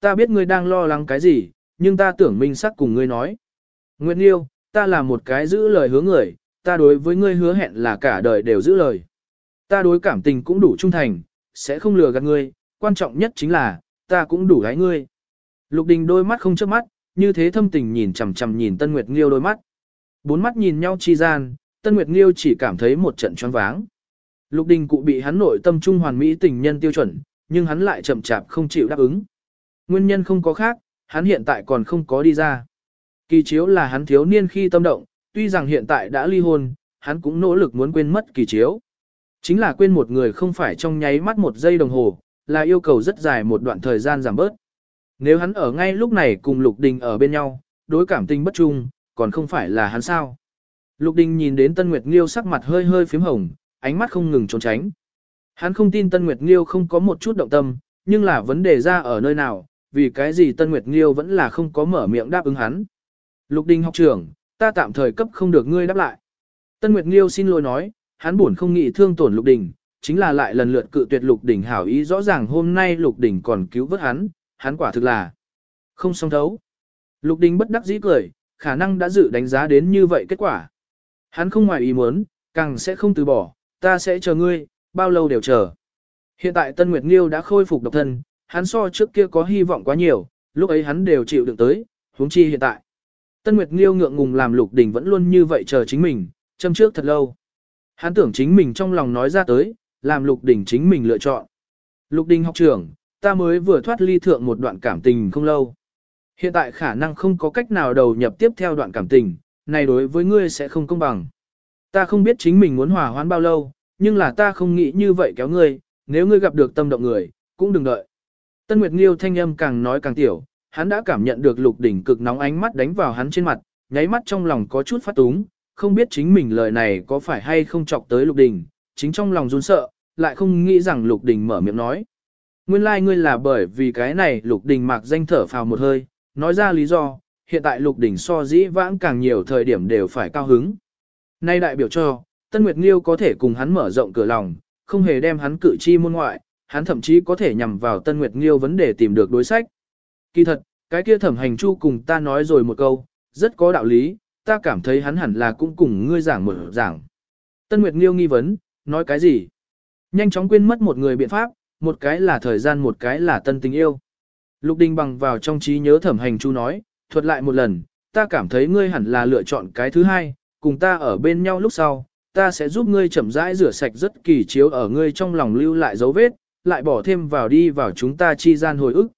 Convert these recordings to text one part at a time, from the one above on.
ta biết ngươi đang lo lắng cái gì, nhưng ta tưởng minh sắc cùng ngươi nói. Nguyệt Nghiêu, ta là một cái giữ lời hứa người, ta đối với ngươi hứa hẹn là cả đời đều giữ lời. Ta đối cảm tình cũng đủ trung thành, sẽ không lừa gạt ngươi, quan trọng nhất chính là, ta cũng đủ gái ngươi. Lục Đình đôi mắt không chớp mắt, như thế thâm tình nhìn chằm chằm nhìn Tân Nguyệt Nghiêu đôi mắt. Bốn mắt nhìn nhau chi gian, Tân Nguyệt Nghiêu chỉ cảm thấy một trận choáng váng. Lục Đình cụ bị hắn nội tâm trung hoàn mỹ tình nhân tiêu chuẩn, nhưng hắn lại chậm chạp không chịu đáp ứng. Nguyên nhân không có khác, hắn hiện tại còn không có đi ra. Kỳ chiếu là hắn thiếu niên khi tâm động, tuy rằng hiện tại đã ly hôn, hắn cũng nỗ lực muốn quên mất kỳ chiếu. Chính là quên một người không phải trong nháy mắt một giây đồng hồ, là yêu cầu rất dài một đoạn thời gian giảm bớt. Nếu hắn ở ngay lúc này cùng Lục Đình ở bên nhau, đối cảm tình bất trung, còn không phải là hắn sao. Lục Đình nhìn đến Tân Nguyệt Nghiêu sắc mặt hơi hơi phím hồng, ánh mắt không ngừng trốn tránh. Hắn không tin Tân Nguyệt Nghiêu không có một chút động tâm, nhưng là vấn đề ra ở nơi nào, vì cái gì Tân Nguyệt Nghiêu vẫn là không có mở miệng đáp ứng hắn. Lục Đình học trưởng, ta tạm thời cấp không được ngươi đáp lại. Tân Nguyệt Nghiêu xin lỗi nói, hắn buồn không nghĩ thương tổn Lục Đình, chính là lại lần lượt cự tuyệt Lục Đình hảo ý rõ ràng hôm nay Lục Đình còn cứu vớt hắn, hắn quả thực là không song thấu. Lục Đình bất đắc dĩ cười, khả năng đã dự đánh giá đến như vậy kết quả. Hắn không ngoài ý muốn, càng sẽ không từ bỏ, ta sẽ chờ ngươi, bao lâu đều chờ. Hiện tại Tân Nguyệt Nghiêu đã khôi phục độc thân, hắn so trước kia có hy vọng quá nhiều, lúc ấy hắn đều chịu đựng tới, huống chi hiện tại. Tân Nguyệt Nghiêu ngượng ngùng làm Lục Đình vẫn luôn như vậy chờ chính mình, châm trước thật lâu. Hắn tưởng chính mình trong lòng nói ra tới, làm Lục Đình chính mình lựa chọn. Lục Đình học trưởng, ta mới vừa thoát ly thượng một đoạn cảm tình không lâu. Hiện tại khả năng không có cách nào đầu nhập tiếp theo đoạn cảm tình, này đối với ngươi sẽ không công bằng. Ta không biết chính mình muốn hòa hoãn bao lâu, nhưng là ta không nghĩ như vậy kéo ngươi, nếu ngươi gặp được tâm động người, cũng đừng đợi. Tân Nguyệt Nghiêu thanh âm càng nói càng tiểu, hắn đã cảm nhận được lục đỉnh cực nóng ánh mắt đánh vào hắn trên mặt, nháy mắt trong lòng có chút phát túng, không biết chính mình lời này có phải hay không chọc tới lục đỉnh, chính trong lòng run sợ, lại không nghĩ rằng lục đỉnh mở miệng nói. Nguyên lai like ngươi là bởi vì cái này lục đỉnh mạc danh thở phào một hơi, nói ra lý do, hiện tại lục đỉnh so dĩ vãng càng nhiều thời điểm đều phải cao hứng. Nay đại biểu cho, Tân Nguyệt Nghiêu có thể cùng hắn mở rộng cửa lòng, không hề đem hắn cử chi môn ngoại, hắn thậm chí có thể nhằm vào Tân Nguyệt Nghiêu vấn đề tìm được đối sách. Kỳ thật, cái kia thẩm hành chu cùng ta nói rồi một câu, rất có đạo lý, ta cảm thấy hắn hẳn là cũng cùng ngươi giảng một giảng. Tân Nguyệt Nghiêu nghi vấn, nói cái gì? Nhanh chóng quên mất một người biện pháp, một cái là thời gian một cái là tân tình yêu. Lục Đình bằng vào trong trí nhớ thẩm hành chu nói, thuật lại một lần, ta cảm thấy ngươi hẳn là lựa chọn cái thứ hai, cùng ta ở bên nhau lúc sau, ta sẽ giúp ngươi chậm rãi rửa sạch rất kỳ chiếu ở ngươi trong lòng lưu lại dấu vết, lại bỏ thêm vào đi vào chúng ta chi gian hồi ức.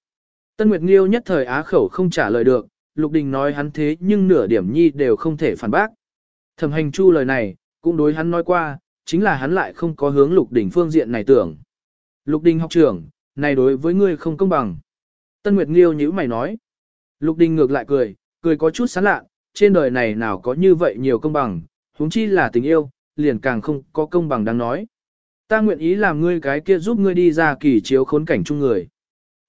Tân Nguyệt Nghiêu nhất thời á khẩu không trả lời được, Lục Đình nói hắn thế nhưng nửa điểm nhi đều không thể phản bác. Thẩm hành chu lời này, cũng đối hắn nói qua, chính là hắn lại không có hướng Lục Đình phương diện này tưởng. Lục Đình học trưởng, này đối với ngươi không công bằng. Tân Nguyệt Nghiêu nhíu mày nói. Lục Đình ngược lại cười, cười có chút sán lạ, trên đời này nào có như vậy nhiều công bằng, huống chi là tình yêu, liền càng không có công bằng đáng nói. Ta nguyện ý làm ngươi cái kia giúp ngươi đi ra kỳ chiếu khốn cảnh chung người.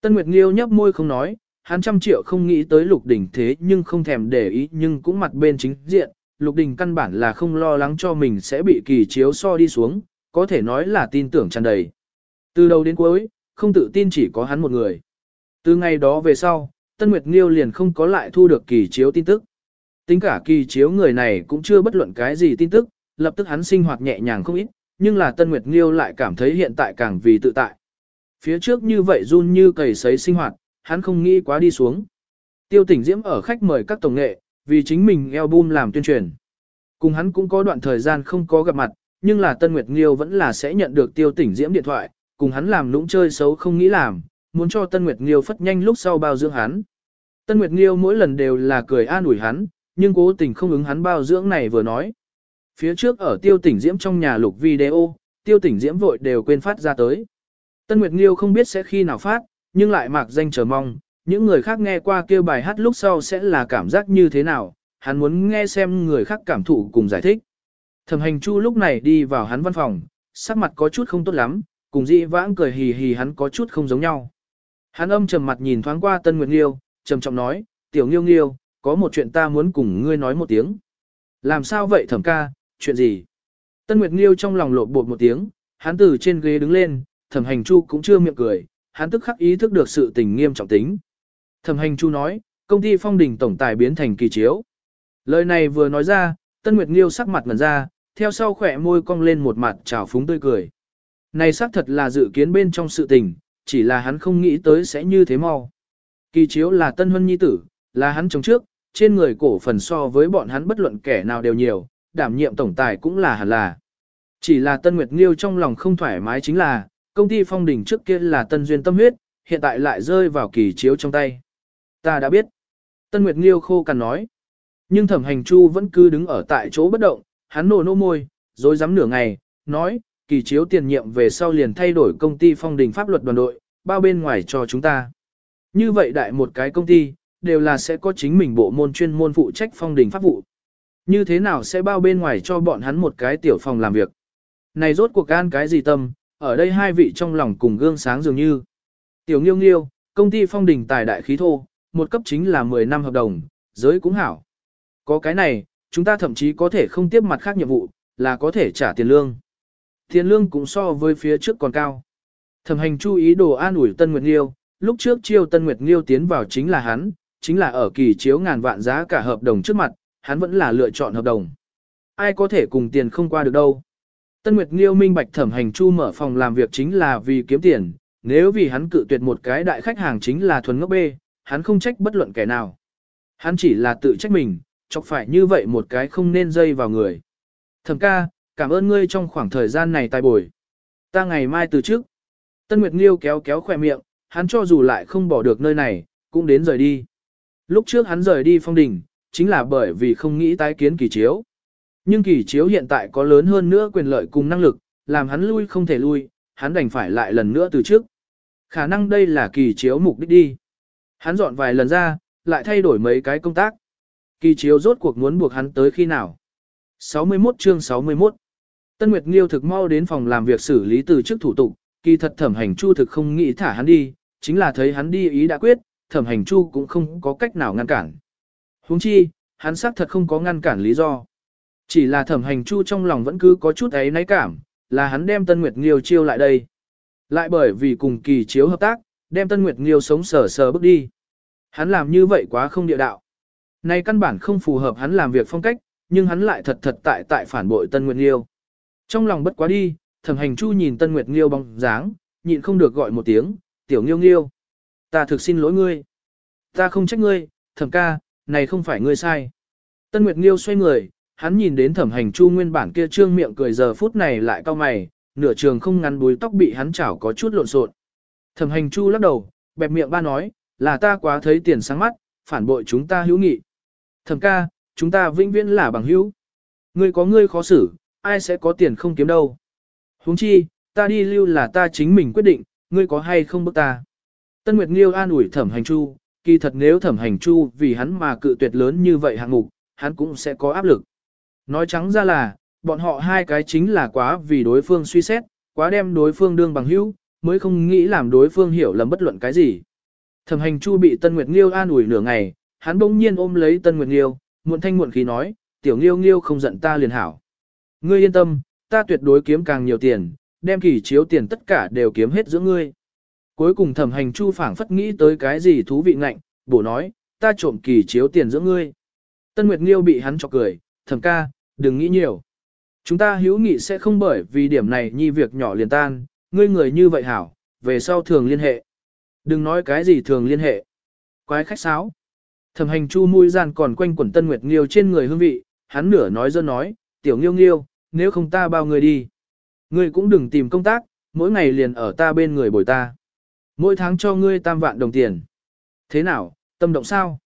Tân Nguyệt Nghiêu nhấp môi không nói, hắn trăm triệu không nghĩ tới Lục Đình thế nhưng không thèm để ý nhưng cũng mặt bên chính diện, Lục Đình căn bản là không lo lắng cho mình sẽ bị kỳ chiếu so đi xuống, có thể nói là tin tưởng tràn đầy. Từ đầu đến cuối, không tự tin chỉ có hắn một người. Từ ngày đó về sau, Tân Nguyệt Nghiêu liền không có lại thu được kỳ chiếu tin tức. Tính cả kỳ chiếu người này cũng chưa bất luận cái gì tin tức, lập tức hắn sinh hoạt nhẹ nhàng không ít, nhưng là Tân Nguyệt Nghiêu lại cảm thấy hiện tại càng vì tự tại. Phía trước như vậy run như cầy sấy sinh hoạt, hắn không nghĩ quá đi xuống. Tiêu tỉnh diễm ở khách mời các tổng nghệ, vì chính mình album làm tuyên truyền. Cùng hắn cũng có đoạn thời gian không có gặp mặt, nhưng là Tân Nguyệt Nghiêu vẫn là sẽ nhận được tiêu tỉnh diễm điện thoại, cùng hắn làm lũng chơi xấu không nghĩ làm, muốn cho Tân Nguyệt Nghiêu phất nhanh lúc sau bao dưỡng hắn. Tân Nguyệt Nghiêu mỗi lần đều là cười an ủi hắn, nhưng cố tình không ứng hắn bao dưỡng này vừa nói. Phía trước ở tiêu tỉnh diễm trong nhà lục video, tiêu tỉnh diễm vội đều quên phát ra tới. Tân Nguyệt Nghiêu không biết sẽ khi nào phát, nhưng lại mạc danh chờ mong, những người khác nghe qua kêu bài hát lúc sau sẽ là cảm giác như thế nào, hắn muốn nghe xem người khác cảm thụ cùng giải thích. Thẩm hành chu lúc này đi vào hắn văn phòng, sắc mặt có chút không tốt lắm, cùng dị vãng cười hì hì hắn có chút không giống nhau. Hắn âm trầm mặt nhìn thoáng qua Tân Nguyệt Nghiêu, trầm trọng nói, tiểu Nghiêu Nghiêu, có một chuyện ta muốn cùng ngươi nói một tiếng. Làm sao vậy thẩm ca, chuyện gì? Tân Nguyệt Nghiêu trong lòng lộn bột một tiếng, hắn từ trên ghế đứng lên, thẩm hành chu cũng chưa miệng cười, hắn tức khắc ý thức được sự tình nghiêm trọng tính. Thẩm hành chu nói, công ty phong đình tổng tài biến thành kỳ chiếu. Lời này vừa nói ra, Tân Nguyệt Nghiêu sắc mặt ngần ra, theo sau khỏe môi cong lên một mặt trào phúng tươi cười. Này xác thật là dự kiến bên trong sự tình, chỉ là hắn không nghĩ tới sẽ như thế mau. Kỳ chiếu là Tân Huân Nhi tử, là hắn chống trước, trên người cổ phần so với bọn hắn bất luận kẻ nào đều nhiều, đảm nhiệm tổng tài cũng là hẳn là. Chỉ là Tân Nguyệt Nghiêu trong lòng không thoải mái chính là, công ty phong đỉnh trước kia là Tân Duyên Tâm Huyết, hiện tại lại rơi vào kỳ chiếu trong tay. Ta đã biết. Tân Nguyệt Nghiêu khô cằn nói. Nhưng thẩm hành chu vẫn cứ đứng ở tại chỗ bất động, hắn nổ nô môi, rồi dám nửa ngày, nói, kỳ chiếu tiền nhiệm về sau liền thay đổi công ty phong đình pháp luật đoàn đội, bao bên ngoài cho chúng ta. Như vậy đại một cái công ty, đều là sẽ có chính mình bộ môn chuyên môn phụ trách phong đình pháp vụ. Như thế nào sẽ bao bên ngoài cho bọn hắn một cái tiểu phòng làm việc. Này rốt cuộc an cái gì tâm, ở đây hai vị trong lòng cùng gương sáng dường như. Tiểu nghiêu nghiêu, công ty phong đình tài đại khí thô, một cấp chính là 10 năm hợp đồng, giới cũng hảo. Có cái này, chúng ta thậm chí có thể không tiếp mặt khác nhiệm vụ, là có thể trả tiền lương. Tiền lương cũng so với phía trước còn cao. Thẩm hành chú ý đồ an ủi Tân Nguyệt Nghiêu, lúc trước chiêu Tân Nguyệt Nghiêu tiến vào chính là hắn, chính là ở kỳ chiếu ngàn vạn giá cả hợp đồng trước mặt, hắn vẫn là lựa chọn hợp đồng. Ai có thể cùng tiền không qua được đâu. Tân Nguyệt Nghiêu minh bạch thẩm hành chu mở phòng làm việc chính là vì kiếm tiền, nếu vì hắn cự tuyệt một cái đại khách hàng chính là thuần ngốc bê, hắn không trách bất luận kẻ nào. Hắn chỉ là tự trách mình, chọc phải như vậy một cái không nên dây vào người. Thẩm ca, cảm ơn ngươi trong khoảng thời gian này tài bồi. Ta ngày mai từ trước. Tân Nguyệt Nghiêu kéo kéo khỏe miệng, hắn cho dù lại không bỏ được nơi này, cũng đến rời đi. Lúc trước hắn rời đi phong đình, chính là bởi vì không nghĩ tái kiến kỳ chiếu. Nhưng kỳ chiếu hiện tại có lớn hơn nữa quyền lợi cùng năng lực, làm hắn lui không thể lui, hắn đành phải lại lần nữa từ trước. Khả năng đây là kỳ chiếu mục đích đi. Hắn dọn vài lần ra, lại thay đổi mấy cái công tác. Kỳ chiếu rốt cuộc muốn buộc hắn tới khi nào. 61 chương 61 Tân Nguyệt Nghiêu thực mau đến phòng làm việc xử lý từ chức thủ tục, kỳ thật thẩm hành chu thực không nghĩ thả hắn đi, chính là thấy hắn đi ý đã quyết, thẩm hành chu cũng không có cách nào ngăn cản. Huống chi, hắn xác thật không có ngăn cản lý do. Chỉ là thẩm hành chu trong lòng vẫn cứ có chút ấy náy cảm, là hắn đem Tân Nguyệt Nghiêu chiêu lại đây. Lại bởi vì cùng kỳ chiếu hợp tác, đem Tân Nguyệt Nghiêu sống sờ sờ bước đi. Hắn làm như vậy quá không địa đạo. Này căn bản không phù hợp hắn làm việc phong cách, nhưng hắn lại thật thật tại tại phản bội Tân Nguyệt Nghiêu. Trong lòng bất quá đi, thẩm hành chu nhìn Tân Nguyệt Nghiêu bóng dáng, nhịn không được gọi một tiếng, tiểu nghiêu nghiêu. Ta thực xin lỗi ngươi. Ta không trách ngươi, thẩm ca, này không phải ngươi sai. Tân Nguyệt Nghiêu xoay người, hắn nhìn đến thẩm hành chu nguyên bản kia trương miệng cười giờ phút này lại cao mày, nửa trường không ngắn búi tóc bị hắn chảo có chút lộn xộn. Thẩm hành chu lắc đầu, bẹp miệng ba nói, là ta quá thấy tiền sáng mắt, phản bội chúng ta hữu nghị. Thẩm ca, chúng ta vĩnh viễn là bằng hữu. Ngươi có ngươi khó xử, ai sẽ có tiền không kiếm đâu. Huống chi, ta đi lưu là ta chính mình quyết định, ngươi có hay không bức ta. Tân Nguyệt Nghiêu an ủi thẩm hành chu, kỳ thật nếu thẩm hành chu vì hắn mà cự tuyệt lớn như vậy hạng mục, hắn cũng sẽ có áp lực. Nói trắng ra là, bọn họ hai cái chính là quá vì đối phương suy xét, quá đem đối phương đương bằng hữu, mới không nghĩ làm đối phương hiểu lầm bất luận cái gì. Thẩm hành chu bị Tân Nguyệt Nghiêu an ủi nửa ngày, hắn bỗng nhiên ôm lấy Tân Nguyệt Nghiêu, muộn thanh muộn khí nói, tiểu Nghiêu Nghiêu không giận ta liền hảo. Ngươi yên tâm, ta tuyệt đối kiếm càng nhiều tiền, đem kỳ chiếu tiền tất cả đều kiếm hết giữa ngươi. Cuối cùng thẩm hành chu phảng phất nghĩ tới cái gì thú vị ngạnh, bổ nói, ta trộm kỳ chiếu tiền giữa ngươi. Tân Nguyệt Nghiêu bị hắn chọc cười, thẩm ca, đừng nghĩ nhiều. Chúng ta hữu nghị sẽ không bởi vì điểm này nhi việc nhỏ liền tan, ngươi người như vậy hảo, về sau thường liên hệ. Đừng nói cái gì thường liên hệ. Quái khách sáo. Thẩm hành chu mũi gian còn quanh quẩn Tân Nguyệt Nghiêu trên người hương vị, hắn nửa nói dơ nói, tiểu nghiêu nghiêu, nếu không ta bao người đi. Ngươi cũng đừng tìm công tác, mỗi ngày liền ở ta bên người bồi ta. Mỗi tháng cho ngươi tam vạn đồng tiền. Thế nào, tâm động sao?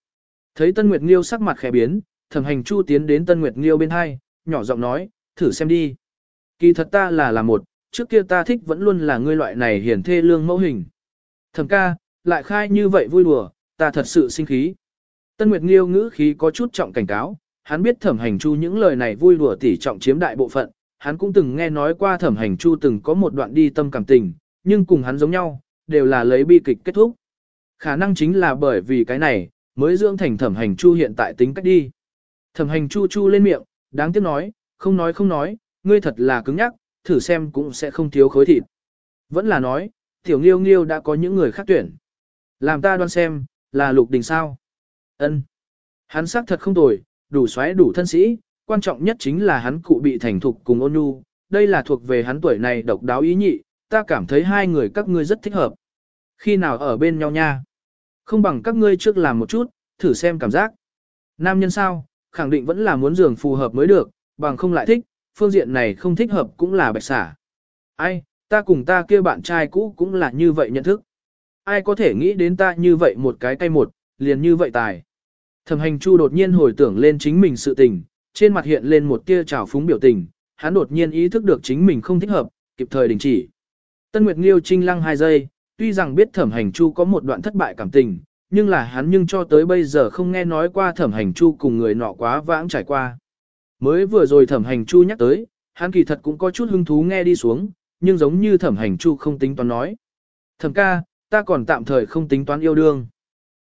Thấy Tân Nguyệt Nghiêu sắc mặt khẽ biến, thẩm hành chu tiến đến Tân Nguyệt Nghiêu bên hai, nhỏ giọng nói, thử xem đi. Kỳ thật ta là là một, trước kia ta thích vẫn luôn là ngươi loại này hiển thê lương mẫu hình. Thẩm ca, lại khai như vậy vui đùa, ta thật sự sinh khí. Tân Nguyệt Nghiêu ngữ khí có chút trọng cảnh cáo, hắn biết thẩm hành chu những lời này vui đùa tỉ trọng chiếm đại bộ phận, hắn cũng từng nghe nói qua thẩm hành chu từng có một đoạn đi tâm cảm tình, nhưng cùng hắn giống nhau, đều là lấy bi kịch kết thúc. Khả năng chính là bởi vì cái này, mới dưỡng thành thẩm hành chu hiện tại tính cách đi. Thẩm hành chu chu lên miệng, đáng tiếc nói, không nói không nói, ngươi thật là cứng nhắc, thử xem cũng sẽ không thiếu khối thịt. Vẫn là nói, tiểu nghiêu nghiêu đã có những người khác tuyển. Làm ta đoán xem, là Lục Đình sao? Ân. Hắn xác thật không tồi, đủ xoáy đủ thân sĩ, quan trọng nhất chính là hắn cụ bị thành thục cùng ôn nhu, đây là thuộc về hắn tuổi này độc đáo ý nhị, ta cảm thấy hai người các ngươi rất thích hợp. Khi nào ở bên nhau nha? Không bằng các ngươi trước làm một chút, thử xem cảm giác. Nam nhân sao, khẳng định vẫn là muốn giường phù hợp mới được, bằng không lại thích, phương diện này không thích hợp cũng là bạch xả. Ai, ta cùng ta kia bạn trai cũ cũng là như vậy nhận thức. Ai có thể nghĩ đến ta như vậy một cái tay một, liền như vậy tài. Thẩm hành chu đột nhiên hồi tưởng lên chính mình sự tình, trên mặt hiện lên một tia trào phúng biểu tình, hắn đột nhiên ý thức được chính mình không thích hợp, kịp thời đình chỉ. Tân Nguyệt Nghiêu trinh lăng hai giây, tuy rằng biết thẩm hành chu có một đoạn thất bại cảm tình, nhưng là hắn nhưng cho tới bây giờ không nghe nói qua thẩm hành chu cùng người nọ quá vãng trải qua. Mới vừa rồi thẩm hành chu nhắc tới, hắn kỳ thật cũng có chút hứng thú nghe đi xuống, nhưng giống như thẩm hành chu không tính toán nói. Thẩm ca, ta còn tạm thời không tính toán yêu đương.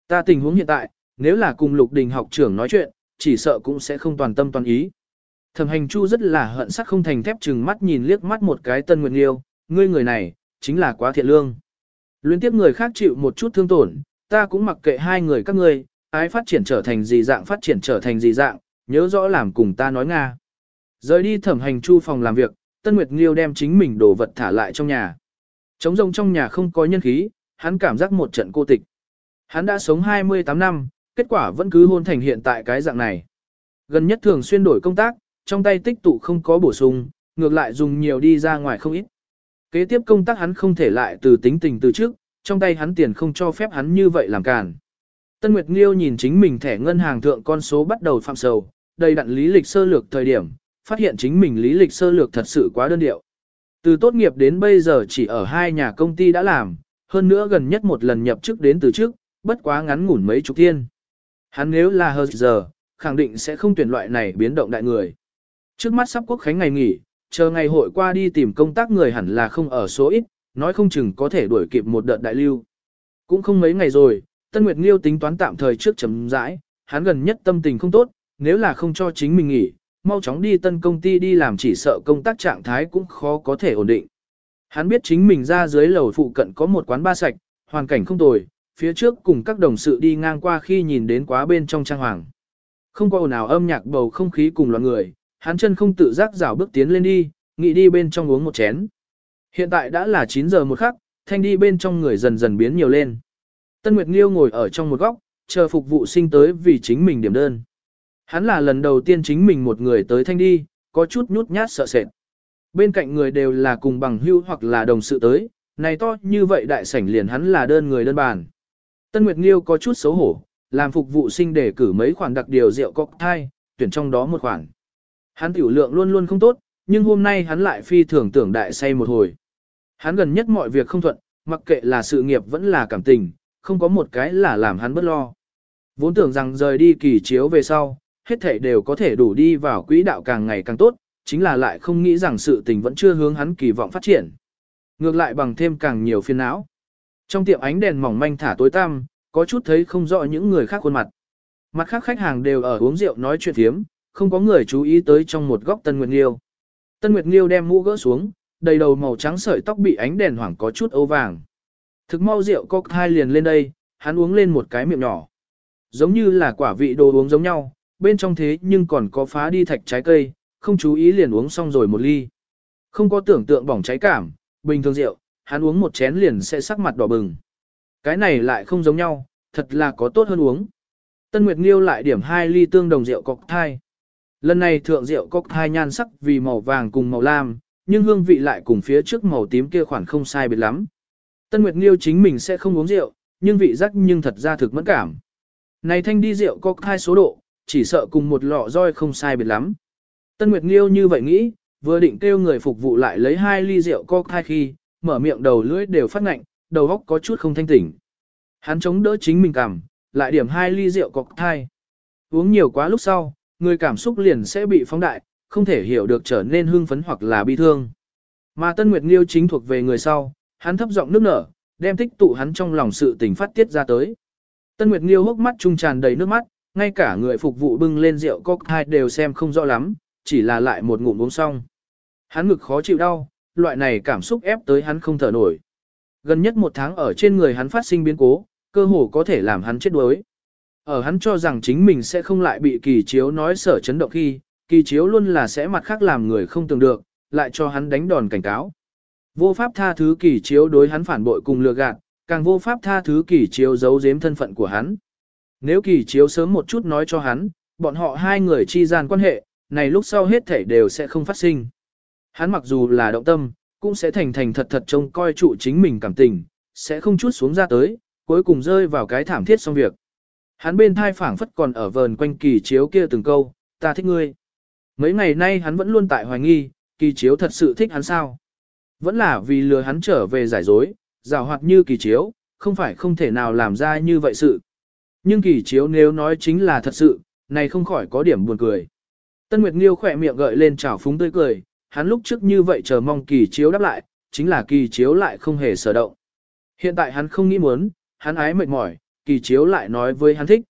Ta tình huống hiện tại, nếu là cùng lục đình học trưởng nói chuyện, chỉ sợ cũng sẽ không toàn tâm toàn ý. Thẩm hành chu rất là hận sắc không thành thép chừng mắt nhìn liếc mắt một cái tân nguyệt liêu, ngươi người này, chính là quá thiện lương. Liên tiếp người khác chịu một chút thương tổn, ta cũng mặc kệ hai người các ngươi, ái phát triển trở thành gì dạng phát triển trở thành gì dạng, nhớ rõ làm cùng ta nói Nga. Rời đi thẩm hành chu phòng làm việc, Tân Nguyệt Nghiêu đem chính mình đồ vật thả lại trong nhà. Trống rông trong nhà không có nhân khí, hắn cảm giác một trận cô tịch. Hắn đã sống 28 năm, kết quả vẫn cứ hôn thành hiện tại cái dạng này. Gần nhất thường xuyên đổi công tác, trong tay tích tụ không có bổ sung, ngược lại dùng nhiều đi ra ngoài không ít. Kế tiếp công tác hắn không thể lại từ tính tình từ trước, trong tay hắn tiền không cho phép hắn như vậy làm cản. Tân Nguyệt Nghiêu nhìn chính mình thẻ ngân hàng thượng con số bắt đầu phạm sầu, đầy đặn lý lịch sơ lược thời điểm, phát hiện chính mình lý lịch sơ lược thật sự quá đơn điệu. Từ tốt nghiệp đến bây giờ chỉ ở hai nhà công ty đã làm, hơn nữa gần nhất một lần nhập chức đến từ trước, bất quá ngắn ngủn mấy chục thiên. Hắn nếu là hơn giờ, khẳng định sẽ không tuyển loại này biến động đại người. Trước mắt sắp quốc khánh ngày nghỉ, chờ ngày hội qua đi tìm công tác người hẳn là không ở số ít, nói không chừng có thể đuổi kịp một đợt đại lưu. Cũng không mấy ngày rồi, Tân Nguyệt Nghiêu tính toán tạm thời trước chấm rãi, hắn gần nhất tâm tình không tốt, nếu là không cho chính mình nghỉ, mau chóng đi tân công ty đi làm chỉ sợ công tác trạng thái cũng khó có thể ổn định. Hắn biết chính mình ra dưới lầu phụ cận có một quán ba sạch, hoàn cảnh không tồi, phía trước cùng các đồng sự đi ngang qua khi nhìn đến quá bên trong trang hoàng. Không có ồn ào âm nhạc bầu không khí cùng loạn người, hắn chân không tự giác rảo bước tiến lên đi, nghĩ đi bên trong uống một chén. Hiện tại đã là 9 giờ một khắc, thanh đi bên trong người dần dần biến nhiều lên. Tân Nguyệt Nghiêu ngồi ở trong một góc, chờ phục vụ sinh tới vì chính mình điểm đơn. Hắn là lần đầu tiên chính mình một người tới thanh đi, có chút nhút nhát sợ sệt. Bên cạnh người đều là cùng bằng hưu hoặc là đồng sự tới, này to như vậy đại sảnh liền hắn là đơn người đơn bàn. Tân Nguyệt Nghiêu có chút xấu hổ, làm phục vụ sinh để cử mấy khoản đặc điều rượu cocktail, tuyển trong đó một khoản. Hắn tiểu lượng luôn luôn không tốt, nhưng hôm nay hắn lại phi thường tưởng đại say một hồi. Hắn gần nhất mọi việc không thuận, mặc kệ là sự nghiệp vẫn là cảm tình, không có một cái là làm hắn bất lo. Vốn tưởng rằng rời đi kỳ chiếu về sau, hết thảy đều có thể đủ đi vào quỹ đạo càng ngày càng tốt, chính là lại không nghĩ rằng sự tình vẫn chưa hướng hắn kỳ vọng phát triển. Ngược lại bằng thêm càng nhiều phiền não. Trong tiệm ánh đèn mỏng manh thả tối tăm, có chút thấy không rõ những người khác khuôn mặt. Mặt khác khách hàng đều ở uống rượu nói chuyện thiếm, không có người chú ý tới trong một góc Tân Nguyệt Nghiêu. Tân Nguyệt Nghiêu đem mũ gỡ xuống, đầy đầu màu trắng sợi tóc bị ánh đèn hoảng có chút âu vàng. Thực mau rượu cocktail liền lên đây, hắn uống lên một cái miệng nhỏ. Giống như là quả vị đồ uống giống nhau, bên trong thế nhưng còn có phá đi thạch trái cây, không chú ý liền uống xong rồi một ly. Không có tưởng tượng bỏng cháy cảm, bình thường rượu, hắn uống một chén liền sẽ sắc mặt đỏ bừng. Cái này lại không giống nhau, thật là có tốt hơn uống. Tân Nguyệt Nghiêu lại điểm hai ly tương đồng rượu cocktail. Lần này thượng rượu hai nhan sắc vì màu vàng cùng màu lam, nhưng hương vị lại cùng phía trước màu tím kia khoản không sai biệt lắm. Tân Nguyệt Nghiêu chính mình sẽ không uống rượu, nhưng vị giác nhưng thật ra thực mẫn cảm. Này thanh đi rượu cocktail số độ, chỉ sợ cùng một lọ roi không sai biệt lắm. Tân Nguyệt Nghiêu như vậy nghĩ, vừa định kêu người phục vụ lại lấy hai ly rượu cocktail khi, mở miệng đầu lưỡi đều phát ngạnh, đầu óc có chút không thanh tỉnh. Hắn chống đỡ chính mình cảm, lại điểm hai ly rượu cocktail. Uống nhiều quá lúc sau, người cảm xúc liền sẽ bị phóng đại, không thể hiểu được trở nên hưng phấn hoặc là bi thương. Mà Tân Nguyệt Nghiêu chính thuộc về người sau, hắn thấp giọng nước nở, đem tích tụ hắn trong lòng sự tình phát tiết ra tới. Tân Nguyệt Nghiêu hốc mắt trung tràn đầy nước mắt, ngay cả người phục vụ bưng lên rượu cocktail đều xem không rõ lắm, chỉ là lại một ngụm uống xong. Hắn ngực khó chịu đau, loại này cảm xúc ép tới hắn không thở nổi. Gần nhất một tháng ở trên người hắn phát sinh biến cố, cơ hồ có thể làm hắn chết đuối. Ở hắn cho rằng chính mình sẽ không lại bị kỳ chiếu nói sở chấn động khi, kỳ chiếu luôn là sẽ mặt khác làm người không tưởng được, lại cho hắn đánh đòn cảnh cáo. Vô pháp tha thứ kỳ chiếu đối hắn phản bội cùng lừa gạt, càng vô pháp tha thứ kỳ chiếu giấu giếm thân phận của hắn. Nếu kỳ chiếu sớm một chút nói cho hắn, bọn họ hai người chi gian quan hệ, này lúc sau hết thảy đều sẽ không phát sinh. Hắn mặc dù là động tâm, cũng sẽ thành thành thật thật trông coi trụ chính mình cảm tình, sẽ không chút xuống ra tới, cuối cùng rơi vào cái thảm thiết xong việc. Hắn bên thai phảng phất còn ở vờn quanh kỳ chiếu kia từng câu, ta thích ngươi. Mấy ngày nay hắn vẫn luôn tại hoài nghi, kỳ chiếu thật sự thích hắn sao. Vẫn là vì lừa hắn trở về giải dối, rào hoạt như kỳ chiếu, không phải không thể nào làm ra như vậy sự. Nhưng kỳ chiếu nếu nói chính là thật sự, này không khỏi có điểm buồn cười. Tân Nguyệt Nghiêu khỏe miệng gợi lên trào phúng tươi cười, hắn lúc trước như vậy chờ mong kỳ chiếu đáp lại, chính là kỳ chiếu lại không hề sở động. Hiện tại hắn không nghĩ muốn, hắn ái mệt mỏi, kỳ chiếu lại nói với hắn thích.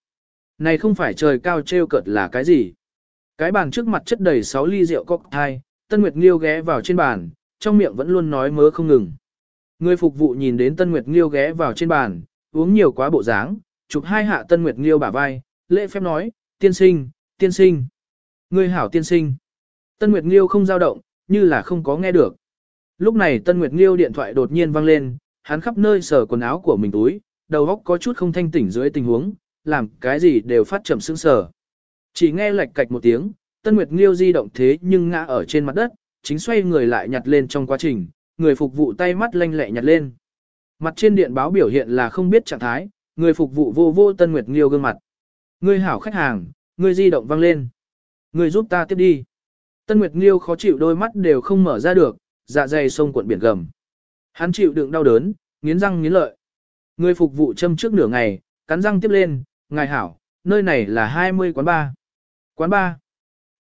Này không phải trời cao treo cợt là cái gì. Cái bàn trước mặt chất đầy 6 ly rượu cocktail, Tân Nguyệt Nghiêu ghé vào trên bàn, trong miệng vẫn luôn nói mớ không ngừng. Người phục vụ nhìn đến Tân Nguyệt Nghiêu ghé vào trên bàn, uống nhiều quá bộ dáng, chụp hai hạ Tân Nguyệt Nghiêu bả vai, lễ phép nói, tiên sinh, tiên sinh. Người hảo tiên sinh. Tân Nguyệt Nghiêu không dao động, như là không có nghe được. Lúc này Tân Nguyệt Nghiêu điện thoại đột nhiên vang lên, hắn khắp nơi sờ quần áo của mình túi, đầu óc có chút không thanh tỉnh dưới tình huống, làm cái gì đều phát chậm sững sờ. Chỉ nghe lạch cạch một tiếng, Tân Nguyệt Nghiêu di động thế nhưng ngã ở trên mặt đất, chính xoay người lại nhặt lên trong quá trình, người phục vụ tay mắt lanh lẹ nhặt lên. Mặt trên điện báo biểu hiện là không biết trạng thái, người phục vụ vô vô Tân Nguyệt Nghiêu gương mặt. Người hảo khách hàng, người di động vang lên. Người giúp ta tiếp đi. Tân Nguyệt Nghiêu khó chịu đôi mắt đều không mở ra được, dạ dày sông cuộn biển gầm. Hắn chịu đựng đau đớn, nghiến răng nghiến lợi. Người phục vụ châm trước nửa ngày, cắn răng tiếp lên, ngài hảo, nơi này là 20 quán ba. Quán ba.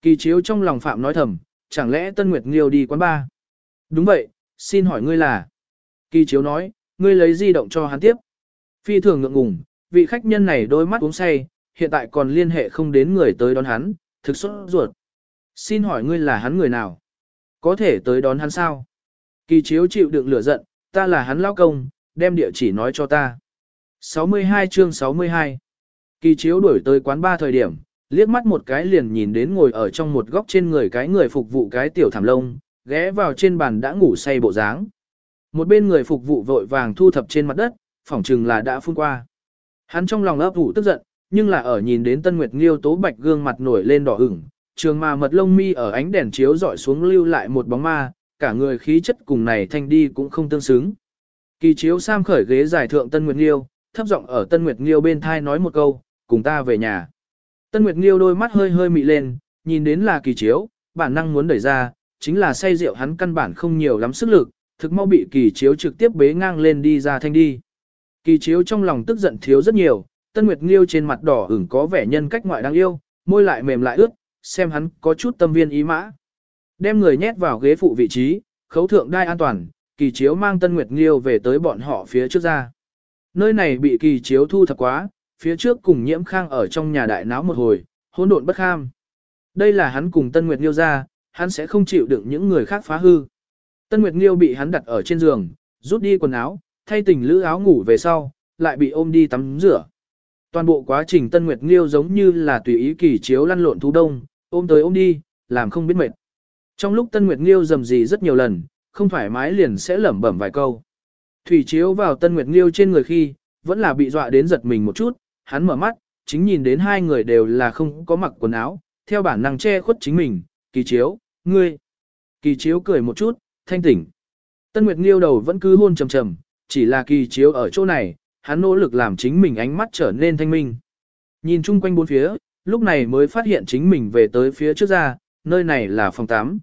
Kỳ chiếu trong lòng phạm nói thầm, chẳng lẽ Tân Nguyệt Nghiêu đi quán ba? Đúng vậy, xin hỏi ngươi là. Kỳ chiếu nói, ngươi lấy di động cho hắn tiếp. Phi thường ngượng ngùng, vị khách nhân này đôi mắt uống say, hiện tại còn liên hệ không đến người tới đón hắn, thực xuất ruột. Xin hỏi ngươi là hắn người nào? Có thể tới đón hắn sao? Kỳ chiếu chịu đựng lửa giận, ta là hắn lao công, đem địa chỉ nói cho ta. 62 chương 62 Kỳ chiếu đuổi tới quán ba thời điểm, liếc mắt một cái liền nhìn đến ngồi ở trong một góc trên người cái người phục vụ cái tiểu thảm lông, ghé vào trên bàn đã ngủ say bộ dáng. Một bên người phục vụ vội vàng thu thập trên mặt đất, phỏng chừng là đã phun qua. Hắn trong lòng ấp ủ tức giận, nhưng là ở nhìn đến Tân Nguyệt Nghiêu tố bạch gương mặt nổi lên đỏ ửng, trường mà mật lông mi ở ánh đèn chiếu dọi xuống lưu lại một bóng ma, cả người khí chất cùng này thanh đi cũng không tương xứng. Kỳ chiếu sam khởi ghế giải thượng Tân Nguyệt Nghiêu, thấp giọng ở Tân Nguyệt Nghiêu bên thai nói một câu, cùng ta về nhà. Tân Nguyệt Nghiêu đôi mắt hơi hơi mị lên, nhìn đến là kỳ chiếu, bản năng muốn đẩy ra, chính là say rượu hắn căn bản không nhiều lắm sức lực, thực mau bị kỳ chiếu trực tiếp bế ngang lên đi ra thanh đi. Kỳ chiếu trong lòng tức giận thiếu rất nhiều, Tân Nguyệt Nghiêu trên mặt đỏ ửng có vẻ nhân cách ngoại đáng yêu, môi lại mềm lại ướt, xem hắn có chút tâm viên ý mã. Đem người nhét vào ghế phụ vị trí, khấu thượng đai an toàn, kỳ chiếu mang Tân Nguyệt Nghiêu về tới bọn họ phía trước ra. Nơi này bị kỳ chiếu thu thập quá, phía trước cùng nhiễm khang ở trong nhà đại náo một hồi, hỗn độn bất kham. Đây là hắn cùng Tân Nguyệt Nghiêu ra, hắn sẽ không chịu đựng những người khác phá hư. Tân Nguyệt Nghiêu bị hắn đặt ở trên giường, rút đi quần áo, thay tình lữ áo ngủ về sau, lại bị ôm đi tắm rửa. Toàn bộ quá trình Tân Nguyệt Nghiêu giống như là tùy ý kỳ chiếu lăn lộn thú đông, ôm tới ôm đi, làm không biết mệt. Trong lúc Tân Nguyệt Nghiêu dầm gì rất nhiều lần, không thoải mái liền sẽ lẩm bẩm vài câu. Thủy chiếu vào Tân Nguyệt Nghiêu trên người khi, vẫn là bị dọa đến giật mình một chút, hắn mở mắt, chính nhìn đến hai người đều là không có mặc quần áo, theo bản năng che khuất chính mình, kỳ chiếu, ngươi. Kỳ chiếu cười một chút, thanh tỉnh. Tân Nguyệt Nghiêu đầu vẫn cứ hôn trầm trầm, chỉ là kỳ chiếu ở chỗ này, hắn nỗ lực làm chính mình ánh mắt trở nên thanh minh. Nhìn chung quanh bốn phía, lúc này mới phát hiện chính mình về tới phía trước ra, nơi này là phòng 8.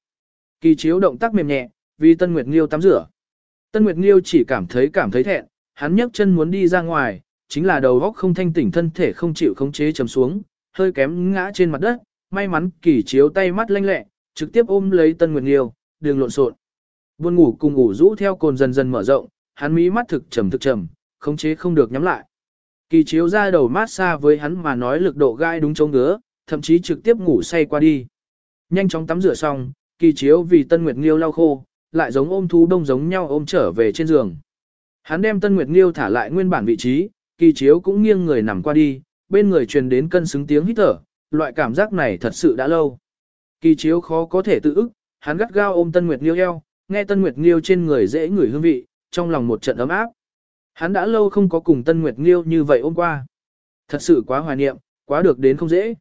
Kỳ chiếu động tác mềm nhẹ, vì Tân Nguyệt Nghiêu tắm rửa. Tân Nguyệt Nghiêu chỉ cảm thấy cảm thấy thẹn, hắn nhấc chân muốn đi ra ngoài, chính là đầu óc không thanh tỉnh thân thể không chịu khống chế chầm xuống, hơi kém ngã trên mặt đất, may mắn kỳ chiếu tay mắt lanh lẹ, trực tiếp ôm lấy Tân Nguyệt Nghiêu, đường lộn xộn. Buồn ngủ cùng ngủ rũ theo cồn dần dần mở rộng, hắn mí mắt thực trầm thực trầm, khống chế không được nhắm lại. Kỳ chiếu ra đầu mát xa với hắn mà nói lực độ gai đúng chống ngứa, thậm chí trực tiếp ngủ say qua đi. Nhanh chóng tắm rửa xong, kỳ chiếu vì Tân Nguyệt Nghiêu lau khô, lại giống ôm thú đông giống nhau ôm trở về trên giường. Hắn đem Tân Nguyệt Nghiêu thả lại nguyên bản vị trí, Kỳ chiếu cũng nghiêng người nằm qua đi, bên người truyền đến cân xứng tiếng hít thở, loại cảm giác này thật sự đã lâu. Kỳ chiếu khó có thể tự ức, hắn gắt gao ôm Tân Nguyệt Nghiêu eo, nghe Tân Nguyệt Nghiêu trên người dễ ngửi hương vị, trong lòng một trận ấm áp. Hắn đã lâu không có cùng Tân Nguyệt Nghiêu như vậy ôm qua. Thật sự quá hoài niệm, quá được đến không dễ.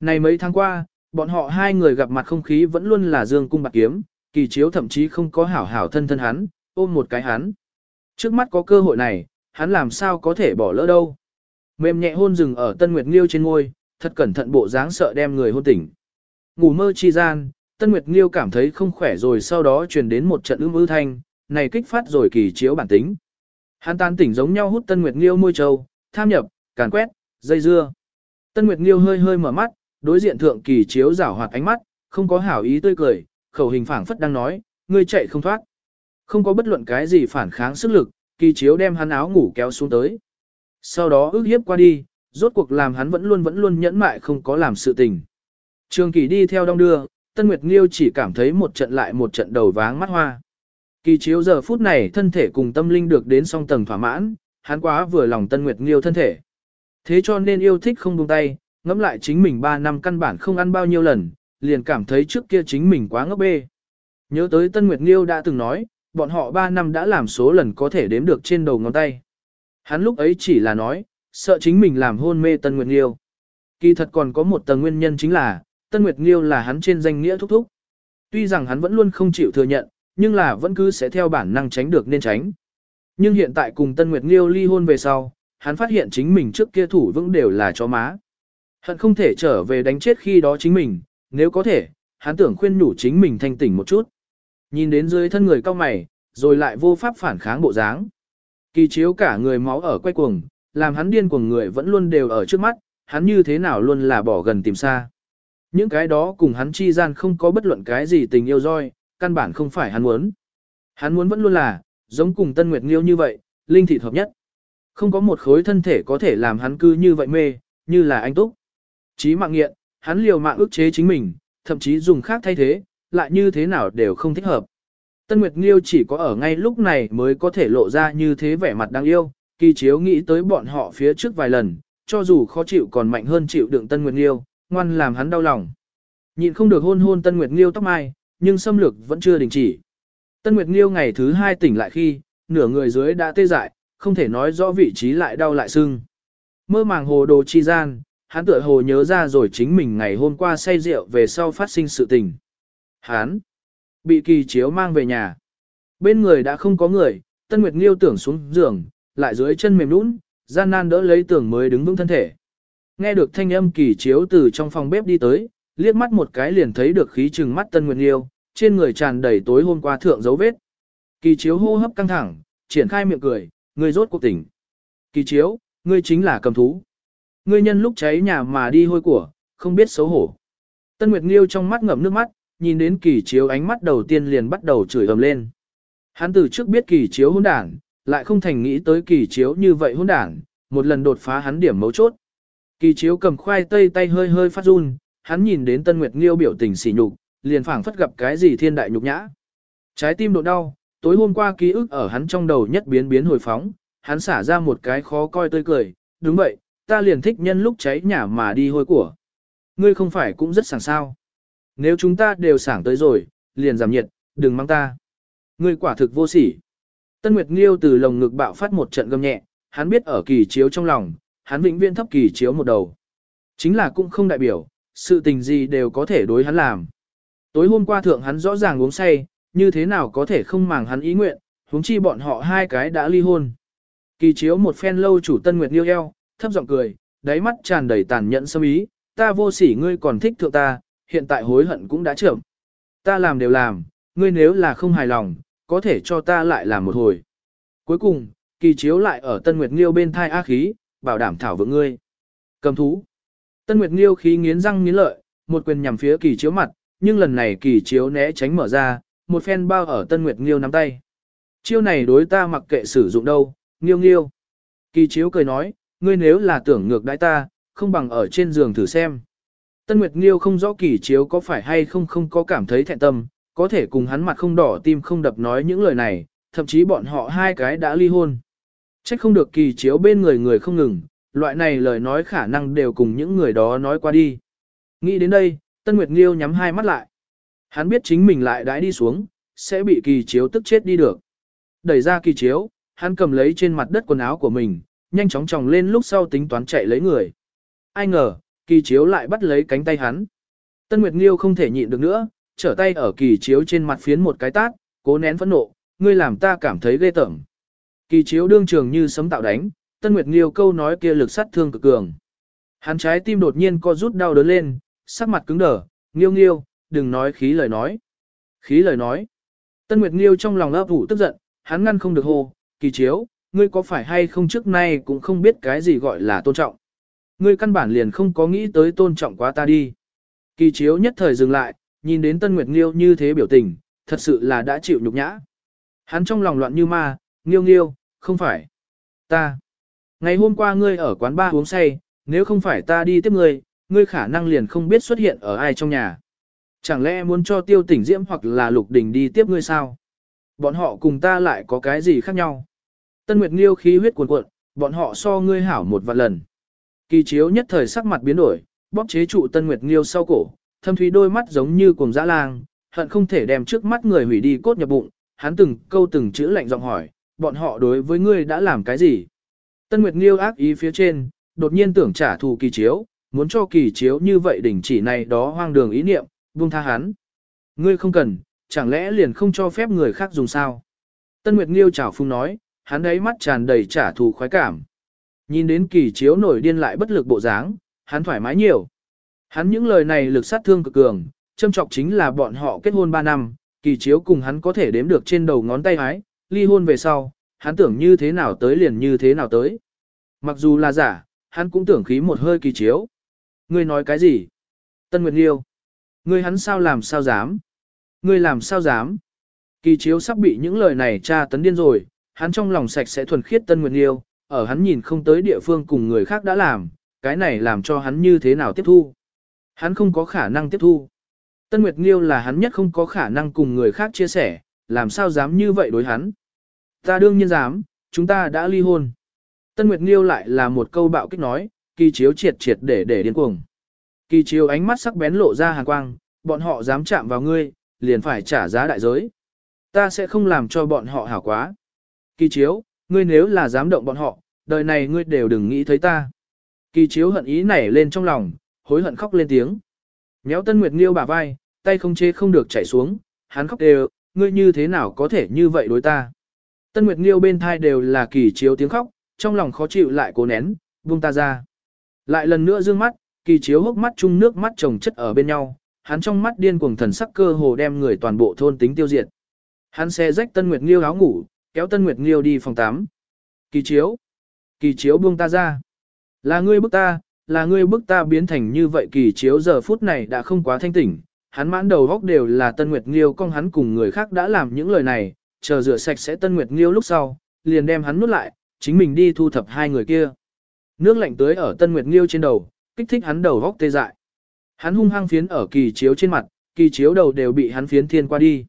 Này mấy tháng qua, bọn họ hai người gặp mặt không khí vẫn luôn là dương cung bạc kiếm, kỳ chiếu thậm chí không có hảo hảo thân thân hắn, ôm một cái hắn. Trước mắt có cơ hội này, hắn làm sao có thể bỏ lỡ đâu. Mềm nhẹ hôn rừng ở Tân Nguyệt Nghiêu trên ngôi, thật cẩn thận bộ dáng sợ đem người hôn tỉnh. Ngủ mơ chi gian, Tân Nguyệt Nghiêu cảm thấy không khỏe rồi sau đó truyền đến một trận ưm ư thanh, này kích phát rồi kỳ chiếu bản tính. Hắn tan tỉnh giống nhau hút Tân Nguyệt Nghiêu môi trâu, tham nhập, càn quét, dây dưa. Tân Nguyệt Nghiêu hơi hơi mở mắt, đối diện thượng kỳ chiếu rảo hoạt ánh mắt, không có hảo ý tươi cười, khẩu hình phảng phất đang nói, ngươi chạy không thoát. Không có bất luận cái gì phản kháng sức lực, kỳ chiếu đem hắn áo ngủ kéo xuống tới. Sau đó ước hiếp qua đi, rốt cuộc làm hắn vẫn luôn vẫn luôn nhẫn mại không có làm sự tình. Trường kỳ đi theo đông đưa, Tân Nguyệt Nghiêu chỉ cảm thấy một trận lại một trận đầu váng mắt hoa. Kỳ chiếu giờ phút này thân thể cùng tâm linh được đến song tầng thỏa mãn, hắn quá vừa lòng Tân Nguyệt Nghiêu thân thể. Thế cho nên yêu thích không buông tay, ngẫm lại chính mình 3 năm căn bản không ăn bao nhiêu lần, liền cảm thấy trước kia chính mình quá ngốc bê. Nhớ tới Tân Nguyệt Nghiêu đã từng nói, bọn họ 3 năm đã làm số lần có thể đếm được trên đầu ngón tay. Hắn lúc ấy chỉ là nói, sợ chính mình làm hôn mê Tân Nguyệt Nghiêu. Kỳ thật còn có một tầng nguyên nhân chính là, Tân Nguyệt Nghiêu là hắn trên danh nghĩa thúc thúc. Tuy rằng hắn vẫn luôn không chịu thừa nhận, nhưng là vẫn cứ sẽ theo bản năng tránh được nên tránh. Nhưng hiện tại cùng Tân Nguyệt Nghiêu ly hôn về sau, hắn phát hiện chính mình trước kia thủ vững đều là chó má. Hận không thể trở về đánh chết khi đó chính mình, nếu có thể, hắn tưởng khuyên nhủ chính mình thanh tỉnh một chút. Nhìn đến dưới thân người cao mày, rồi lại vô pháp phản kháng bộ dáng. Kỳ chiếu cả người máu ở quay cuồng, làm hắn điên cuồng người vẫn luôn đều ở trước mắt, hắn như thế nào luôn là bỏ gần tìm xa. Những cái đó cùng hắn chi gian không có bất luận cái gì tình yêu roi, căn bản không phải hắn muốn. Hắn muốn vẫn luôn là, giống cùng Tân Nguyệt Nghiêu như vậy, linh thị hợp nhất. Không có một khối thân thể có thể làm hắn cư như vậy mê, như là anh Túc. Chí mạng nghiện, hắn liều mạng ức chế chính mình, thậm chí dùng khác thay thế, lại như thế nào đều không thích hợp. Tân Nguyệt Nghiêu chỉ có ở ngay lúc này mới có thể lộ ra như thế vẻ mặt đáng yêu, kỳ chiếu nghĩ tới bọn họ phía trước vài lần, cho dù khó chịu còn mạnh hơn chịu đựng Tân Nguyệt Nghiêu, ngoan làm hắn đau lòng. Nhịn không được hôn hôn Tân Nguyệt Nghiêu tóc mai, nhưng xâm lược vẫn chưa đình chỉ. Tân Nguyệt Nghiêu ngày thứ hai tỉnh lại khi, nửa người dưới đã tê dại, không thể nói rõ vị trí lại đau lại sưng. Mơ màng hồ đồ chi gian, hắn tựa hồ nhớ ra rồi chính mình ngày hôm qua say rượu về sau phát sinh sự tình. Hắn bị kỳ chiếu mang về nhà. Bên người đã không có người, Tân Nguyệt Nghiêu tưởng xuống giường, lại dưới chân mềm nũng, gian nan đỡ lấy tưởng mới đứng vững thân thể. Nghe được thanh âm kỳ chiếu từ trong phòng bếp đi tới, liếc mắt một cái liền thấy được khí trừng mắt Tân Nguyệt Nghiêu, trên người tràn đầy tối hôm qua thượng dấu vết. Kỳ chiếu hô hấp căng thẳng, triển khai miệng cười, ngươi rốt cuộc tỉnh. Kỳ chiếu, ngươi chính là cầm thú. Ngươi nhân lúc cháy nhà mà đi hôi của, không biết xấu hổ. Tân Nguyệt Nghiêu trong mắt ngậm nước mắt, nhìn đến kỳ chiếu ánh mắt đầu tiên liền bắt đầu chửi ầm lên. Hắn từ trước biết kỳ chiếu hôn đảng, lại không thành nghĩ tới kỳ chiếu như vậy hôn đảng, một lần đột phá hắn điểm mấu chốt. Kỳ chiếu cầm khoai tây tay hơi hơi phát run, hắn nhìn đến Tân Nguyệt Nghiêu biểu tình sỉ nhục, liền phảng phất gặp cái gì thiên đại nhục nhã. Trái tim độ đau, tối hôm qua ký ức ở hắn trong đầu nhất biến biến hồi phóng, hắn xả ra một cái khó coi tươi cười, đúng vậy, ta liền thích nhân lúc cháy nhà mà đi hôi của. Ngươi không phải cũng rất sảng sao. Nếu chúng ta đều sảng tới rồi, liền giảm nhiệt, đừng mang ta. Ngươi quả thực vô sỉ. Tân Nguyệt Nghiêu từ lồng ngực bạo phát một trận gầm nhẹ, hắn biết ở kỳ chiếu trong lòng, hắn vĩnh viễn thấp kỳ chiếu một đầu. Chính là cũng không đại biểu, sự tình gì đều có thể đối hắn làm. Tối hôm qua thượng hắn rõ ràng uống say, như thế nào có thể không màng hắn ý nguyện, huống chi bọn họ hai cái đã ly hôn. Kỳ chiếu một phen lâu chủ Tân Nguyệt Nghiêu eo, thấp giọng cười, đáy mắt tràn đầy tàn nhẫn xâm ý, ta vô sỉ ngươi còn thích thượng ta, hiện tại hối hận cũng đã trưởng. Ta làm đều làm, ngươi nếu là không hài lòng, có thể cho ta lại làm một hồi. Cuối cùng, kỳ chiếu lại ở Tân Nguyệt Nghiêu bên thai á khí, bảo đảm thảo vượng ngươi. Cầm thú. Tân Nguyệt Nghiêu khí nghiến răng nghiến lợi, một quyền nhằm phía kỳ chiếu mặt, nhưng lần này kỳ chiếu né tránh mở ra, một phen bao ở Tân Nguyệt Nghiêu nắm tay. Chiêu này đối ta mặc kệ sử dụng đâu, Nghiêu Nghiêu. Kỳ chiếu cười nói, ngươi nếu là tưởng ngược đãi ta, không bằng ở trên giường thử xem. Tân Nguyệt Nghiêu không rõ kỳ chiếu có phải hay không không có cảm thấy thẹn tâm, có thể cùng hắn mặt không đỏ tim không đập nói những lời này, thậm chí bọn họ hai cái đã ly hôn. Trách không được kỳ chiếu bên người người không ngừng, loại này lời nói khả năng đều cùng những người đó nói qua đi. Nghĩ đến đây, Tân Nguyệt Nghiêu nhắm hai mắt lại. Hắn biết chính mình lại đãi đi xuống, sẽ bị kỳ chiếu tức chết đi được. Đẩy ra kỳ chiếu, hắn cầm lấy trên mặt đất quần áo của mình, nhanh chóng tròng lên lúc sau tính toán chạy lấy người. Ai ngờ, kỳ chiếu lại bắt lấy cánh tay hắn. Tân Nguyệt Nghiêu không thể nhịn được nữa, trở tay ở kỳ chiếu trên mặt phiến một cái tát, cố nén phẫn nộ, ngươi làm ta cảm thấy ghê tởm. Kỳ chiếu đương trường như sấm tạo đánh, Tân Nguyệt Nghiêu câu nói kia lực sát thương cực cường. Hắn trái tim đột nhiên co rút đau đớn lên, sắc mặt cứng đờ, Nghiêu Nghiêu, đừng nói khí lời nói. Khí lời nói. Tân Nguyệt Nghiêu trong lòng ấp ủ tức giận, hắn ngăn không được hô, kỳ chiếu, ngươi có phải hay không trước nay cũng không biết cái gì gọi là tôn trọng. Ngươi căn bản liền không có nghĩ tới tôn trọng quá ta đi. Kỳ chiếu nhất thời dừng lại, nhìn đến Tân Nguyệt Nghiêu như thế biểu tình, thật sự là đã chịu nhục nhã. Hắn trong lòng loạn như ma, Nghiêu Nghiêu, không phải. Ta. Ngày hôm qua ngươi ở quán ba uống say, nếu không phải ta đi tiếp ngươi, ngươi khả năng liền không biết xuất hiện ở ai trong nhà. Chẳng lẽ muốn cho tiêu tỉnh diễm hoặc là lục đình đi tiếp ngươi sao? Bọn họ cùng ta lại có cái gì khác nhau? Tân Nguyệt Nghiêu khí huyết cuồn cuộn, bọn họ so ngươi hảo một vạn lần. Kỳ chiếu nhất thời sắc mặt biến đổi, bóp chế trụ Tân Nguyệt Nghiêu sau cổ, thâm thúy đôi mắt giống như cùng dã lang, hận không thể đem trước mắt người hủy đi cốt nhập bụng, hắn từng câu từng chữ lạnh giọng hỏi, bọn họ đối với ngươi đã làm cái gì? Tân Nguyệt Nghiêu ác ý phía trên, đột nhiên tưởng trả thù kỳ chiếu, muốn cho kỳ chiếu như vậy đỉnh chỉ này đó hoang đường ý niệm, buông tha hắn. Ngươi không cần, chẳng lẽ liền không cho phép người khác dùng sao? Tân Nguyệt Nghiêu chảo phung nói, hắn đấy mắt tràn đầy trả thù khoái cảm. Nhìn đến kỳ chiếu nổi điên lại bất lực bộ dáng, hắn thoải mái nhiều. Hắn những lời này lực sát thương cực cường, châm trọng chính là bọn họ kết hôn 3 năm, kỳ chiếu cùng hắn có thể đếm được trên đầu ngón tay hái ly hôn về sau, hắn tưởng như thế nào tới liền như thế nào tới. Mặc dù là giả, hắn cũng tưởng khí một hơi kỳ chiếu. Ngươi nói cái gì? Tân Nguyệt Liêu. Ngươi hắn sao làm sao dám? Ngươi làm sao dám? Kỳ chiếu sắp bị những lời này tra tấn điên rồi, hắn trong lòng sạch sẽ thuần khiết Tân Nguyệt Nghiêu ở hắn nhìn không tới địa phương cùng người khác đã làm, cái này làm cho hắn như thế nào tiếp thu. Hắn không có khả năng tiếp thu. Tân Nguyệt Nghiêu là hắn nhất không có khả năng cùng người khác chia sẻ, làm sao dám như vậy đối hắn. Ta đương nhiên dám, chúng ta đã ly hôn. Tân Nguyệt Nghiêu lại là một câu bạo kích nói, kỳ chiếu triệt triệt để để điên cuồng. Kỳ chiếu ánh mắt sắc bén lộ ra hàn quang, bọn họ dám chạm vào ngươi, liền phải trả giá đại giới. Ta sẽ không làm cho bọn họ hảo quá. Kỳ chiếu, ngươi nếu là dám động bọn họ, đời này ngươi đều đừng nghĩ thấy ta. Kỳ chiếu hận ý nảy lên trong lòng, hối hận khóc lên tiếng. Nhéo Tân Nguyệt Nghiêu bả vai, tay không chế không được chảy xuống, hắn khóc đều, ngươi như thế nào có thể như vậy đối ta. Tân Nguyệt Nghiêu bên thai đều là kỳ chiếu tiếng khóc, trong lòng khó chịu lại cố nén, buông ta ra. Lại lần nữa dương mắt, kỳ chiếu hốc mắt chung nước mắt chồng chất ở bên nhau, hắn trong mắt điên cuồng thần sắc cơ hồ đem người toàn bộ thôn tính tiêu diệt. Hắn xe rách Tân Nguyệt Nghiêu áo ngủ, kéo Tân Nguyệt Nghiêu đi phòng 8. Kỳ chiếu. Kỳ chiếu buông ta ra. Là ngươi bức ta, là ngươi bức ta biến thành như vậy kỳ chiếu giờ phút này đã không quá thanh tỉnh. Hắn mãn đầu góc đều là Tân Nguyệt Nghiêu con hắn cùng người khác đã làm những lời này, chờ rửa sạch sẽ Tân Nguyệt Nghiêu lúc sau, liền đem hắn nuốt lại, chính mình đi thu thập hai người kia. Nước lạnh tưới ở Tân Nguyệt Nghiêu trên đầu, kích thích hắn đầu góc tê dại. Hắn hung hăng phiến ở kỳ chiếu trên mặt, kỳ chiếu đầu đều bị hắn phiến thiên qua đi.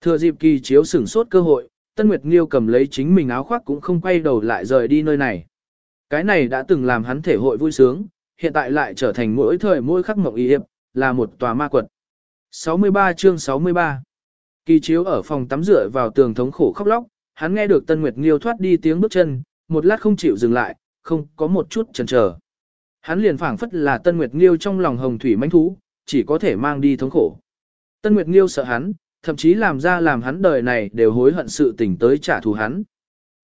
Thừa dịp kỳ chiếu sửng sốt cơ hội, Tân Nguyệt Nghiêu cầm lấy chính mình áo khoác cũng không quay đầu lại rời đi nơi này. Cái này đã từng làm hắn thể hội vui sướng, hiện tại lại trở thành mỗi thời mỗi khắc mộng y hiệp, là một tòa ma quật. 63 chương 63 Kỳ chiếu ở phòng tắm rửa vào tường thống khổ khóc lóc, hắn nghe được Tân Nguyệt Nghiêu thoát đi tiếng bước chân, một lát không chịu dừng lại, không có một chút chần chờ. Hắn liền phảng phất là Tân Nguyệt Nghiêu trong lòng hồng thủy mãnh thú, chỉ có thể mang đi thống khổ. Tân Nguyệt Nghiêu sợ hắn, thậm chí làm ra làm hắn đời này đều hối hận sự tình tới trả thù hắn.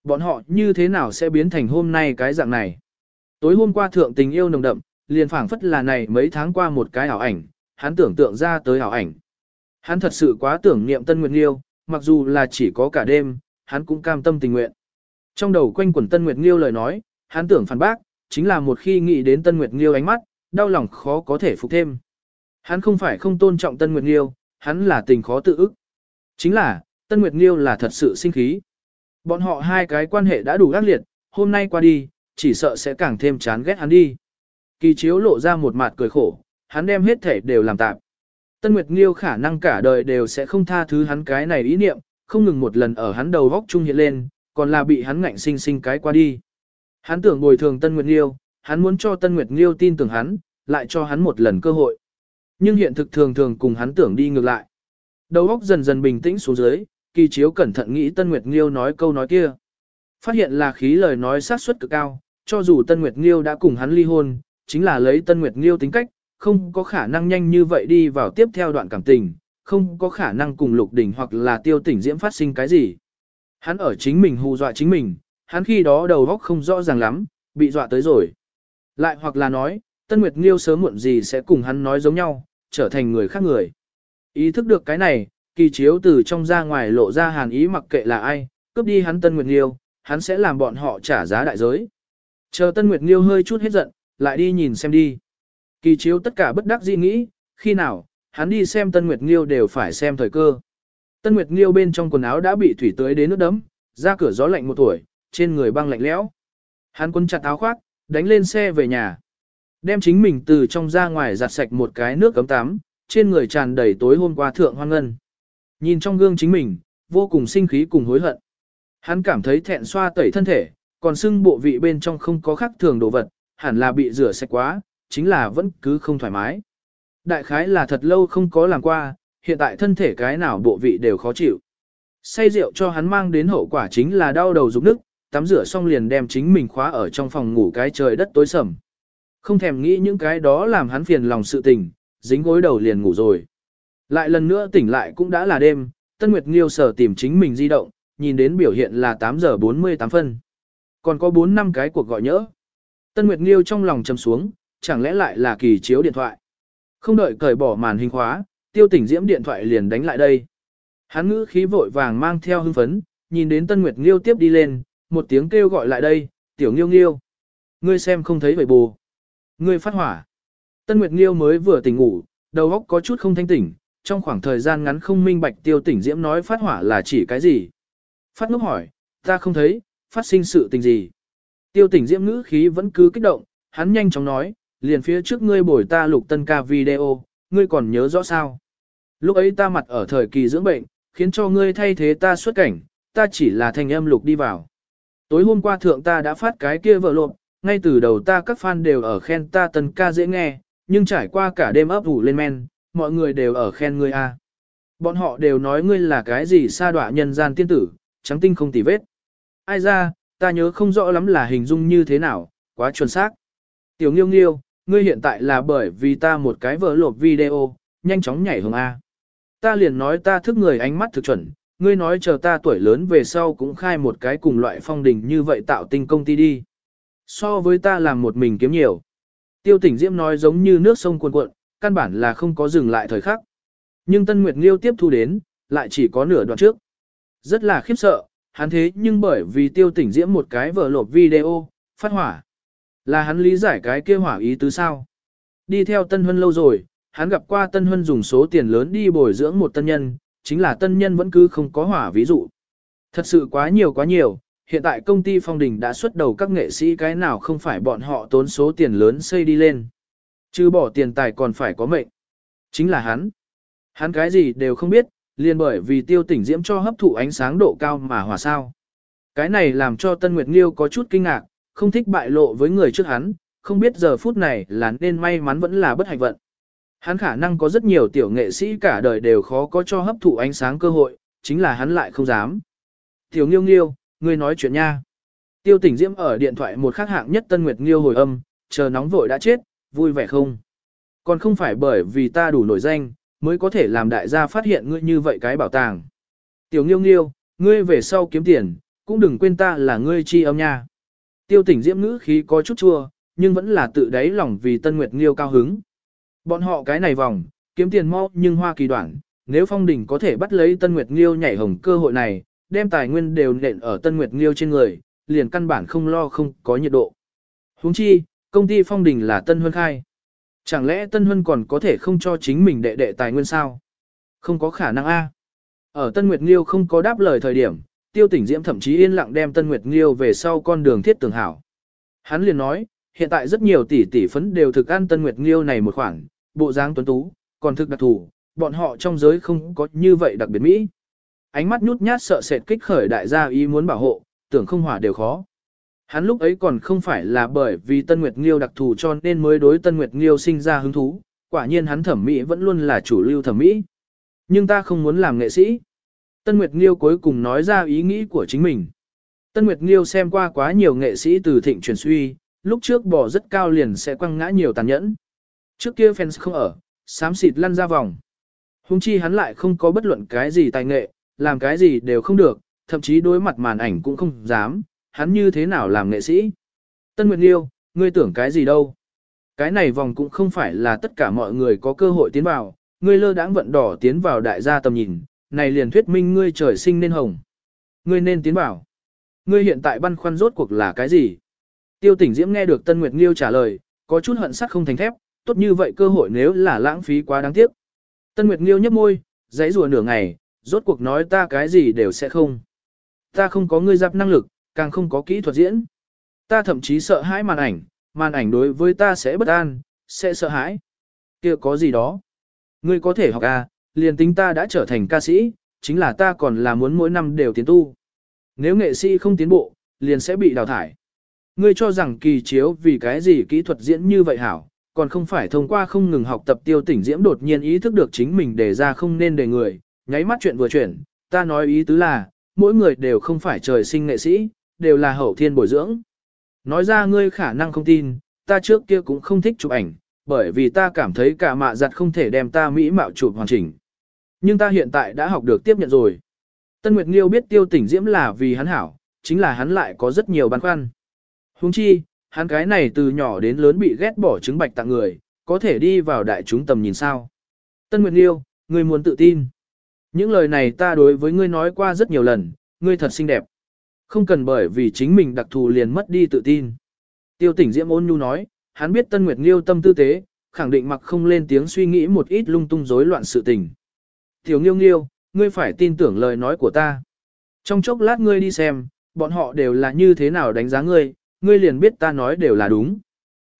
Bọn họ như thế nào sẽ biến thành hôm nay cái dạng này? Tối hôm qua thượng tình yêu nồng đậm, liền phảng phất là này mấy tháng qua một cái ảo ảnh, hắn tưởng tượng ra tới ảo ảnh. Hắn thật sự quá tưởng niệm Tân Nguyệt Nghiêu, mặc dù là chỉ có cả đêm, hắn cũng cam tâm tình nguyện. Trong đầu quanh quẩn Tân Nguyệt Nghiêu lời nói, hắn tưởng phản bác, chính là một khi nghĩ đến Tân Nguyệt Nghiêu ánh mắt, đau lòng khó có thể phục thêm. Hắn không phải không tôn trọng Tân Nguyệt Nghiêu, hắn là tình khó tự ức. Chính là, Tân Nguyệt Nghiêu là thật sự sinh khí. Bọn họ hai cái quan hệ đã đủ ác liệt, hôm nay qua đi, chỉ sợ sẽ càng thêm chán ghét hắn đi. Kỳ chiếu lộ ra một mặt cười khổ, hắn đem hết thể đều làm tạm. Tân Nguyệt Nghiêu khả năng cả đời đều sẽ không tha thứ hắn cái này ý niệm, không ngừng một lần ở hắn đầu vóc trung hiện lên, còn là bị hắn ngạnh sinh sinh cái qua đi. Hắn tưởng bồi thường Tân Nguyệt Nghiêu, hắn muốn cho Tân Nguyệt Nghiêu tin tưởng hắn, lại cho hắn một lần cơ hội. Nhưng hiện thực thường thường cùng hắn tưởng đi ngược lại. Đầu óc dần dần bình tĩnh xuống dưới, kỳ chiếu cẩn thận nghĩ Tân Nguyệt Nghiêu nói câu nói kia. Phát hiện là khí lời nói sát suất cực cao, cho dù Tân Nguyệt Nghiêu đã cùng hắn ly hôn, chính là lấy Tân Nguyệt Nghiêu tính cách, không có khả năng nhanh như vậy đi vào tiếp theo đoạn cảm tình, không có khả năng cùng Lục Đỉnh hoặc là tiêu tỉnh diễm phát sinh cái gì. Hắn ở chính mình hù dọa chính mình, hắn khi đó đầu óc không rõ ràng lắm, bị dọa tới rồi. Lại hoặc là nói, Tân Nguyệt Nghiêu sớm muộn gì sẽ cùng hắn nói giống nhau, trở thành người khác người. Ý thức được cái này, kỳ chiếu từ trong ra ngoài lộ ra hàn ý mặc kệ là ai, cướp đi hắn Tân Nguyệt Nghiêu, hắn sẽ làm bọn họ trả giá đại giới. Chờ Tân Nguyệt Nghiêu hơi chút hết giận, lại đi nhìn xem đi. Kỳ chiếu tất cả bất đắc dĩ nghĩ, khi nào, hắn đi xem Tân Nguyệt Nghiêu đều phải xem thời cơ. Tân Nguyệt Nghiêu bên trong quần áo đã bị thủy tưới đến nước đấm, ra cửa gió lạnh một tuổi, trên người băng lạnh lẽo. Hắn quân chặt áo khoác, đánh lên xe về nhà. Đem chính mình từ trong ra ngoài giặt sạch một cái nước cấm tắm, trên người tràn đầy tối hôm qua thượng hoang ngân. Nhìn trong gương chính mình, vô cùng sinh khí cùng hối hận. Hắn cảm thấy thẹn xoa tẩy thân thể, còn xưng bộ vị bên trong không có khắc thường đồ vật, hẳn là bị rửa sạch quá, chính là vẫn cứ không thoải mái. Đại khái là thật lâu không có làm qua, hiện tại thân thể cái nào bộ vị đều khó chịu. Say rượu cho hắn mang đến hậu quả chính là đau đầu rụng nức, tắm rửa xong liền đem chính mình khóa ở trong phòng ngủ cái trời đất tối sầm. Không thèm nghĩ những cái đó làm hắn phiền lòng sự tình, dính gối đầu liền ngủ rồi. Lại lần nữa tỉnh lại cũng đã là đêm, Tân Nguyệt Nghiêu sở tìm chính mình di động, nhìn đến biểu hiện là 8 giờ 48 phân. Còn có 4 năm cái cuộc gọi nhỡ. Tân Nguyệt Nghiêu trong lòng trầm xuống, chẳng lẽ lại là kỳ chiếu điện thoại. Không đợi cởi bỏ màn hình khóa, tiêu tỉnh diễm điện thoại liền đánh lại đây. Hắn ngữ khí vội vàng mang theo hưng phấn, nhìn đến Tân Nguyệt Nghiêu tiếp đi lên, một tiếng kêu gọi lại đây, tiểu Nghiêu Nghiêu. Ngươi xem không thấy vậy bù. Ngươi phát hỏa. Tân Nguyệt Nghiêu mới vừa tỉnh ngủ, đầu óc có chút không thanh tỉnh, trong khoảng thời gian ngắn không minh bạch tiêu tỉnh diễm nói phát hỏa là chỉ cái gì. Phát ngốc hỏi, ta không thấy, phát sinh sự tình gì. Tiêu tỉnh diễm ngữ khí vẫn cứ kích động, hắn nhanh chóng nói, liền phía trước ngươi bồi ta lục tân ca video, ngươi còn nhớ rõ sao. Lúc ấy ta mặt ở thời kỳ dưỡng bệnh, khiến cho ngươi thay thế ta xuất cảnh, ta chỉ là thành âm lục đi vào. Tối hôm qua thượng ta đã phát cái kia vợ lộp, ngay từ đầu ta các fan đều ở khen ta tân ca dễ nghe, nhưng trải qua cả đêm ấp ủ lên men, mọi người đều ở khen ngươi a. Bọn họ đều nói ngươi là cái gì sa đọa nhân gian tiên tử, trắng tinh không tì vết. Ai ra, ta nhớ không rõ lắm là hình dung như thế nào, quá chuẩn xác. Tiểu nghiêu nghiêu, ngươi hiện tại là bởi vì ta một cái vỡ lộp video, nhanh chóng nhảy hướng A. Ta liền nói ta thức người ánh mắt thực chuẩn, ngươi nói chờ ta tuổi lớn về sau cũng khai một cái cùng loại phong đình như vậy tạo tinh công ty đi. So với ta làm một mình kiếm nhiều. Tiêu tỉnh Diễm nói giống như nước sông cuồn cuộn, căn bản là không có dừng lại thời khắc. Nhưng Tân Nguyệt Nghiêu tiếp thu đến, lại chỉ có nửa đoạn trước. Rất là khiếp sợ, hắn thế nhưng bởi vì tiêu tỉnh Diễm một cái vở lộp video, phát hỏa. Là hắn lý giải cái kia hỏa ý tứ sao. Đi theo Tân Huân lâu rồi, hắn gặp qua Tân Huân dùng số tiền lớn đi bồi dưỡng một tân nhân, chính là tân nhân vẫn cứ không có hỏa ví dụ. Thật sự quá nhiều quá nhiều, hiện tại công ty phong đình đã xuất đầu các nghệ sĩ cái nào không phải bọn họ tốn số tiền lớn xây đi lên. Chứ bỏ tiền tài còn phải có mệnh. Chính là hắn. Hắn cái gì đều không biết, liền bởi vì tiêu tỉnh diễm cho hấp thụ ánh sáng độ cao mà hòa sao. Cái này làm cho Tân Nguyệt Nghiêu có chút kinh ngạc, không thích bại lộ với người trước hắn, không biết giờ phút này là nên may mắn vẫn là bất hạnh vận. Hắn khả năng có rất nhiều tiểu nghệ sĩ cả đời đều khó có cho hấp thụ ánh sáng cơ hội, chính là hắn lại không dám. Tiểu Nghiêu Nghiêu, ngươi nói chuyện nha. Tiêu tỉnh diễm ở điện thoại một khắc hạng nhất Tân Nguyệt Nghiêu hồi âm, chờ nóng vội đã chết, vui vẻ không? Còn không phải bởi vì ta đủ nổi danh, mới có thể làm đại gia phát hiện ngươi như vậy cái bảo tàng. Tiểu Nghiêu Nghiêu, ngươi về sau kiếm tiền, cũng đừng quên ta là ngươi chi âm nha. Tiêu tỉnh diễm ngữ khí có chút chua, nhưng vẫn là tự đáy lòng vì Tân Nguyệt Nghiêu cao hứng. Bọn họ cái này vòng, kiếm tiền mau nhưng hoa kỳ đoạn, nếu phong đình có thể bắt lấy Tân Nguyệt Nghiêu nhảy hồng cơ hội này, đem tài nguyên đều nện ở Tân Nguyệt Nghiêu trên người, liền căn bản không lo không có nhiệt độ. Huống chi, công ty phong đình là Tân Huân khai. Chẳng lẽ Tân Huân còn có thể không cho chính mình đệ đệ tài nguyên sao? Không có khả năng a. Ở Tân Nguyệt Nghiêu không có đáp lời thời điểm, tiêu tỉnh diễm thậm chí yên lặng đem Tân Nguyệt Nghiêu về sau con đường thiết tường hảo. Hắn liền nói, hiện tại rất nhiều tỷ tỷ phấn đều thực ăn Tân Nguyệt Nghiêu này một khoản, bộ dáng tuấn tú, còn thực đặc thù, bọn họ trong giới không có như vậy đặc biệt Mỹ. Ánh mắt nhút nhát sợ sệt kích khởi đại gia ý muốn bảo hộ, tưởng không hỏa đều khó. Hắn lúc ấy còn không phải là bởi vì Tân Nguyệt Nghiêu đặc thù cho nên mới đối Tân Nguyệt Nghiêu sinh ra hứng thú, quả nhiên hắn thẩm mỹ vẫn luôn là chủ lưu thẩm mỹ. Nhưng ta không muốn làm nghệ sĩ. Tân Nguyệt Nghiêu cuối cùng nói ra ý nghĩ của chính mình. Tân Nguyệt Nghiêu xem qua quá nhiều nghệ sĩ từ thịnh chuyển suy, lúc trước bỏ rất cao liền sẽ quăng ngã nhiều tàn nhẫn. Trước kia fans không ở, xám xịt lăn ra vòng. Hùng chi hắn lại không có bất luận cái gì tài nghệ, làm cái gì đều không được, thậm chí đối mặt màn ảnh cũng không dám, hắn như thế nào làm nghệ sĩ. Tân Nguyệt Liêu, ngươi tưởng cái gì đâu. Cái này vòng cũng không phải là tất cả mọi người có cơ hội tiến vào, ngươi lơ đãng vận đỏ tiến vào đại gia tầm nhìn, này liền thuyết minh ngươi trời sinh nên hồng. Ngươi nên tiến vào. Ngươi hiện tại băn khoăn rốt cuộc là cái gì? Tiêu tỉnh Diễm nghe được Tân Nguyệt Liêu trả lời, có chút hận sắt không thành thép, tốt như vậy cơ hội nếu là lãng phí quá đáng tiếc. Tân Nguyệt Liêu nhấp môi, giấy rùa nửa ngày, rốt cuộc nói ta cái gì đều sẽ không. Ta không có ngươi giáp năng lực, càng không có kỹ thuật diễn. Ta thậm chí sợ hãi màn ảnh, màn ảnh đối với ta sẽ bất an, sẽ sợ hãi. kia có gì đó. Ngươi có thể học à, liền tính ta đã trở thành ca sĩ, chính là ta còn là muốn mỗi năm đều tiến tu. Nếu nghệ sĩ không tiến bộ, liền sẽ bị đào thải. Ngươi cho rằng kỳ chiếu vì cái gì kỹ thuật diễn như vậy hảo, còn không phải thông qua không ngừng học tập tiêu tỉnh diễm đột nhiên ý thức được chính mình để ra không nên để người, nháy mắt chuyện vừa chuyển, ta nói ý tứ là, mỗi người đều không phải trời sinh nghệ sĩ, đều là hậu thiên bồi dưỡng. Nói ra ngươi khả năng không tin, ta trước kia cũng không thích chụp ảnh, bởi vì ta cảm thấy cả mạ giặt không thể đem ta mỹ mạo chụp hoàn chỉnh. Nhưng ta hiện tại đã học được tiếp nhận rồi. Tân Nguyệt Nghiêu biết tiêu tỉnh diễm là vì hắn hảo, chính là hắn lại có rất nhiều băn khoăn. Huống chi, hắn cái này từ nhỏ đến lớn bị ghét bỏ chứng bạch tặng người, có thể đi vào đại chúng tầm nhìn sao. Tân Nguyệt Nghiêu, ngươi muốn tự tin. Những lời này ta đối với ngươi nói qua rất nhiều lần, ngươi thật xinh đẹp. Không cần bởi vì chính mình đặc thù liền mất đi tự tin. Tiêu tỉnh Diễm ôn nhu nói, hắn biết Tân Nguyệt Nghiêu tâm tư tế, khẳng định mặc không lên tiếng suy nghĩ một ít lung tung rối loạn sự tình. Tiểu Nghiêu Nghiêu, ngươi phải tin tưởng lời nói của ta. Trong chốc lát ngươi đi xem, bọn họ đều là như thế nào đánh giá ngươi, ngươi liền biết ta nói đều là đúng.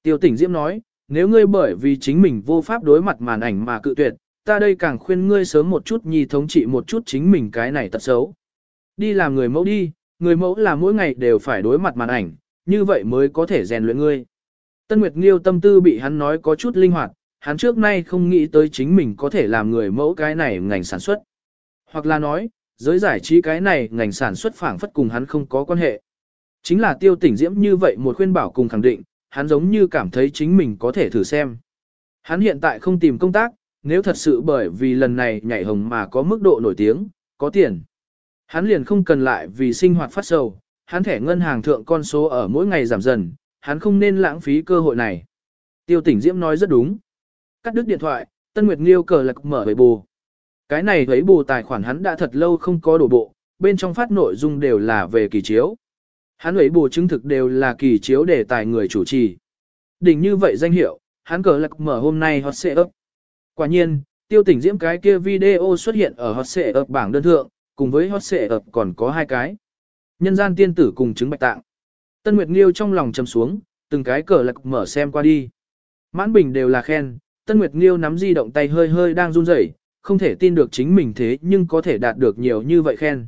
Tiêu tỉnh Diễm nói, nếu ngươi bởi vì chính mình vô pháp đối mặt màn ảnh mà cự tuyệt, ta đây càng khuyên ngươi sớm một chút nhi thống trị một chút chính mình cái này tật xấu. Đi làm người mẫu đi, người mẫu là mỗi ngày đều phải đối mặt màn ảnh, như vậy mới có thể rèn luyện ngươi. Tân Nguyệt Nghiêu tâm tư bị hắn nói có chút linh hoạt, hắn trước nay không nghĩ tới chính mình có thể làm người mẫu cái này ngành sản xuất. Hoặc là nói, giới giải trí cái này ngành sản xuất phảng phất cùng hắn không có quan hệ. Chính là tiêu tỉnh diễm như vậy một khuyên bảo cùng khẳng định, hắn giống như cảm thấy chính mình có thể thử xem. Hắn hiện tại không tìm công tác, nếu thật sự bởi vì lần này nhảy hồng mà có mức độ nổi tiếng, có tiền. Hắn liền không cần lại vì sinh hoạt phát sầu, hắn thẻ ngân hàng thượng con số ở mỗi ngày giảm dần, hắn không nên lãng phí cơ hội này. Tiêu tỉnh Diễm nói rất đúng. Cắt đứt điện thoại, Tân Nguyệt Nghiêu cờ lạc mở với bù. Cái này với bù tài khoản hắn đã thật lâu không có đổ bộ, bên trong phát nội dung đều là về kỳ chiếu. Hắn ấy bù chứng thực đều là kỳ chiếu để tài người chủ trì. Đỉnh như vậy danh hiệu, hắn cờ lạc mở hôm nay hot sẽ ấp. Quả nhiên, tiêu tỉnh diễm cái kia video xuất hiện ở hot sẽ ập bảng đơn thượng, cùng với hot sẽ ập còn có hai cái. Nhân gian tiên tử cùng chứng bạch tạng. Tân Nguyệt Nghiêu trong lòng trầm xuống, từng cái cờ lạc mở xem qua đi. Mãn bình đều là khen, Tân Nguyệt Nghiêu nắm di động tay hơi hơi đang run rẩy, không thể tin được chính mình thế nhưng có thể đạt được nhiều như vậy khen.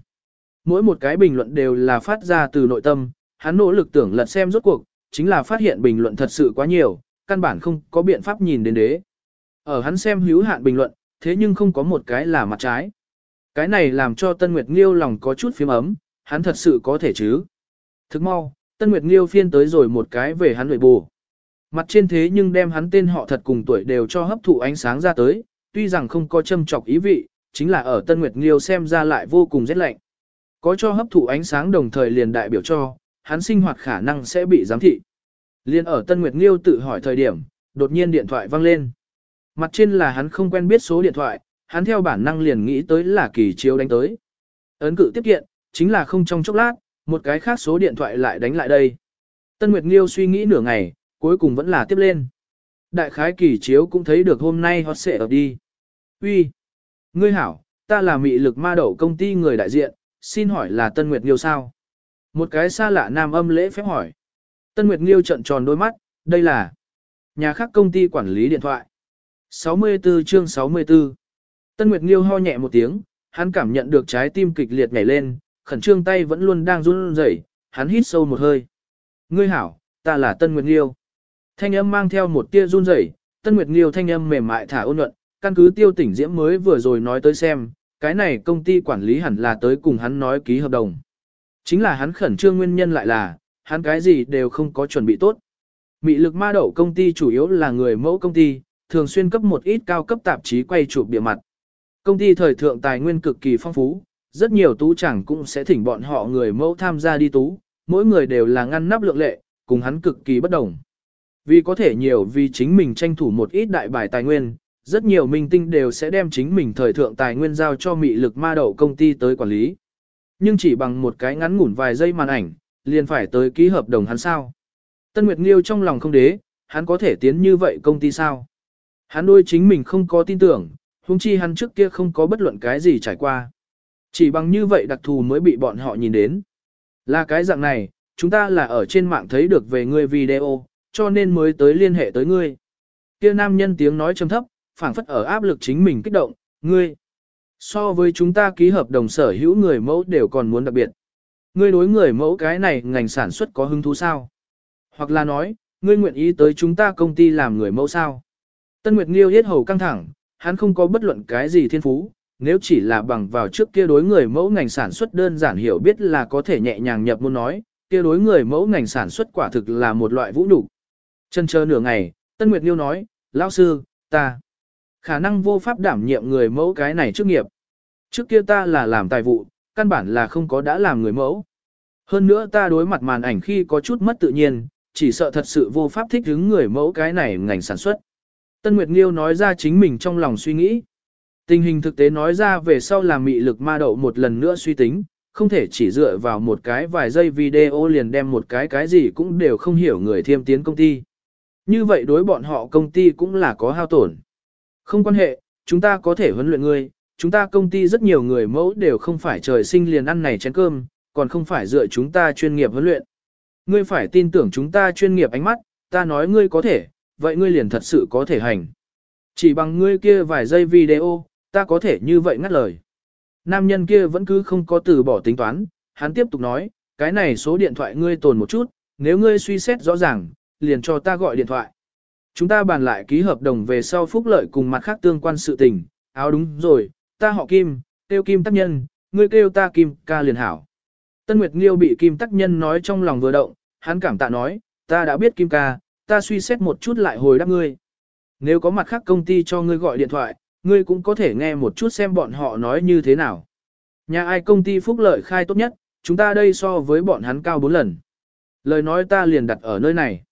Mỗi một cái bình luận đều là phát ra từ nội tâm, hắn nỗ lực tưởng lật xem rốt cuộc, chính là phát hiện bình luận thật sự quá nhiều, căn bản không có biện pháp nhìn đến đế. Ở hắn xem hữu hạn bình luận, thế nhưng không có một cái là mặt trái. Cái này làm cho Tân Nguyệt Nghiêu lòng có chút phím ấm, hắn thật sự có thể chứ. Thức mau, Tân Nguyệt Nghiêu phiên tới rồi một cái về hắn nội bù. Mặt trên thế nhưng đem hắn tên họ thật cùng tuổi đều cho hấp thụ ánh sáng ra tới, tuy rằng không có châm chọc ý vị, chính là ở Tân Nguyệt Nghiêu xem ra lại vô cùng rét lạnh. Có cho hấp thụ ánh sáng đồng thời liền đại biểu cho, hắn sinh hoạt khả năng sẽ bị giám thị. Liên ở Tân Nguyệt Nghiêu tự hỏi thời điểm, đột nhiên điện thoại vang lên. Mặt trên là hắn không quen biết số điện thoại, hắn theo bản năng liền nghĩ tới là kỳ chiếu đánh tới. Ấn cự tiếp kiện, chính là không trong chốc lát, một cái khác số điện thoại lại đánh lại đây. Tân Nguyệt Nghiêu suy nghĩ nửa ngày, cuối cùng vẫn là tiếp lên. Đại khái kỳ chiếu cũng thấy được hôm nay hot sẽ ở đi. Uy, Ngươi hảo, ta là mị lực ma đậu công ty người đại diện, xin hỏi là Tân Nguyệt Nghiêu sao? Một cái xa lạ nam âm lễ phép hỏi. Tân Nguyệt Nghiêu trận tròn đôi mắt, đây là nhà khác công ty quản lý điện thoại. 64 chương 64 Tân Nguyệt Nghiêu ho nhẹ một tiếng, hắn cảm nhận được trái tim kịch liệt nhảy lên, khẩn trương tay vẫn luôn đang run rẩy, hắn hít sâu một hơi. Ngươi hảo, ta là Tân Nguyệt Nghiêu. Thanh âm mang theo một tia run rẩy, Tân Nguyệt Nghiêu thanh âm mềm mại thả ôn nhuận, căn cứ tiêu tỉnh diễm mới vừa rồi nói tới xem, cái này công ty quản lý hẳn là tới cùng hắn nói ký hợp đồng. Chính là hắn khẩn trương nguyên nhân lại là, hắn cái gì đều không có chuẩn bị tốt. Mị lực ma đậu công ty chủ yếu là người mẫu công ty, thường xuyên cấp một ít cao cấp tạp chí quay chụp bìa mặt. Công ty thời thượng tài nguyên cực kỳ phong phú, rất nhiều tú chẳng cũng sẽ thỉnh bọn họ người mẫu tham gia đi tú, mỗi người đều là ngăn nắp lượng lệ, cùng hắn cực kỳ bất đồng. Vì có thể nhiều vì chính mình tranh thủ một ít đại bài tài nguyên, rất nhiều minh tinh đều sẽ đem chính mình thời thượng tài nguyên giao cho mị lực ma đậu công ty tới quản lý. Nhưng chỉ bằng một cái ngắn ngủn vài giây màn ảnh, liền phải tới ký hợp đồng hắn sao. Tân Nguyệt Nghiêu trong lòng không đế, hắn có thể tiến như vậy công ty sao? Hắn đôi chính mình không có tin tưởng, huống chi hắn trước kia không có bất luận cái gì trải qua. Chỉ bằng như vậy đặc thù mới bị bọn họ nhìn đến. Là cái dạng này, chúng ta là ở trên mạng thấy được về ngươi video, cho nên mới tới liên hệ tới ngươi. Kia nam nhân tiếng nói trầm thấp, phảng phất ở áp lực chính mình kích động, ngươi. So với chúng ta ký hợp đồng sở hữu người mẫu đều còn muốn đặc biệt. Ngươi đối người mẫu cái này ngành sản xuất có hứng thú sao? Hoặc là nói, ngươi nguyện ý tới chúng ta công ty làm người mẫu sao? Tân Nguyệt Nghiêu hết hầu căng thẳng, hắn không có bất luận cái gì thiên phú, nếu chỉ là bằng vào trước kia đối người mẫu ngành sản xuất đơn giản hiểu biết là có thể nhẹ nhàng nhập môn nói, kia đối người mẫu ngành sản xuất quả thực là một loại vũ nhục. Chân chờ nửa ngày, Tân Nguyệt Nghiêu nói, lão sư, ta khả năng vô pháp đảm nhiệm người mẫu cái này trước nghiệp. Trước kia ta là làm tài vụ, căn bản là không có đã làm người mẫu. Hơn nữa ta đối mặt màn ảnh khi có chút mất tự nhiên, chỉ sợ thật sự vô pháp thích ứng người mẫu cái này ngành sản xuất. Tân Nguyệt Nghiêu nói ra chính mình trong lòng suy nghĩ. Tình hình thực tế nói ra về sau làm mị lực ma đậu một lần nữa suy tính, không thể chỉ dựa vào một cái vài giây video liền đem một cái cái gì cũng đều không hiểu người thiêm tiến công ty. Như vậy đối bọn họ công ty cũng là có hao tổn. Không quan hệ, chúng ta có thể huấn luyện ngươi, chúng ta công ty rất nhiều người mẫu đều không phải trời sinh liền ăn này chén cơm, còn không phải dựa chúng ta chuyên nghiệp huấn luyện. Ngươi phải tin tưởng chúng ta chuyên nghiệp ánh mắt, ta nói ngươi có thể, vậy ngươi liền thật sự có thể hành. Chỉ bằng ngươi kia vài giây video, ta có thể như vậy ngắt lời. Nam nhân kia vẫn cứ không có từ bỏ tính toán, hắn tiếp tục nói, cái này số điện thoại ngươi tồn một chút, nếu ngươi suy xét rõ ràng, liền cho ta gọi điện thoại. Chúng ta bàn lại ký hợp đồng về sau phúc lợi cùng mặt khác tương quan sự tình, áo đúng rồi, ta họ Kim, kêu Kim tác nhân, ngươi kêu ta Kim ca liền hảo. Tân Nguyệt Nghiêu bị Kim tác nhân nói trong lòng vừa động, hắn cảm tạ nói, ta đã biết Kim ca, ta suy xét một chút lại hồi đáp ngươi. Nếu có mặt khác công ty cho ngươi gọi điện thoại, ngươi cũng có thể nghe một chút xem bọn họ nói như thế nào. Nhà ai công ty phúc lợi khai tốt nhất, chúng ta đây so với bọn hắn cao 4 lần. Lời nói ta liền đặt ở nơi này.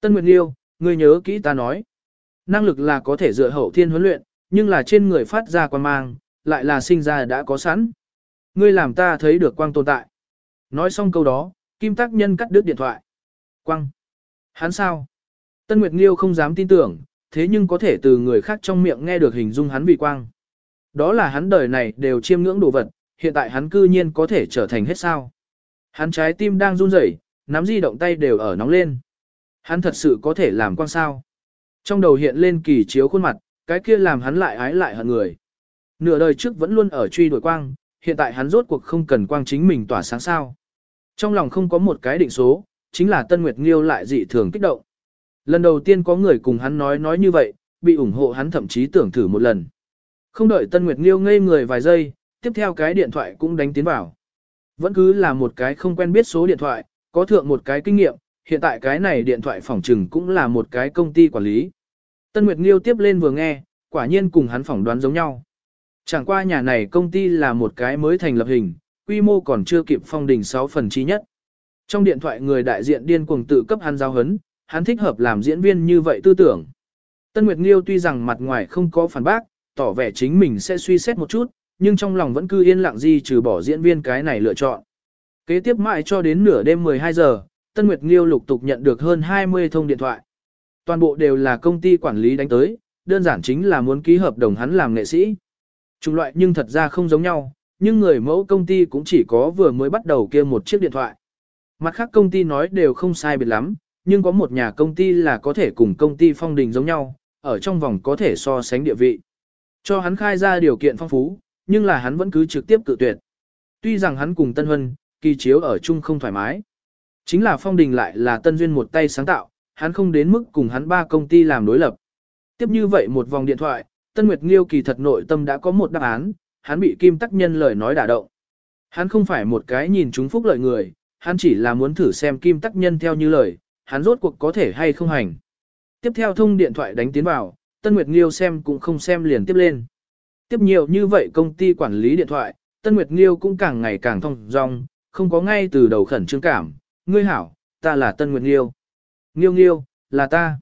Tân Nguyệt Liêu, ngươi nhớ kỹ ta nói. Năng lực là có thể dựa hậu thiên huấn luyện, nhưng là trên người phát ra quan mang, lại là sinh ra đã có sẵn. Ngươi làm ta thấy được quang tồn tại. Nói xong câu đó, Kim Tác Nhân cắt đứt điện thoại. Quang. Hắn sao? Tân Nguyệt Nghiêu không dám tin tưởng, thế nhưng có thể từ người khác trong miệng nghe được hình dung hắn vì quang. Đó là hắn đời này đều chiêm ngưỡng đồ vật, hiện tại hắn cư nhiên có thể trở thành hết sao. Hắn trái tim đang run rẩy, nắm di động tay đều ở nóng lên. Hắn thật sự có thể làm quang sao. Trong đầu hiện lên kỳ chiếu khuôn mặt, cái kia làm hắn lại ái lại hận người. Nửa đời trước vẫn luôn ở truy đuổi quang, hiện tại hắn rốt cuộc không cần quang chính mình tỏa sáng sao. Trong lòng không có một cái định số, chính là Tân Nguyệt Nghiêu lại dị thường kích động. Lần đầu tiên có người cùng hắn nói nói như vậy, bị ủng hộ hắn thậm chí tưởng thử một lần. Không đợi Tân Nguyệt Nghiêu ngây người vài giây, tiếp theo cái điện thoại cũng đánh tiến vào. Vẫn cứ là một cái không quen biết số điện thoại, có thượng một cái kinh nghiệm, hiện tại cái này điện thoại phỏng trừng cũng là một cái công ty quản lý. Tân Nguyệt Nghiêu tiếp lên vừa nghe, quả nhiên cùng hắn phỏng đoán giống nhau. Chẳng qua nhà này công ty là một cái mới thành lập hình, quy mô còn chưa kịp phong đỉnh 6 phần chi nhất. Trong điện thoại người đại diện điên cuồng tự cấp hắn giao hấn, hắn thích hợp làm diễn viên như vậy tư tưởng. Tân Nguyệt Nghiêu tuy rằng mặt ngoài không có phản bác, tỏ vẻ chính mình sẽ suy xét một chút, nhưng trong lòng vẫn cứ yên lặng gì trừ bỏ diễn viên cái này lựa chọn. Kế tiếp mãi cho đến nửa đêm 12 giờ, Tân Nguyệt Nghiêu lục tục nhận được hơn 20 thông điện thoại. Toàn bộ đều là công ty quản lý đánh tới, đơn giản chính là muốn ký hợp đồng hắn làm nghệ sĩ. Trung loại nhưng thật ra không giống nhau, nhưng người mẫu công ty cũng chỉ có vừa mới bắt đầu kia một chiếc điện thoại. Mặt khác công ty nói đều không sai biệt lắm, nhưng có một nhà công ty là có thể cùng công ty phong đình giống nhau, ở trong vòng có thể so sánh địa vị. Cho hắn khai ra điều kiện phong phú, nhưng là hắn vẫn cứ trực tiếp cự tuyệt. Tuy rằng hắn cùng Tân Huân, kỳ chiếu ở chung không thoải mái. Chính là Phong Đình lại là Tân Duyên một tay sáng tạo, hắn không đến mức cùng hắn ba công ty làm đối lập. Tiếp như vậy một vòng điện thoại, Tân Nguyệt Nghiêu kỳ thật nội tâm đã có một đáp án, hắn bị Kim Tắc Nhân lời nói đả động. Hắn không phải một cái nhìn chúng phúc lợi người, hắn chỉ là muốn thử xem Kim Tắc Nhân theo như lời, hắn rốt cuộc có thể hay không hành. Tiếp theo thông điện thoại đánh tiến vào, Tân Nguyệt Nghiêu xem cũng không xem liền tiếp lên. Tiếp nhiều như vậy công ty quản lý điện thoại, Tân Nguyệt Nghiêu cũng càng ngày càng thông dong, không có ngay từ đầu khẩn trương cảm. Ngươi hảo, ta là Tân Nguyệt Nghiêu. Nghiêu Nghiêu, là ta.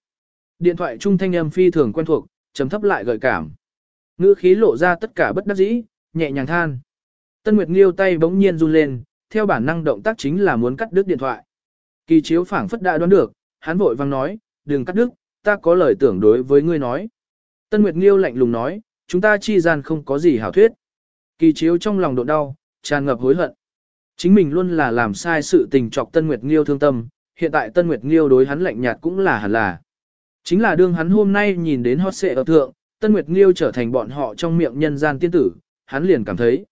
Điện thoại trung thanh âm phi thường quen thuộc, chấm thấp lại gợi cảm. Ngữ khí lộ ra tất cả bất đắc dĩ, nhẹ nhàng than. Tân Nguyệt Nghiêu tay bỗng nhiên run lên, theo bản năng động tác chính là muốn cắt đứt điện thoại. Kỳ chiếu phảng phất đã đoán được, hắn vội vang nói, đừng cắt đứt, ta có lời tưởng đối với ngươi nói. Tân Nguyệt Nghiêu lạnh lùng nói, chúng ta chi gian không có gì hảo thuyết. Kỳ chiếu trong lòng độ đau, tràn ngập hối hận. Chính mình luôn là làm sai sự tình chọc Tân Nguyệt Nghiêu thương tâm, hiện tại Tân Nguyệt Nghiêu đối hắn lạnh nhạt cũng là hẳn là. Chính là đương hắn hôm nay nhìn đến hot xệ ở thượng, Tân Nguyệt Nghiêu trở thành bọn họ trong miệng nhân gian tiên tử, hắn liền cảm thấy.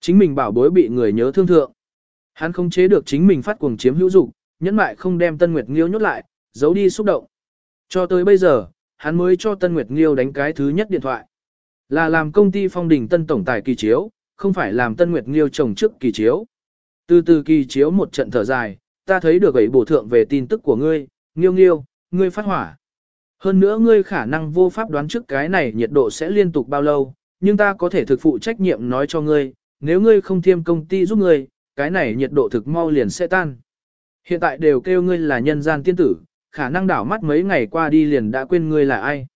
Chính mình bảo bối bị người nhớ thương thượng. Hắn không chế được chính mình phát cuồng chiếm hữu dục, nhẫn mại không đem Tân Nguyệt Nghiêu nhốt lại, giấu đi xúc động. Cho tới bây giờ, hắn mới cho Tân Nguyệt Nghiêu đánh cái thứ nhất điện thoại. Là làm công ty phong đình Tân Tổng Tài kỳ chiếu, không phải làm Tân Nguyệt Nghiêu chồng trước kỳ chiếu. Từ từ kỳ chiếu một trận thở dài, ta thấy được ấy bổ thượng về tin tức của ngươi, Nghiêu Nghiêu, ngươi phát hỏa. Hơn nữa ngươi khả năng vô pháp đoán trước cái này nhiệt độ sẽ liên tục bao lâu, nhưng ta có thể thực phụ trách nhiệm nói cho ngươi, nếu ngươi không thiêm công ty giúp ngươi, cái này nhiệt độ thực mau liền sẽ tan. Hiện tại đều kêu ngươi là nhân gian tiên tử, khả năng đảo mắt mấy ngày qua đi liền đã quên ngươi là ai.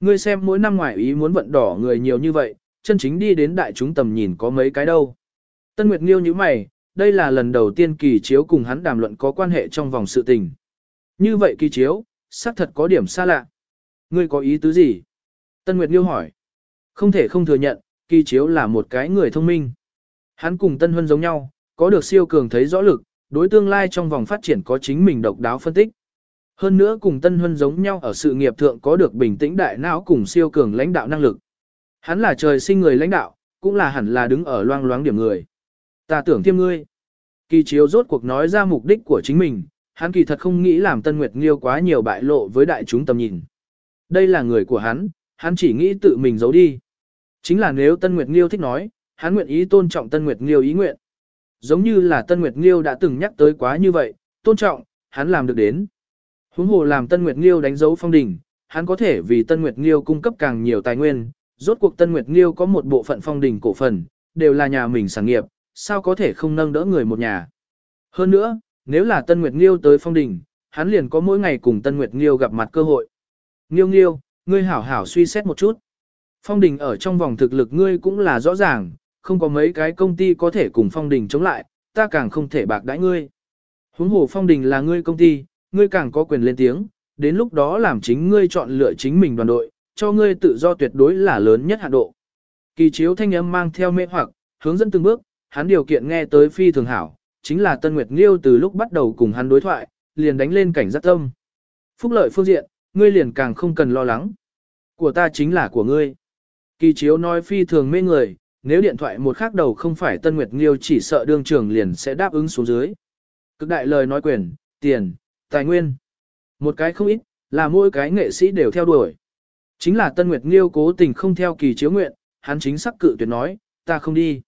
Ngươi xem mỗi năm ngoại ý muốn vận đỏ người nhiều như vậy, chân chính đi đến đại chúng tầm nhìn có mấy cái đâu. Tân Nguyệt Nghiêu như mày, đây là lần đầu tiên kỳ chiếu cùng hắn đàm luận có quan hệ trong vòng sự tình. Như vậy kỳ chiếu, xác thật có điểm xa lạ. Ngươi có ý tứ gì? Tân Nguyệt Nghiêu hỏi. Không thể không thừa nhận, kỳ chiếu là một cái người thông minh. Hắn cùng Tân Huân giống nhau, có được siêu cường thấy rõ lực, đối tương lai trong vòng phát triển có chính mình độc đáo phân tích. Hơn nữa cùng Tân Huân giống nhau ở sự nghiệp thượng có được bình tĩnh đại não cùng siêu cường lãnh đạo năng lực. Hắn là trời sinh người lãnh đạo, cũng là hẳn là đứng ở loang loáng điểm người. Ta tưởng thêm ngươi. Kỳ chiếu rốt cuộc nói ra mục đích của chính mình, hắn kỳ thật không nghĩ làm Tân Nguyệt Nghiêu quá nhiều bại lộ với đại chúng tầm nhìn. Đây là người của hắn, hắn chỉ nghĩ tự mình giấu đi. Chính là nếu Tân Nguyệt Nghiêu thích nói, hắn nguyện ý tôn trọng Tân Nguyệt Nghiêu ý nguyện. Giống như là Tân Nguyệt Nghiêu đã từng nhắc tới quá như vậy, tôn trọng, hắn làm được đến. Huống hồ làm Tân Nguyệt Nghiêu đánh dấu phong đỉnh, hắn có thể vì Tân Nguyệt Nghiêu cung cấp càng nhiều tài nguyên, rốt cuộc Tân Nguyệt Nghiêu có một bộ phận phong đỉnh cổ phần, đều là nhà mình sản nghiệp, sao có thể không nâng đỡ người một nhà. Hơn nữa, nếu là Tân Nguyệt Nghiêu tới phong đỉnh, hắn liền có mỗi ngày cùng Tân Nguyệt Nghiêu gặp mặt cơ hội. Nghiêu Nghiêu, ngươi hảo hảo suy xét một chút. Phong đỉnh ở trong vòng thực lực ngươi cũng là rõ ràng, không có mấy cái công ty có thể cùng phong đình chống lại, ta càng không thể bạc đãi ngươi. Huống hồ phong đình là ngươi công ty, ngươi càng có quyền lên tiếng, đến lúc đó làm chính ngươi chọn lựa chính mình đoàn đội, cho ngươi tự do tuyệt đối là lớn nhất hạn độ. Kỳ chiếu thanh âm mang theo mê hoặc, hướng dẫn từng bước, hắn điều kiện nghe tới phi thường hảo, chính là Tân Nguyệt Nghiêu từ lúc bắt đầu cùng hắn đối thoại, liền đánh lên cảnh giác tâm. Phúc lợi phương diện, ngươi liền càng không cần lo lắng. Của ta chính là của ngươi. Kỳ chiếu nói phi thường mê người, nếu điện thoại một khác đầu không phải Tân Nguyệt Nghiêu chỉ sợ đương trưởng liền sẽ đáp ứng xuống dưới. Cực đại lời nói quyền, tiền, tài nguyên. Một cái không ít, là mỗi cái nghệ sĩ đều theo đuổi. Chính là Tân Nguyệt Nghiêu cố tình không theo kỳ chiếu nguyện, hắn chính sắc cự tuyệt nói, ta không đi.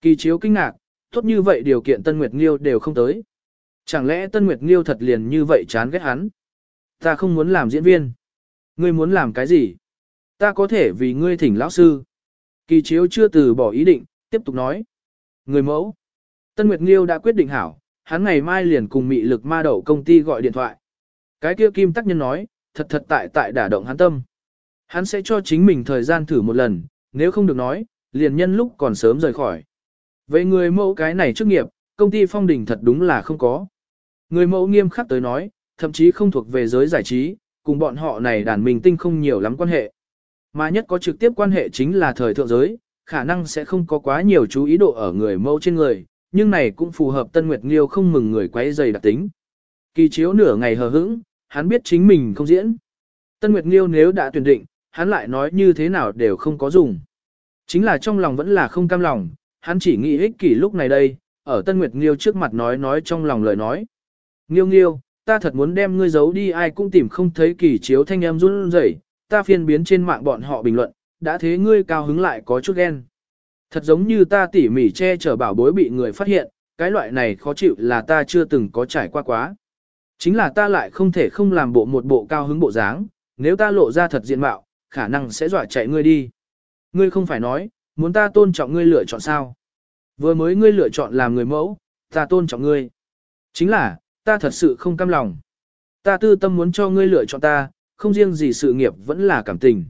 Kỳ chiếu kinh ngạc, tốt như vậy điều kiện Tân Nguyệt Nghiêu đều không tới. Chẳng lẽ Tân Nguyệt Nghiêu thật liền như vậy chán ghét hắn? Ta không muốn làm diễn viên. Ngươi muốn làm cái gì? Ta có thể vì ngươi thỉnh lão sư. Kỳ chiếu chưa từ bỏ ý định, tiếp tục nói. Người mẫu. Tân Nguyệt Nghiêu đã quyết định hảo, hắn ngày mai liền cùng mị lực ma đậu công ty gọi điện thoại. Cái kia Kim Tắc Nhân nói, thật thật tại tại đả động hắn tâm. Hắn sẽ cho chính mình thời gian thử một lần, nếu không được nói, liền nhân lúc còn sớm rời khỏi. vậy người mẫu cái này chức nghiệp, công ty phong đình thật đúng là không có. Người mẫu nghiêm khắc tới nói, thậm chí không thuộc về giới giải trí, cùng bọn họ này đàn mình tinh không nhiều lắm quan hệ. Mà nhất có trực tiếp quan hệ chính là thời thượng giới, khả năng sẽ không có quá nhiều chú ý độ ở người mẫu trên người, nhưng này cũng phù hợp Tân Nguyệt Nghiêu không mừng người quấy dày đặc tính. Kỳ chiếu nửa ngày hờ hững, hắn biết chính mình không diễn. Tân Nguyệt Nghiêu nếu đã tuyển định, hắn lại nói như thế nào đều không có dùng. Chính là trong lòng vẫn là không cam lòng, hắn chỉ nghĩ ích kỷ lúc này đây, ở Tân Nguyệt Nghiêu trước mặt nói nói trong lòng lời nói. Nghiêu nghiêu, ta thật muốn đem ngươi giấu đi ai cũng tìm không thấy kỳ chiếu thanh em run rẩy, ta phiên biến trên mạng bọn họ bình luận, đã thế ngươi cao hứng lại có chút ghen. Thật giống như ta tỉ mỉ che chở bảo bối bị người phát hiện, cái loại này khó chịu là ta chưa từng có trải qua quá. Chính là ta lại không thể không làm bộ một bộ cao hứng bộ dáng, nếu ta lộ ra thật diện mạo, khả năng sẽ dọa chạy ngươi đi. Ngươi không phải nói, muốn ta tôn trọng ngươi lựa chọn sao. Vừa mới ngươi lựa chọn làm người mẫu, ta tôn trọng ngươi. Chính là, ta thật sự không cam lòng. Ta tư tâm muốn cho ngươi lựa chọn ta, không riêng gì sự nghiệp vẫn là cảm tình.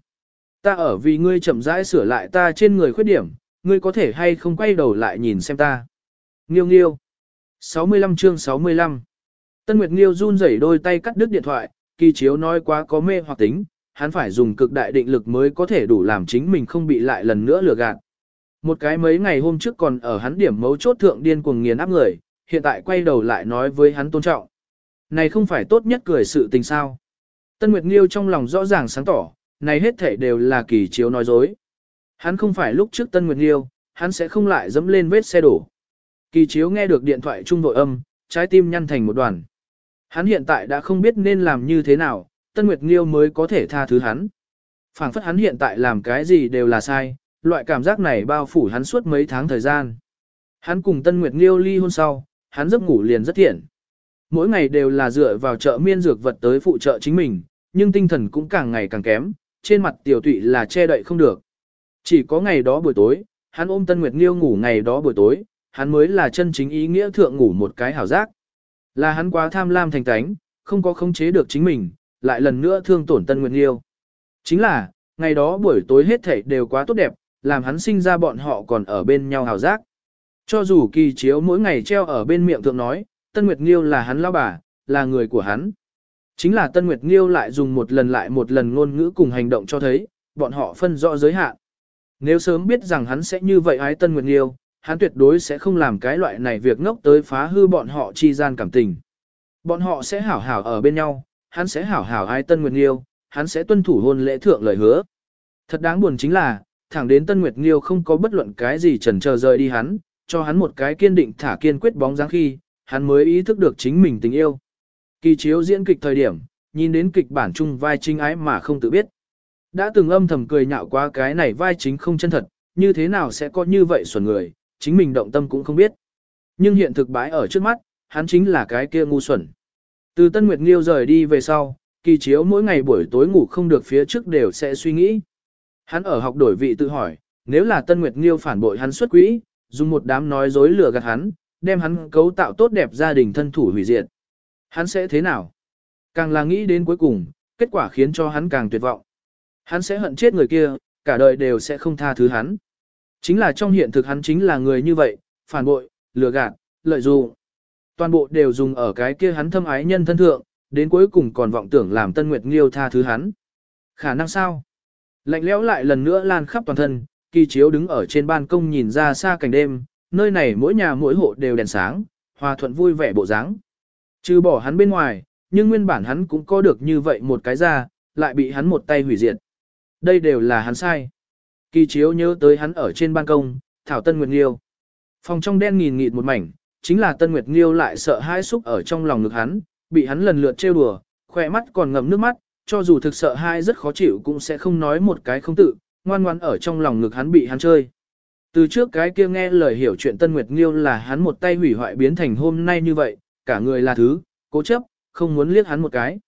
Ta ở vì ngươi chậm rãi sửa lại ta trên người khuyết điểm, ngươi có thể hay không quay đầu lại nhìn xem ta. Nghiêu nghiêu. 65 chương 65. Tân Nguyệt Nghiêu run rẩy đôi tay cắt đứt điện thoại, kỳ chiếu nói quá có mê hoặc tính, hắn phải dùng cực đại định lực mới có thể đủ làm chính mình không bị lại lần nữa lừa gạt. Một cái mấy ngày hôm trước còn ở hắn điểm mấu chốt thượng điên cuồng nghiền áp người, hiện tại quay đầu lại nói với hắn tôn trọng. Này không phải tốt nhất cười sự tình sao. Tân Nguyệt Nghiêu trong lòng rõ ràng sáng tỏ, này hết thể đều là kỳ chiếu nói dối. Hắn không phải lúc trước Tân Nguyệt Nghiêu, hắn sẽ không lại dẫm lên vết xe đổ. Kỳ chiếu nghe được điện thoại trung đội âm, trái tim nhăn thành một đoàn. Hắn hiện tại đã không biết nên làm như thế nào, Tân Nguyệt Nghiêu mới có thể tha thứ hắn. phảng phất hắn hiện tại làm cái gì đều là sai, loại cảm giác này bao phủ hắn suốt mấy tháng thời gian. Hắn cùng Tân Nguyệt Nghiêu ly hôn sau, hắn giấc ngủ liền rất thiện. Mỗi ngày đều là dựa vào chợ miên dược vật tới phụ trợ chính mình, nhưng tinh thần cũng càng ngày càng kém, trên mặt tiểu tụy là che đậy không được. Chỉ có ngày đó buổi tối, hắn ôm Tân Nguyệt Nghiêu ngủ ngày đó buổi tối, hắn mới là chân chính ý nghĩa thượng ngủ một cái hảo giác. Là hắn quá tham lam thành tánh, không có khống chế được chính mình, lại lần nữa thương tổn Tân Nguyệt Nghiêu. Chính là, ngày đó buổi tối hết thảy đều quá tốt đẹp, làm hắn sinh ra bọn họ còn ở bên nhau hào giác. Cho dù kỳ chiếu mỗi ngày treo ở bên miệng thượng nói, Tân Nguyệt Nghiêu là hắn lao bà, là người của hắn. Chính là Tân Nguyệt Nghiêu lại dùng một lần lại một lần ngôn ngữ cùng hành động cho thấy, bọn họ phân rõ giới hạn. Nếu sớm biết rằng hắn sẽ như vậy ái Tân Nguyệt Nghiêu, hắn tuyệt đối sẽ không làm cái loại này việc ngốc tới phá hư bọn họ chi gian cảm tình. Bọn họ sẽ hảo hảo ở bên nhau, hắn sẽ hảo hảo ái Tân Nguyệt Nghiêu, hắn sẽ tuân thủ hôn lễ thượng lời hứa. Thật đáng buồn chính là, thẳng đến Tân Nguyệt Nghiêu không có bất luận cái gì chần chờ rời đi hắn, cho hắn một cái kiên định thả kiên quyết bóng dáng khi, hắn mới ý thức được chính mình tình yêu. Kỳ chiếu diễn kịch thời điểm, nhìn đến kịch bản chung vai chính ái mà không tự biết. Đã từng âm thầm cười nhạo qua cái này vai chính không chân thật, như thế nào sẽ có như vậy xuẩn người, chính mình động tâm cũng không biết. Nhưng hiện thực bãi ở trước mắt, hắn chính là cái kia ngu xuẩn. Từ Tân Nguyệt Nghiêu rời đi về sau, kỳ chiếu mỗi ngày buổi tối ngủ không được phía trước đều sẽ suy nghĩ. Hắn ở học đổi vị tự hỏi, nếu là Tân Nguyệt Nghiêu phản bội hắn xuất quỹ, dùng một đám nói dối lừa gạt hắn, đem hắn cấu tạo tốt đẹp gia đình thân thủ hủy diệt. Hắn sẽ thế nào? Càng là nghĩ đến cuối cùng, kết quả khiến cho hắn càng tuyệt vọng. Hắn sẽ hận chết người kia, cả đời đều sẽ không tha thứ hắn. Chính là trong hiện thực hắn chính là người như vậy, phản bội, lừa gạt, lợi dụng. Toàn bộ đều dùng ở cái kia hắn thâm ái nhân thân thượng, đến cuối cùng còn vọng tưởng làm Tân Nguyệt Nghiêu tha thứ hắn. Khả năng sao? Lạnh lẽo lại lần nữa lan khắp toàn thân, kỳ chiếu đứng ở trên ban công nhìn ra xa cảnh đêm, nơi này mỗi nhà mỗi hộ đều đèn sáng, hòa thuận vui vẻ bộ dáng. Trừ bỏ hắn bên ngoài, nhưng nguyên bản hắn cũng có được như vậy một cái ra, lại bị hắn một tay hủy diệt. Đây đều là hắn sai. Kỳ chiếu nhớ tới hắn ở trên ban công, thảo Tân Nguyệt Nghiêu. Phòng trong đen nghìn nghịt một mảnh, chính là Tân Nguyệt Nghiêu lại sợ hãi xúc ở trong lòng ngực hắn, bị hắn lần lượt trêu đùa, khỏe mắt còn ngậm nước mắt, cho dù thực sợ hai rất khó chịu cũng sẽ không nói một cái không tự, ngoan ngoan ở trong lòng ngực hắn bị hắn chơi. Từ trước cái kia nghe lời hiểu chuyện Tân Nguyệt Nghiêu là hắn một tay hủy hoại biến thành hôm nay như vậy, cả người là thứ, cố chấp, không muốn liếc hắn một cái.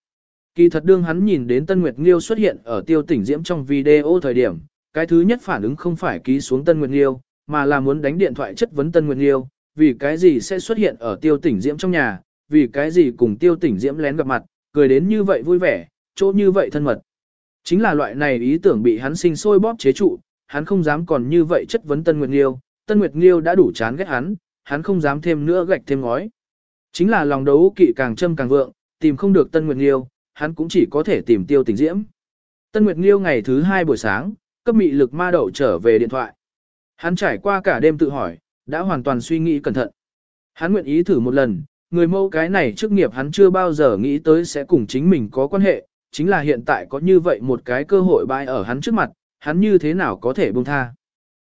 Kỳ thật đương hắn nhìn đến Tân Nguyệt Nghiêu xuất hiện ở tiêu tỉnh diễm trong video thời điểm, cái thứ nhất phản ứng không phải ký xuống Tân Nguyệt Nghiêu, mà là muốn đánh điện thoại chất vấn Tân Nguyệt Nghiêu, vì cái gì sẽ xuất hiện ở tiêu tỉnh diễm trong nhà, vì cái gì cùng tiêu tỉnh diễm lén gặp mặt, cười đến như vậy vui vẻ, chỗ như vậy thân mật. Chính là loại này ý tưởng bị hắn sinh sôi bóp chế trụ, hắn không dám còn như vậy chất vấn Tân Nguyệt Nghiêu, Tân Nguyệt Nghiêu đã đủ chán ghét hắn, hắn không dám thêm nữa gạch thêm ngói. Chính là lòng đấu kỵ càng châm càng vượng, tìm không được Tân Nguyệt Nghiêu, hắn cũng chỉ có thể tìm tiêu tình diễm. Tân Nguyệt Nghiêu ngày thứ hai buổi sáng, cấp mị lực ma đậu trở về điện thoại. Hắn trải qua cả đêm tự hỏi, đã hoàn toàn suy nghĩ cẩn thận. Hắn nguyện ý thử một lần, người mâu cái này trước nghiệp hắn chưa bao giờ nghĩ tới sẽ cùng chính mình có quan hệ, chính là hiện tại có như vậy một cái cơ hội bại ở hắn trước mặt, hắn như thế nào có thể buông tha.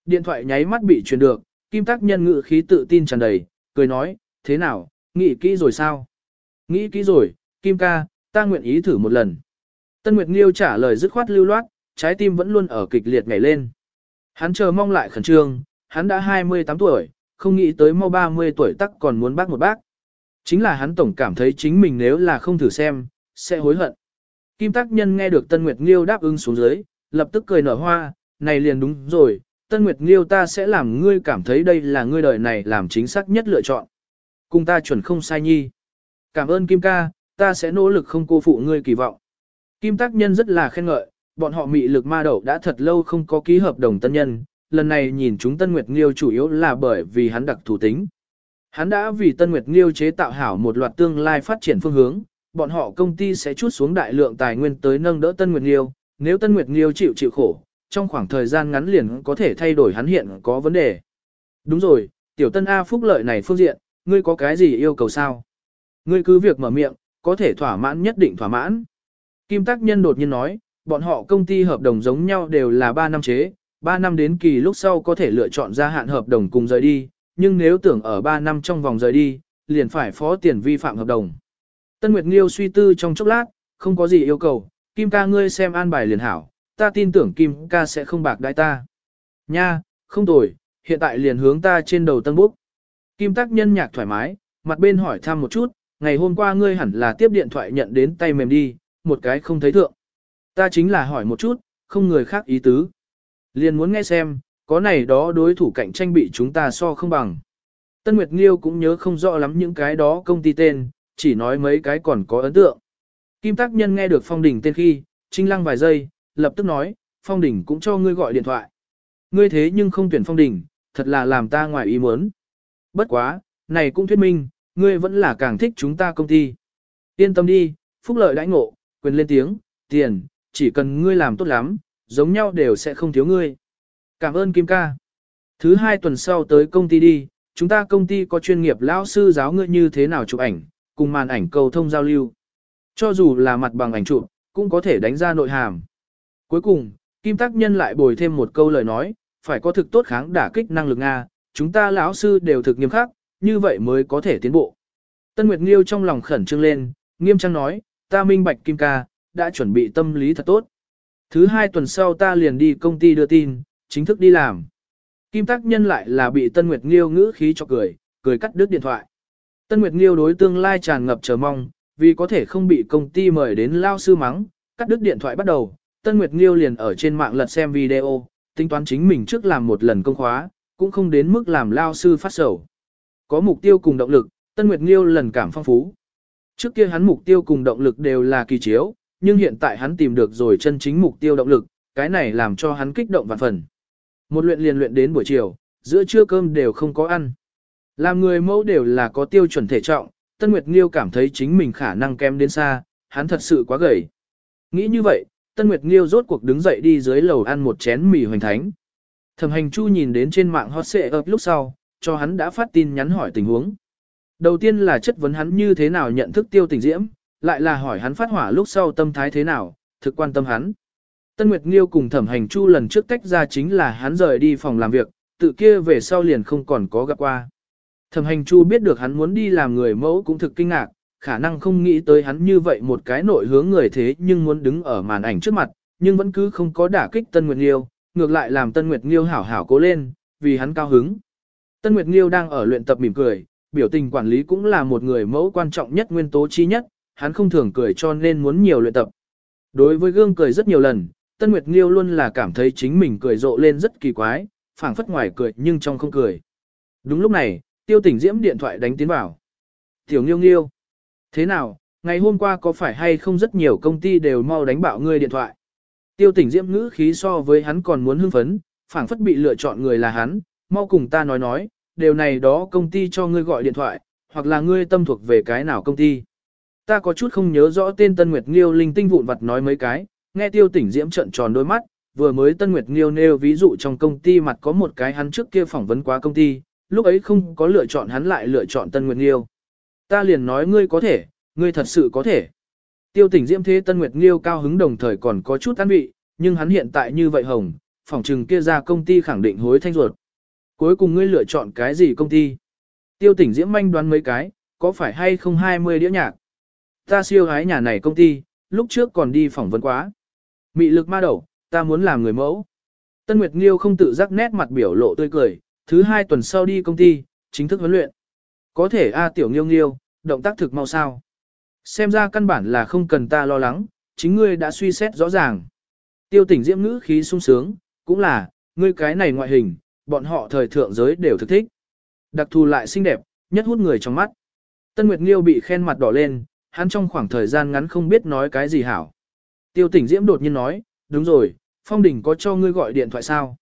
Điện thoại nháy mắt bị truyền được, kim tác nhân ngự khí tự tin tràn đầy, cười nói, thế nào, nghĩ kỹ rồi sao? Nghĩ kỹ rồi, Kim ca, ta nguyện ý thử một lần. Tân Nguyệt Nghiêu trả lời dứt khoát lưu loát, trái tim vẫn luôn ở kịch liệt nhảy lên. Hắn chờ mong lại khẩn trương, hắn đã 28 tuổi, không nghĩ tới mau 30 tuổi tắc còn muốn bác một bác. Chính là hắn tổng cảm thấy chính mình nếu là không thử xem, sẽ hối hận. Kim Tắc Nhân nghe được Tân Nguyệt Nghiêu đáp ứng xuống dưới, lập tức cười nở hoa, này liền đúng rồi, Tân Nguyệt Nghiêu ta sẽ làm ngươi cảm thấy đây là ngươi đời này làm chính xác nhất lựa chọn. Cùng ta chuẩn không sai nhi. Cảm ơn Kim ca, ta sẽ nỗ lực không cô phụ ngươi kỳ vọng. Kim tác Nhân rất là khen ngợi, bọn họ mị lực ma đậu đã thật lâu không có ký hợp đồng tân nhân, lần này nhìn chúng Tân Nguyệt Nghiêu chủ yếu là bởi vì hắn đặc thủ tính. Hắn đã vì Tân Nguyệt Nghiêu chế tạo hảo một loạt tương lai phát triển phương hướng, bọn họ công ty sẽ chút xuống đại lượng tài nguyên tới nâng đỡ Tân Nguyệt Nghiêu, nếu Tân Nguyệt Nghiêu chịu chịu khổ, trong khoảng thời gian ngắn liền có thể thay đổi hắn hiện có vấn đề. Đúng rồi, tiểu Tân A phúc lợi này phương diện, ngươi có cái gì yêu cầu sao? Ngươi cứ việc mở miệng, có thể thỏa mãn nhất định thỏa mãn. Kim Tác Nhân đột nhiên nói, bọn họ công ty hợp đồng giống nhau đều là 3 năm chế, 3 năm đến kỳ lúc sau có thể lựa chọn gia hạn hợp đồng cùng rời đi, nhưng nếu tưởng ở 3 năm trong vòng rời đi, liền phải phó tiền vi phạm hợp đồng. Tân Nguyệt Nghiêu suy tư trong chốc lát, không có gì yêu cầu, Kim ca ngươi xem an bài liền hảo, ta tin tưởng Kim ca sẽ không bạc đai ta. Nha, không tồi, hiện tại liền hướng ta trên đầu tân búc. Kim tác nhân nhạc thoải mái, mặt bên hỏi thăm một chút, ngày hôm qua ngươi hẳn là tiếp điện thoại nhận đến tay mềm đi, một cái không thấy thượng. Ta chính là hỏi một chút, không người khác ý tứ. Liền muốn nghe xem, có này đó đối thủ cạnh tranh bị chúng ta so không bằng. Tân Nguyệt Nghiêu cũng nhớ không rõ lắm những cái đó công ty tên, chỉ nói mấy cái còn có ấn tượng. Kim Tác Nhân nghe được Phong đỉnh tên khi, trinh lăng vài giây, lập tức nói, Phong đỉnh cũng cho ngươi gọi điện thoại. Ngươi thế nhưng không tuyển Phong đỉnh, thật là làm ta ngoài ý muốn. Bất quá, này cũng thuyết minh, ngươi vẫn là càng thích chúng ta công ty. Yên tâm đi, phúc lợi đãi ngộ, quyền lên tiếng, tiền, chỉ cần ngươi làm tốt lắm, giống nhau đều sẽ không thiếu ngươi. Cảm ơn Kim ca. Thứ hai tuần sau tới công ty đi, chúng ta công ty có chuyên nghiệp lão sư giáo ngươi như thế nào chụp ảnh, cùng màn ảnh cầu thông giao lưu. Cho dù là mặt bằng ảnh chụp, cũng có thể đánh ra nội hàm. Cuối cùng, Kim Tác Nhân lại bồi thêm một câu lời nói, phải có thực tốt kháng đả kích năng lực Nga, chúng ta lão sư đều thực nghiêm khắc, như vậy mới có thể tiến bộ. Tân Nguyệt Nghiêu trong lòng khẩn trương lên, nghiêm trang nói, ta minh bạch Kim ca, đã chuẩn bị tâm lý thật tốt. Thứ hai tuần sau ta liền đi công ty đưa tin, chính thức đi làm. Kim Tác Nhân lại là bị Tân Nguyệt Nghiêu ngữ khí cho cười, cười cắt đứt điện thoại. Tân Nguyệt Nghiêu đối tương lai tràn ngập chờ mong, vì có thể không bị công ty mời đến lao sư mắng, cắt đứt điện thoại bắt đầu, Tân Nguyệt Nghiêu liền ở trên mạng lật xem video, tính toán chính mình trước làm một lần công khóa, cũng không đến mức làm lao sư phát sầu. Có mục tiêu cùng động lực, Tân Nguyệt Nghiêu lần cảm phong phú. Trước kia hắn mục tiêu cùng động lực đều là kỳ chiếu, nhưng hiện tại hắn tìm được rồi chân chính mục tiêu động lực, cái này làm cho hắn kích động vạn phần. Một luyện liền luyện đến buổi chiều, giữa trưa cơm đều không có ăn. Làm người mẫu đều là có tiêu chuẩn thể trọng, Tân Nguyệt Nghiêu cảm thấy chính mình khả năng kém đến xa, hắn thật sự quá gầy. Nghĩ như vậy, Tân Nguyệt Nghiêu rốt cuộc đứng dậy đi dưới lầu ăn một chén mì hoành thánh. Thẩm hành chu nhìn đến trên mạng hot xệ ập lúc sau, cho hắn đã phát tin nhắn hỏi tình huống. Đầu tiên là chất vấn hắn như thế nào nhận thức tiêu tình diễm, lại là hỏi hắn phát hỏa lúc sau tâm thái thế nào, thực quan tâm hắn. Tân Nguyệt Nghiêu cùng thẩm hành chu lần trước tách ra chính là hắn rời đi phòng làm việc, tự kia về sau liền không còn có gặp qua. Thẩm hành chu biết được hắn muốn đi làm người mẫu cũng thực kinh ngạc, khả năng không nghĩ tới hắn như vậy một cái nội hướng người thế nhưng muốn đứng ở màn ảnh trước mặt, nhưng vẫn cứ không có đả kích Tân Nguyệt Nghiêu, ngược lại làm Tân Nguyệt Nghiêu hảo hảo cố lên, vì hắn cao hứng. Tân Nguyệt Nghiêu đang ở luyện tập mỉm cười, biểu tình quản lý cũng là một người mẫu quan trọng nhất nguyên tố chi nhất, hắn không thường cười cho nên muốn nhiều luyện tập. Đối với gương cười rất nhiều lần, Tân Nguyệt Nghiêu luôn là cảm thấy chính mình cười rộ lên rất kỳ quái, phảng phất ngoài cười nhưng trong không cười. Đúng lúc này, tiêu tỉnh diễm điện thoại đánh tiến vào. Tiểu Nghiêu Nghiêu. Thế nào, ngày hôm qua có phải hay không rất nhiều công ty đều mau đánh bạo ngươi điện thoại. Tiêu tỉnh diễm ngữ khí so với hắn còn muốn hưng phấn, phảng phất bị lựa chọn người là hắn, mau cùng ta nói nói, điều này đó công ty cho ngươi gọi điện thoại, hoặc là ngươi tâm thuộc về cái nào công ty. Ta có chút không nhớ rõ tên Tân Nguyệt Nghiêu linh tinh vụn vặt nói mấy cái, nghe tiêu tỉnh diễm trận tròn đôi mắt, vừa mới Tân Nguyệt Nghiêu nêu ví dụ trong công ty mặt có một cái hắn trước kia phỏng vấn quá công ty, lúc ấy không có lựa chọn hắn lại lựa chọn Tân Nguyệt Nghiêu. Ta liền nói ngươi có thể, ngươi thật sự có thể. Tiêu tỉnh diễm thế Tân Nguyệt Nghiêu cao hứng đồng thời còn có chút an vị, nhưng hắn hiện tại như vậy hồng, phỏng trừng kia ra công ty khẳng định hối thanh ruột. Cuối cùng ngươi lựa chọn cái gì công ty? Tiêu tỉnh diễm manh đoán mấy cái, có phải hay không 20 đĩa nhạc? Ta siêu hái nhà này công ty, lúc trước còn đi phỏng vấn quá. Mị lực ma đầu, ta muốn làm người mẫu. Tân Nguyệt Nghiêu không tự giác nét mặt biểu lộ tươi cười, thứ hai tuần sau đi công ty, chính thức huấn luyện. Có thể A tiểu Nghiêu Nghiêu, động tác thực mau sao. Xem ra căn bản là không cần ta lo lắng, chính ngươi đã suy xét rõ ràng. Tiêu tỉnh diễm ngữ khí sung sướng, cũng là, ngươi cái này ngoại hình, bọn họ thời thượng giới đều thực thích. Đặc thù lại xinh đẹp, nhất hút người trong mắt. Tân Nguyệt Nghiêu bị khen mặt đỏ lên, hắn trong khoảng thời gian ngắn không biết nói cái gì hảo. Tiêu tỉnh diễm đột nhiên nói, đúng rồi, Phong Đình có cho ngươi gọi điện thoại sao?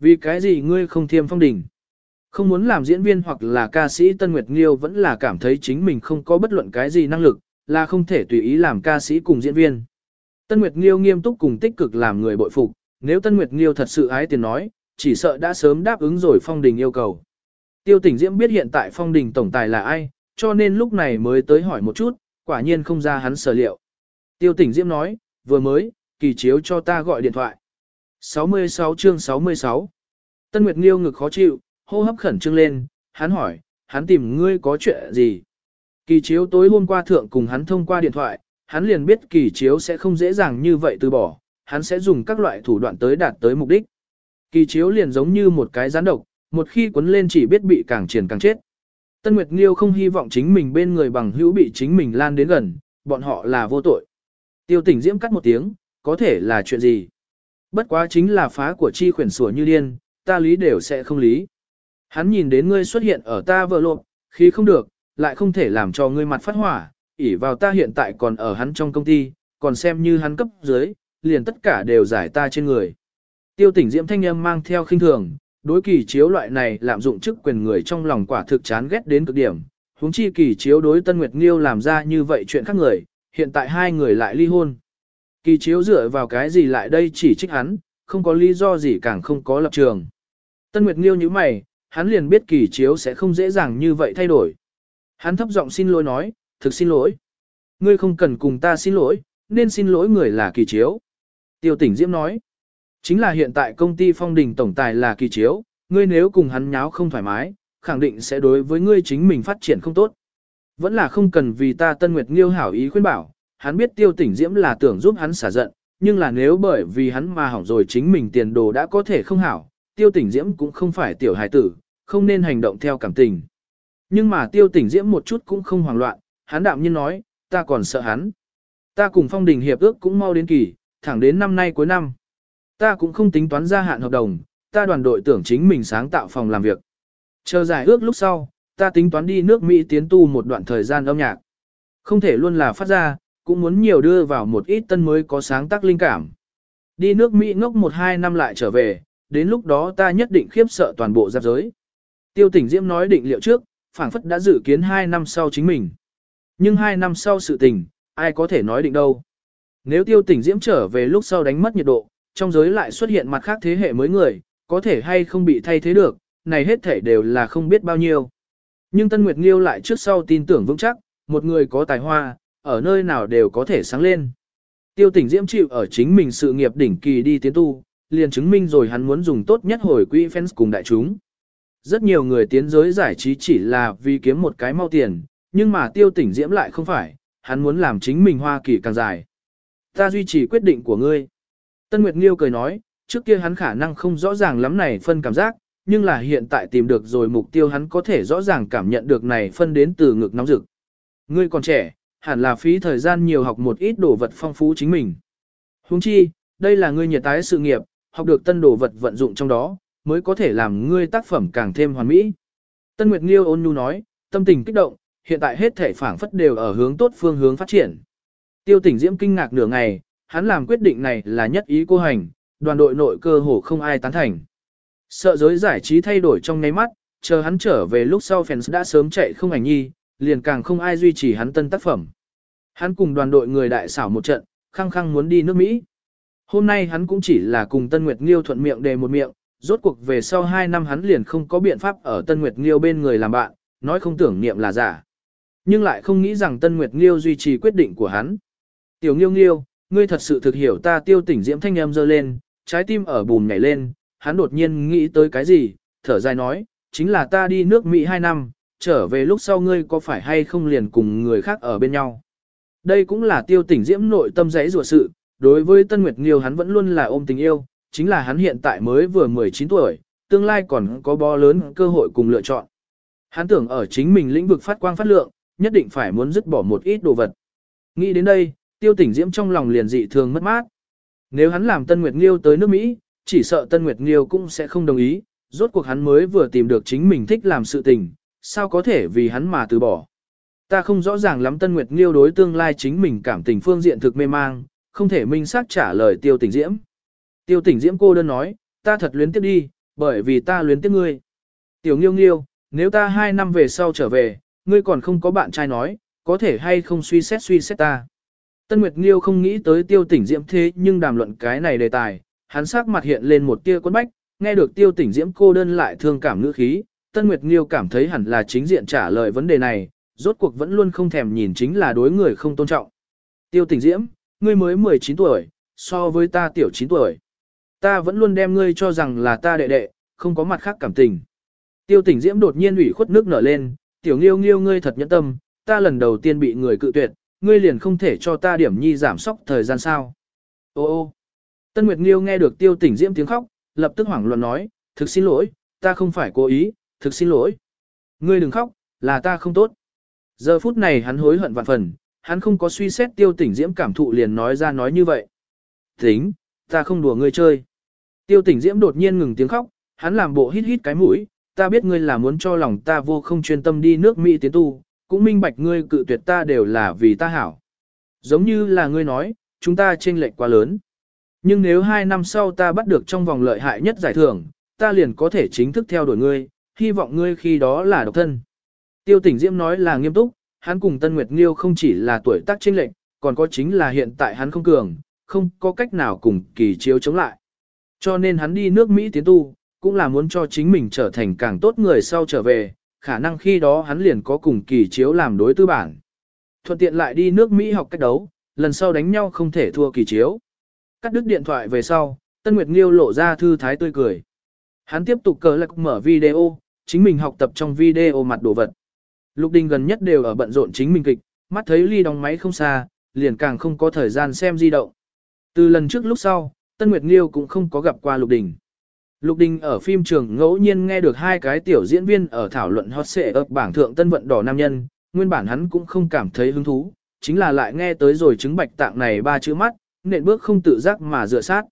Vì cái gì ngươi không thiêm Phong Đình? Không muốn làm diễn viên hoặc là ca sĩ Tân Nguyệt Nghiêu vẫn là cảm thấy chính mình không có bất luận cái gì năng lực, là không thể tùy ý làm ca sĩ cùng diễn viên. Tân Nguyệt Nghiêu nghiêm túc cùng tích cực làm người bội phục, nếu Tân Nguyệt Nghiêu thật sự ái tiền nói, chỉ sợ đã sớm đáp ứng rồi Phong Đình yêu cầu. Tiêu tỉnh Diễm biết hiện tại Phong Đình tổng tài là ai, cho nên lúc này mới tới hỏi một chút, quả nhiên không ra hắn sở liệu. Tiêu tỉnh Diễm nói, vừa mới, kỳ chiếu cho ta gọi điện thoại. 66 chương 66 Tân Nguyệt Nghiêu ngực khó chịu, hô hấp khẩn trương lên, hắn hỏi, hắn tìm ngươi có chuyện gì? Kỳ chiếu tối hôm qua thượng cùng hắn thông qua điện thoại, hắn liền biết kỳ chiếu sẽ không dễ dàng như vậy từ bỏ, hắn sẽ dùng các loại thủ đoạn tới đạt tới mục đích. Kỳ chiếu liền giống như một cái gián độc, một khi cuốn lên chỉ biết bị càng triển càng chết. Tân Nguyệt Nghiêu không hy vọng chính mình bên người bằng hữu bị chính mình lan đến gần, bọn họ là vô tội. Tiêu tỉnh diễm cắt một tiếng, có thể là chuyện gì? Bất quá chính là phá của chi khuyển sủa như điên, ta lý đều sẽ không lý. Hắn nhìn đến ngươi xuất hiện ở ta vợ lộn, khi không được, lại không thể làm cho ngươi mặt phát hỏa, ỉ vào ta hiện tại còn ở hắn trong công ty, còn xem như hắn cấp dưới, liền tất cả đều giải ta trên người. Tiêu tỉnh diễm thanh âm mang theo khinh thường, đối kỳ chiếu loại này lạm dụng chức quyền người trong lòng quả thực chán ghét đến cực điểm. Huống chi kỳ chiếu đối Tân Nguyệt Nghiêu làm ra như vậy chuyện khác người, hiện tại hai người lại ly hôn. Kỳ chiếu dựa vào cái gì lại đây chỉ trích hắn, không có lý do gì càng không có lập trường. Tân Nguyệt Nghiêu như mày, hắn liền biết kỳ chiếu sẽ không dễ dàng như vậy thay đổi. Hắn thấp giọng xin lỗi nói, thực xin lỗi. Ngươi không cần cùng ta xin lỗi, nên xin lỗi người là kỳ chiếu. Tiêu tỉnh Diễm nói, chính là hiện tại công ty phong đình tổng tài là kỳ chiếu, ngươi nếu cùng hắn nháo không thoải mái, khẳng định sẽ đối với ngươi chính mình phát triển không tốt. Vẫn là không cần vì ta Tân Nguyệt Nghiêu hảo ý khuyên bảo, hắn biết tiêu tỉnh Diễm là tưởng giúp hắn xả giận, nhưng là nếu bởi vì hắn mà hỏng rồi chính mình tiền đồ đã có thể không hảo, tiêu tỉnh Diễm cũng không phải tiểu hài tử, không nên hành động theo cảm tình. Nhưng mà tiêu tỉnh Diễm một chút cũng không hoảng loạn, hắn đạm nhiên nói, ta còn sợ hắn. Ta cùng phong đình hiệp ước cũng mau đến kỳ, thẳng đến năm nay cuối năm. Ta cũng không tính toán gia hạn hợp đồng, ta đoàn đội tưởng chính mình sáng tạo phòng làm việc. Chờ giải ước lúc sau, ta tính toán đi nước Mỹ tiến tu một đoạn thời gian âm nhạc. Không thể luôn là phát ra, cũng muốn nhiều đưa vào một ít tân mới có sáng tác linh cảm. Đi nước Mỹ ngốc một hai năm lại trở về, đến lúc đó ta nhất định khiếp sợ toàn bộ giáp giới. Tiêu tỉnh Diễm nói định liệu trước, phảng phất đã dự kiến hai năm sau chính mình. Nhưng hai năm sau sự tình, ai có thể nói định đâu. Nếu tiêu tỉnh Diễm trở về lúc sau đánh mất nhiệt độ, trong giới lại xuất hiện mặt khác thế hệ mới người, có thể hay không bị thay thế được, này hết thể đều là không biết bao nhiêu. Nhưng Tân Nguyệt Nghiêu lại trước sau tin tưởng vững chắc, một người có tài hoa, ở nơi nào đều có thể sáng lên. Tiêu tỉnh Diễm chịu ở chính mình sự nghiệp đỉnh kỳ đi tiến tu, liền chứng minh rồi hắn muốn dùng tốt nhất hồi quỹ fans cùng đại chúng. Rất nhiều người tiến giới giải trí chỉ là vì kiếm một cái mau tiền, nhưng mà tiêu tỉnh Diễm lại không phải, hắn muốn làm chính mình hoa kỳ càng dài. Ta duy trì quyết định của ngươi. Tân Nguyệt Nghiêu cười nói, trước kia hắn khả năng không rõ ràng lắm này phân cảm giác, nhưng là hiện tại tìm được rồi mục tiêu hắn có thể rõ ràng cảm nhận được này phân đến từ ngực nóng rực. Ngươi còn trẻ, hẳn là phí thời gian nhiều học một ít đồ vật phong phú chính mình. Huống chi, đây là ngươi nhiệt tái sự nghiệp, học được tân đồ vật vận dụng trong đó, mới có thể làm ngươi tác phẩm càng thêm hoàn mỹ. Tân Nguyệt Nghiêu ôn nhu nói, tâm tình kích động, hiện tại hết thể phảng phất đều ở hướng tốt phương hướng phát triển. Tiêu tỉnh Diễm kinh ngạc nửa ngày, hắn làm quyết định này là nhất ý cô hành, đoàn đội nội cơ hồ không ai tán thành. Sợ giới giải trí thay đổi trong ngay mắt, chờ hắn trở về lúc sau fans đã sớm chạy không ảnh nhi, liền càng không ai duy trì hắn tân tác phẩm. Hắn cùng đoàn đội người đại xảo một trận, khăng khăng muốn đi nước Mỹ. Hôm nay hắn cũng chỉ là cùng Tân Nguyệt Nghiêu thuận miệng đề một miệng, rốt cuộc về sau 2 năm hắn liền không có biện pháp ở Tân Nguyệt Nghiêu bên người làm bạn, nói không tưởng niệm là giả. Nhưng lại không nghĩ rằng Tân Nguyệt Nghiêu duy trì quyết định của hắn. Tiểu Nghiêu Nghiêu, ngươi thật sự thực hiểu ta tiêu tỉnh diễm thanh em dơ lên, trái tim ở bùn nhảy lên, hắn đột nhiên nghĩ tới cái gì, thở dài nói, chính là ta đi nước Mỹ 2 năm, trở về lúc sau ngươi có phải hay không liền cùng người khác ở bên nhau. Đây cũng là tiêu tỉnh diễm nội tâm giấy rùa sự, đối với Tân Nguyệt Nghiêu hắn vẫn luôn là ôm tình yêu, chính là hắn hiện tại mới vừa 19 tuổi, tương lai còn có bo lớn cơ hội cùng lựa chọn. Hắn tưởng ở chính mình lĩnh vực phát quang phát lượng, nhất định phải muốn dứt bỏ một ít đồ vật. Nghĩ đến đây, tiêu tỉnh diễm trong lòng liền dị thường mất mát. Nếu hắn làm Tân Nguyệt Nghiêu tới nước Mỹ, chỉ sợ Tân Nguyệt Nghiêu cũng sẽ không đồng ý, rốt cuộc hắn mới vừa tìm được chính mình thích làm sự tình, sao có thể vì hắn mà từ bỏ. Ta không rõ ràng lắm Tân Nguyệt Nghiêu đối tương lai chính mình cảm tình phương diện thực mê mang, không thể minh xác trả lời tiêu tỉnh diễm. Tiêu tỉnh diễm cô đơn nói, ta thật luyến tiếp đi, bởi vì ta luyến tiếp ngươi. Tiểu nghiêu nghiêu, nếu ta hai năm về sau trở về, ngươi còn không có bạn trai nói, có thể hay không suy xét suy xét ta. Tân Nguyệt Nghiêu không nghĩ tới tiêu tỉnh diễm thế nhưng đàm luận cái này đề tài, hắn sắc mặt hiện lên một tia quân bách, nghe được tiêu tỉnh diễm cô đơn lại thương cảm ngữ khí, Tân Nguyệt Nghiêu cảm thấy hẳn là chính diện trả lời vấn đề này, rốt cuộc vẫn luôn không thèm nhìn chính là đối người không tôn trọng. Tiêu tỉnh diễm, ngươi mới 19 tuổi, so với ta tiểu 9 tuổi. Ta vẫn luôn đem ngươi cho rằng là ta đệ đệ, không có mặt khác cảm tình. Tiêu tỉnh diễm đột nhiên ủy khuất nước nở lên, tiểu nghiêu nghiêu ngươi thật nhẫn tâm, ta lần đầu tiên bị người cự tuyệt, ngươi liền không thể cho ta điểm nhi giảm sóc thời gian sao. Ô ô Tân Nguyệt Nghiêu nghe được tiêu tỉnh diễm tiếng khóc, lập tức hoảng loạn nói, thực xin lỗi, ta không phải cố ý, thực xin lỗi. Ngươi đừng khóc, là ta không tốt. Giờ phút này hắn hối hận vạn phần, hắn không có suy xét tiêu tỉnh diễm cảm thụ liền nói ra nói như vậy. Tính, ta không đùa ngươi chơi. Tiêu tỉnh diễm đột nhiên ngừng tiếng khóc, hắn làm bộ hít hít cái mũi, ta biết ngươi là muốn cho lòng ta vô không chuyên tâm đi nước Mỹ tiến tu, cũng minh bạch ngươi cự tuyệt ta đều là vì ta hảo. Giống như là ngươi nói, chúng ta chênh lệch quá lớn. Nhưng nếu hai năm sau ta bắt được trong vòng lợi hại nhất giải thưởng, ta liền có thể chính thức theo đuổi ngươi, hy vọng ngươi khi đó là độc thân. Tiêu tỉnh Diễm nói là nghiêm túc, hắn cùng Tân Nguyệt Nghiêu không chỉ là tuổi tác chênh lệch, còn có chính là hiện tại hắn không cường, không có cách nào cùng kỳ chiếu chống lại. Cho nên hắn đi nước Mỹ tiến tu, cũng là muốn cho chính mình trở thành càng tốt người sau trở về, khả năng khi đó hắn liền có cùng kỳ chiếu làm đối tư bản. Thuận tiện lại đi nước Mỹ học cách đấu, lần sau đánh nhau không thể thua kỳ chiếu. Cắt đứt điện thoại về sau, Tân Nguyệt Nghiêu lộ ra thư thái tươi cười. Hắn tiếp tục cờ lạc mở video, chính mình học tập trong video mặt đồ vật. Lục Đình gần nhất đều ở bận rộn chính mình kịch, mắt thấy ly đóng máy không xa, liền càng không có thời gian xem di động. Từ lần trước lúc sau, Tân Nguyệt Nghiêu cũng không có gặp qua Lục Đình. Lục Đình ở phim trường ngẫu nhiên nghe được hai cái tiểu diễn viên ở thảo luận hot xệ ập bảng thượng tân vận đỏ nam nhân, nguyên bản hắn cũng không cảm thấy hứng thú, chính là lại nghe tới rồi chứng bạch tạng này ba chữ mắt, nện bước không tự giác mà dựa sát.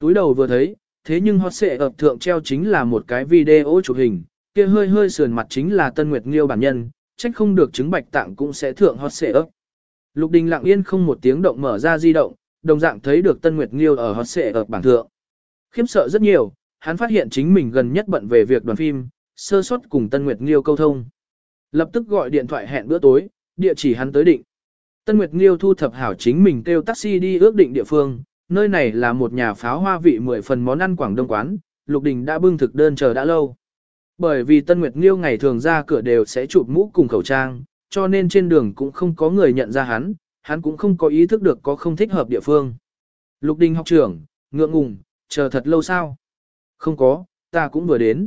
Túi đầu vừa thấy, thế nhưng hot xệ ập thượng treo chính là một cái video chụp hình, kia hơi hơi sườn mặt chính là Tân Nguyệt Nghiêu bản nhân, trách không được chứng bạch tạng cũng sẽ thượng hot xệ ấp. Lục Đình lặng yên không một tiếng động mở ra di động, đồng dạng thấy được Tân Nguyệt Nghiêu ở hot xệ ấp bảng thượng. Khiếm sợ rất nhiều, hắn phát hiện chính mình gần nhất bận về việc đoàn phim, sơ suất cùng Tân Nguyệt Nghiêu câu thông. Lập tức gọi điện thoại hẹn bữa tối, địa chỉ hắn tới định. Tân Nguyệt Nghiêu thu thập hảo chính mình kêu taxi đi ước định địa phương, nơi này là một nhà pháo hoa vị mười phần món ăn Quảng Đông quán, Lục Đình đã bưng thực đơn chờ đã lâu. Bởi vì Tân Nguyệt Nghiêu ngày thường ra cửa đều sẽ chụp mũ cùng khẩu trang, cho nên trên đường cũng không có người nhận ra hắn, hắn cũng không có ý thức được có không thích hợp địa phương. Lục Đình học trưởng, ngượng ngùng, chờ thật lâu sao? Không có, ta cũng vừa đến.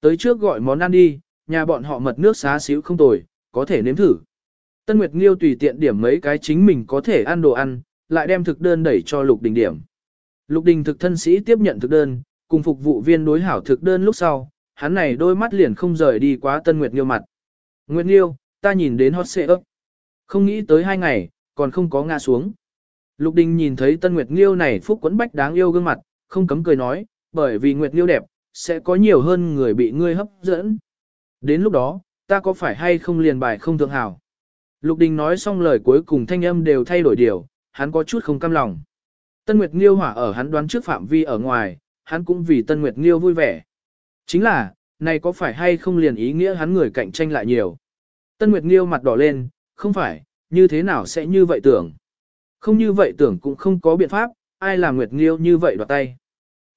Tới trước gọi món ăn đi, nhà bọn họ mật nước xá xíu không tồi, có thể nếm thử. Tân Nguyệt Nghiêu tùy tiện điểm mấy cái chính mình có thể ăn đồ ăn, lại đem thực đơn đẩy cho Lục Đình điểm. Lục Đình thực thân sĩ tiếp nhận thực đơn, cùng phục vụ viên đối hảo thực đơn lúc sau, hắn này đôi mắt liền không rời đi quá Tân Nguyệt Nghiêu mặt. Nguyệt Nghiêu, ta nhìn đến hot xệ ấp. Không nghĩ tới hai ngày, còn không có ngã xuống. Lục Đình nhìn thấy Tân Nguyệt Nghiêu này phúc quấn bách đáng yêu gương mặt, không cấm cười nói, bởi vì Nguyệt Nghiêu đẹp, sẽ có nhiều hơn người bị ngươi hấp dẫn. Đến lúc đó, ta có phải hay không liền bài không thượng hảo. Lục Đình nói xong lời cuối cùng thanh âm đều thay đổi điều, hắn có chút không cam lòng. Tân Nguyệt Nghiêu hỏa ở hắn đoán trước phạm vi ở ngoài, hắn cũng vì Tân Nguyệt Nghiêu vui vẻ. Chính là, này có phải hay không liền ý nghĩa hắn người cạnh tranh lại nhiều. Tân Nguyệt Nghiêu mặt đỏ lên, không phải, như thế nào sẽ như vậy tưởng. Không như vậy tưởng cũng không có biện pháp, ai làm Nguyệt Nghiêu như vậy đoạt tay.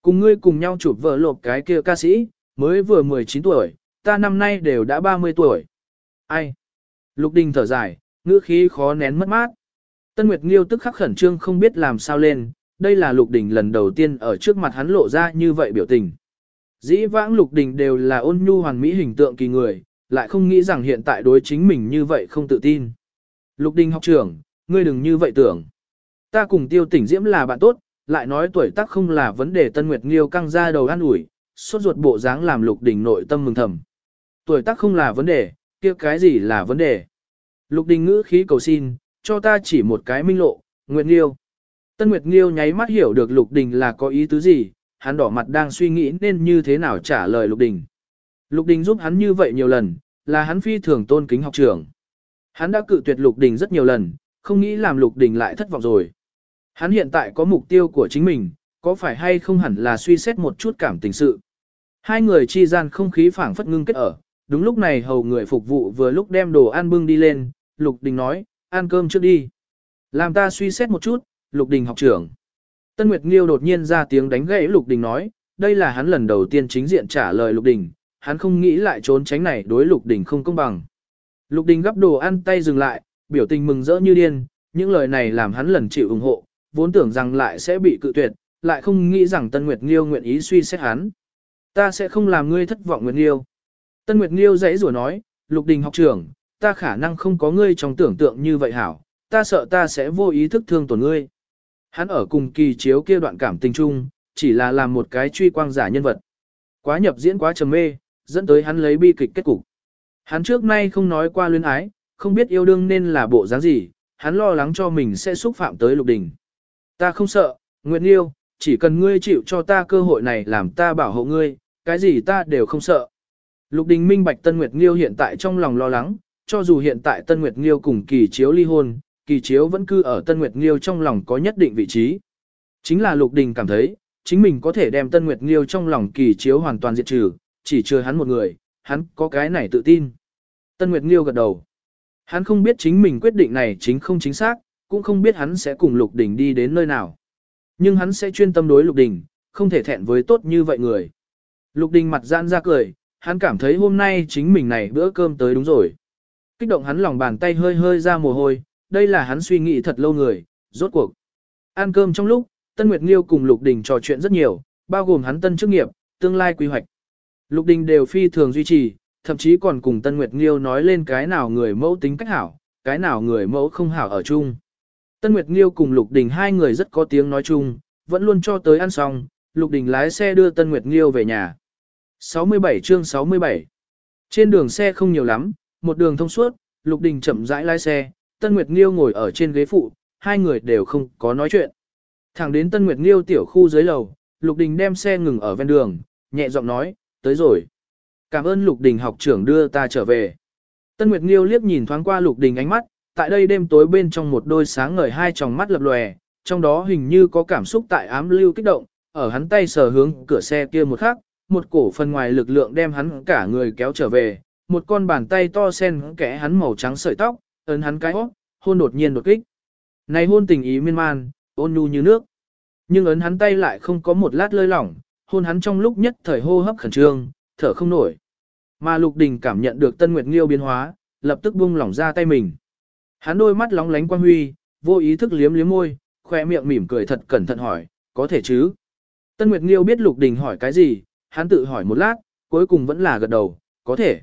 Cùng ngươi cùng nhau chụp vợ lộp cái kia ca sĩ, mới vừa 19 tuổi, ta năm nay đều đã 30 tuổi. Ai? Lục Đình thở dài, ngữ khí khó nén mất mát. Tân Nguyệt Nghiêu tức khắc khẩn trương không biết làm sao lên, đây là Lục Đình lần đầu tiên ở trước mặt hắn lộ ra như vậy biểu tình. Dĩ vãng Lục Đình đều là ôn nhu hoàn mỹ hình tượng kỳ người, lại không nghĩ rằng hiện tại đối chính mình như vậy không tự tin. Lục Đình học trưởng, ngươi đừng như vậy tưởng. Ta cùng tiêu tỉnh diễm là bạn tốt, lại nói tuổi tác không là vấn đề Tân Nguyệt Nghiêu căng ra đầu an ủi, sốt ruột bộ dáng làm Lục Đình nội tâm mừng thầm. Tuổi tác không là vấn đề, kia cái gì là vấn đề? Lục Đình ngữ khí cầu xin, cho ta chỉ một cái minh lộ, Nguyệt Nghiêu. Tân Nguyệt Nghiêu nháy mắt hiểu được Lục Đình là có ý tứ gì, hắn đỏ mặt đang suy nghĩ nên như thế nào trả lời Lục Đình. Lục Đình giúp hắn như vậy nhiều lần, là hắn phi thường tôn kính học trưởng. Hắn đã cự tuyệt Lục Đình rất nhiều lần, không nghĩ làm Lục Đình lại thất vọng rồi. Hắn hiện tại có mục tiêu của chính mình, có phải hay không hẳn là suy xét một chút cảm tình sự. Hai người chi gian không khí phảng phất ngưng kết ở, đúng lúc này hầu người phục vụ vừa lúc đem đồ ăn bưng đi lên, Lục Đình nói, ăn cơm trước đi. Làm ta suy xét một chút, Lục Đình học trưởng. Tân Nguyệt Nghiêu đột nhiên ra tiếng đánh gãy Lục Đình nói, đây là hắn lần đầu tiên chính diện trả lời Lục Đình, hắn không nghĩ lại trốn tránh này đối Lục Đình không công bằng. Lục Đình gắp đồ ăn tay dừng lại, biểu tình mừng rỡ như điên, những lời này làm hắn lần chịu ủng hộ, vốn tưởng rằng lại sẽ bị cự tuyệt, lại không nghĩ rằng Tân Nguyệt Nghiêu nguyện ý suy xét hắn. Ta sẽ không làm ngươi thất vọng Nguyệt Nghiêu. Tân Nguyệt Nghiêu dãy rủa nói, Lục Đình học trưởng, ta khả năng không có ngươi trong tưởng tượng như vậy hảo, ta sợ ta sẽ vô ý thức thương tổn ngươi. Hắn ở cùng kỳ chiếu kia đoạn cảm tình chung, chỉ là làm một cái truy quang giả nhân vật. Quá nhập diễn quá trầm mê, dẫn tới hắn lấy bi kịch kết cục. Hắn trước nay không nói qua luyến ái, không biết yêu đương nên là bộ dáng gì, hắn lo lắng cho mình sẽ xúc phạm tới Lục Đình. Ta không sợ, Nguyệt Nghiêu, chỉ cần ngươi chịu cho ta cơ hội này làm ta bảo hộ ngươi, cái gì ta đều không sợ. Lục Đình minh bạch Tân Nguyệt Nghiêu hiện tại trong lòng lo lắng, cho dù hiện tại Tân Nguyệt Nghiêu cùng Kỳ Chiếu ly hôn, Kỳ Chiếu vẫn cư ở Tân Nguyệt Nghiêu trong lòng có nhất định vị trí. Chính là Lục Đình cảm thấy, chính mình có thể đem Tân Nguyệt Nghiêu trong lòng Kỳ Chiếu hoàn toàn diệt trừ, chỉ chưa hắn một người, hắn có cái này tự tin. Tân Nguyệt Nghiêu gật đầu. Hắn không biết chính mình quyết định này chính không chính xác, cũng không biết hắn sẽ cùng Lục Đình đi đến nơi nào. Nhưng hắn sẽ chuyên tâm đối Lục Đình, không thể thẹn với tốt như vậy người. Lục Đình mặt giãn ra cười, hắn cảm thấy hôm nay chính mình này bữa cơm tới đúng rồi. Kích động hắn lòng bàn tay hơi hơi ra mồ hôi, đây là hắn suy nghĩ thật lâu người, rốt cuộc. Ăn cơm trong lúc, Tân Nguyệt Nghiêu cùng Lục Đình trò chuyện rất nhiều, bao gồm hắn tân chức nghiệp, tương lai quy hoạch. Lục Đình đều phi thường duy trì, thậm chí còn cùng Tân Nguyệt Nghiêu nói lên cái nào người mẫu tính cách hảo, cái nào người mẫu không hảo ở chung. Tân Nguyệt Nghiêu cùng Lục Đình hai người rất có tiếng nói chung, vẫn luôn cho tới ăn xong, Lục Đình lái xe đưa Tân Nguyệt Nghiêu về nhà. 67 chương 67 Trên đường xe không nhiều lắm, một đường thông suốt, Lục Đình chậm rãi lái xe, Tân Nguyệt Nghiêu ngồi ở trên ghế phụ, hai người đều không có nói chuyện. Thẳng đến Tân Nguyệt Nghiêu tiểu khu dưới lầu, Lục Đình đem xe ngừng ở ven đường, nhẹ giọng nói, tới rồi. Cảm ơn Lục Đình học trưởng đưa ta trở về. Tân Nguyệt Nghiêu liếc nhìn thoáng qua Lục Đình ánh mắt, tại đây đêm tối bên trong một đôi sáng ngời hai tròng mắt lập lòe, trong đó hình như có cảm xúc tại ám lưu kích động, ở hắn tay sờ hướng cửa xe kia một khắc, một cổ phần ngoài lực lượng đem hắn cả người kéo trở về, một con bàn tay to sen kẽ hắn màu trắng sợi tóc, ấn hắn cái hót, hôn đột nhiên đột kích. Này hôn tình ý miên man, ôn nhu như nước. Nhưng ấn hắn tay lại không có một lát lơi lỏng, hôn hắn trong lúc nhất thời hô hấp khẩn trương, thở không nổi. Mà Lục Đình cảm nhận được Tân Nguyệt Nghiêu biến hóa, lập tức buông lỏng ra tay mình. Hắn đôi mắt lóng lánh quang huy, vô ý thức liếm liếm môi, khoe miệng mỉm cười thật cẩn thận hỏi, có thể chứ? Tân Nguyệt Nghiêu biết Lục Đình hỏi cái gì, hắn tự hỏi một lát, cuối cùng vẫn là gật đầu, có thể.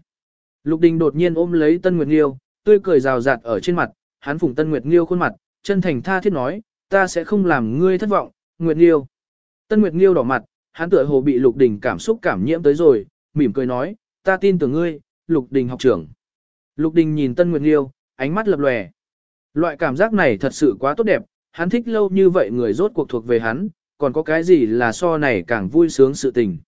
Lục Đình đột nhiên ôm lấy Tân Nguyệt Nghiêu, tươi cười rào rạt ở trên mặt, hắn phùng Tân Nguyệt Nghiêu khuôn mặt, chân thành tha thiết nói, ta sẽ không làm ngươi thất vọng, Nguyệt Nghiêu. Tân Nguyệt Nghiêu đỏ mặt, hắn tựa hồ bị Lục Đình cảm xúc cảm nhiễm tới rồi, mỉm cười nói, ta tin tưởng ngươi, Lục Đình học trưởng. Lục Đình nhìn Tân Nguyệt Nghiêu, ánh mắt lập lòe. Loại cảm giác này thật sự quá tốt đẹp, hắn thích lâu như vậy người rốt cuộc thuộc về hắn, còn có cái gì là so này càng vui sướng sự tình.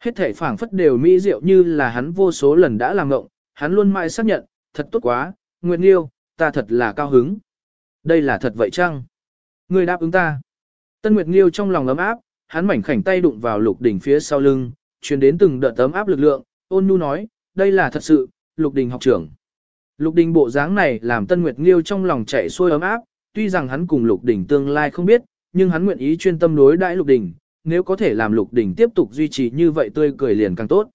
Hết thể phảng phất đều mỹ diệu như là hắn vô số lần đã làm ngộng, hắn luôn mãi xác nhận, thật tốt quá, Nguyệt Nghiêu, ta thật là cao hứng. Đây là thật vậy chăng? Ngươi đáp ứng ta. Tân Nguyệt Nghiêu trong lòng ấm áp, hắn mảnh khảnh tay đụng vào lục đỉnh phía sau lưng, truyền đến từng đợt tấm áp lực lượng, ôn nhu nói, đây là thật sự, lục đình học trưởng. Lục đình bộ dáng này làm Tân Nguyệt Nghiêu trong lòng chạy xuôi ấm áp, tuy rằng hắn cùng lục đình tương lai không biết, nhưng hắn nguyện ý chuyên tâm đối đãi lục đình, nếu có thể làm lục đình tiếp tục duy trì như vậy tươi cười liền càng tốt.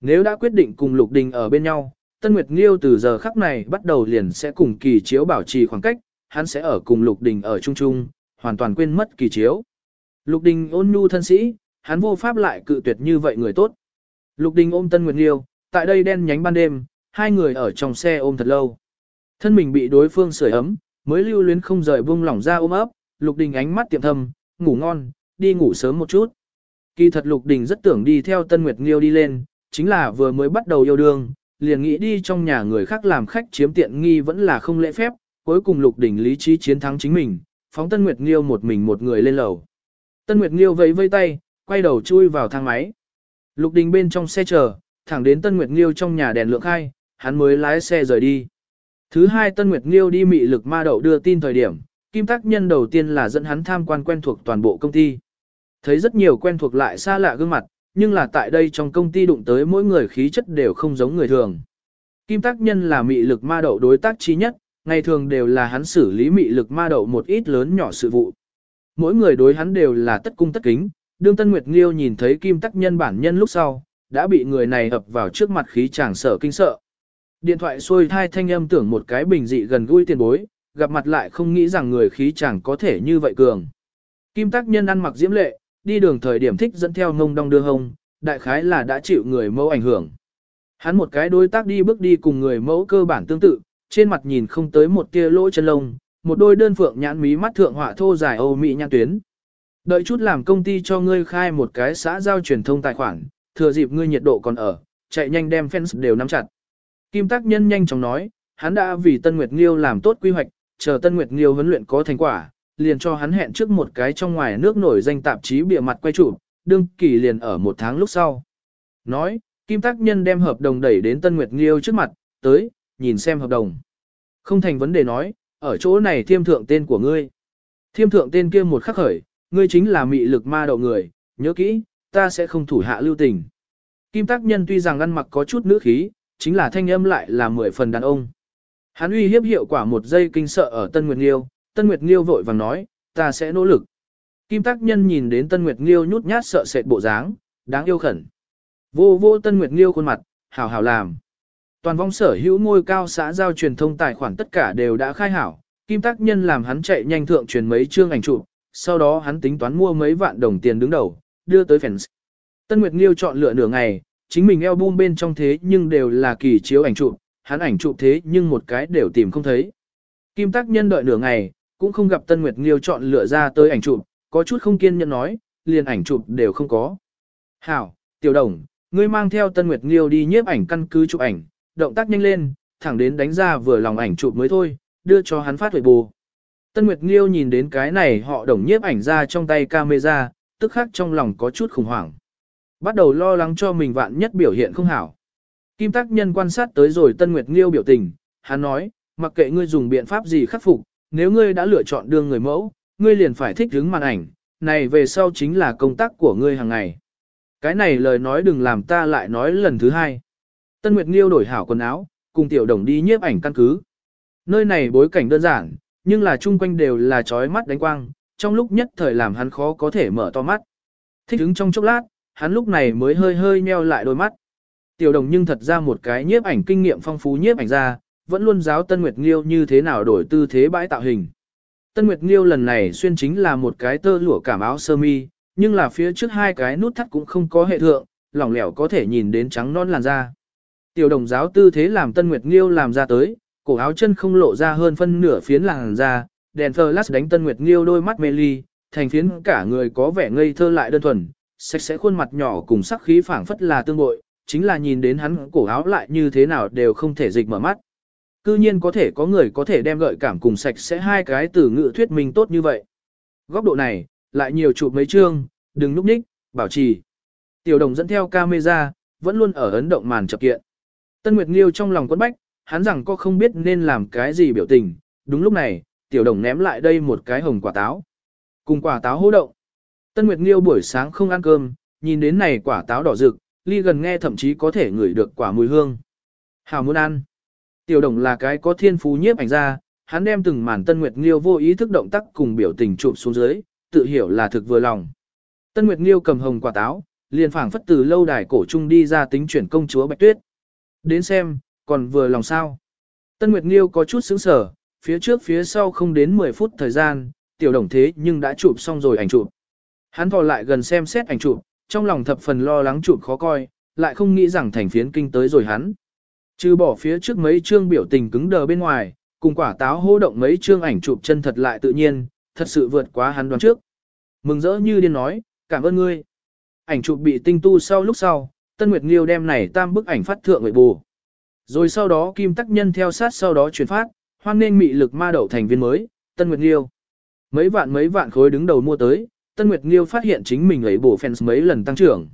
Nếu đã quyết định cùng lục đình ở bên nhau, Tân Nguyệt Nghiêu từ giờ khắc này bắt đầu liền sẽ cùng kỳ chiếu bảo trì khoảng cách, hắn sẽ ở cùng lục đình ở chung chung, hoàn toàn quên mất kỳ chiếu. Lục đình ôn nhu thân sĩ, hắn vô pháp lại cự tuyệt như vậy người tốt. Lục đình ôm Tân Nguyệt Nghiêu, tại đây đen nhánh ban đêm, hai người ở trong xe ôm thật lâu. Thân mình bị đối phương sưởi ấm, mới lưu luyến không rời buông lỏng ra ôm ấp, Lục Đình ánh mắt tiệm thâm, ngủ ngon, đi ngủ sớm một chút. Kỳ thật Lục Đình rất tưởng đi theo Tân Nguyệt Nghiêu đi lên, chính là vừa mới bắt đầu yêu đương, liền nghĩ đi trong nhà người khác làm khách chiếm tiện nghi vẫn là không lễ phép, cuối cùng Lục Đình lý trí chiến thắng chính mình, phóng Tân Nguyệt Nghiêu một mình một người lên lầu. Tân Nguyệt Nghiêu vẫy vây tay, quay đầu chui vào thang máy. Lục Đình bên trong xe chờ, thẳng đến Tân Nguyệt Nghiêu trong nhà đèn lượng khai, hắn mới lái xe rời đi. Thứ hai Tân Nguyệt Nghiêu đi mị lực ma đậu đưa tin thời điểm, Kim Tác Nhân đầu tiên là dẫn hắn tham quan quen thuộc toàn bộ công ty. Thấy rất nhiều quen thuộc lại xa lạ gương mặt, nhưng là tại đây trong công ty đụng tới mỗi người khí chất đều không giống người thường. Kim Tác Nhân là mị lực ma đậu đối tác trí nhất, ngày thường đều là hắn xử lý mị lực ma đậu một ít lớn nhỏ sự vụ. Mỗi người đối hắn đều là tất cung tất kính, đương Tân Nguyệt Nghiêu nhìn thấy Kim Tác Nhân bản nhân lúc sau, đã bị người này ập vào trước mặt khí chàng sợ kinh sợ. Điện thoại xuôi thai thanh âm tưởng một cái bình dị gần gũi tiền bối, gặp mặt lại không nghĩ rằng người khí chàng có thể như vậy cường. Kim Tác Nhân ăn mặc diễm lệ, đi đường thời điểm thích dẫn theo ngông đong đưa hông, đại khái là đã chịu người mẫu ảnh hưởng. Hắn một cái đối tác đi bước đi cùng người mẫu cơ bản tương tự, trên mặt nhìn không tới một tia lỗ chân lông, một đôi đơn phượng nhãn mí mắt thượng họa thô dài Âu Mỹ nhãn tuyến. Đợi chút làm công ty cho ngươi khai một cái xã giao truyền thông tài khoản, thừa dịp ngươi nhiệt độ còn ở, chạy nhanh đem fans đều nắm chặt. Kim Tác Nhân nhanh chóng nói, hắn đã vì Tân Nguyệt Nghiêu làm tốt quy hoạch, chờ Tân Nguyệt Nghiêu huấn luyện có thành quả, liền cho hắn hẹn trước một cái trong ngoài nước nổi danh tạp chí bìa mặt quay chụp, đương kỳ liền ở một tháng lúc sau. Nói, Kim Tác Nhân đem hợp đồng đẩy đến Tân Nguyệt Nghiêu trước mặt, tới, nhìn xem hợp đồng. Không thành vấn đề nói, ở chỗ này thiêm thượng tên của ngươi. Thiêm thượng tên kia một khắc khởi, ngươi chính là mị lực ma đậu người, nhớ kỹ, ta sẽ không thủ hạ lưu tình. Kim Tác Nhân tuy rằng ăn mặc có chút nữ khí, chính là thanh âm lại là mười phần đàn ông. Hắn uy hiếp hiệu quả một giây kinh sợ ở Tân Nguyệt Nghiêu, Tân Nguyệt Nghiêu vội vàng nói, ta sẽ nỗ lực. Kim Tác Nhân nhìn đến Tân Nguyệt Nghiêu nhút nhát sợ sệt bộ dáng, đáng yêu khẩn. Vô vô Tân Nguyệt Nghiêu khuôn mặt, hảo hảo làm. Toàn vong sở hữu ngôi cao xã giao truyền thông tài khoản tất cả đều đã khai hảo, Kim Tác Nhân làm hắn chạy nhanh thượng truyền mấy chương ảnh chụp, sau đó hắn tính toán mua mấy vạn đồng tiền đứng đầu, đưa tới fans. Tân Nguyệt Nghiêu chọn lựa nửa ngày, chính mình album bên trong thế nhưng đều là kỳ chiếu ảnh chụp, hắn ảnh chụp thế nhưng một cái đều tìm không thấy. Kim Tác Nhân đợi nửa ngày, cũng không gặp Tân Nguyệt Nghiêu chọn lựa ra tới ảnh chụp, có chút không kiên nhẫn nói, liền ảnh chụp đều không có. Hảo, tiểu đồng, ngươi mang theo Tân Nguyệt Nghiêu đi nhiếp ảnh căn cứ chụp ảnh, động tác nhanh lên, thẳng đến đánh ra vừa lòng ảnh chụp mới thôi, đưa cho hắn phát huệ bù. Tân Nguyệt Nghiêu nhìn đến cái này họ đồng nhiếp ảnh ra trong tay camera, tức khắc trong lòng có chút khủng hoảng. Bắt đầu lo lắng cho mình vạn nhất biểu hiện không hảo. Kim tác nhân quan sát tới rồi Tân Nguyệt Nghiêu biểu tình, hắn nói, mặc kệ ngươi dùng biện pháp gì khắc phục, nếu ngươi đã lựa chọn đương người mẫu, ngươi liền phải thích hứng màn ảnh, này về sau chính là công tác của ngươi hàng ngày. Cái này lời nói đừng làm ta lại nói lần thứ hai. Tân Nguyệt Nghiêu đổi hảo quần áo, cùng tiểu đồng đi nhiếp ảnh căn cứ. Nơi này bối cảnh đơn giản, nhưng là chung quanh đều là chói mắt đánh quang, trong lúc nhất thời làm hắn khó có thể mở to mắt. Thích hứng trong chốc lát, hắn lúc này mới hơi hơi nheo lại đôi mắt. Tiểu đồng nhưng thật ra một cái nhiếp ảnh kinh nghiệm phong phú nhiếp ảnh ra, vẫn luôn giáo Tân Nguyệt Nghiêu như thế nào đổi tư thế bãi tạo hình. Tân Nguyệt Nghiêu lần này xuyên chính là một cái tơ lụa cảm áo sơ mi, nhưng là phía trước hai cái nút thắt cũng không có hệ thượng, lỏng lẻo có thể nhìn đến trắng non làn da. Tiểu đồng giáo tư thế làm Tân Nguyệt Nghiêu làm ra tới, cổ áo chân không lộ ra hơn phân nửa phiến làn da, đèn flash đánh Tân Nguyệt Nghiêu đôi mắt mê ly, thành phiến cả người có vẻ ngây thơ lại đơn thuần, sạch sẽ khuôn mặt nhỏ cùng sắc khí phảng phất là tương bội, chính là nhìn đến hắn cổ áo lại như thế nào đều không thể dịch mở mắt. Cư nhiên có thể có người có thể đem gợi cảm cùng sạch sẽ hai cái từ ngữ thuyết minh tốt như vậy. Góc độ này, lại nhiều chụp mấy chương, đừng núp ních, bảo trì. Tiểu đồng dẫn theo camera, vẫn luôn ở ấn động màn chập kiện. Tân Nguyệt Nghiêu trong lòng quấn bách, hắn rằng có không biết nên làm cái gì biểu tình. Đúng lúc này, tiểu đồng ném lại đây một cái hồng quả táo. Cùng quả táo hô động. Tân Nguyệt Nghiêu buổi sáng không ăn cơm, nhìn đến này quả táo đỏ rực, ly gần nghe thậm chí có thể ngửi được quả mùi hương. Hào muốn ăn. Tiểu đồng là cái có thiên phú nhiếp ảnh ra, hắn đem từng màn Tân Nguyệt Nghiêu vô ý thức động tác cùng biểu tình chụp xuống dưới, tự hiểu là thực vừa lòng. Tân Nguyệt Nghiêu cầm hồng quả táo, liền phảng phất từ lâu đài cổ trung đi ra tính chuyển công chúa Bạch Tuyết. Đến xem, còn vừa lòng sao. Tân Nguyệt Nghiêu có chút sững sở, phía trước phía sau không đến 10 phút thời gian, tiểu đồng thế nhưng đã chụp xong rồi ảnh chụp. Hắn thò lại gần xem xét ảnh chụp, trong lòng thập phần lo lắng chụp khó coi, lại không nghĩ rằng thành phiến kinh tới rồi hắn. Trừ bỏ phía trước mấy chương biểu tình cứng đờ bên ngoài, cùng quả táo hô động mấy chương ảnh chụp chân thật lại tự nhiên, thật sự vượt quá hắn đoán trước. Mừng rỡ như điên nói, cảm ơn ngươi. Ảnh chụp bị tinh tu sau lúc sau, Tân Nguyệt Nghiêu đem này tam bức ảnh phát thượng người bù. Rồi sau đó Kim Tắc Nhân theo sát sau đó truyền phát, hoan nên mị lực ma đậu thành viên mới, Tân Nguyệt Nghiêu. Mấy vạn mấy vạn khối đứng đầu mua tới, Tân Nguyệt Nghiêu phát hiện chính mình ấy bổ fans mấy lần tăng trưởng.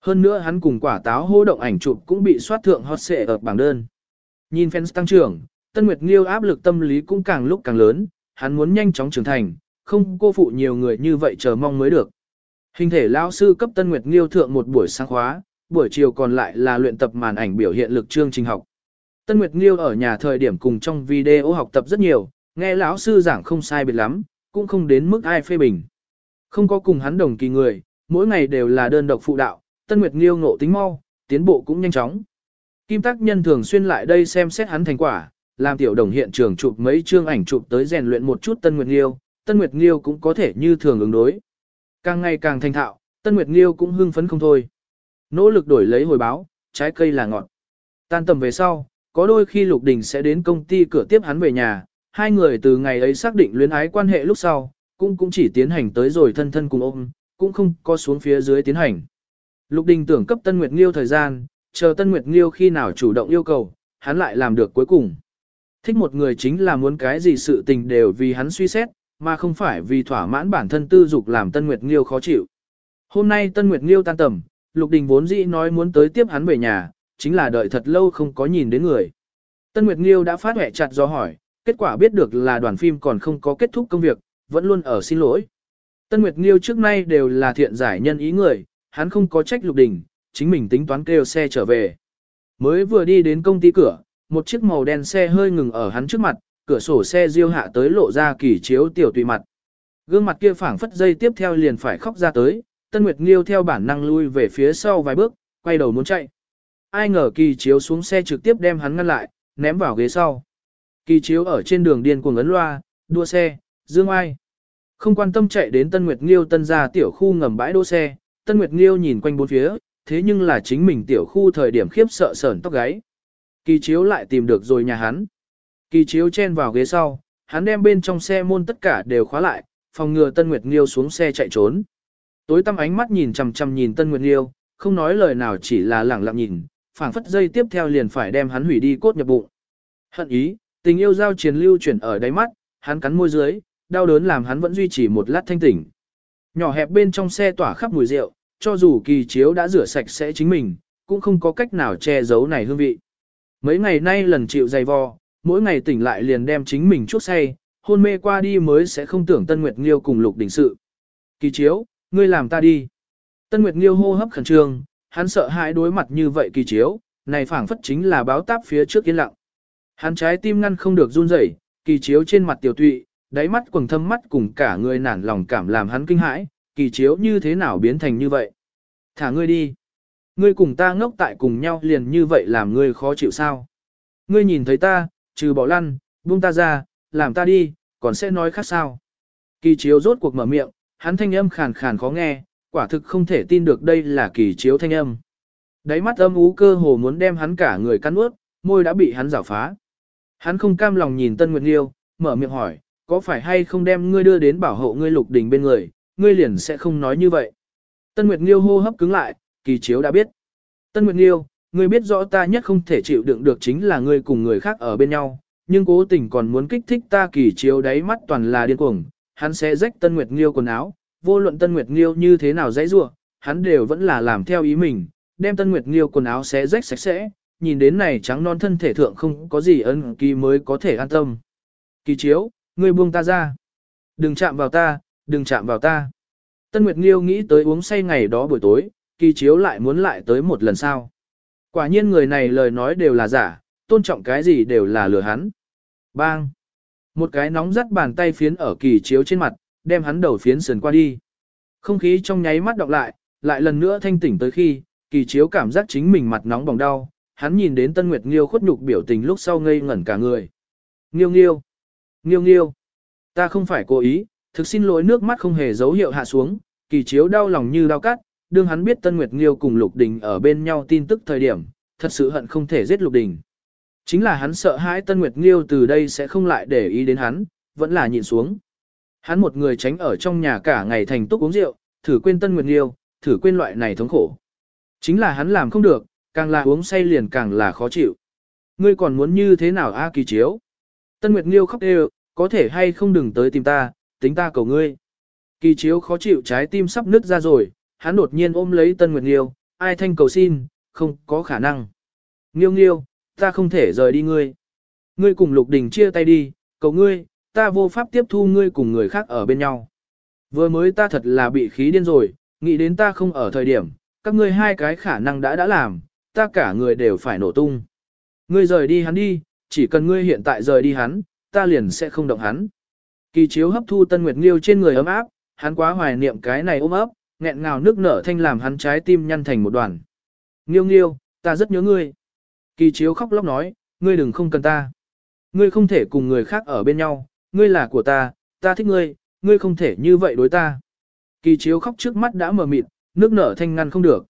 Hơn nữa hắn cùng quả táo hô động ảnh chụp cũng bị soát thượng hot xệ ở bảng đơn. Nhìn fans tăng trưởng, Tân Nguyệt Nghiêu áp lực tâm lý cũng càng lúc càng lớn, hắn muốn nhanh chóng trưởng thành, không cô phụ nhiều người như vậy chờ mong mới được. Hình thể lão sư cấp Tân Nguyệt Nghiêu thượng một buổi sáng khóa, buổi chiều còn lại là luyện tập màn ảnh biểu hiện lực chương trình học. Tân Nguyệt Nghiêu ở nhà thời điểm cùng trong video học tập rất nhiều, nghe lão sư giảng không sai biệt lắm, cũng không đến mức ai phê bình. Không có cùng hắn đồng kỳ người, mỗi ngày đều là đơn độc phụ đạo, Tân Nguyệt Nghiêu ngộ tính mau, tiến bộ cũng nhanh chóng. Kim Tác Nhân thường xuyên lại đây xem xét hắn thành quả, làm tiểu đồng hiện trường chụp mấy chương ảnh chụp tới rèn luyện một chút Tân Nguyệt Nghiêu, Tân Nguyệt Nghiêu cũng có thể như thường ứng đối. Càng ngày càng thành thạo, Tân Nguyệt Nghiêu cũng hưng phấn không thôi. Nỗ lực đổi lấy hồi báo, trái cây là ngọt. Tan tầm về sau, có đôi khi Lục Đình sẽ đến công ty cửa tiếp hắn về nhà, hai người từ ngày ấy xác định luyến ái quan hệ lúc sau, cũng cũng chỉ tiến hành tới rồi thân thân cùng ôm, cũng không có xuống phía dưới tiến hành. Lục Đình tưởng cấp Tân Nguyệt Nghiêu thời gian, chờ Tân Nguyệt Nghiêu khi nào chủ động yêu cầu, hắn lại làm được cuối cùng. Thích một người chính là muốn cái gì sự tình đều vì hắn suy xét, mà không phải vì thỏa mãn bản thân tư dục làm Tân Nguyệt Nghiêu khó chịu. Hôm nay Tân Nguyệt Nghiêu tan tầm, Lục Đình vốn dĩ nói muốn tới tiếp hắn về nhà, chính là đợi thật lâu không có nhìn đến người. Tân Nguyệt Nghiêu đã phát hẹ chặt do hỏi, kết quả biết được là đoàn phim còn không có kết thúc công việc, vẫn luôn ở xin lỗi. Tân Nguyệt Nghiêu trước nay đều là thiện giải nhân ý người, hắn không có trách Lục Đình, chính mình tính toán kêu xe trở về. Mới vừa đi đến công ty cửa, một chiếc màu đen xe hơi ngừng ở hắn trước mặt, cửa sổ xe diêu hạ tới lộ ra kỳ chiếu tiểu tùy mặt. Gương mặt kia phảng phất dây tiếp theo liền phải khóc ra tới, Tân Nguyệt Nghiêu theo bản năng lui về phía sau vài bước, quay đầu muốn chạy. Ai ngờ kỳ chiếu xuống xe trực tiếp đem hắn ngăn lại, ném vào ghế sau. Kỳ chiếu ở trên đường điên cuồng ấn loa, đua xe, dương ai. Không quan tâm chạy đến Tân Nguyệt Nghiêu tân ra tiểu khu ngầm bãi đỗ xe, Tân Nguyệt Nghiêu nhìn quanh bốn phía, thế nhưng là chính mình tiểu khu thời điểm khiếp sợ sởn tóc gáy. Kỳ chiếu lại tìm được rồi nhà hắn. Kỳ chiếu chen vào ghế sau, hắn đem bên trong xe môn tất cả đều khóa lại, phòng ngừa Tân Nguyệt Nghiêu xuống xe chạy trốn. Tối tăm ánh mắt nhìn chằm chằm nhìn Tân Nguyệt Nghiêu, không nói lời nào chỉ là lẳng lặng nhìn, phảng phất dây tiếp theo liền phải đem hắn hủy đi cốt nhập bụng. Hận ý, tình yêu giao chiến lưu chuyển ở đáy mắt, hắn cắn môi dưới, đau đớn làm hắn vẫn duy trì một lát thanh tỉnh. Nhỏ hẹp bên trong xe tỏa khắp mùi rượu, cho dù kỳ chiếu đã rửa sạch sẽ chính mình, cũng không có cách nào che giấu này hương vị. Mấy ngày nay lần chịu dày vò, mỗi ngày tỉnh lại liền đem chính mình chuốc say, hôn mê qua đi mới sẽ không tưởng Tân Nguyệt Nghiêu cùng Lục Đình sự. Kỳ chiếu, ngươi làm ta đi. Tân Nguyệt Nghiêu hô hấp khẩn trương, hắn sợ hãi đối mặt như vậy kỳ chiếu, này phảng phất chính là báo táp phía trước yên lặng. Hắn trái tim ngăn không được run rẩy, kỳ chiếu trên mặt tiểu tụy, đáy mắt quầng thâm mắt cùng cả người nản lòng cảm làm hắn kinh hãi, kỳ chiếu như thế nào biến thành như vậy. Thả ngươi đi. Ngươi cùng ta ngốc tại cùng nhau liền như vậy làm ngươi khó chịu sao. Ngươi nhìn thấy ta, trừ bỏ lăn, buông ta ra, làm ta đi, còn sẽ nói khác sao. Kỳ chiếu rốt cuộc mở miệng, hắn thanh âm khàn khàn khó nghe, quả thực không thể tin được đây là kỳ chiếu thanh âm. Đáy mắt âm ú cơ hồ muốn đem hắn cả người cắn ướt, môi đã bị hắn rảo phá. Hắn không cam lòng nhìn Tân Nguyệt Liêu, mở miệng hỏi, có phải hay không đem ngươi đưa đến bảo hộ ngươi lục đình bên người, ngươi liền sẽ không nói như vậy. Tân Nguyệt Liêu hô hấp cứng lại, kỳ chiếu đã biết. Tân Nguyệt Liêu, ngươi biết rõ ta nhất không thể chịu đựng được chính là ngươi cùng người khác ở bên nhau, nhưng cố tình còn muốn kích thích ta kỳ chiếu đáy mắt toàn là điên cuồng, hắn sẽ rách Tân Nguyệt Liêu quần áo, vô luận Tân Nguyệt Liêu như thế nào dãy rủa, hắn đều vẫn là làm theo ý mình, đem Tân Nguyệt Liêu quần áo xé rách sạch sẽ, nhìn đến này trắng non thân thể thượng không có gì ân kỳ mới có thể an tâm. Kỳ chiếu, ngươi buông ta ra. Đừng chạm vào ta, đừng chạm vào ta. Tân Nguyệt Nghiêu nghĩ tới uống say ngày đó buổi tối, kỳ chiếu lại muốn lại tới một lần sau. Quả nhiên người này lời nói đều là giả, tôn trọng cái gì đều là lừa hắn. Bang! Một cái nóng rắt bàn tay phiến ở kỳ chiếu trên mặt, đem hắn đầu phiến sườn qua đi. Không khí trong nháy mắt đọc lại, lại lần nữa thanh tỉnh tới khi, kỳ chiếu cảm giác chính mình mặt nóng bỏng đau, hắn nhìn đến Tân Nguyệt Nghiêu khuất nhục biểu tình lúc sau ngây ngẩn cả người. Nghiêu nghiêu! Nghiêu nghiêu! Ta không phải cố ý, thực xin lỗi nước mắt không hề dấu hiệu hạ xuống, kỳ chiếu đau lòng như đau cắt, đương hắn biết Tân Nguyệt Nghiêu cùng Lục Đình ở bên nhau tin tức thời điểm, thật sự hận không thể giết Lục Đình. Chính là hắn sợ hãi Tân Nguyệt Nghiêu từ đây sẽ không lại để ý đến hắn, vẫn là nhịn xuống. Hắn một người tránh ở trong nhà cả ngày thành túc uống rượu, thử quên Tân Nguyệt Nghiêu, thử quên loại này thống khổ. Chính là hắn làm không được, càng là uống say liền càng là khó chịu. Ngươi còn muốn như thế nào A kỳ chiếu? Tân Nguyệt Nghiêu khóc đều, có thể hay không đừng tới tìm ta, tính ta cầu ngươi. Kỳ chiếu khó chịu trái tim sắp nứt ra rồi, hắn đột nhiên ôm lấy Tân Nguyệt Nghiêu, ai thanh cầu xin, không có khả năng. Nghiêu nghiêu, ta không thể rời đi ngươi. Ngươi cùng Lục Đình chia tay đi, cầu ngươi, ta vô pháp tiếp thu ngươi cùng người khác ở bên nhau. Vừa mới ta thật là bị khí điên rồi, nghĩ đến ta không ở thời điểm, các ngươi hai cái khả năng đã đã làm, ta cả người đều phải nổ tung. Ngươi rời đi hắn đi, chỉ cần ngươi hiện tại rời đi hắn, ta liền sẽ không động hắn. Kỳ chiếu hấp thu Tân Nguyệt Nghiêu trên người ấm áp, hắn quá hoài niệm cái này ôm ấp, nghẹn ngào nước nở thanh làm hắn trái tim nhăn thành một đoàn. Nghiêu nghiêu, ta rất nhớ ngươi. Kỳ chiếu khóc lóc nói, ngươi đừng không cần ta. Ngươi không thể cùng người khác ở bên nhau, ngươi là của ta, ta thích ngươi, ngươi không thể như vậy đối ta. Kỳ chiếu khóc trước mắt đã mờ mịt, nước nở thanh ngăn không được.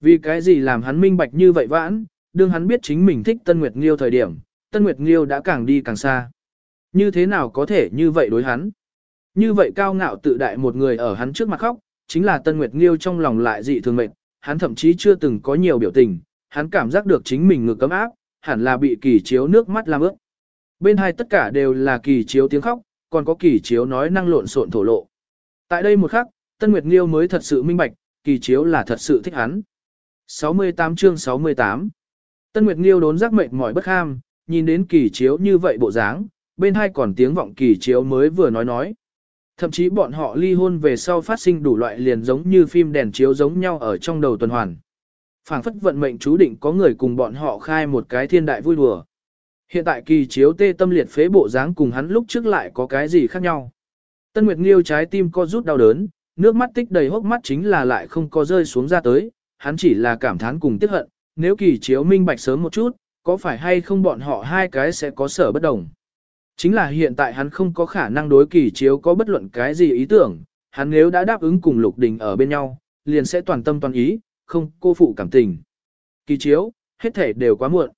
Vì cái gì làm hắn minh bạch như vậy vãn, đương hắn biết chính mình thích Tân Nguyệt Nghiêu thời điểm, Tân Nguyệt Nghiêu đã càng đi càng xa. Như thế nào có thể như vậy đối hắn? Như vậy cao ngạo tự đại một người ở hắn trước mặt khóc, chính là Tân Nguyệt Nghiêu trong lòng lại dị thường mệnh, hắn thậm chí chưa từng có nhiều biểu tình, hắn cảm giác được chính mình ngực cấm áp, hẳn là bị kỳ chiếu nước mắt làm ướt. Bên hai tất cả đều là kỳ chiếu tiếng khóc, còn có kỳ chiếu nói năng lộn xộn thổ lộ. Tại đây một khắc, Tân Nguyệt Nghiêu mới thật sự minh bạch, kỳ chiếu là thật sự thích hắn. 68 chương 68 Tân Nguyệt Nghiêu đốn giác mệnh mỏi bất ham, nhìn đến kỳ chiếu như vậy bộ dáng, bên hai còn tiếng vọng kỳ chiếu mới vừa nói nói. Thậm chí bọn họ ly hôn về sau phát sinh đủ loại liền giống như phim đèn chiếu giống nhau ở trong đầu tuần hoàn. phảng phất vận mệnh chú định có người cùng bọn họ khai một cái thiên đại vui đùa. Hiện tại kỳ chiếu tê tâm liệt phế bộ dáng cùng hắn lúc trước lại có cái gì khác nhau. Tân Nguyệt Nghiêu trái tim co rút đau đớn, nước mắt tích đầy hốc mắt chính là lại không có rơi xuống ra tới, hắn chỉ là cảm thán cùng tiếc hận, nếu kỳ chiếu minh bạch sớm một chút, có phải hay không bọn họ hai cái sẽ có sở bất đồng. Chính là hiện tại hắn không có khả năng đối kỳ chiếu có bất luận cái gì ý tưởng, hắn nếu đã đáp ứng cùng Lục Đình ở bên nhau, liền sẽ toàn tâm toàn ý, không cô phụ cảm tình. Kỳ chiếu, hết thể đều quá muộn.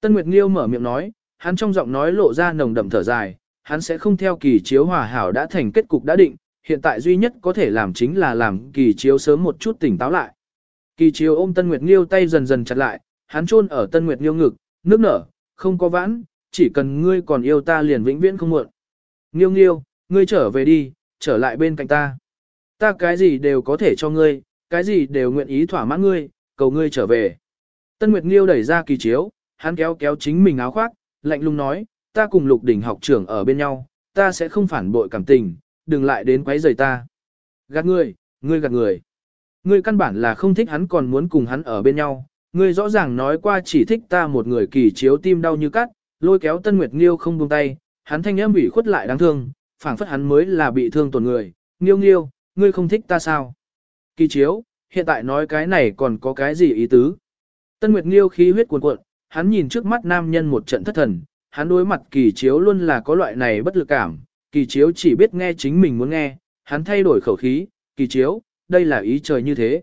Tân Nguyệt Nghiêu mở miệng nói, hắn trong giọng nói lộ ra nồng đậm thở dài, hắn sẽ không theo kỳ chiếu hòa hảo đã thành kết cục đã định, hiện tại duy nhất có thể làm chính là làm kỳ chiếu sớm một chút tỉnh táo lại. Kỳ chiếu ôm Tân Nguyệt Nghiêu tay dần dần chặt lại, hắn chôn ở Tân Nguyệt Nghiêu ngực, nước nở, không có vãn, chỉ cần ngươi còn yêu ta liền vĩnh viễn không muộn. Nghiêu nghiêu, ngươi trở về đi, trở lại bên cạnh ta. Ta cái gì đều có thể cho ngươi, cái gì đều nguyện ý thỏa mãn ngươi, cầu ngươi trở về. Tân Nguyệt Nghiêu đẩy ra kỳ chiếu, hắn kéo kéo chính mình áo khoác, lạnh lùng nói, ta cùng lục đỉnh học trưởng ở bên nhau, ta sẽ không phản bội cảm tình, đừng lại đến quấy rầy ta. Gạt ngươi, ngươi gạt người. Ngươi căn bản là không thích hắn còn muốn cùng hắn ở bên nhau, ngươi rõ ràng nói qua chỉ thích ta một người kỳ chiếu tim đau như cắt, lôi kéo Tân Nguyệt Nghiêu không buông tay, hắn thanh âm ủy khuất lại đáng thương, phảng phất hắn mới là bị thương tổn người, Nghiêu Nghiêu, ngươi không thích ta sao? Kỳ chiếu, hiện tại nói cái này còn có cái gì ý tứ? Tân Nguyệt Nghiêu khí huyết cuồn cuộn, hắn nhìn trước mắt nam nhân một trận thất thần, hắn đối mặt kỳ chiếu luôn là có loại này bất lực cảm, kỳ chiếu chỉ biết nghe chính mình muốn nghe, hắn thay đổi khẩu khí, kỳ chiếu, đây là ý trời như thế.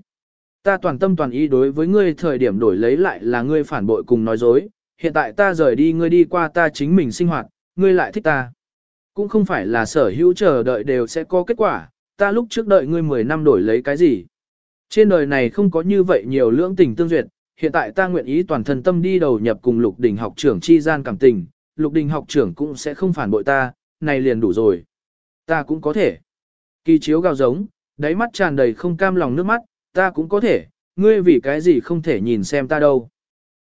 Ta toàn tâm toàn ý đối với ngươi thời điểm đổi lấy lại là ngươi phản bội cùng nói dối, hiện tại ta rời đi ngươi đi qua ta chính mình sinh hoạt, ngươi lại thích ta. Cũng không phải là sở hữu chờ đợi đều sẽ có kết quả, ta lúc trước đợi ngươi 10 năm đổi lấy cái gì. Trên đời này không có như vậy nhiều lưỡng tình tương duyệt, hiện tại ta nguyện ý toàn thân tâm đi đầu nhập cùng lục đình học trưởng chi gian cảm tình, lục đình học trưởng cũng sẽ không phản bội ta, này liền đủ rồi. Ta cũng có thể. Kỳ chiếu gào giống, đáy mắt tràn đầy không cam lòng nước mắt, ta cũng có thể, ngươi vì cái gì không thể nhìn xem ta đâu.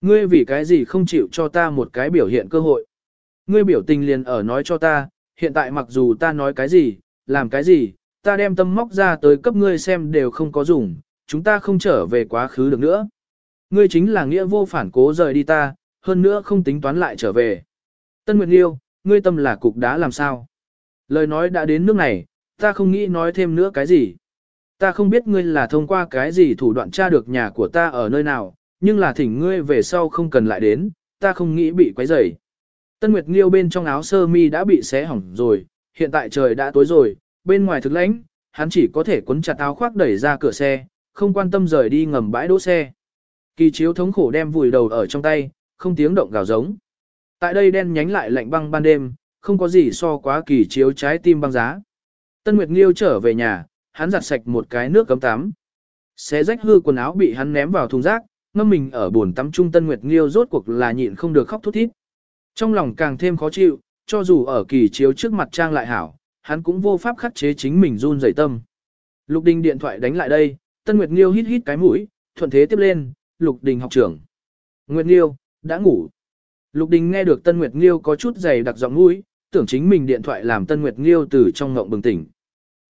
Ngươi vì cái gì không chịu cho ta một cái biểu hiện cơ hội. Ngươi biểu tình liền ở nói cho ta, hiện tại mặc dù ta nói cái gì, làm cái gì, ta đem tâm móc ra tới cấp ngươi xem đều không có dùng, chúng ta không trở về quá khứ được nữa. Ngươi chính là nghĩa vô phản cố rời đi ta, hơn nữa không tính toán lại trở về. Tân Nguyệt Liêu, ngươi tâm là cục đá làm sao? Lời nói đã đến nước này, ta không nghĩ nói thêm nữa cái gì. Ta không biết ngươi là thông qua cái gì thủ đoạn tra được nhà của ta ở nơi nào, nhưng là thỉnh ngươi về sau không cần lại đến, ta không nghĩ bị quấy rầy. Tân Nguyệt Nghiêu bên trong áo sơ mi đã bị xé hỏng rồi, hiện tại trời đã tối rồi, bên ngoài thực lãnh, hắn chỉ có thể cuốn chặt áo khoác đẩy ra cửa xe, không quan tâm rời đi ngầm bãi đỗ xe. Kỳ chiếu thống khổ đem vùi đầu ở trong tay, không tiếng động gào giống. Tại đây đen nhánh lại lạnh băng ban đêm, không có gì so quá kỳ chiếu trái tim băng giá. Tân Nguyệt Nghiêu trở về nhà, hắn giặt sạch một cái nước cấm tắm. Xé rách hư quần áo bị hắn ném vào thùng rác, ngâm mình ở bồn tắm trung Tân Nguyệt Nghiêu rốt cuộc là nhịn không được khóc thút thít. Trong lòng càng thêm khó chịu, cho dù ở kỳ chiếu trước mặt trang lại hảo, hắn cũng vô pháp khắc chế chính mình run rẩy tâm. Lục Đình điện thoại đánh lại đây, Tân Nguyệt Nghiêu hít hít cái mũi, thuận thế tiếp lên, Lục Đình học trưởng. Nguyệt Nghiêu, đã ngủ. Lục Đình nghe được Tân Nguyệt Nghiêu có chút dày đặc giọng mũi, tưởng chính mình điện thoại làm Tân Nguyệt Nghiêu từ trong ngộng bừng tỉnh.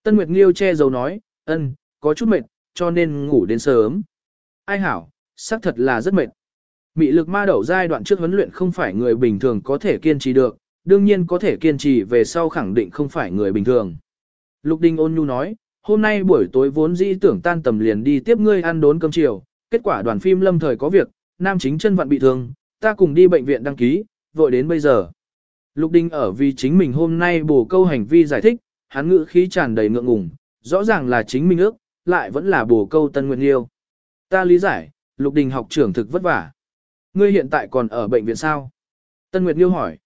Tân Nguyệt Nghiêu che giấu nói, ân, có chút mệt, cho nên ngủ đến sớm. Ai hảo, xác thật là rất mệt. Mị lực ma đậu giai đoạn trước huấn luyện không phải người bình thường có thể kiên trì được, đương nhiên có thể kiên trì về sau khẳng định không phải người bình thường. Lục Đình ôn nhu nói, hôm nay buổi tối vốn dĩ tưởng tan tầm liền đi tiếp ngươi ăn đốn cơm chiều, kết quả đoàn phim lâm thời có việc, nam chính chân vận bị thương, ta cùng đi bệnh viện đăng ký, vội đến bây giờ. Lục Đình ở vì chính mình hôm nay bổ câu hành vi giải thích, hắn ngữ khí tràn đầy ngượng ngùng, rõ ràng là chính mình ước, lại vẫn là bổ câu tân nguyện liêu. Ta lý giải, Lục Đình học trưởng thực vất vả. Ngươi hiện tại còn ở bệnh viện sao? Tân Nguyệt Liêu hỏi.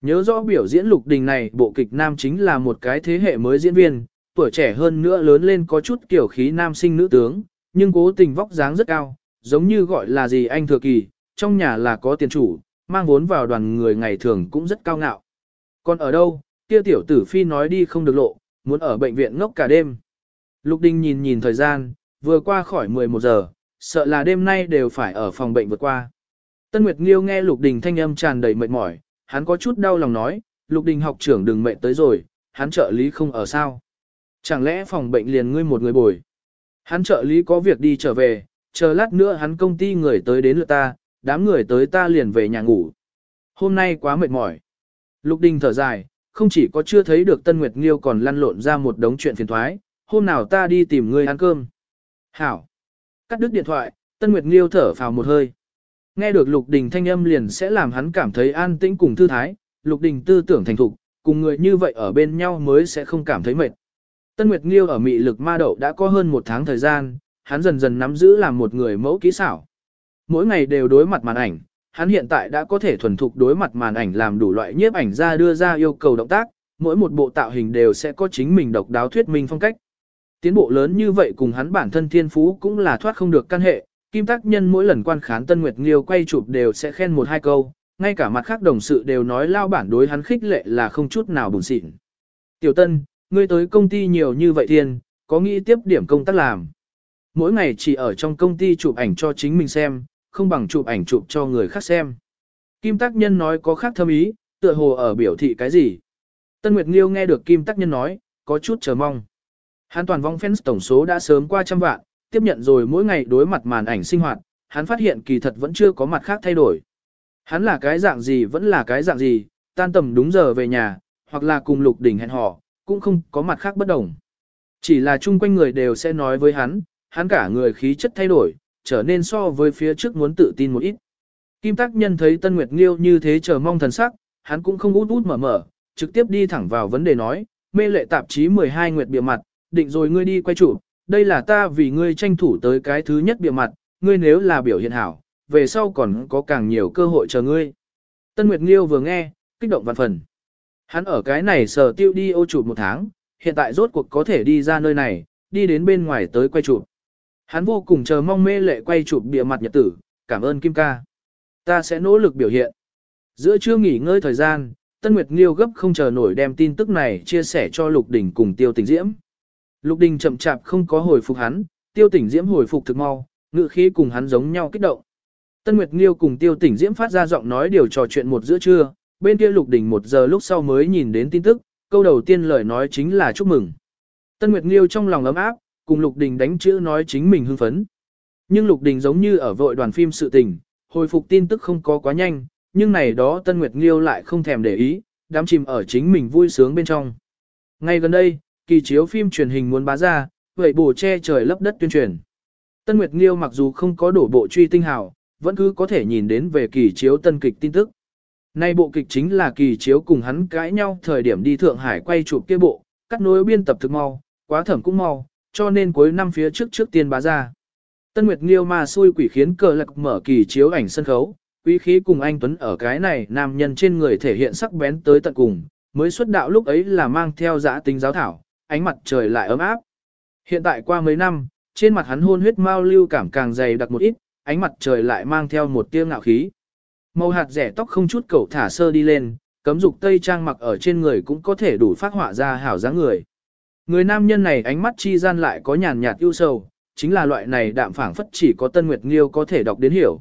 Nhớ rõ biểu diễn Lục Đình này bộ kịch nam chính là một cái thế hệ mới diễn viên, tuổi trẻ hơn nữa lớn lên có chút kiểu khí nam sinh nữ tướng, nhưng cố tình vóc dáng rất cao, giống như gọi là gì anh thừa kỳ, trong nhà là có tiền chủ, mang vốn vào đoàn người ngày thường cũng rất cao ngạo. Còn ở đâu, kia tiểu tử phi nói đi không được lộ, muốn ở bệnh viện ngốc cả đêm. Lục Đình nhìn nhìn thời gian, vừa qua khỏi 11 giờ, sợ là đêm nay đều phải ở phòng bệnh vượt qua. Tân Nguyệt Nghiêu nghe Lục Đình thanh âm tràn đầy mệt mỏi, hắn có chút đau lòng nói, Lục Đình học trưởng đừng mệt tới rồi, hắn trợ lý không ở sao. Chẳng lẽ phòng bệnh liền ngươi một người bồi. Hắn trợ lý có việc đi trở về, chờ lát nữa hắn công ty người tới đến lượt ta, đám người tới ta liền về nhà ngủ. Hôm nay quá mệt mỏi. Lục Đình thở dài, không chỉ có chưa thấy được Tân Nguyệt Nghiêu còn lăn lộn ra một đống chuyện phiền thoái, hôm nào ta đi tìm ngươi ăn cơm. Hảo. Cắt đứt điện thoại, Tân Nguyệt Nghiêu thở phào một hơi. Nghe được Lục Đình thanh âm liền sẽ làm hắn cảm thấy an tĩnh cùng thư thái, Lục Đình tư tưởng thành thục, cùng người như vậy ở bên nhau mới sẽ không cảm thấy mệt. Tân Nguyệt Nghiêu ở mị lực ma đậu đã có hơn một tháng thời gian, hắn dần dần nắm giữ làm một người mẫu kỹ xảo. Mỗi ngày đều đối mặt màn ảnh, hắn hiện tại đã có thể thuần thục đối mặt màn ảnh làm đủ loại nhiếp ảnh ra đưa ra yêu cầu động tác, mỗi một bộ tạo hình đều sẽ có chính mình độc đáo thuyết minh phong cách. Tiến bộ lớn như vậy cùng hắn bản thân thiên phú cũng là thoát không được căn hệ, Kim Tác Nhân mỗi lần quan khán Tân Nguyệt Nghiêu quay chụp đều sẽ khen một hai câu, ngay cả mặt khác đồng sự đều nói lao bản đối hắn khích lệ là không chút nào buồn xịn. Tiểu Tân, ngươi tới công ty nhiều như vậy tiền có nghĩ tiếp điểm công tác làm. Mỗi ngày chỉ ở trong công ty chụp ảnh cho chính mình xem, không bằng chụp ảnh chụp cho người khác xem. Kim Tác Nhân nói có khác thâm ý, tựa hồ ở biểu thị cái gì. Tân Nguyệt Nghiêu nghe được Kim Tác Nhân nói, có chút chờ mong. Hắn toàn vong fans tổng số đã sớm qua trăm vạn, tiếp nhận rồi mỗi ngày đối mặt màn ảnh sinh hoạt, hắn phát hiện kỳ thật vẫn chưa có mặt khác thay đổi. Hắn là cái dạng gì vẫn là cái dạng gì, tan tầm đúng giờ về nhà, hoặc là cùng lục đỉnh hẹn hò, cũng không có mặt khác bất đồng. Chỉ là chung quanh người đều sẽ nói với hắn, hắn cả người khí chất thay đổi, trở nên so với phía trước muốn tự tin một ít. Kim Tắc Nhân thấy Tân Nguyệt Nghiêu như thế chờ mong thần sắc, hắn cũng không út út mở mở, trực tiếp đi thẳng vào vấn đề nói, mê lệ tạp chí 12 Nguyệt bìa mặt, định rồi ngươi đi quay chủ. đây là ta vì ngươi tranh thủ tới cái thứ nhất bìa mặt, ngươi nếu là biểu hiện hảo, về sau còn có càng nhiều cơ hội chờ ngươi. Tân Nguyệt Nghiêu vừa nghe, kích động vạn phần. Hắn ở cái này sở tiêu đi ô chụp một tháng, hiện tại rốt cuộc có thể đi ra nơi này, đi đến bên ngoài tới quay chụp. Hắn vô cùng chờ mong mê lệ quay chụp bìa mặt nhật tử, cảm ơn Kim ca. Ta sẽ nỗ lực biểu hiện. Giữa trưa nghỉ ngơi thời gian, Tân Nguyệt Nghiêu gấp không chờ nổi đem tin tức này chia sẻ cho Lục Đình cùng Tiêu Tình Diễm. Lục Đình chậm chạp không có hồi phục hắn, Tiêu Tỉnh Diễm hồi phục thực mau, ngự khí cùng hắn giống nhau kích động. Tân Nguyệt Nghiêu cùng Tiêu Tỉnh Diễm phát ra giọng nói điều trò chuyện một giữa trưa, bên kia Lục Đình một giờ lúc sau mới nhìn đến tin tức, câu đầu tiên lời nói chính là chúc mừng. Tân Nguyệt Nghiêu trong lòng ấm áp, cùng Lục Đình đánh chữ nói chính mình hưng phấn. Nhưng Lục Đình giống như ở vội đoàn phim sự tình, hồi phục tin tức không có quá nhanh, nhưng này đó Tân Nguyệt Nghiêu lại không thèm để ý, đám chìm ở chính mình vui sướng bên trong. Ngay gần đây, kỳ chiếu phim truyền hình muốn bá ra, vậy bổ che trời lấp đất tuyên truyền. Tân Nguyệt Nghiêu mặc dù không có đổ bộ truy tinh hào, vẫn cứ có thể nhìn đến về kỳ chiếu tân kịch tin tức. Nay bộ kịch chính là kỳ chiếu cùng hắn cãi nhau thời điểm đi Thượng Hải quay chụp kia bộ, cắt nối biên tập thực mau, quá thẩm cũng mau, cho nên cuối năm phía trước trước tiên bá ra. Tân Nguyệt Nghiêu mà xui quỷ khiến cờ lạc mở kỳ chiếu ảnh sân khấu, Quý khí cùng anh Tuấn ở cái này nam nhân trên người thể hiện sắc bén tới tận cùng, mới xuất đạo lúc ấy là mang theo giã tính giáo thảo, ánh mặt trời lại ấm áp. Hiện tại qua mấy năm, trên mặt hắn hôn huyết mau lưu cảm càng dày đặc một ít, ánh mặt trời lại mang theo một tia ngạo khí. Màu hạt rẻ tóc không chút cầu thả sơ đi lên, cấm dục tây trang mặc ở trên người cũng có thể đủ phát họa ra hảo dáng người. Người nam nhân này ánh mắt chi gian lại có nhàn nhạt ưu sầu, chính là loại này đạm phảng phất chỉ có Tân Nguyệt Nghiêu có thể đọc đến hiểu.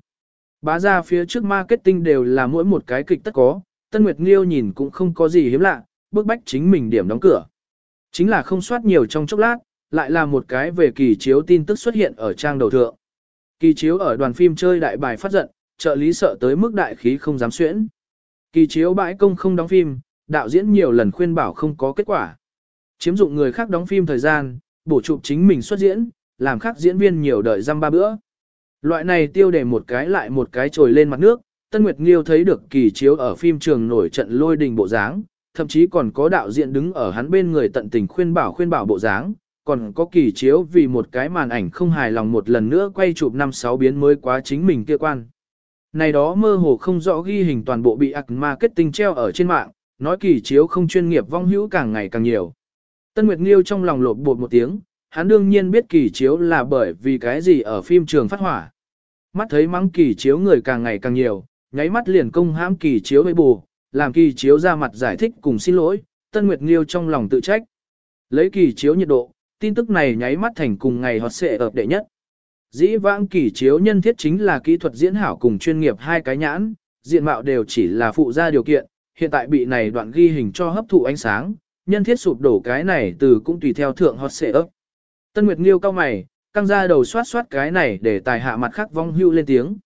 Bá ra phía trước marketing đều là mỗi một cái kịch tất có, Tân Nguyệt Nghiêu nhìn cũng không có gì hiếm lạ, bước bách chính mình điểm đóng cửa. Chính là không soát nhiều trong chốc lát, lại là một cái về kỳ chiếu tin tức xuất hiện ở trang đầu thượng. Kỳ chiếu ở đoàn phim chơi đại bài phát giận, trợ lý sợ tới mức đại khí không dám xuyễn. Kỳ chiếu bãi công không đóng phim, đạo diễn nhiều lần khuyên bảo không có kết quả. Chiếm dụng người khác đóng phim thời gian, bổ chụp chính mình xuất diễn, làm khác diễn viên nhiều đợi răm ba bữa. Loại này tiêu đề một cái lại một cái trồi lên mặt nước, Tân Nguyệt Nghiêu thấy được kỳ chiếu ở phim trường nổi trận lôi đình bộ dáng, thậm chí còn có đạo diễn đứng ở hắn bên người tận tình khuyên bảo khuyên bảo bộ dáng, còn có kỳ chiếu vì một cái màn ảnh không hài lòng một lần nữa quay chụp năm sáu biến mới quá chính mình kia quan. Này đó mơ hồ không rõ ghi hình toàn bộ bị ạc marketing treo ở trên mạng, nói kỳ chiếu không chuyên nghiệp vong hữu càng ngày càng nhiều. Tân Nguyệt Nghiêu trong lòng lột bột một tiếng, hắn đương nhiên biết kỳ chiếu là bởi vì cái gì ở phim trường phát hỏa. Mắt thấy mắng kỳ chiếu người càng ngày càng nhiều, nháy mắt liền công hãm kỳ chiếu với bù, làm kỳ chiếu ra mặt giải thích cùng xin lỗi, Tân Nguyệt Nghiêu trong lòng tự trách. Lấy kỳ chiếu nhiệt độ, tin tức này nháy mắt thành cùng ngày hot xệ ập đệ nhất. Dĩ vãng kỳ chiếu nhân thiết chính là kỹ thuật diễn hảo cùng chuyên nghiệp hai cái nhãn, diện mạo đều chỉ là phụ gia điều kiện, hiện tại bị này đoạn ghi hình cho hấp thụ ánh sáng, nhân thiết sụp đổ cái này từ cũng tùy theo thượng hot xệ ấp. Tân Nguyệt Nghiêu cao mày, căng ra đầu soát soát cái này để tài hạ mặt khác vong hưu lên tiếng.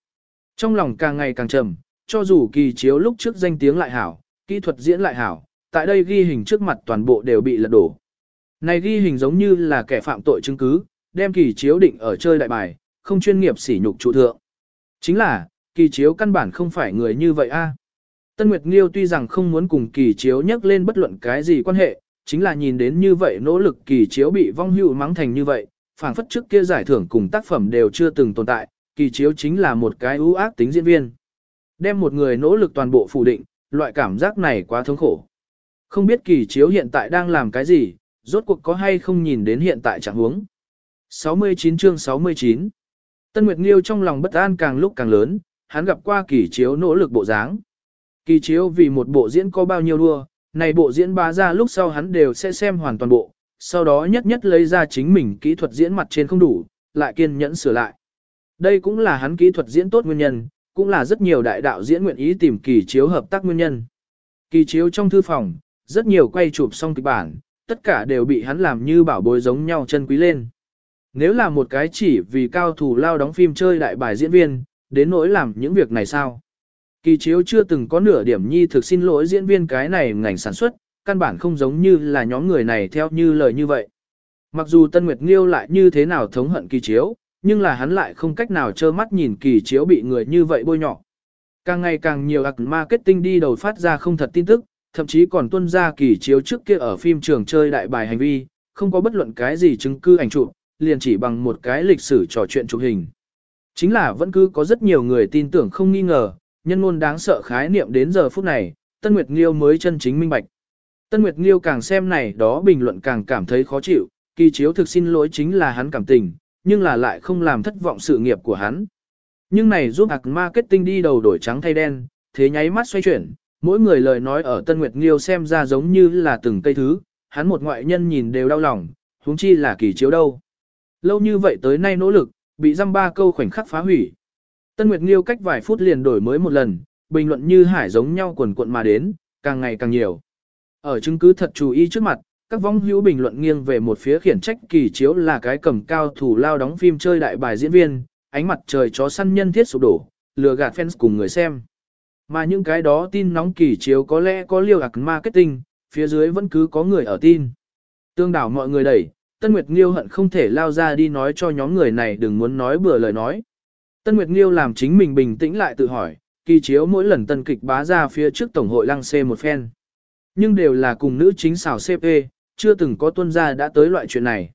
Trong lòng càng ngày càng trầm, cho dù kỳ chiếu lúc trước danh tiếng lại hảo, kỹ thuật diễn lại hảo, tại đây ghi hình trước mặt toàn bộ đều bị lật đổ. Này ghi hình giống như là kẻ phạm tội chứng cứ, đem kỳ chiếu định ở chơi đại bài, không chuyên nghiệp sỉ nhục trụ thượng. Chính là, kỳ chiếu căn bản không phải người như vậy a. Tân Nguyệt Nghiêu tuy rằng không muốn cùng kỳ chiếu nhắc lên bất luận cái gì quan hệ, chính là nhìn đến như vậy nỗ lực kỳ chiếu bị vong hữu mắng thành như vậy, phảng phất trước kia giải thưởng cùng tác phẩm đều chưa từng tồn tại, kỳ chiếu chính là một cái ưu ác tính diễn viên. Đem một người nỗ lực toàn bộ phủ định, loại cảm giác này quá thống khổ. Không biết kỳ chiếu hiện tại đang làm cái gì, rốt cuộc có hay không nhìn đến hiện tại trạng huống. 69 chương 69 Tân Nguyệt Nghiêu trong lòng bất an càng lúc càng lớn, hắn gặp qua kỳ chiếu nỗ lực bộ dáng. Kỳ chiếu vì một bộ diễn có bao nhiêu đua, này bộ diễn bá ra lúc sau hắn đều sẽ xem hoàn toàn bộ, sau đó nhất nhất lấy ra chính mình kỹ thuật diễn mặt trên không đủ, lại kiên nhẫn sửa lại. Đây cũng là hắn kỹ thuật diễn tốt nguyên nhân, cũng là rất nhiều đại đạo diễn nguyện ý tìm kỳ chiếu hợp tác nguyên nhân. Kỳ chiếu trong thư phòng, rất nhiều quay chụp xong kịch bản, tất cả đều bị hắn làm như bảo bối giống nhau chân quý lên. Nếu là một cái chỉ vì cao thủ lao đóng phim chơi đại bài diễn viên, đến nỗi làm những việc này sao? Kỳ chiếu chưa từng có nửa điểm nhi thực xin lỗi diễn viên cái này ngành sản xuất, căn bản không giống như là nhóm người này theo như lời như vậy. Mặc dù Tân Nguyệt Nghiêu lại như thế nào thống hận kỳ chiếu, nhưng là hắn lại không cách nào trơ mắt nhìn kỳ chiếu bị người như vậy bôi nhọ. Càng ngày càng nhiều ạc marketing đi đầu phát ra không thật tin tức, thậm chí còn tuân ra kỳ chiếu trước kia ở phim trường chơi đại bài hành vi, không có bất luận cái gì chứng cứ ảnh chụp, liền chỉ bằng một cái lịch sử trò chuyện chụp hình. Chính là vẫn cứ có rất nhiều người tin tưởng không nghi ngờ, nhân ngôn đáng sợ khái niệm đến giờ phút này, Tân Nguyệt Nghiêu mới chân chính minh bạch. Tân Nguyệt Nghiêu càng xem này đó bình luận càng cảm thấy khó chịu, kỳ chiếu thực xin lỗi chính là hắn cảm tình, nhưng là lại không làm thất vọng sự nghiệp của hắn. Nhưng này giúp hạc marketing đi đầu đổi trắng thay đen, thế nháy mắt xoay chuyển, mỗi người lời nói ở Tân Nguyệt Nghiêu xem ra giống như là từng cây thứ, hắn một ngoại nhân nhìn đều đau lòng, huống chi là kỳ chiếu đâu. Lâu như vậy tới nay nỗ lực, bị dăm ba câu khoảnh khắc phá hủy. Tân Nguyệt Nghiêu cách vài phút liền đổi mới một lần, bình luận như hải giống nhau quần cuộn mà đến, càng ngày càng nhiều. Ở chứng cứ thật chú ý trước mặt, các vong hữu bình luận nghiêng về một phía khiển trách kỳ chiếu là cái cầm cao thủ lao đóng phim chơi đại bài diễn viên, ánh mặt trời chó săn nhân thiết sụp đổ, lừa gạt fans cùng người xem. Mà những cái đó tin nóng kỳ chiếu có lẽ có liều ạc marketing, phía dưới vẫn cứ có người ở tin. Tương đảo mọi người đẩy, Tân Nguyệt Nghiêu hận không thể lao ra đi nói cho nhóm người này đừng muốn nói bừa lời nói. Tân Nguyệt Nghiêu làm chính mình bình tĩnh lại tự hỏi, kỳ chiếu mỗi lần tân kịch bá ra phía trước Tổng hội lăng xê một phen. Nhưng đều là cùng nữ chính xảo CP, chưa từng có tuân gia đã tới loại chuyện này.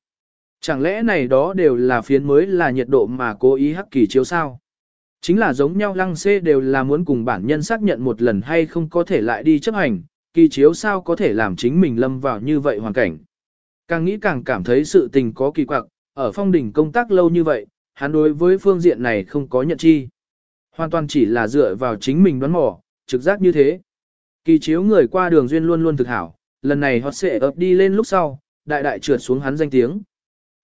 Chẳng lẽ này đó đều là phiến mới là nhiệt độ mà cố ý hắc kỳ chiếu sao? Chính là giống nhau lăng xê đều là muốn cùng bản nhân xác nhận một lần hay không có thể lại đi chấp hành, kỳ chiếu sao có thể làm chính mình lâm vào như vậy hoàn cảnh. Càng nghĩ càng cảm thấy sự tình có kỳ quặc, ở phong đỉnh công tác lâu như vậy, hắn đối với phương diện này không có nhận chi. Hoàn toàn chỉ là dựa vào chính mình đoán mò, trực giác như thế. Kỳ chiếu người qua đường duyên luôn luôn thực hảo, lần này họ sẽ ập đi lên lúc sau, đại đại trượt xuống hắn danh tiếng.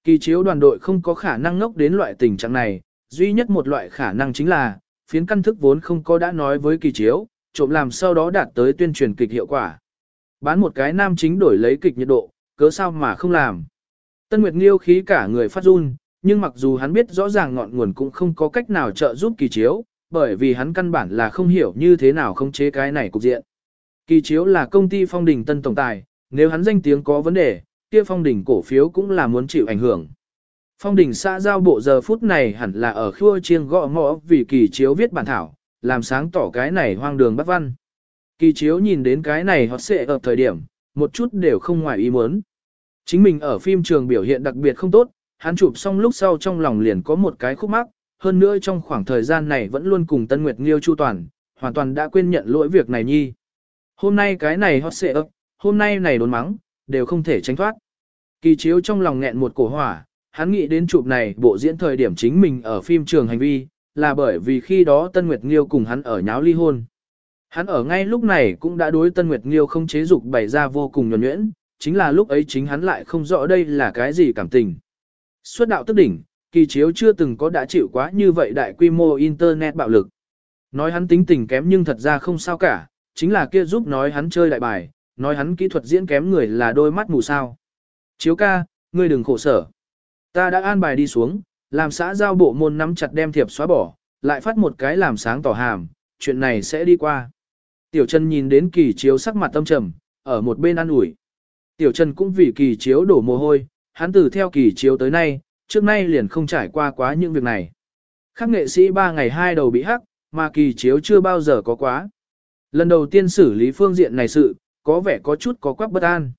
Kỳ chiếu đoàn đội không có khả năng ngốc đến loại tình trạng này, duy nhất một loại khả năng chính là, phiến căn thức vốn không có đã nói với kỳ chiếu, trộm làm sau đó đạt tới tuyên truyền kịch hiệu quả. Bán một cái nam chính đổi lấy kịch nhiệt độ, cớ sao mà không làm. Tân Nguyệt Nghiêu khí cả người phát run, nhưng mặc dù hắn biết rõ ràng ngọn nguồn cũng không có cách nào trợ giúp kỳ chiếu, bởi vì hắn căn bản là không hiểu như thế nào không chế cái này cục diện. Kỳ chiếu là công ty phong đỉnh tân tổng tài, nếu hắn danh tiếng có vấn đề, kia phong đỉnh cổ phiếu cũng là muốn chịu ảnh hưởng. Phong đỉnh xã giao bộ giờ phút này hẳn là ở khua chiêng gõ ngõ vì kỳ chiếu viết bản thảo, làm sáng tỏ cái này hoang đường bắt văn. Kỳ chiếu nhìn đến cái này họ sẽ ở thời điểm, một chút đều không ngoài ý muốn. Chính mình ở phim trường biểu hiện đặc biệt không tốt, hắn chụp xong lúc sau trong lòng liền có một cái khúc mắc, hơn nữa trong khoảng thời gian này vẫn luôn cùng Tân Nguyệt Nghiêu chu toàn, hoàn toàn đã quên nhận lỗi việc này nhi. Hôm nay cái này hot xệ ấp, hôm nay này đốn mắng, đều không thể tránh thoát. Kỳ chiếu trong lòng nghẹn một cổ hỏa, hắn nghĩ đến chụp này bộ diễn thời điểm chính mình ở phim trường hành vi, là bởi vì khi đó Tân Nguyệt Nghiêu cùng hắn ở nháo ly hôn. Hắn ở ngay lúc này cũng đã đối Tân Nguyệt Nghiêu không chế dục bày ra vô cùng nhuẩn nhuyễn, chính là lúc ấy chính hắn lại không rõ đây là cái gì cảm tình. Xuất đạo tức đỉnh, kỳ chiếu chưa từng có đã chịu quá như vậy đại quy mô internet bạo lực. Nói hắn tính tình kém nhưng thật ra không sao cả, chính là kia giúp nói hắn chơi đại bài, nói hắn kỹ thuật diễn kém người là đôi mắt mù sao. Chiếu ca, ngươi đừng khổ sở. Ta đã an bài đi xuống, làm xã giao bộ môn nắm chặt đem thiệp xóa bỏ, lại phát một cái làm sáng tỏ hàm, chuyện này sẽ đi qua. Tiểu Trần nhìn đến kỳ chiếu sắc mặt tâm trầm, ở một bên ăn ủi. Tiểu Trần cũng vì kỳ chiếu đổ mồ hôi, hắn từ theo kỳ chiếu tới nay, trước nay liền không trải qua quá những việc này. Khác nghệ sĩ ba ngày hai đầu bị hắc, mà kỳ chiếu chưa bao giờ có quá. Lần đầu tiên xử lý phương diện này sự, có vẻ có chút có quắc bất an.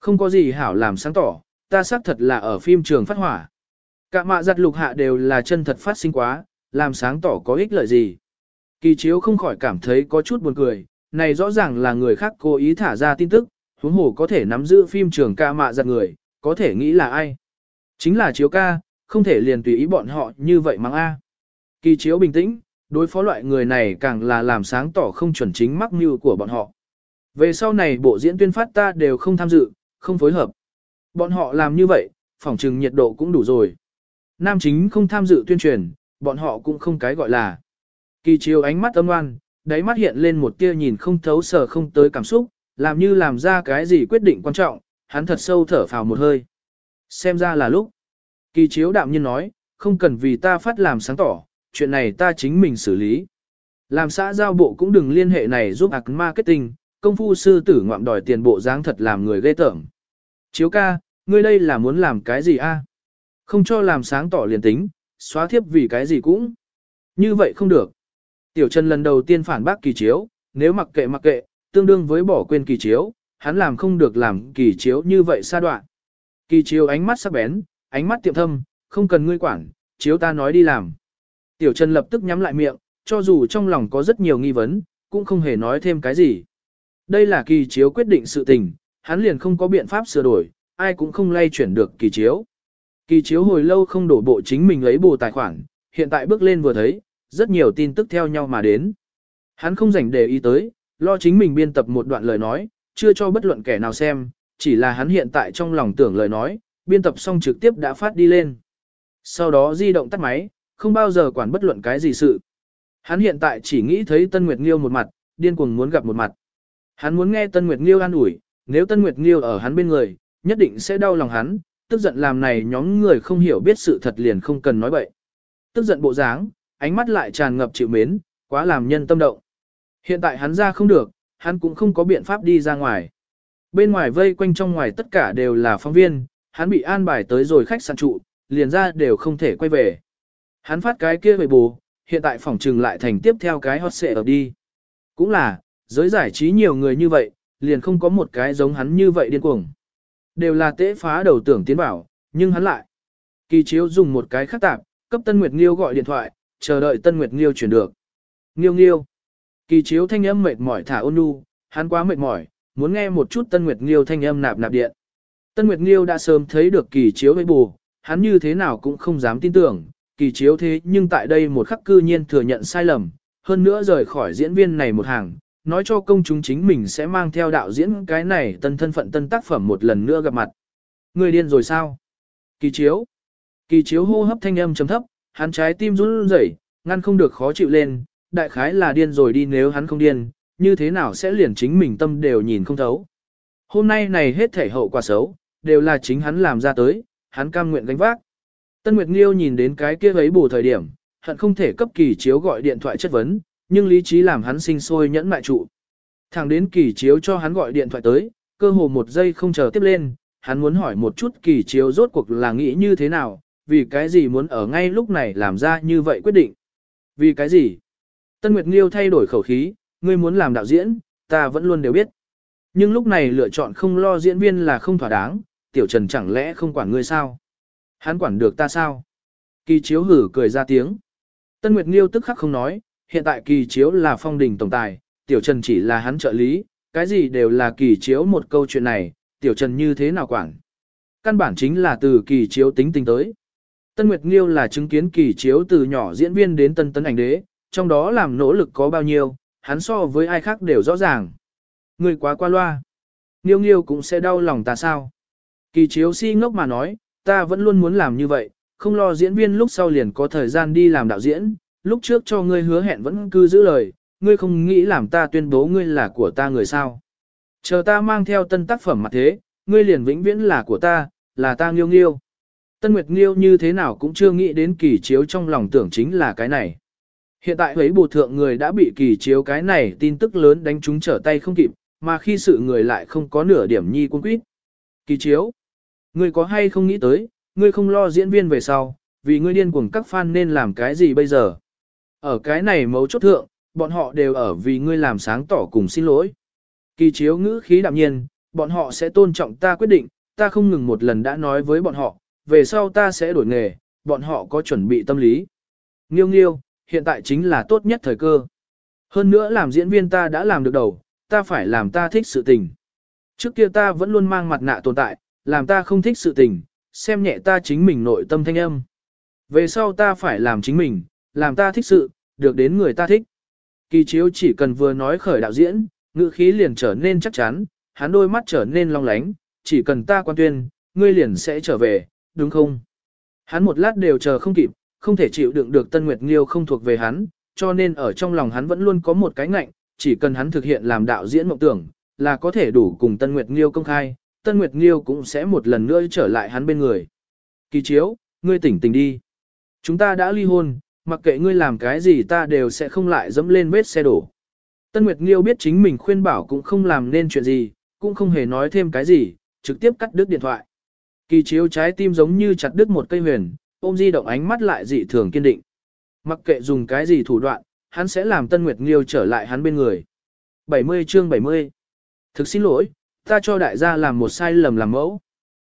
Không có gì hảo làm sáng tỏ, ta xác thật là ở phim trường phát hỏa. Cả mạ giặt lục hạ đều là chân thật phát sinh quá, làm sáng tỏ có ích lợi gì. Kỳ chiếu không khỏi cảm thấy có chút buồn cười, này rõ ràng là người khác cố ý thả ra tin tức, huống hồ có thể nắm giữ phim trường ca mạ giặt người, có thể nghĩ là ai. Chính là chiếu ca, không thể liền tùy ý bọn họ như vậy mắng A. Kỳ chiếu bình tĩnh, đối phó loại người này càng là làm sáng tỏ không chuẩn chính mắc mưu của bọn họ. Về sau này bộ diễn tuyên phát ta đều không tham dự, không phối hợp. Bọn họ làm như vậy, phòng trừng nhiệt độ cũng đủ rồi. Nam chính không tham dự tuyên truyền, bọn họ cũng không cái gọi là. Kỳ chiếu ánh mắt âm oan, đáy mắt hiện lên một tia nhìn không thấu sở không tới cảm xúc, làm như làm ra cái gì quyết định quan trọng, hắn thật sâu thở phào một hơi. Xem ra là lúc. Kỳ chiếu đạm nhiên nói, không cần vì ta phát làm sáng tỏ, chuyện này ta chính mình xử lý. Làm xã giao bộ cũng đừng liên hệ này giúp ạc marketing, công phu sư tử ngoạm đòi tiền bộ dáng thật làm người ghê tởm. Chiếu ca, ngươi đây là muốn làm cái gì a? Không cho làm sáng tỏ liền tính, xóa thiếp vì cái gì cũng. Như vậy không được. Tiểu Trần lần đầu tiên phản bác kỳ chiếu, nếu mặc kệ mặc kệ, tương đương với bỏ quên kỳ chiếu, hắn làm không được làm kỳ chiếu như vậy xa đoạn. Kỳ chiếu ánh mắt sắc bén, ánh mắt tiệm thâm, không cần ngươi quản, chiếu ta nói đi làm. Tiểu Trần lập tức nhắm lại miệng, cho dù trong lòng có rất nhiều nghi vấn, cũng không hề nói thêm cái gì. Đây là kỳ chiếu quyết định sự tình, hắn liền không có biện pháp sửa đổi, ai cũng không lay chuyển được kỳ chiếu. Kỳ chiếu hồi lâu không đổ bộ chính mình lấy bù tài khoản, hiện tại bước lên vừa thấy, rất nhiều tin tức theo nhau mà đến. Hắn không rảnh để ý tới, lo chính mình biên tập một đoạn lời nói, chưa cho bất luận kẻ nào xem, chỉ là hắn hiện tại trong lòng tưởng lời nói, biên tập xong trực tiếp đã phát đi lên. Sau đó di động tắt máy, không bao giờ quản bất luận cái gì sự. Hắn hiện tại chỉ nghĩ thấy Tân Nguyệt Nghiêu một mặt, điên cuồng muốn gặp một mặt. Hắn muốn nghe Tân Nguyệt Nghiêu an ủi, nếu Tân Nguyệt Nghiêu ở hắn bên người, nhất định sẽ đau lòng hắn, tức giận làm này nhóm người không hiểu biết sự thật liền không cần nói bậy. Tức giận bộ dáng, ánh mắt lại tràn ngập chịu mến, quá làm nhân tâm động. Hiện tại hắn ra không được, hắn cũng không có biện pháp đi ra ngoài. Bên ngoài vây quanh trong ngoài tất cả đều là phóng viên, hắn bị an bài tới rồi khách sạn trụ, liền ra đều không thể quay về. Hắn phát cái kia về bù, hiện tại phòng trừng lại thành tiếp theo cái hot xệ ở đi. Cũng là, giới giải trí nhiều người như vậy, liền không có một cái giống hắn như vậy điên cuồng. Đều là tế phá đầu tưởng tiến bảo, nhưng hắn lại. Kỳ chiếu dùng một cái khắc tạp, cấp Tân Nguyệt Nghiêu gọi điện thoại, chờ đợi Tân Nguyệt Nghiêu chuyển được. Nghiêu nghiêu. Kỳ chiếu thanh âm mệt mỏi thả ôn nhu, hắn quá mệt mỏi, muốn nghe một chút Tân Nguyệt Nghiêu thanh âm nạp nạp điện. Tân Nguyệt Nghiêu đã sớm thấy được kỳ chiếu với bù, hắn như thế nào cũng không dám tin tưởng, kỳ chiếu thế nhưng tại đây một khắc cư nhiên thừa nhận sai lầm, hơn nữa rời khỏi diễn viên này một hàng, nói cho công chúng chính mình sẽ mang theo đạo diễn cái này tân thân phận tân tác phẩm một lần nữa gặp mặt. Người điên rồi sao? Kỳ chiếu. Kỳ chiếu hô hấp thanh âm trầm thấp, hắn trái tim run rẩy, ngăn không được khó chịu lên, đại khái là điên rồi đi nếu hắn không điên, như thế nào sẽ liền chính mình tâm đều nhìn không thấu. Hôm nay này hết thể hậu quả xấu, đều là chính hắn làm ra tới, hắn cam nguyện gánh vác. Tân Nguyệt Nghiêu nhìn đến cái kia ấy bù thời điểm, hận không thể cấp kỳ chiếu gọi điện thoại chất vấn, nhưng lý trí làm hắn sinh sôi nhẫn mại trụ. Thẳng đến kỳ chiếu cho hắn gọi điện thoại tới, cơ hồ một giây không chờ tiếp lên, hắn muốn hỏi một chút kỳ chiếu rốt cuộc là nghĩ như thế nào, vì cái gì muốn ở ngay lúc này làm ra như vậy quyết định. Vì cái gì? Tân Nguyệt Nghiêu thay đổi khẩu khí, ngươi muốn làm đạo diễn, ta vẫn luôn đều biết. Nhưng lúc này lựa chọn không lo diễn viên là không thỏa đáng, tiểu trần chẳng lẽ không quản ngươi sao? Hắn quản được ta sao? Kỳ chiếu hử cười ra tiếng. Tân Nguyệt Nghiêu tức khắc không nói, hiện tại kỳ chiếu là phong đình tổng tài, tiểu trần chỉ là hắn trợ lý, cái gì đều là kỳ chiếu một câu chuyện này, tiểu trần như thế nào quản. Căn bản chính là từ kỳ chiếu tính tình tới. Tân Nguyệt Nghiêu là chứng kiến kỳ chiếu từ nhỏ diễn viên đến tân tấn ảnh đế, trong đó làm nỗ lực có bao nhiêu, hắn so với ai khác đều rõ ràng. Người quá qua loa. Nghiêu Nghiêu cũng sẽ đau lòng ta sao. Kỳ chiếu si ngốc mà nói, ta vẫn luôn muốn làm như vậy, không lo diễn viên lúc sau liền có thời gian đi làm đạo diễn, lúc trước cho ngươi hứa hẹn vẫn cứ giữ lời, ngươi không nghĩ làm ta tuyên bố ngươi là của ta người sao. Chờ ta mang theo tân tác phẩm mặt thế, ngươi liền vĩnh viễn là của ta, là ta nghiêu nghiêu. Tân Nguyệt Nghiêu như thế nào cũng chưa nghĩ đến kỳ chiếu trong lòng tưởng chính là cái này. Hiện tại ấy bù thượng người đã bị kỳ chiếu cái này tin tức lớn đánh chúng trở tay không kịp, mà khi sự người lại không có nửa điểm nhi quân quýt. Kỳ chiếu, ngươi có hay không nghĩ tới, ngươi không lo diễn viên về sau, vì ngươi điên cuồng các fan nên làm cái gì bây giờ? Ở cái này mấu chốt thượng, bọn họ đều ở vì ngươi làm sáng tỏ cùng xin lỗi. Kỳ chiếu ngữ khí đạm nhiên, bọn họ sẽ tôn trọng ta quyết định, ta không ngừng một lần đã nói với bọn họ, về sau ta sẽ đổi nghề, bọn họ có chuẩn bị tâm lý. Nghiêu nghiêu, hiện tại chính là tốt nhất thời cơ. Hơn nữa làm diễn viên ta đã làm được đầu, ta phải làm ta thích sự tình. Trước kia ta vẫn luôn mang mặt nạ tồn tại, làm ta không thích sự tình, xem nhẹ ta chính mình nội tâm thanh âm. Về sau ta phải làm chính mình, làm ta thích sự, được đến người ta thích. Kỳ chiếu chỉ cần vừa nói khởi đạo diễn, ngữ khí liền trở nên chắc chắn, hắn đôi mắt trở nên long lánh, chỉ cần ta quan tuyên, ngươi liền sẽ trở về, đúng không? Hắn một lát đều chờ không kịp, không thể chịu đựng được Tân Nguyệt Nghiêu không thuộc về hắn, cho nên ở trong lòng hắn vẫn luôn có một cái ngạnh, chỉ cần hắn thực hiện làm đạo diễn mộng tưởng, là có thể đủ cùng Tân Nguyệt Nghiêu công khai, Tân Nguyệt Nghiêu cũng sẽ một lần nữa trở lại hắn bên người. Kỳ chiếu, ngươi tỉnh tỉnh đi. Chúng ta đã ly hôn, mặc kệ ngươi làm cái gì ta đều sẽ không lại dẫm lên vết xe đổ. Tân Nguyệt Nghiêu biết chính mình khuyên bảo cũng không làm nên chuyện gì, cũng không hề nói thêm cái gì, trực tiếp cắt đứt điện thoại. Kỳ chiếu trái tim giống như chặt đứt một cây huyền, ôm di động ánh mắt lại dị thường kiên định. Mặc kệ dùng cái gì thủ đoạn, hắn sẽ làm Tân Nguyệt Nghiêu trở lại hắn bên người. 70 chương 70 Thực xin lỗi, ta cho đại gia làm một sai lầm làm mẫu.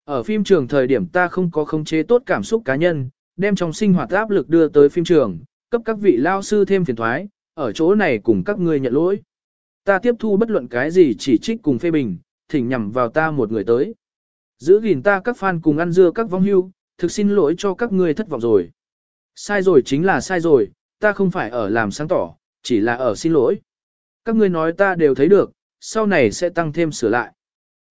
Ở phim trường thời điểm ta không có khống chế tốt cảm xúc cá nhân, đem trong sinh hoạt áp lực đưa tới phim trường, cấp các vị lao sư thêm phiền thoái, ở chỗ này cùng các ngươi nhận lỗi. Ta tiếp thu bất luận cái gì chỉ trích cùng phê bình, thỉnh nhằm vào ta một người tới. Giữ gìn ta các fan cùng ăn dưa các vong hưu, thực xin lỗi cho các ngươi thất vọng rồi. Sai rồi chính là sai rồi, ta không phải ở làm sáng tỏ, chỉ là ở xin lỗi. Các ngươi nói ta đều thấy được, sau này sẽ tăng thêm sửa lại.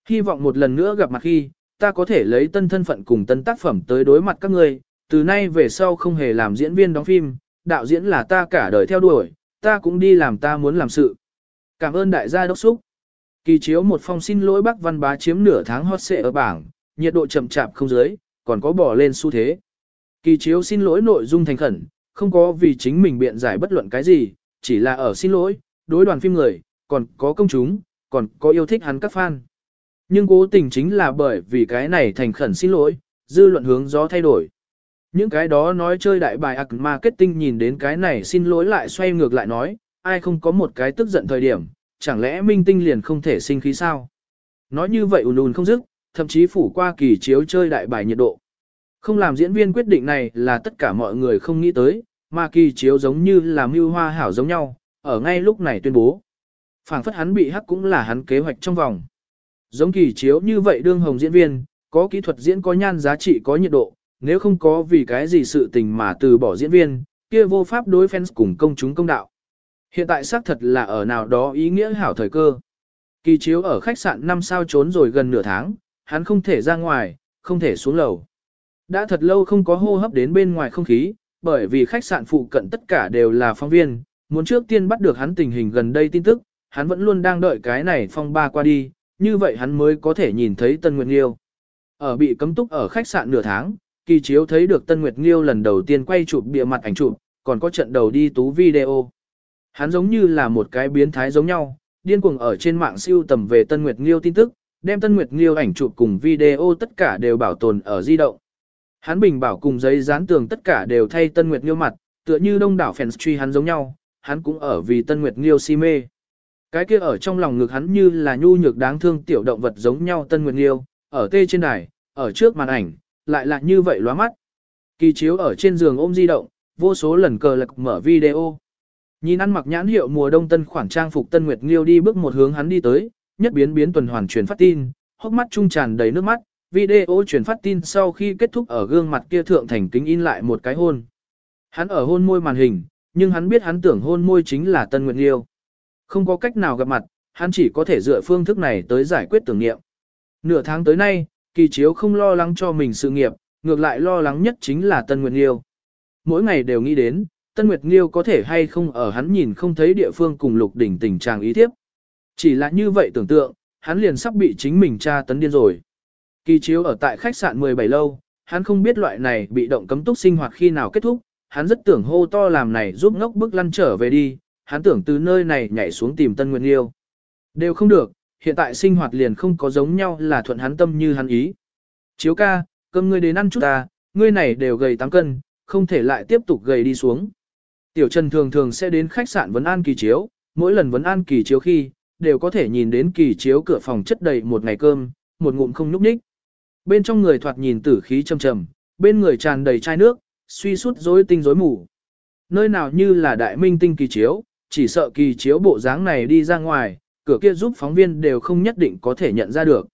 Hy vọng một lần nữa gặp mặt khi, ta có thể lấy tân thân phận cùng tân tác phẩm tới đối mặt các ngươi, từ nay về sau không hề làm diễn viên đóng phim, đạo diễn là ta cả đời theo đuổi, ta cũng đi làm ta muốn làm sự. Cảm ơn đại gia đốc xúc. Kỳ chiếu một phong xin lỗi bác Văn Bá chiếm nửa tháng hot xệ ở bảng, nhiệt độ chậm chạp không dưới, còn có bỏ lên xu thế. Kỳ chiếu xin lỗi nội dung thành khẩn, không có vì chính mình biện giải bất luận cái gì, chỉ là ở xin lỗi, đối đoàn phim người, còn có công chúng, còn có yêu thích hắn các fan. Nhưng cố tình chính là bởi vì cái này thành khẩn xin lỗi, dư luận hướng gió thay đổi. Những cái đó nói chơi đại bài ạc marketing nhìn đến cái này xin lỗi lại xoay ngược lại nói, ai không có một cái tức giận thời điểm, chẳng lẽ minh tinh liền không thể sinh khí sao? Nói như vậy ùn ùn không dứt, thậm chí phủ qua kỳ chiếu chơi đại bài nhiệt độ. Không làm diễn viên quyết định này là tất cả mọi người không nghĩ tới, mà kỳ chiếu giống như là mưu hoa hảo giống nhau, ở ngay lúc này tuyên bố. phảng phất hắn bị hắc cũng là hắn kế hoạch trong vòng. Giống kỳ chiếu như vậy đương hồng diễn viên, có kỹ thuật diễn có nhan giá trị có nhiệt độ, nếu không có vì cái gì sự tình mà từ bỏ diễn viên, kia vô pháp đối fans cùng công chúng công đạo. Hiện tại xác thật là ở nào đó ý nghĩa hảo thời cơ. Kỳ chiếu ở khách sạn 5 sao trốn rồi gần nửa tháng, hắn không thể ra ngoài, không thể xuống lầu. Đã thật lâu không có hô hấp đến bên ngoài không khí, bởi vì khách sạn phụ cận tất cả đều là phóng viên, muốn trước tiên bắt được hắn tình hình gần đây tin tức, hắn vẫn luôn đang đợi cái này phong ba qua đi, như vậy hắn mới có thể nhìn thấy Tân Nguyệt Nghiêu. Ở bị cấm túc ở khách sạn nửa tháng, kỳ chiếu thấy được Tân Nguyệt Nghiêu lần đầu tiên quay chụp bìa mặt ảnh chụp, còn có trận đầu đi tú video. Hắn giống như là một cái biến thái giống nhau, điên cuồng ở trên mạng siêu tầm về Tân Nguyệt Nghiêu tin tức, đem Tân Nguyệt Nghiêu ảnh chụp cùng video tất cả đều bảo tồn ở di động. Hắn bình bảo cùng giấy dán tường tất cả đều thay Tân Nguyệt Nghiêu mặt, tựa như đông đảo fans truy hắn giống nhau, hắn cũng ở vì Tân Nguyệt Nghiêu si mê. Cái kia ở trong lòng ngực hắn như là nhu nhược đáng thương tiểu động vật giống nhau Tân Nguyệt Nghiêu, ở tê trên đài, ở trước màn ảnh, lại là như vậy lóa mắt. Kỳ chiếu ở trên giường ôm di động, vô số lần cờ lạc mở video. Nhìn ăn mặc nhãn hiệu mùa đông tân khoản trang phục Tân Nguyệt Nghiêu đi bước một hướng hắn đi tới, nhất biến biến tuần hoàn truyền phát tin, hốc mắt trung tràn đầy nước mắt, video truyền phát tin sau khi kết thúc ở gương mặt kia thượng thành kính in lại một cái hôn. Hắn ở hôn môi màn hình, nhưng hắn biết hắn tưởng hôn môi chính là Tân Nguyệt Liêu. Không có cách nào gặp mặt, hắn chỉ có thể dựa phương thức này tới giải quyết tưởng niệm. Nửa tháng tới nay, kỳ chiếu không lo lắng cho mình sự nghiệp, ngược lại lo lắng nhất chính là Tân Nguyệt Nghiêu. Mỗi ngày đều nghĩ đến, Tân Nguyệt Nghiêu có thể hay không ở hắn nhìn không thấy địa phương cùng lục đỉnh tình trạng ý tiếp. Chỉ là như vậy tưởng tượng, hắn liền sắp bị chính mình tra tấn điên rồi. Kỳ chiếu ở tại khách sạn 17 lâu, hắn không biết loại này bị động cấm túc sinh hoạt khi nào kết thúc, hắn rất tưởng hô to làm này giúp ngốc bước lăn trở về đi, hắn tưởng từ nơi này nhảy xuống tìm Tân Nguyên Yêu. Đều không được, hiện tại sinh hoạt liền không có giống nhau là thuận hắn tâm như hắn ý. Chiếu ca, cơm ngươi đến ăn chút ta, ngươi này đều gầy 8 cân, không thể lại tiếp tục gầy đi xuống. Tiểu Trần thường thường sẽ đến khách sạn vấn an kỳ chiếu, mỗi lần vấn an kỳ chiếu khi, đều có thể nhìn đến kỳ chiếu cửa phòng chất đầy một ngày cơm, một ngụm không nhúc nhích. Bên trong người thoạt nhìn tử khí trầm trầm, bên người tràn đầy chai nước, suy sút rối tinh rối mù. Nơi nào như là đại minh tinh kỳ chiếu, chỉ sợ kỳ chiếu bộ dáng này đi ra ngoài, cửa kia giúp phóng viên đều không nhất định có thể nhận ra được.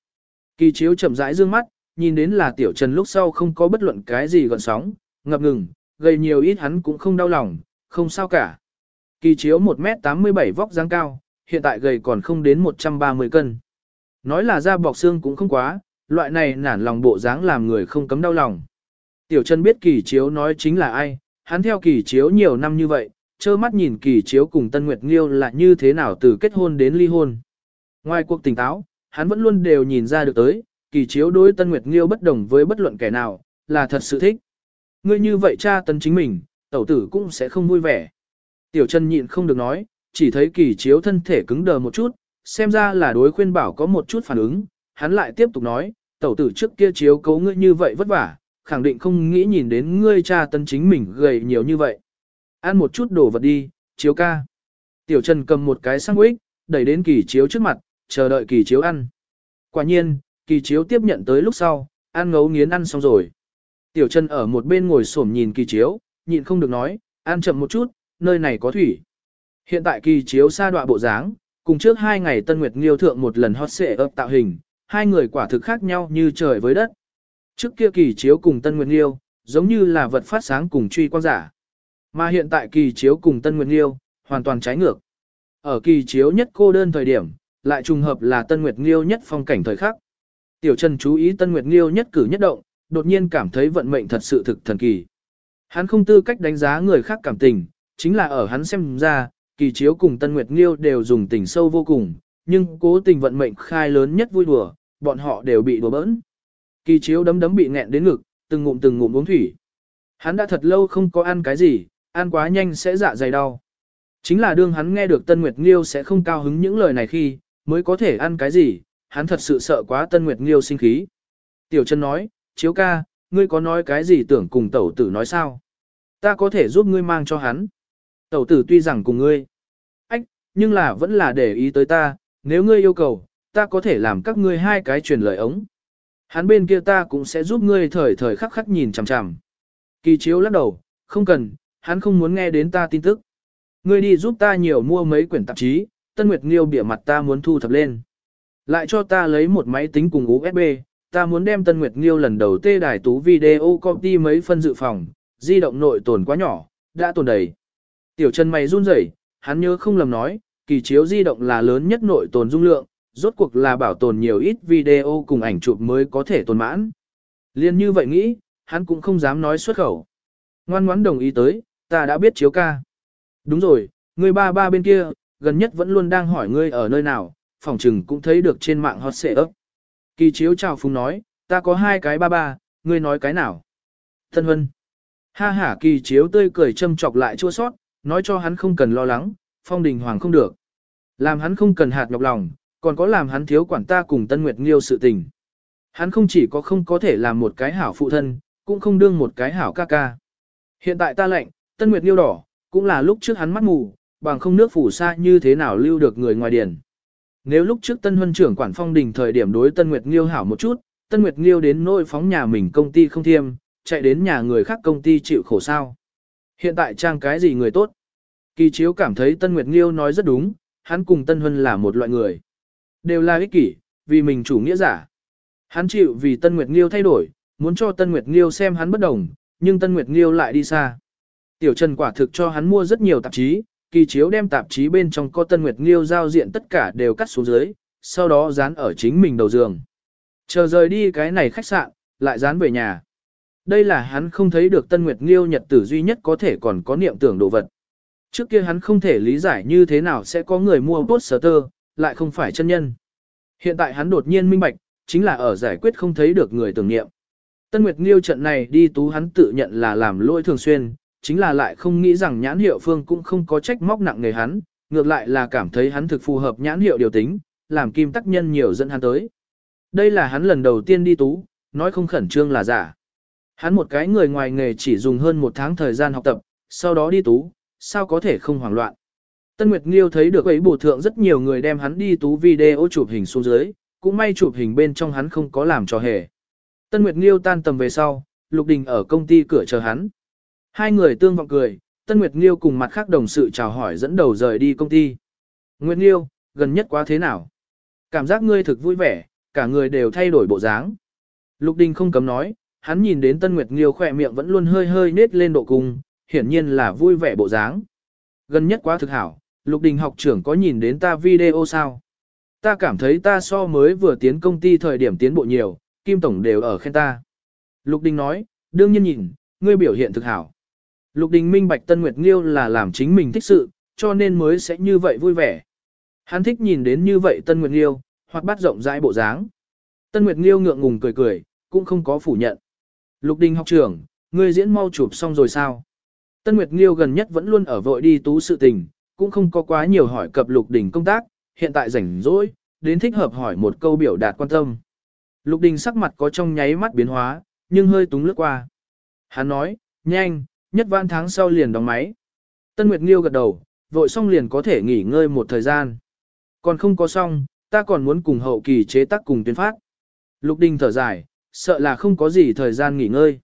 Kỳ chiếu chậm rãi dương mắt, nhìn đến là tiểu trần lúc sau không có bất luận cái gì gọn sóng, ngập ngừng, gây nhiều ít hắn cũng không đau lòng, không sao cả. Kỳ chiếu 1m87 vóc dáng cao, hiện tại gầy còn không đến 130 cân. Nói là da bọc xương cũng không quá, loại này nản lòng bộ dáng làm người không cấm đau lòng. Tiểu Trần biết kỳ chiếu nói chính là ai, hắn theo kỳ chiếu nhiều năm như vậy, trơ mắt nhìn kỳ chiếu cùng Tân Nguyệt Nghiêu là như thế nào từ kết hôn đến ly hôn. Ngoài cuộc tỉnh táo, hắn vẫn luôn đều nhìn ra được tới, kỳ chiếu đối Tân Nguyệt Nghiêu bất đồng với bất luận kẻ nào, là thật sự thích. Ngươi như vậy cha tấn chính mình, tẩu tử cũng sẽ không vui vẻ. Tiểu Trần nhịn không được nói, chỉ thấy kỳ chiếu thân thể cứng đờ một chút, xem ra là đối khuyên bảo có một chút phản ứng, hắn lại tiếp tục nói, tẩu tử trước kia chiếu cấu ngươi như vậy vất vả, khẳng định không nghĩ nhìn đến ngươi cha tân chính mình gầy nhiều như vậy. Ăn một chút đồ vật đi, chiếu ca. Tiểu Trần cầm một cái sandwich, đẩy đến kỳ chiếu trước mặt, chờ đợi kỳ chiếu ăn. Quả nhiên, kỳ chiếu tiếp nhận tới lúc sau, ăn ngấu nghiến ăn xong rồi. Tiểu Trần ở một bên ngồi xổm nhìn kỳ chiếu, nhịn không được nói, ăn chậm một chút, nơi này có thủy. Hiện tại kỳ chiếu sa đọa bộ dáng, cùng trước hai ngày Tân Nguyệt Nghiêu thượng một lần hot xệ ấp tạo hình, hai người quả thực khác nhau như trời với đất. Trước kia kỳ chiếu cùng Tân Nguyệt Nghiêu, giống như là vật phát sáng cùng truy quang giả. Mà hiện tại kỳ chiếu cùng Tân Nguyệt Nghiêu, hoàn toàn trái ngược. Ở kỳ chiếu nhất cô đơn thời điểm, lại trùng hợp là Tân Nguyệt Nghiêu nhất phong cảnh thời khắc. Tiểu Trần chú ý Tân Nguyệt Nghiêu nhất cử nhất động, đột nhiên cảm thấy vận mệnh thật sự thực thần kỳ. Hắn không tư cách đánh giá người khác cảm tình, chính là ở hắn xem ra, kỳ chiếu cùng Tân Nguyệt Nghiêu đều dùng tình sâu vô cùng, nhưng cố tình vận mệnh khai lớn nhất vui đùa, bọn họ đều bị đùa bỡn. Kỳ chiếu đấm đấm bị nghẹn đến ngực, từng ngụm từng ngụm uống thủy. Hắn đã thật lâu không có ăn cái gì, ăn quá nhanh sẽ dạ dày đau. Chính là đương hắn nghe được Tân Nguyệt Nghiêu sẽ không cao hứng những lời này khi, mới có thể ăn cái gì, hắn thật sự sợ quá Tân Nguyệt Nghiêu sinh khí. Tiểu Trân nói, chiếu ca, ngươi có nói cái gì tưởng cùng tẩu tử nói sao? Ta có thể giúp ngươi mang cho hắn. Tẩu tử tuy rằng cùng ngươi, ách, nhưng là vẫn là để ý tới ta, nếu ngươi yêu cầu, ta có thể làm các ngươi hai cái truyền lời ống. Hắn bên kia ta cũng sẽ giúp ngươi thời thời khắc khắc nhìn chằm chằm. Kỳ chiếu lắc đầu, không cần, hắn không muốn nghe đến ta tin tức. Ngươi đi giúp ta nhiều mua mấy quyển tạp chí, Tân Nguyệt Nghiêu bịa mặt ta muốn thu thập lên. Lại cho ta lấy một máy tính cùng USB, ta muốn đem Tân Nguyệt Nghiêu lần đầu tê đài tú video copy mấy phân dự phòng, di động nội tồn quá nhỏ, đã tồn đầy. Tiểu Trần mày run rẩy, hắn nhớ không lầm nói, kỳ chiếu di động là lớn nhất nội tồn dung lượng, rốt cuộc là bảo tồn nhiều ít video cùng ảnh chụp mới có thể tồn mãn. Liên như vậy nghĩ, hắn cũng không dám nói xuất khẩu. Ngoan ngoãn đồng ý tới, ta đã biết chiếu ca. Đúng rồi, người ba ba bên kia, gần nhất vẫn luôn đang hỏi ngươi ở nơi nào, phòng trừng cũng thấy được trên mạng hot xệ ấp. Kỳ chiếu chào phúng nói, ta có hai cái ba ba, ngươi nói cái nào? Thân huân. Ha ha kỳ chiếu tươi cười châm chọc lại chua sót, nói cho hắn không cần lo lắng, phong đình hoàng không được. Làm hắn không cần hạt nhọc lòng, còn có làm hắn thiếu quản ta cùng Tân Nguyệt Nghiêu sự tình. Hắn không chỉ có không có thể làm một cái hảo phụ thân, cũng không đương một cái hảo ca ca. Hiện tại ta lệnh, Tân Nguyệt Nghiêu đỏ, cũng là lúc trước hắn mắt mù, bằng không nước phủ xa như thế nào lưu được người ngoài điển. Nếu lúc trước Tân Huân trưởng quản phong đình thời điểm đối Tân Nguyệt Nghiêu hảo một chút, Tân Nguyệt Nghiêu đến nỗi phóng nhà mình công ty không thiêm, chạy đến nhà người khác công ty chịu khổ sao. Hiện tại trang cái gì người tốt? Kỳ chiếu cảm thấy Tân Nguyệt Nghiêu nói rất đúng, hắn cùng Tân Huân là một loại người. Đều là ích kỷ, vì mình chủ nghĩa giả. Hắn chịu vì Tân Nguyệt Nghiêu thay đổi, muốn cho Tân Nguyệt Nghiêu xem hắn bất đồng, nhưng Tân Nguyệt Nghiêu lại đi xa. Tiểu Trần quả thực cho hắn mua rất nhiều tạp chí, kỳ chiếu đem tạp chí bên trong có Tân Nguyệt Nghiêu giao diện tất cả đều cắt xuống dưới, sau đó dán ở chính mình đầu giường. Chờ rời đi cái này khách sạn, lại dán về nhà. Đây là hắn không thấy được Tân Nguyệt Nghiêu nhật tử duy nhất có thể còn có niệm tưởng đồ vật. Trước kia hắn không thể lý giải như thế nào sẽ có người mua poster, lại không phải chân nhân. Hiện tại hắn đột nhiên minh bạch, chính là ở giải quyết không thấy được người tưởng niệm. Tân Nguyệt Nghiêu trận này đi tú hắn tự nhận là làm lỗi thường xuyên, chính là lại không nghĩ rằng nhãn hiệu phương cũng không có trách móc nặng người hắn, ngược lại là cảm thấy hắn thực phù hợp nhãn hiệu điều tính, làm kim tắc nhân nhiều dẫn hắn tới. Đây là hắn lần đầu tiên đi tú, nói không khẩn trương là giả. Hắn một cái người ngoài nghề chỉ dùng hơn một tháng thời gian học tập, sau đó đi tú, sao có thể không hoảng loạn. Tân Nguyệt Nghiêu thấy được ấy bổ thượng rất nhiều người đem hắn đi tú video chụp hình xuống dưới, cũng may chụp hình bên trong hắn không có làm cho hề. Tân Nguyệt Nghiêu tan tầm về sau, Lục Đình ở công ty cửa chờ hắn. Hai người tương vọng cười, Tân Nguyệt Nghiêu cùng mặt khác đồng sự chào hỏi dẫn đầu rời đi công ty. Nguyệt Nghiêu, gần nhất quá thế nào? Cảm giác ngươi thực vui vẻ, cả người đều thay đổi bộ dáng. Lục Đình không cấm nói, hắn nhìn đến Tân Nguyệt Nghiêu khỏe miệng vẫn luôn hơi hơi nết lên độ cung, hiển nhiên là vui vẻ bộ dáng. Gần nhất quá thực hảo, Lục Đình học trưởng có nhìn đến ta video sao? Ta cảm thấy ta so mới vừa tiến công ty thời điểm tiến bộ nhiều, Kim Tổng đều ở khen ta. Lục Đình nói, đương nhiên nhìn, ngươi biểu hiện thực hảo. Lục Đình minh bạch Tân Nguyệt Nghiêu là làm chính mình thích sự, cho nên mới sẽ như vậy vui vẻ. Hắn thích nhìn đến như vậy Tân Nguyệt Nghiêu, hoặc bắt rộng rãi bộ dáng. Tân Nguyệt Nghiêu ngượng ngùng cười cười, cũng không có phủ nhận. Lục Đình học trưởng, ngươi diễn mau chụp xong rồi sao? Tân Nguyệt Nghiêu gần nhất vẫn luôn ở vội đi tú sự tình, cũng không có quá nhiều hỏi cập Lục Đình công tác, hiện tại rảnh rỗi, đến thích hợp hỏi một câu biểu đạt quan tâm. Lục Đình sắc mặt có trong nháy mắt biến hóa, nhưng hơi túng lướt qua. Hắn nói, nhanh, nhất vãn tháng sau liền đóng máy. Tân Nguyệt Nghiêu gật đầu, vội xong liền có thể nghỉ ngơi một thời gian. Còn không có xong, ta còn muốn cùng hậu kỳ chế tác cùng tuyên phát. Lục Đình thở dài, sợ là không có gì thời gian nghỉ ngơi.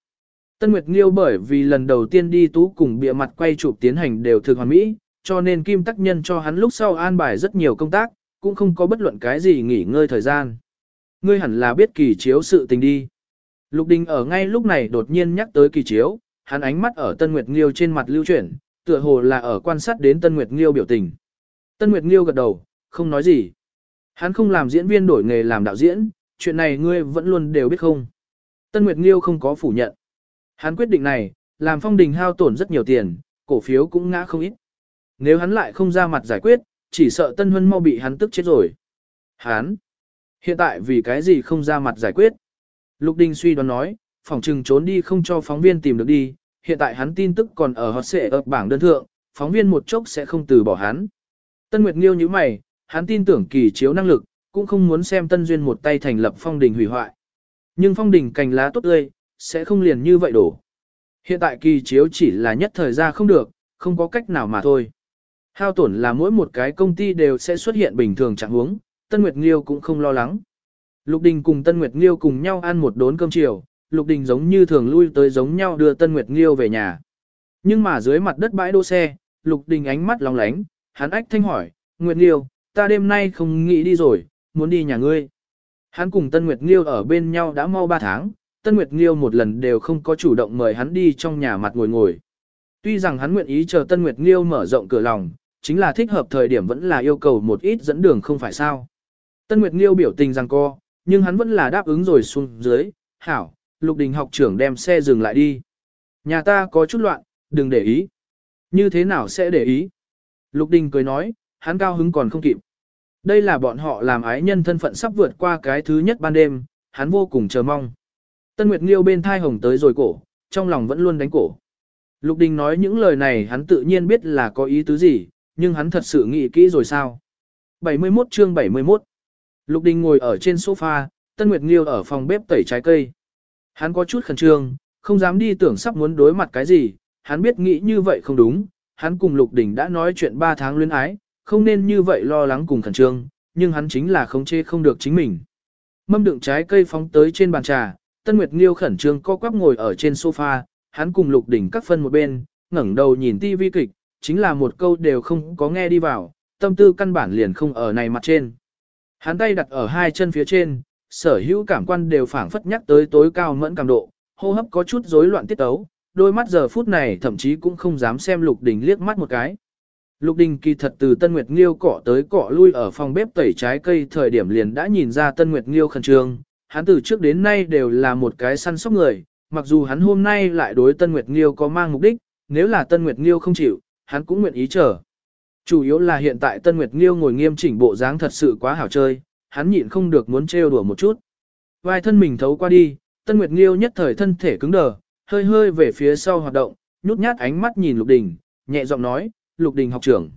Tân Nguyệt Nghiêu bởi vì lần đầu tiên đi tú cùng bịa mặt quay chụp tiến hành đều thực hoàn mỹ, cho nên Kim Tắc Nhân cho hắn lúc sau an bài rất nhiều công tác, cũng không có bất luận cái gì nghỉ ngơi thời gian. Ngươi hẳn là biết kỳ chiếu sự tình đi. Lục Đình ở ngay lúc này đột nhiên nhắc tới kỳ chiếu, hắn ánh mắt ở Tân Nguyệt Nghiêu trên mặt lưu chuyển, tựa hồ là ở quan sát đến Tân Nguyệt Nghiêu biểu tình. Tân Nguyệt Nghiêu gật đầu, không nói gì. Hắn không làm diễn viên đổi nghề làm đạo diễn, chuyện này ngươi vẫn luôn đều biết không. Tân Nguyệt Nghiêu không có phủ nhận. Hắn quyết định này, làm phong đình hao tổn rất nhiều tiền, cổ phiếu cũng ngã không ít. Nếu hắn lại không ra mặt giải quyết, chỉ sợ Tân Huân mau bị hắn tức chết rồi. Hắn, hiện tại vì cái gì không ra mặt giải quyết? Lục Đình suy đoán nói, phòng trừng trốn đi không cho phóng viên tìm được đi, hiện tại hắn tin tức còn ở hot xệ ở bảng đơn thượng, phóng viên một chốc sẽ không từ bỏ hắn. Tân Nguyệt Nghiêu như mày, hắn tin tưởng kỳ chiếu năng lực, cũng không muốn xem Tân Duyên một tay thành lập phong đình hủy hoại. Nhưng phong đình cành lá tốt tươi, sẽ không liền như vậy đổ. Hiện tại kỳ chiếu chỉ là nhất thời ra không được, không có cách nào mà thôi. Hao tổn là mỗi một cái công ty đều sẽ xuất hiện bình thường trạng huống, Tân Nguyệt Nghiêu cũng không lo lắng. Lục Đình cùng Tân Nguyệt Nghiêu cùng nhau ăn một đốn cơm chiều, Lục Đình giống như thường lui tới giống nhau đưa Tân Nguyệt Nghiêu về nhà. Nhưng mà dưới mặt đất bãi đỗ xe, Lục Đình ánh mắt lóng lánh, hắn ách thanh hỏi, Nguyệt Nghiêu, ta đêm nay không nghĩ đi rồi, muốn đi nhà ngươi. Hắn cùng Tân Nguyệt Nghiêu ở bên nhau đã mau 3 tháng, Tân Nguyệt Nghiêu một lần đều không có chủ động mời hắn đi trong nhà mặt ngồi ngồi. Tuy rằng hắn nguyện ý chờ Tân Nguyệt Nghiêu mở rộng cửa lòng, chính là thích hợp thời điểm vẫn là yêu cầu một ít dẫn đường không phải sao. Tân Nguyệt Nghiêu biểu tình rằng co, nhưng hắn vẫn là đáp ứng rồi xuống dưới, hảo, Lục Đình học trưởng đem xe dừng lại đi. Nhà ta có chút loạn, đừng để ý. Như thế nào sẽ để ý? Lục Đình cười nói, hắn cao hứng còn không kịp. Đây là bọn họ làm ái nhân thân phận sắp vượt qua cái thứ nhất ban đêm, hắn vô cùng chờ mong. Tân Nguyệt Nghiêu bên thai hồng tới rồi cổ, trong lòng vẫn luôn đánh cổ. Lục Đình nói những lời này hắn tự nhiên biết là có ý tứ gì, nhưng hắn thật sự nghĩ kỹ rồi sao. 71 chương 71 Lục Đình ngồi ở trên sofa, Tân Nguyệt Nghiêu ở phòng bếp tẩy trái cây. Hắn có chút khẩn trương, không dám đi tưởng sắp muốn đối mặt cái gì, hắn biết nghĩ như vậy không đúng, hắn cùng Lục Đình đã nói chuyện 3 tháng luyến ái, không nên như vậy lo lắng cùng khẩn trương, nhưng hắn chính là không chê không được chính mình. Mâm đựng trái cây phóng tới trên bàn trà, Tân Nguyệt Nghiêu khẩn trương co quắp ngồi ở trên sofa, hắn cùng Lục đỉnh các phân một bên, ngẩng đầu nhìn tivi kịch, chính là một câu đều không có nghe đi vào, tâm tư căn bản liền không ở này mặt trên. Hắn tay đặt ở hai chân phía trên, sở hữu cảm quan đều phảng phất nhắc tới tối cao mẫn cảm độ, hô hấp có chút rối loạn tiết tấu, đôi mắt giờ phút này thậm chí cũng không dám xem Lục đỉnh liếc mắt một cái. Lục Đình kỳ thật từ Tân Nguyệt Nghiêu cỏ tới cỏ lui ở phòng bếp tẩy trái cây thời điểm liền đã nhìn ra Tân Nguyệt Nghiêu khẩn trương, hắn từ trước đến nay đều là một cái săn sóc người, mặc dù hắn hôm nay lại đối Tân Nguyệt Nghiêu có mang mục đích, nếu là Tân Nguyệt Nghiêu không chịu, hắn cũng nguyện ý chờ. Chủ yếu là hiện tại Tân Nguyệt Nghiêu ngồi nghiêm chỉnh bộ dáng thật sự quá hảo chơi, hắn nhịn không được muốn trêu đùa một chút. Vai thân mình thấu qua đi, Tân Nguyệt Nghiêu nhất thời thân thể cứng đờ, hơi hơi về phía sau hoạt động, nhút nhát ánh mắt nhìn Lục Đình, nhẹ giọng nói, Lục Đình học trưởng.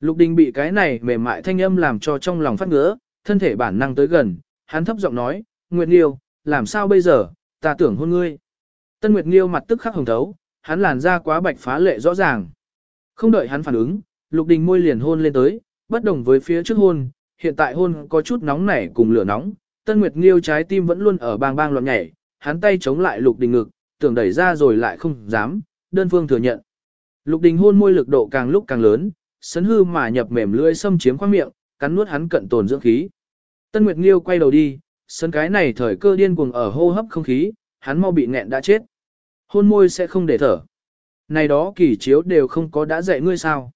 Lục Đình bị cái này mềm mại thanh âm làm cho trong lòng phát ngứa, thân thể bản năng tới gần, hắn thấp giọng nói, Nguyệt Nghiêu, làm sao bây giờ, ta tưởng hôn ngươi. Tân Nguyệt Nghiêu mặt tức khắc hồng thấu, hắn làn da quá bạch phá lệ rõ ràng. Không đợi hắn phản ứng, Lục Đình môi liền hôn lên tới, bất đồng với phía trước hôn, hiện tại hôn có chút nóng nảy cùng lửa nóng, Tân Nguyệt Nghiêu trái tim vẫn luôn ở bang bang loạn nhảy, hắn tay chống lại Lục Đình ngực, tưởng đẩy ra rồi lại không dám, đơn phương thừa nhận. Lục Đình hôn môi lực độ càng lúc càng lớn, sấn hư mà nhập mềm lưỡi xâm chiếm khoang miệng, cắn nuốt hắn cận tồn dưỡng khí. Tân Nguyệt Nghiêu quay đầu đi, sân cái này thời cơ điên cuồng ở hô hấp không khí, hắn mau bị nghẹn đã chết. Hôn môi sẽ không để thở. Này đó kỳ chiếu đều không có đã dạy ngươi sao?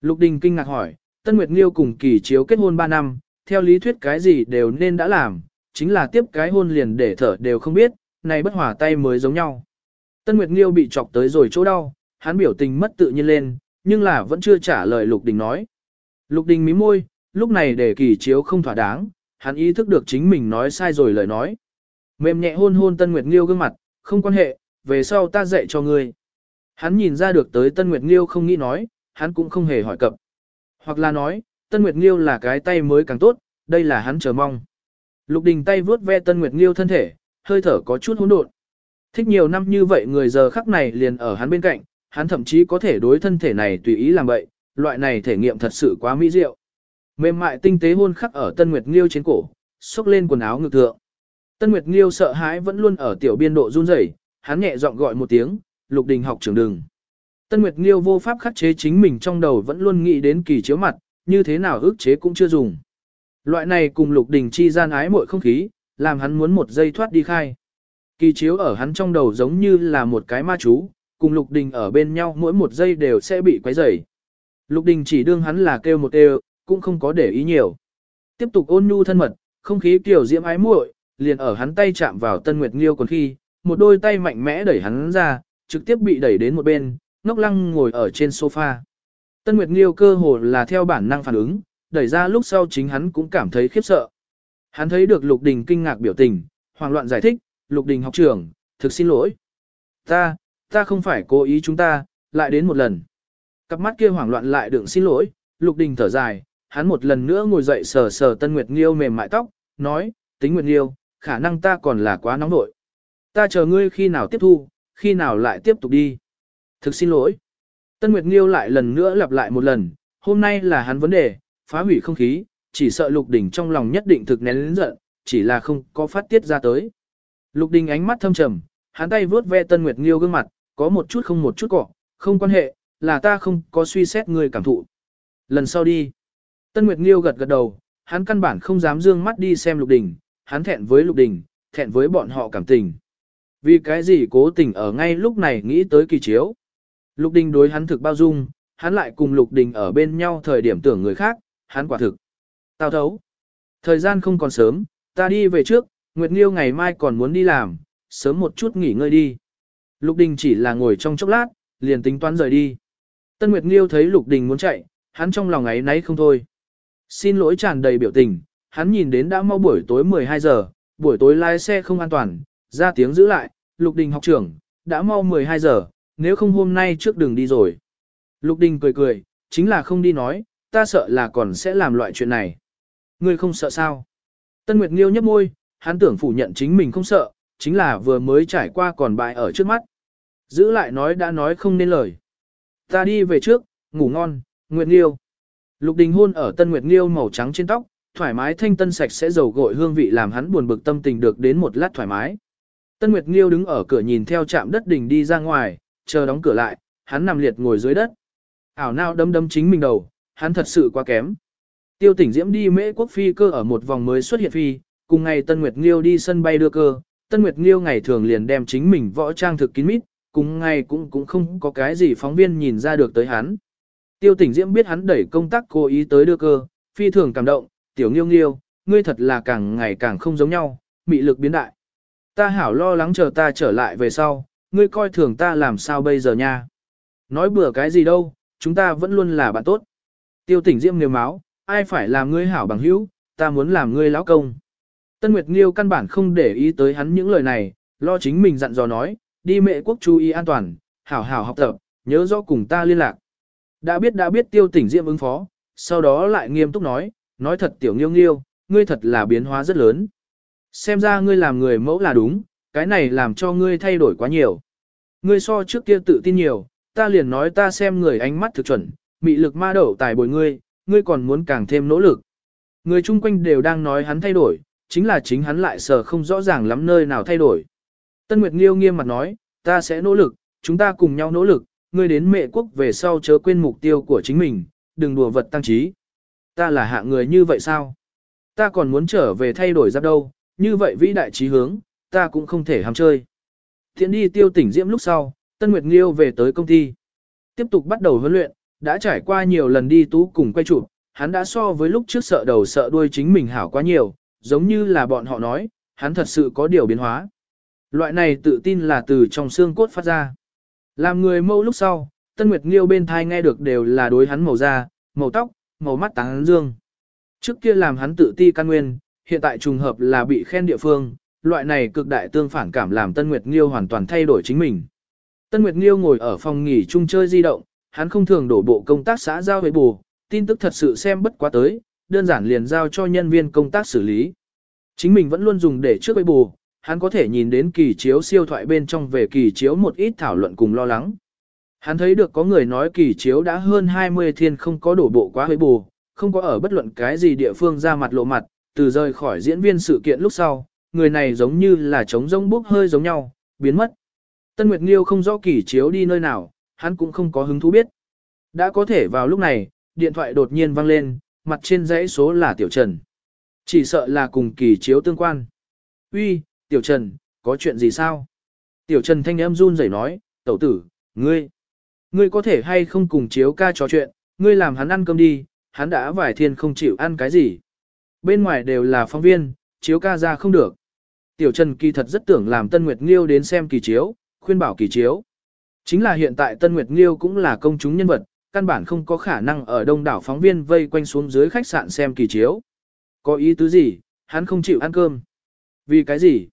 Lục Đình kinh ngạc hỏi, Tân Nguyệt Nghiêu cùng kỳ chiếu kết hôn 3 năm, theo lý thuyết cái gì đều nên đã làm, chính là tiếp cái hôn liền để thở đều không biết, này bất hòa tay mới giống nhau. Tân Nguyệt Nghiêu bị chọc tới rồi chỗ đau, hắn biểu tình mất tự nhiên lên, nhưng là vẫn chưa trả lời Lục Đình nói. Lục Đình mím môi, lúc này để kỳ chiếu không thỏa đáng, hắn ý thức được chính mình nói sai rồi lời nói. Mềm nhẹ hôn hôn Tân Nguyệt Nghiêu gương mặt, không quan hệ, về sau ta dạy cho ngươi. Hắn nhìn ra được tới Tân Nguyệt Nghiêu không nghĩ nói, hắn cũng không hề hỏi cập. Hoặc là nói, Tân Nguyệt Nghiêu là cái tay mới càng tốt, đây là hắn chờ mong. Lục Đình tay vuốt ve Tân Nguyệt Nghiêu thân thể, hơi thở có chút hỗn độn. Thích nhiều năm như vậy người giờ khắc này liền ở hắn bên cạnh, hắn thậm chí có thể đối thân thể này tùy ý làm vậy, loại này thể nghiệm thật sự quá mỹ diệu. Mềm mại tinh tế hôn khắc ở Tân Nguyệt Nghiêu trên cổ, xốc lên quần áo ngực thượng. Tân Nguyệt Nghiêu sợ hãi vẫn luôn ở tiểu biên độ run rẩy, hắn nhẹ giọng gọi một tiếng, Lục Đình học trưởng đừng. Tân Nguyệt Nghiêu vô pháp khắc chế chính mình trong đầu vẫn luôn nghĩ đến kỳ chiếu mặt, như thế nào ức chế cũng chưa dùng. Loại này cùng Lục Đình chi gian ái muội không khí, làm hắn muốn một giây thoát đi khai. Kỳ chiếu ở hắn trong đầu giống như là một cái ma chú, cùng Lục Đình ở bên nhau mỗi một giây đều sẽ bị quấy rầy. Lục Đình chỉ đương hắn là kêu một kêu, cũng không có để ý nhiều. Tiếp tục ôn nhu thân mật, không khí kiểu diễm ái muội, liền ở hắn tay chạm vào Tân Nguyệt Nghiêu còn khi, một đôi tay mạnh mẽ đẩy hắn ra, trực tiếp bị đẩy đến một bên, ngốc lăng ngồi ở trên sofa. Tân Nguyệt Nghiêu cơ hồ là theo bản năng phản ứng, đẩy ra lúc sau chính hắn cũng cảm thấy khiếp sợ. Hắn thấy được Lục Đình kinh ngạc biểu tình, hoảng loạn giải thích, Lục Đình học trưởng, thực xin lỗi. Ta, ta không phải cố ý chúng ta, lại đến một lần. Cặp mắt kia hoảng loạn lại đựng xin lỗi, Lục Đình thở dài, hắn một lần nữa ngồi dậy sờ sờ Tân Nguyệt Nghiêu mềm mại tóc, nói, tính Nguyệt Nghiêu, khả năng ta còn là quá nóng nội. Ta chờ ngươi khi nào tiếp thu, khi nào lại tiếp tục đi. Thực xin lỗi. Tân Nguyệt Nghiêu lại lần nữa lặp lại một lần, hôm nay là hắn vấn đề, phá hủy không khí, chỉ sợ Lục Đình trong lòng nhất định thực nén lớn giận, chỉ là không có phát tiết ra tới. Lục Đình ánh mắt thâm trầm, hắn tay vướt ve Tân Nguyệt Nghiêu gương mặt, có một chút không một chút cọ, Không quan hệ, là ta không có suy xét người cảm thụ. Lần sau đi. Tân Nguyệt Nghiêu gật gật đầu, hắn căn bản không dám dương mắt đi xem Lục Đình, hắn thẹn với Lục Đình, thẹn với bọn họ cảm tình. Vì cái gì cố tình ở ngay lúc này nghĩ tới kỳ chiếu. Lục Đình đối hắn thực bao dung, hắn lại cùng Lục Đình ở bên nhau thời điểm tưởng người khác, hắn quả thực. Tao thấu. Thời gian không còn sớm, ta đi về trước, Nguyệt Nghiêu ngày mai còn muốn đi làm, sớm một chút nghỉ ngơi đi. Lục Đình chỉ là ngồi trong chốc lát, liền tính toán rời đi. Tân Nguyệt Nghiêu thấy Lục Đình muốn chạy, hắn trong lòng ấy náy không thôi. Xin lỗi tràn đầy biểu tình, hắn nhìn đến đã mau buổi tối 12 giờ, buổi tối lái xe không an toàn, ra tiếng giữ lại, Lục Đình học trưởng, đã mau 12 giờ, nếu không hôm nay trước đường đi rồi. Lục Đình cười cười, chính là không đi nói, ta sợ là còn sẽ làm loại chuyện này. Ngươi không sợ sao? Tân Nguyệt Nghiêu nhấp môi, hắn tưởng phủ nhận chính mình không sợ, chính là vừa mới trải qua còn bại ở trước mắt. Giữ lại nói đã nói không nên lời. Ta đi về trước, ngủ ngon, Nguyệt Nghiêu. Lục Đình hôn ở Tân Nguyệt Nghiêu màu trắng trên tóc, thoải mái thanh tân sạch sẽ dầu gội hương vị làm hắn buồn bực tâm tình được đến một lát thoải mái. Tân Nguyệt Nghiêu đứng ở cửa nhìn theo chạm đất đình đi ra ngoài, chờ đóng cửa lại, hắn nằm liệt ngồi dưới đất. Ảo nào đâm đâm chính mình đầu, hắn thật sự quá kém. Tiêu tỉnh diễm đi mễ quốc phi cơ ở một vòng mới xuất hiện phi, cùng ngày Tân Nguyệt Nghiêu đi sân bay đưa cơ, Tân Nguyệt Nghiêu ngày thường liền đem chính mình võ trang thực kín mít, cùng ngày cũng cũng không có cái gì phóng viên nhìn ra được tới hắn. Tiêu tỉnh diễm biết hắn đẩy công tác cố ý tới đưa cơ, phi thường cảm động, tiểu nghiêu nghiêu, ngươi thật là càng ngày càng không giống nhau, mị lực biến đại. Ta hảo lo lắng chờ ta trở lại về sau, ngươi coi thường ta làm sao bây giờ nha. Nói bừa cái gì đâu, chúng ta vẫn luôn là bạn tốt. Tiêu tỉnh diễm nêu máu, ai phải làm ngươi hảo bằng hữu, ta muốn làm ngươi lão công. Tân Nguyệt Nghiêu căn bản không để ý tới hắn những lời này, lo chính mình dặn dò nói, đi mẹ quốc chú ý an toàn, hảo hảo học tập, nhớ rõ cùng ta liên lạc. Đã biết đã biết tiêu tỉnh diệm ứng phó, sau đó lại nghiêm túc nói, nói thật tiểu nghiêu nghiêu, ngươi thật là biến hóa rất lớn. Xem ra ngươi làm người mẫu là đúng, cái này làm cho ngươi thay đổi quá nhiều. Ngươi so trước kia tự tin nhiều, ta liền nói ta xem người ánh mắt thực chuẩn, mị lực ma đậu tài bồi ngươi, ngươi còn muốn càng thêm nỗ lực. Người chung quanh đều đang nói hắn thay đổi, chính là chính hắn lại sờ không rõ ràng lắm nơi nào thay đổi. Tân Nguyệt Nghiêu nghiêm mặt nói, ta sẽ nỗ lực, chúng ta cùng nhau nỗ lực, ngươi đến mệ quốc về sau chớ quên mục tiêu của chính mình, đừng đùa vật tăng trí. Ta là hạ người như vậy sao? Ta còn muốn trở về thay đổi giáp đâu, như vậy vĩ đại trí hướng, ta cũng không thể ham chơi. Thiện đi tiêu tỉnh diễm lúc sau, Tân Nguyệt Nghiêu về tới công ty. Tiếp tục bắt đầu huấn luyện, đã trải qua nhiều lần đi tú cùng quay chụp, hắn đã so với lúc trước sợ đầu sợ đuôi chính mình hảo quá nhiều, giống như là bọn họ nói, hắn thật sự có điều biến hóa. Loại này tự tin là từ trong xương cốt phát ra. Làm người mẫu lúc sau, Tân Nguyệt Nghiêu bên thai nghe được đều là đối hắn màu da, màu tóc, màu mắt táng dương. Trước kia làm hắn tự ti căn nguyên, hiện tại trùng hợp là bị khen địa phương, loại này cực đại tương phản cảm làm Tân Nguyệt Nghiêu hoàn toàn thay đổi chính mình. Tân Nguyệt Nghiêu ngồi ở phòng nghỉ chung chơi di động, hắn không thường đổ bộ công tác xã giao với bù, tin tức thật sự xem bất quá tới, đơn giản liền giao cho nhân viên công tác xử lý. Chính mình vẫn luôn dùng để trước với bù, hắn có thể nhìn đến kỳ chiếu siêu thoại bên trong về kỳ chiếu một ít thảo luận cùng lo lắng. Hắn thấy được có người nói kỳ chiếu đã hơn 20 thiên không có đổ bộ quá với bù, không có ở bất luận cái gì địa phương ra mặt lộ mặt, từ rời khỏi diễn viên sự kiện lúc sau, người này giống như là trống rông bốc hơi giống nhau, biến mất. Tân Nguyệt Nghiêu không rõ kỳ chiếu đi nơi nào, hắn cũng không có hứng thú biết. Đã có thể vào lúc này, điện thoại đột nhiên vang lên, mặt trên dãy số là Tiểu Trần. Chỉ sợ là cùng kỳ chiếu tương quan. Uy, Tiểu Trần, có chuyện gì sao? Tiểu Trần thanh âm run rẩy nói, tẩu tử, ngươi, ngươi có thể hay không cùng chiếu ca trò chuyện, ngươi làm hắn ăn cơm đi, hắn đã vài thiên không chịu ăn cái gì. Bên ngoài đều là phóng viên, chiếu ca ra không được. Tiểu Trần kỳ thật rất tưởng làm Tân Nguyệt Nghiêu đến xem kỳ chiếu, khuyên bảo kỳ chiếu. Chính là hiện tại Tân Nguyệt Nghiêu cũng là công chúng nhân vật, căn bản không có khả năng ở đông đảo phóng viên vây quanh xuống dưới khách sạn xem kỳ chiếu. Có ý tứ gì, hắn không chịu ăn cơm. Vì cái gì?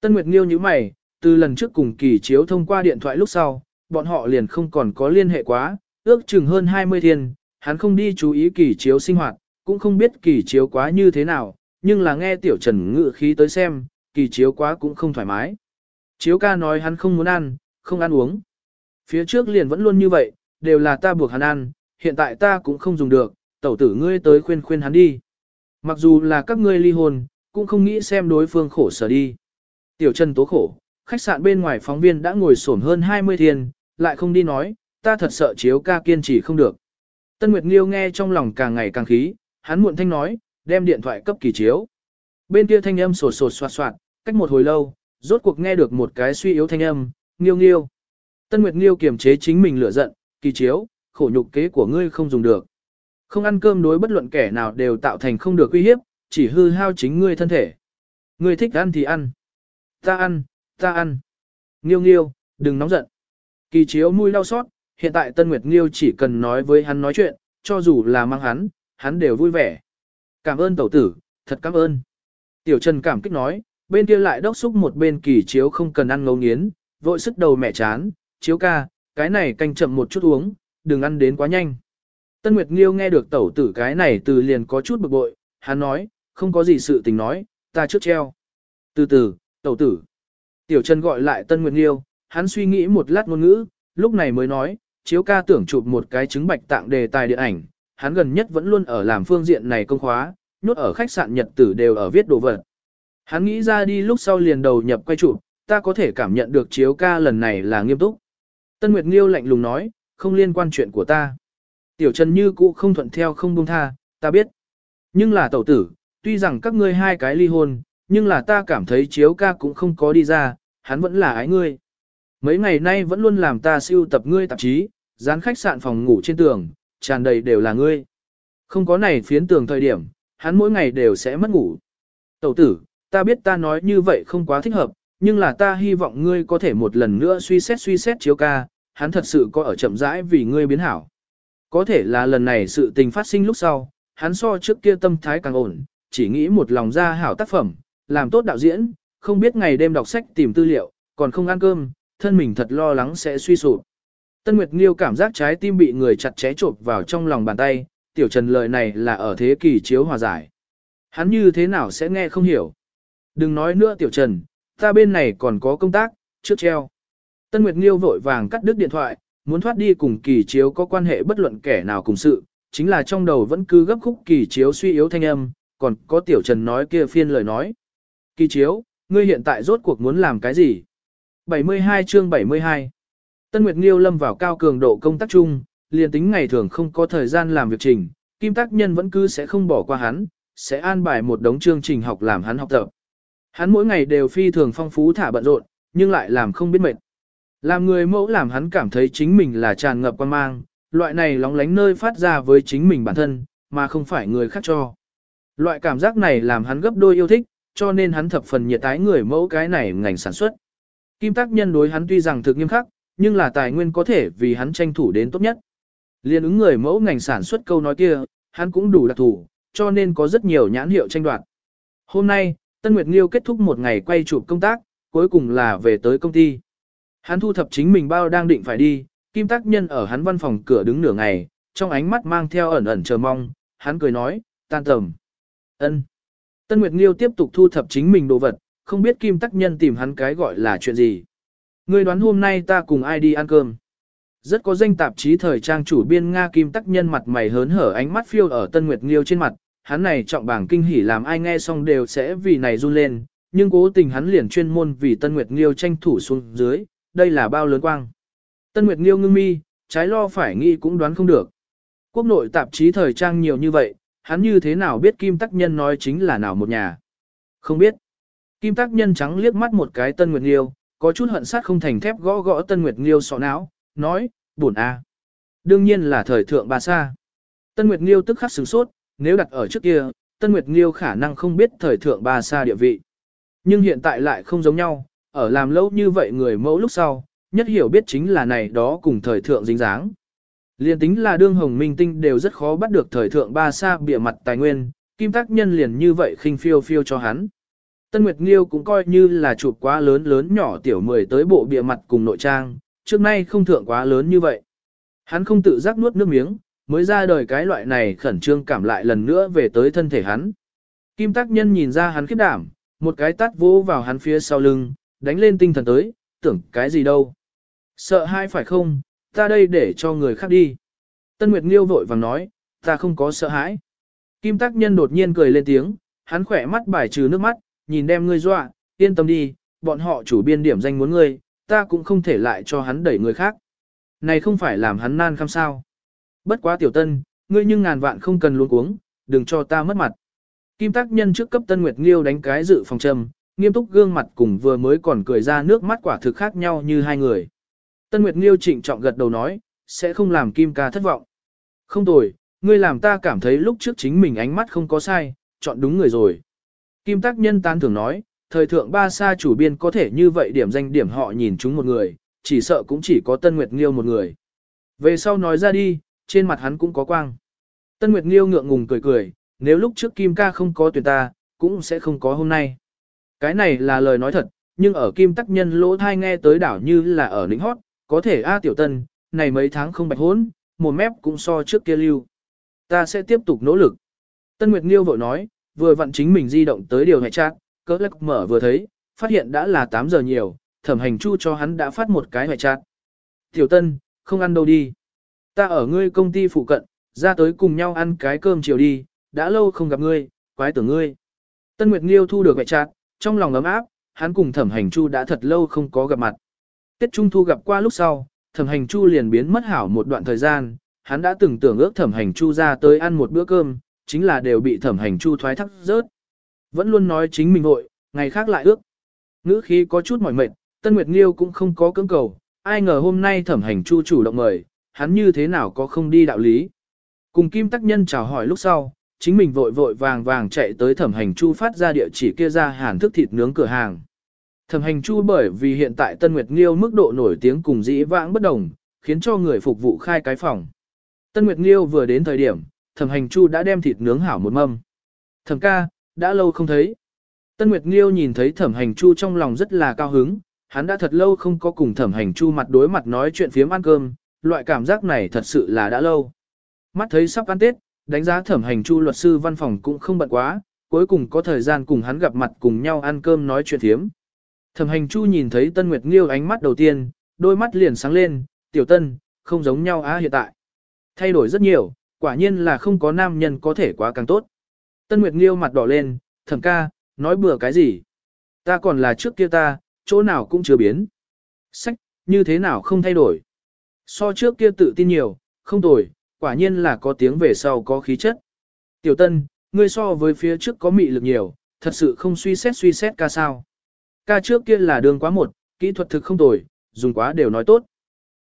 Tân Nguyệt Nghiêu như mày, từ lần trước cùng kỳ chiếu thông qua điện thoại lúc sau, bọn họ liền không còn có liên hệ quá, ước chừng hơn 20 thiên, hắn không đi chú ý kỳ chiếu sinh hoạt, cũng không biết kỳ chiếu quá như thế nào, nhưng là nghe tiểu trần ngự khí tới xem, kỳ chiếu quá cũng không thoải mái. Chiếu ca nói hắn không muốn ăn, không ăn uống. Phía trước liền vẫn luôn như vậy, đều là ta buộc hắn ăn, hiện tại ta cũng không dùng được, tẩu tử ngươi tới khuyên khuyên hắn đi. Mặc dù là các ngươi ly hôn, cũng không nghĩ xem đối phương khổ sở đi. Tiểu Trần tố khổ, khách sạn bên ngoài phóng viên đã ngồi xổm hơn 20 thiên, lại không đi nói, ta thật sợ chiếu ca kiên trì không được. Tân Nguyệt Nghiêu nghe trong lòng càng ngày càng khí, hắn muộn thanh nói, đem điện thoại cấp kỳ chiếu. Bên kia thanh âm sột sột soạt soạt, cách một hồi lâu, rốt cuộc nghe được một cái suy yếu thanh âm, nghiêu nghiêu. Tân Nguyệt Nghiêu kiềm chế chính mình lửa giận, kỳ chiếu, khổ nhục kế của ngươi không dùng được. Không ăn cơm đối bất luận kẻ nào đều tạo thành không được uy hiếp, chỉ hư hao chính ngươi thân thể. Ngươi thích ăn thì ăn. Ta ăn, ta ăn. Nghiêu nghiêu, đừng nóng giận. Kỳ chiếu mũi đau xót, hiện tại Tân Nguyệt Nghiêu chỉ cần nói với hắn nói chuyện, cho dù là mang hắn, hắn đều vui vẻ. Cảm ơn tẩu tử, thật cảm ơn. Tiểu Trần cảm kích nói, bên kia lại đốc xúc một bên kỳ chiếu không cần ăn ngấu nghiến, vội sức đầu mẹ chán, chiếu ca, cái này canh chậm một chút uống, đừng ăn đến quá nhanh. Tân Nguyệt Nghiêu nghe được tẩu tử cái này từ liền có chút bực bội, hắn nói, không có gì sự tình nói, ta trước treo. Từ từ, tẩu tử. Tiểu Trần gọi lại Tân Nguyệt Nghiêu, hắn suy nghĩ một lát ngôn ngữ, lúc này mới nói, chiếu ca tưởng chụp một cái chứng bạch tạng đề tài điện ảnh, hắn gần nhất vẫn luôn ở làm phương diện này công khóa, nhốt ở khách sạn Nhật tử đều ở viết đồ vật. Hắn nghĩ ra đi lúc sau liền đầu nhập quay chụp, ta có thể cảm nhận được chiếu ca lần này là nghiêm túc. Tân Nguyệt Nghiêu lạnh lùng nói, không liên quan chuyện của ta. Tiểu Trần Như cũ không thuận theo không buông tha, ta biết. Nhưng là tẩu tử, tuy rằng các ngươi hai cái ly hôn, nhưng là ta cảm thấy chiếu ca cũng không có đi ra, hắn vẫn là ái ngươi. Mấy ngày nay vẫn luôn làm ta siêu tập ngươi tạp chí, dán khách sạn phòng ngủ trên tường, tràn đầy đều là ngươi. Không có này phiến tường thời điểm, hắn mỗi ngày đều sẽ mất ngủ. Tẩu tử, ta biết ta nói như vậy không quá thích hợp, nhưng là ta hy vọng ngươi có thể một lần nữa suy xét suy xét chiếu ca, hắn thật sự có ở chậm rãi vì ngươi biến hảo. Có thể là lần này sự tình phát sinh lúc sau, hắn so trước kia tâm thái càng ổn, chỉ nghĩ một lòng ra hảo tác phẩm, làm tốt đạo diễn, không biết ngày đêm đọc sách tìm tư liệu, còn không ăn cơm, thân mình thật lo lắng sẽ suy sụp. Tân Nguyệt Nghiêu cảm giác trái tim bị người chặt chẽ chộp vào trong lòng bàn tay, tiểu trần lời này là ở thế kỷ chiếu hòa giải. Hắn như thế nào sẽ nghe không hiểu. Đừng nói nữa tiểu trần, ta bên này còn có công tác, trước treo. Tân Nguyệt Nghiêu vội vàng cắt đứt điện thoại, muốn thoát đi cùng kỳ chiếu có quan hệ bất luận kẻ nào cùng sự, chính là trong đầu vẫn cứ gấp khúc kỳ chiếu suy yếu thanh âm, còn có tiểu trần nói kia phiên lời nói. Kỳ chiếu, ngươi hiện tại rốt cuộc muốn làm cái gì? 72 chương 72 Tân Nguyệt Nghiêu lâm vào cao cường độ công tác chung, liền tính ngày thường không có thời gian làm việc trình, Kim Tác Nhân vẫn cứ sẽ không bỏ qua hắn, sẽ an bài một đống chương trình học làm hắn học tập. Hắn mỗi ngày đều phi thường phong phú thả bận rộn, nhưng lại làm không biết mệt. Làm người mẫu làm hắn cảm thấy chính mình là tràn ngập quan mang, loại này lóng lánh nơi phát ra với chính mình bản thân, mà không phải người khác cho. Loại cảm giác này làm hắn gấp đôi yêu thích, cho nên hắn thập phần nhiệt tái người mẫu cái này ngành sản xuất. Kim tác nhân đối hắn tuy rằng thực nghiêm khắc, nhưng là tài nguyên có thể vì hắn tranh thủ đến tốt nhất. Liên ứng người mẫu ngành sản xuất câu nói kia, hắn cũng đủ đặc thủ, cho nên có rất nhiều nhãn hiệu tranh đoạt. Hôm nay, Tân Nguyệt Nghiêu kết thúc một ngày quay chụp công tác, cuối cùng là về tới công ty. Hắn thu thập chính mình bao đang định phải đi, Kim Tác Nhân ở hắn văn phòng cửa đứng nửa ngày, trong ánh mắt mang theo ẩn ẩn chờ mong, hắn cười nói, tan tầm. Ân. Tân Nguyệt Nghiêu tiếp tục thu thập chính mình đồ vật, không biết Kim Tác Nhân tìm hắn cái gọi là chuyện gì. Ngươi đoán hôm nay ta cùng ai đi ăn cơm? Rất có danh tạp chí thời trang chủ biên Nga Kim Tắc Nhân mặt mày hớn hở ánh mắt phiêu ở Tân Nguyệt Nghiêu trên mặt, hắn này trọng bảng kinh hỉ làm ai nghe xong đều sẽ vì này run lên, nhưng cố tình hắn liền chuyên môn vì Tân Nguyệt Nghiêu tranh thủ xuống dưới, đây là bao lớn quang. Tân Nguyệt Nghiêu ngưng mi, trái lo phải nghĩ cũng đoán không được. Quốc nội tạp chí thời trang nhiều như vậy, hắn như thế nào biết Kim Tắc Nhân nói chính là nào một nhà? Không biết. Kim Tắc Nhân trắng liếc mắt một cái Tân Nguyệt Nghiêu, có chút hận sát không thành thép gõ gõ Tân Nguyệt Nghiêu sọ não, nói, buồn a. Đương nhiên là thời thượng bà sa. Tân Nguyệt Nghiêu tức khắc sửng sốt, nếu đặt ở trước kia, Tân Nguyệt Nghiêu khả năng không biết thời thượng ba sa địa vị. Nhưng hiện tại lại không giống nhau, ở làm lâu như vậy người mẫu lúc sau, nhất hiểu biết chính là này đó cùng thời thượng dính dáng. Liên tính là đương hồng minh tinh đều rất khó bắt được thời thượng ba sa bịa mặt tài nguyên, kim tác nhân liền như vậy khinh phiêu phiêu cho hắn. Tân Nguyệt Nghiêu cũng coi như là chụp quá lớn lớn nhỏ tiểu mười tới bộ bịa mặt cùng nội trang, trước nay không thượng quá lớn như vậy. Hắn không tự giác nuốt nước miếng, mới ra đời cái loại này khẩn trương cảm lại lần nữa về tới thân thể hắn. Kim tác nhân nhìn ra hắn khiếp đảm, một cái tát vỗ vào hắn phía sau lưng, đánh lên tinh thần tới, tưởng cái gì đâu. Sợ hai phải không, ta đây để cho người khác đi. Tân Nguyệt Nghiêu vội vàng nói, ta không có sợ hãi. Kim tác nhân đột nhiên cười lên tiếng, hắn khỏe mắt bài trừ nước mắt, nhìn đem ngươi dọa, yên tâm đi, bọn họ chủ biên điểm danh muốn ngươi, ta cũng không thể lại cho hắn đẩy người khác. này không phải làm hắn nan khăm sao. Bất quá tiểu tân, ngươi nhưng ngàn vạn không cần luôn cuống, đừng cho ta mất mặt. Kim tác nhân trước cấp Tân Nguyệt Nghiêu đánh cái dự phòng trầm, nghiêm túc gương mặt cùng vừa mới còn cười ra nước mắt quả thực khác nhau như hai người. Tân Nguyệt Nghiêu trịnh trọng gật đầu nói, sẽ không làm Kim ca thất vọng. Không tồi, ngươi làm ta cảm thấy lúc trước chính mình ánh mắt không có sai, chọn đúng người rồi. Kim tác nhân tán thưởng nói, thời thượng ba sa chủ biên có thể như vậy điểm danh điểm họ nhìn chúng một người, chỉ sợ cũng chỉ có Tân Nguyệt Nghiêu một người. Về sau nói ra đi, trên mặt hắn cũng có quang. Tân Nguyệt Nghiêu ngượng ngùng cười cười, nếu lúc trước Kim ca không có tuyển ta, cũng sẽ không có hôm nay. Cái này là lời nói thật, nhưng ở Kim tắc nhân lỗ thai nghe tới đảo như là ở lĩnh hót, có thể A tiểu tân, này mấy tháng không bạch hốn, một mép cũng so trước kia lưu. Ta sẽ tiếp tục nỗ lực. Tân Nguyệt Nghiêu vội nói, vừa vặn chính mình di động tới điều hệ trạng, cỡ lắc mở vừa thấy, phát hiện đã là 8 giờ nhiều, thẩm hành chu cho hắn đã phát một cái hệ trạng. Tiểu Tân, không ăn đâu đi. Ta ở ngươi công ty phụ cận, ra tới cùng nhau ăn cái cơm chiều đi, đã lâu không gặp ngươi, quái tưởng ngươi. Tân Nguyệt Nghiêu thu được hệ chặt, trong lòng ấm áp, hắn cùng thẩm hành chu đã thật lâu không có gặp mặt. Tết Trung Thu gặp qua lúc sau, thẩm hành chu liền biến mất hảo một đoạn thời gian, hắn đã từng tưởng ước thẩm hành chu ra tới ăn một bữa cơm, chính là đều bị thẩm hành chu thoái thác rớt. Vẫn luôn nói chính mình hội, ngày khác lại ước. Ngữ khí có chút mỏi mệt, Tân Nguyệt Nghiêu cũng không có cưỡng cầu, ai ngờ hôm nay thẩm hành chu chủ động mời, hắn như thế nào có không đi đạo lý. Cùng Kim Tắc Nhân chào hỏi lúc sau, chính mình vội vội vàng vàng chạy tới thẩm hành chu phát ra địa chỉ kia ra hàn thức thịt nướng cửa hàng. Thẩm hành chu bởi vì hiện tại Tân Nguyệt Nghiêu mức độ nổi tiếng cùng dĩ vãng bất đồng, khiến cho người phục vụ khai cái phòng. Tân Nguyệt Nghiêu vừa đến thời điểm, thẩm hành chu đã đem thịt nướng hảo một mâm. Thẩm ca, đã lâu không thấy. Tân Nguyệt Nghiêu nhìn thấy thẩm hành chu trong lòng rất là cao hứng, hắn đã thật lâu không có cùng thẩm hành chu mặt đối mặt nói chuyện phiếm ăn cơm, loại cảm giác này thật sự là đã lâu. Mắt thấy sắp ăn Tết, đánh giá thẩm hành chu luật sư văn phòng cũng không bận quá, cuối cùng có thời gian cùng hắn gặp mặt cùng nhau ăn cơm nói chuyện thiếm. Thẩm hành chu nhìn thấy Tân Nguyệt Nghiêu ánh mắt đầu tiên, đôi mắt liền sáng lên, tiểu tân, không giống nhau á hiện tại. Thay đổi rất nhiều, quả nhiên là không có nam nhân có thể quá càng tốt. Tân Nguyệt Nghiêu mặt đỏ lên, thẩm ca, nói bừa cái gì? Ta còn là trước kia ta, chỗ nào cũng chưa biến. Sách, như thế nào không thay đổi? So trước kia tự tin nhiều, không tồi, quả nhiên là có tiếng về sau có khí chất. Tiểu Tân, ngươi so với phía trước có mị lực nhiều, thật sự không suy xét suy xét ca sao. Ca trước kia là đường quá một, kỹ thuật thực không tồi, dùng quá đều nói tốt.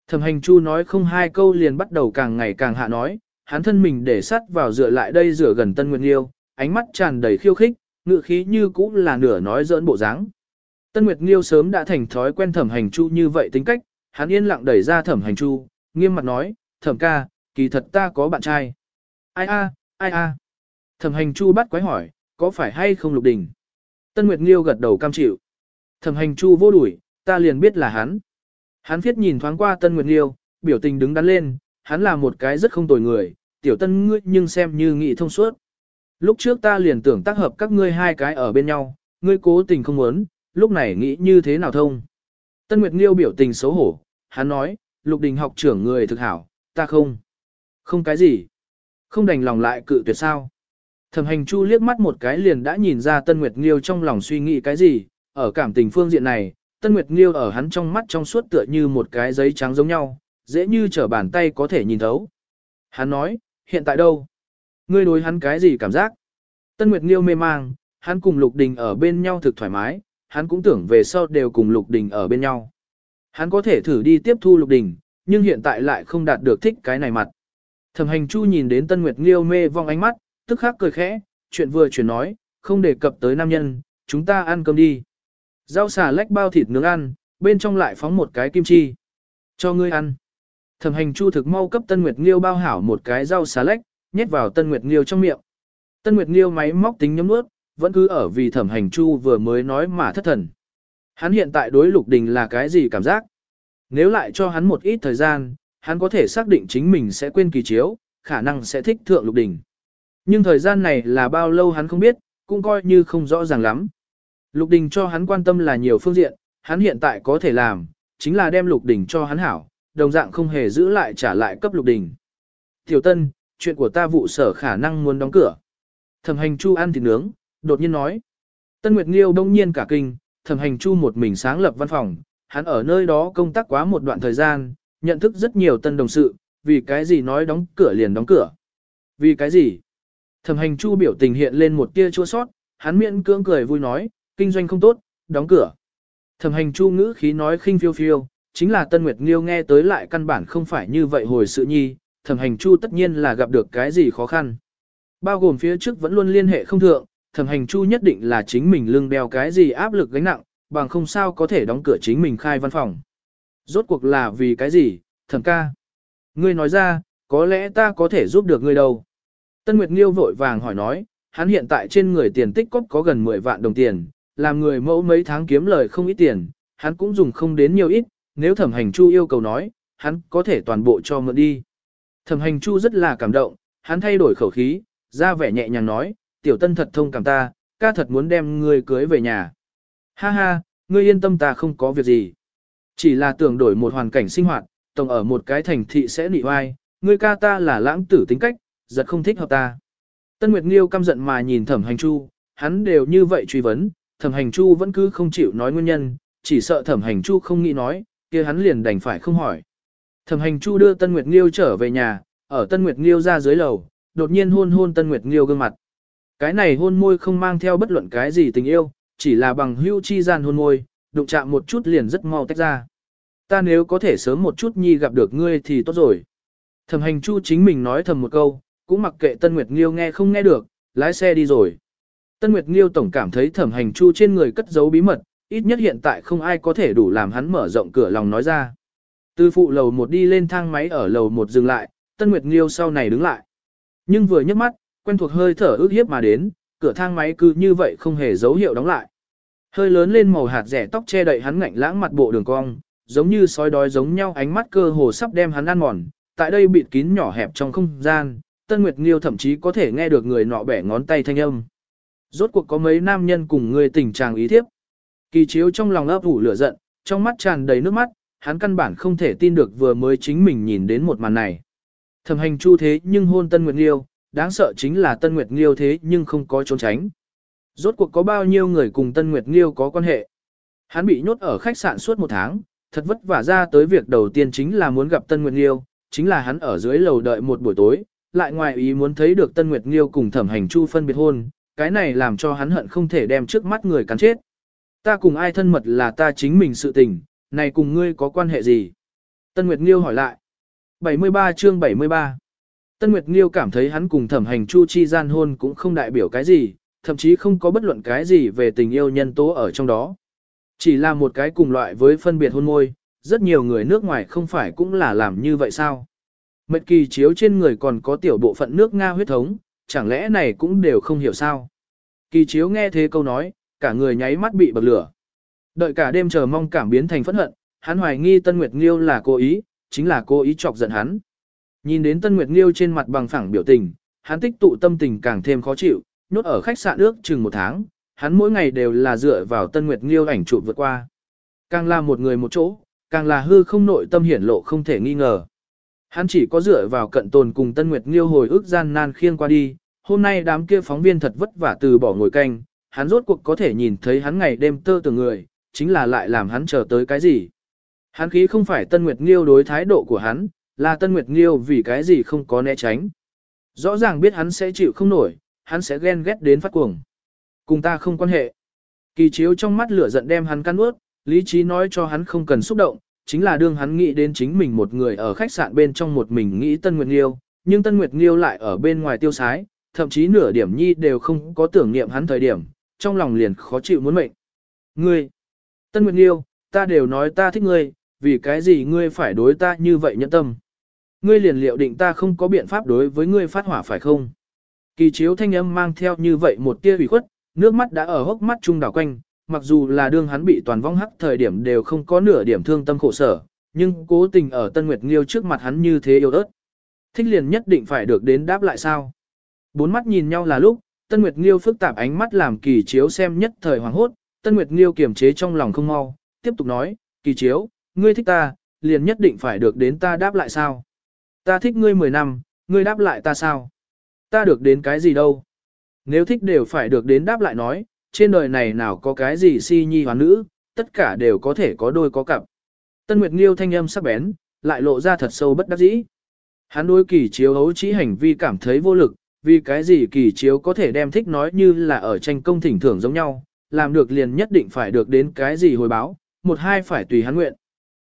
Thẩm hành chu nói không hai câu liền bắt đầu càng ngày càng hạ nói, hắn thân mình để sắt vào dựa lại đây rửa gần Tân Nguyệt Nghiêu, ánh mắt tràn đầy khiêu khích, ngựa khí như cũng là nửa nói giỡn bộ dáng. Tân Nguyệt Nghiêu sớm đã thành thói quen thẩm hành chu như vậy tính cách, hắn yên lặng đẩy ra thẩm hành chu, nghiêm mặt nói, thẩm ca, kỳ thật ta có bạn trai. Ai a, ai a. Thẩm hành chu bắt quái hỏi, có phải hay không lục đình? Tân Nguyệt Nghiêu gật đầu cam chịu. Thẩm hành chu vô đuổi, ta liền biết là hắn. Hắn viết nhìn thoáng qua Tân Nguyệt Nghiêu, biểu tình đứng đắn lên, hắn là một cái rất không tồi người, tiểu tân ngươi nhưng xem như nghị thông suốt. Lúc trước ta liền tưởng tác hợp các ngươi hai cái ở bên nhau, ngươi cố tình không muốn, lúc này nghĩ như thế nào thông. Tân Nguyệt Nghiêu biểu tình xấu hổ, hắn nói, lục đình học trưởng người thực hảo, ta không. Không cái gì. Không đành lòng lại cự tuyệt sao. Thẩm hành chu liếc mắt một cái liền đã nhìn ra Tân Nguyệt Nghiêu trong lòng suy nghĩ cái gì, ở cảm tình phương diện này, Tân Nguyệt Nghiêu ở hắn trong mắt trong suốt tựa như một cái giấy trắng giống nhau, dễ như trở bàn tay có thể nhìn thấu. Hắn nói, hiện tại đâu? Ngươi đối hắn cái gì cảm giác? Tân Nguyệt Nghiêu mê mang, hắn cùng Lục Đình ở bên nhau thực thoải mái, hắn cũng tưởng về sau đều cùng Lục Đình ở bên nhau. Hắn có thể thử đi tiếp thu Lục Đình, nhưng hiện tại lại không đạt được thích cái này mặt. Thẩm hành chu nhìn đến Tân Nguyệt Nghiêu mê vong ánh mắt, tức khắc cười khẽ, chuyện vừa chuyển nói, không đề cập tới nam nhân, chúng ta ăn cơm đi. Rau xà lách bao thịt nướng ăn, bên trong lại phóng một cái kim chi. Cho ngươi ăn. Thẩm hành chu thực mau cấp Tân Nguyệt Nghiêu bao hảo một cái rau xà lách, nhét vào Tân Nguyệt Nghiêu trong miệng. Tân Nguyệt Nghiêu máy móc tính nhấm nuốt, vẫn cứ ở vì thẩm hành chu vừa mới nói mà thất thần. Hắn hiện tại đối lục đình là cái gì cảm giác? Nếu lại cho hắn một ít thời gian, hắn có thể xác định chính mình sẽ quên kỳ chiếu, khả năng sẽ thích thượng lục đình. Nhưng thời gian này là bao lâu hắn không biết, cũng coi như không rõ ràng lắm. Lục đình cho hắn quan tâm là nhiều phương diện, hắn hiện tại có thể làm, chính là đem lục đình cho hắn hảo, đồng dạng không hề giữ lại trả lại cấp lục đình. Tiểu tân, chuyện của ta vụ sở khả năng muốn đóng cửa. Thẩm hành chu ăn thịt nướng, đột nhiên nói. Tân Nguyệt Nghiêu đông nhiên cả kinh, thẩm hành chu một mình sáng lập văn phòng, hắn ở nơi đó công tác quá một đoạn thời gian, nhận thức rất nhiều tân đồng sự, vì cái gì nói đóng cửa liền đóng cửa. Vì cái gì? Thẩm hành chu biểu tình hiện lên một tia chua sót, hắn miễn cưỡng cười vui nói, kinh doanh không tốt, đóng cửa. Thẩm hành chu ngữ khí nói khinh phiêu phiêu, chính là Tân Nguyệt Nghiêu nghe tới lại căn bản không phải như vậy hồi sự nhi, thẩm hành chu tất nhiên là gặp được cái gì khó khăn. Bao gồm phía trước vẫn luôn liên hệ không thượng, thẩm hành chu nhất định là chính mình lưng đeo cái gì áp lực gánh nặng, bằng không sao có thể đóng cửa chính mình khai văn phòng. Rốt cuộc là vì cái gì, thẩm ca? Ngươi nói ra, có lẽ ta có thể giúp được ngươi đâu. Tân Nguyệt Nghiêu vội vàng hỏi nói, hắn hiện tại trên người tiền tích cóp có gần 10 vạn đồng tiền, làm người mẫu mấy tháng kiếm lời không ít tiền, hắn cũng dùng không đến nhiều ít, nếu thẩm hành chu yêu cầu nói, hắn có thể toàn bộ cho mượn đi. Thẩm hành chu rất là cảm động, hắn thay đổi khẩu khí, ra vẻ nhẹ nhàng nói, tiểu tân thật thông cảm ta, ca thật muốn đem ngươi cưới về nhà. Ha ha, ngươi yên tâm ta không có việc gì. Chỉ là tưởng đổi một hoàn cảnh sinh hoạt, tổng ở một cái thành thị sẽ nị oai, ngươi ca ta là lãng tử tính cách, giật không thích hợp ta. Tân Nguyệt Nghiêu căm giận mà nhìn thẩm hành chu, hắn đều như vậy truy vấn, thẩm hành chu vẫn cứ không chịu nói nguyên nhân, chỉ sợ thẩm hành chu không nghĩ nói, kia hắn liền đành phải không hỏi. Thẩm hành chu đưa Tân Nguyệt Nghiêu trở về nhà, ở Tân Nguyệt Nghiêu ra dưới lầu, đột nhiên hôn hôn Tân Nguyệt Nghiêu gương mặt. Cái này hôn môi không mang theo bất luận cái gì tình yêu, chỉ là bằng hưu chi gian hôn môi, đụng chạm một chút liền rất mau tách ra. Ta nếu có thể sớm một chút nhi gặp được ngươi thì tốt rồi. Thẩm hành chu chính mình nói thầm một câu, cũng mặc kệ Tân Nguyệt Nghiêu nghe không nghe được, lái xe đi rồi. Tân Nguyệt Nghiêu tổng cảm thấy thẩm hành chu trên người cất giấu bí mật, ít nhất hiện tại không ai có thể đủ làm hắn mở rộng cửa lòng nói ra. Từ phụ lầu một đi lên thang máy ở lầu một dừng lại, Tân Nguyệt Nghiêu sau này đứng lại. Nhưng vừa nhấc mắt, quen thuộc hơi thở ước hiếp mà đến, cửa thang máy cứ như vậy không hề dấu hiệu đóng lại. Hơi lớn lên màu hạt rẻ tóc che đậy hắn ngạnh lãng mặt bộ đường cong, giống như sói đói giống nhau ánh mắt cơ hồ sắp đem hắn ăn mòn, tại đây bịt kín nhỏ hẹp trong không gian, Tân Nguyệt Nghiêu thậm chí có thể nghe được người nọ bẻ ngón tay thanh âm. Rốt cuộc có mấy nam nhân cùng người tình trạng ý thiếp. Kỳ chiếu trong lòng ấp ủ lửa giận, trong mắt tràn đầy nước mắt, hắn căn bản không thể tin được vừa mới chính mình nhìn đến một màn này. Thẩm hành chu thế nhưng hôn Tân Nguyệt Nghiêu, đáng sợ chính là Tân Nguyệt Nghiêu thế nhưng không có trốn tránh. Rốt cuộc có bao nhiêu người cùng Tân Nguyệt Nghiêu có quan hệ. Hắn bị nhốt ở khách sạn suốt một tháng, thật vất vả ra tới việc đầu tiên chính là muốn gặp Tân Nguyệt Nghiêu, chính là hắn ở dưới lầu đợi một buổi tối, lại ngoài ý muốn thấy được Tân Nguyệt Nghiêu cùng thẩm hành chu phân biệt hôn, cái này làm cho hắn hận không thể đem trước mắt người cắn chết. Ta cùng ai thân mật là ta chính mình sự tình, này cùng ngươi có quan hệ gì? Tân Nguyệt Nghiêu hỏi lại. 73 chương 73 Tân Nguyệt Nghiêu cảm thấy hắn cùng thẩm hành chu chi gian hôn cũng không đại biểu cái gì, thậm chí không có bất luận cái gì về tình yêu nhân tố ở trong đó. Chỉ là một cái cùng loại với phân biệt hôn môi, rất nhiều người nước ngoài không phải cũng là làm như vậy sao? Mệt kỳ chiếu trên người còn có tiểu bộ phận nước Nga huyết thống, chẳng lẽ này cũng đều không hiểu sao? Kỳ chiếu nghe thế câu nói, cả người nháy mắt bị bật lửa. Đợi cả đêm chờ mong cảm biến thành phẫn hận, hắn hoài nghi Tân Nguyệt Nghiêu là cố ý, chính là cố ý chọc giận hắn. Nhìn đến Tân Nguyệt Nghiêu trên mặt bằng phẳng biểu tình, hắn tích tụ tâm tình càng thêm khó chịu, nhốt ở khách sạn ước chừng một tháng, hắn mỗi ngày đều là dựa vào Tân Nguyệt Nghiêu ảnh chụp vượt qua. Càng là một người một chỗ, càng là hư không nội tâm hiển lộ không thể nghi ngờ. Hắn chỉ có dựa vào cận tồn cùng Tân Nguyệt Nghiêu hồi ức gian nan khiêng qua đi, hôm nay đám kia phóng viên thật vất vả từ bỏ ngồi canh, hắn rốt cuộc có thể nhìn thấy hắn ngày đêm tơ từ người, chính là lại làm hắn chờ tới cái gì. Hắn khí không phải Tân Nguyệt Nghiêu đối thái độ của hắn, là Tân Nguyệt Nghiêu vì cái gì không có né tránh. Rõ ràng biết hắn sẽ chịu không nổi, hắn sẽ ghen ghét đến phát cuồng. Cùng ta không quan hệ. Kỳ chiếu trong mắt lửa giận đem hắn căn ướt, lý trí nói cho hắn không cần xúc động, chính là đương hắn nghĩ đến chính mình một người ở khách sạn bên trong một mình nghĩ Tân Nguyệt Nghiêu, nhưng Tân Nguyệt Nghiêu lại ở bên ngoài tiêu sái, thậm chí nửa điểm nhi đều không có tưởng niệm hắn thời điểm, trong lòng liền khó chịu muốn mệnh. Ngươi, Tân Nguyệt Nghiêu, ta đều nói ta thích ngươi, vì cái gì ngươi phải đối ta như vậy nhẫn tâm. Ngươi liền liệu định ta không có biện pháp đối với ngươi phát hỏa phải không? Kỳ chiếu thanh âm mang theo như vậy một tia ủy khuất, nước mắt đã ở hốc mắt trung đảo quanh, mặc dù là đương hắn bị toàn vong hắc thời điểm đều không có nửa điểm thương tâm khổ sở, nhưng cố tình ở Tân Nguyệt Nghiêu trước mặt hắn như thế yêu ớt. Thích liền nhất định phải được đến đáp lại sao? Bốn mắt nhìn nhau là lúc, Tân Nguyệt Nghiêu phức tạp ánh mắt làm kỳ chiếu xem nhất thời hoàng hốt, Tân Nguyệt Nghiêu kiềm chế trong lòng không mau, tiếp tục nói, kỳ chiếu, ngươi thích ta, liền nhất định phải được đến ta đáp lại sao? Ta thích ngươi 10 năm, ngươi đáp lại ta sao? Ta được đến cái gì đâu? Nếu thích đều phải được đến đáp lại nói, trên đời này nào có cái gì si nhi hoán nữ, tất cả đều có thể có đôi có cặp. Tân Nguyệt Nghiêu thanh âm sắc bén, lại lộ ra thật sâu bất đắc dĩ. Hắn đối kỳ chiếu hấu trí hành vi cảm thấy vô lực, vì cái gì kỳ chiếu có thể đem thích nói như là ở tranh công thỉnh thưởng giống nhau, làm được liền nhất định phải được đến cái gì hồi báo, một hai phải tùy hắn nguyện.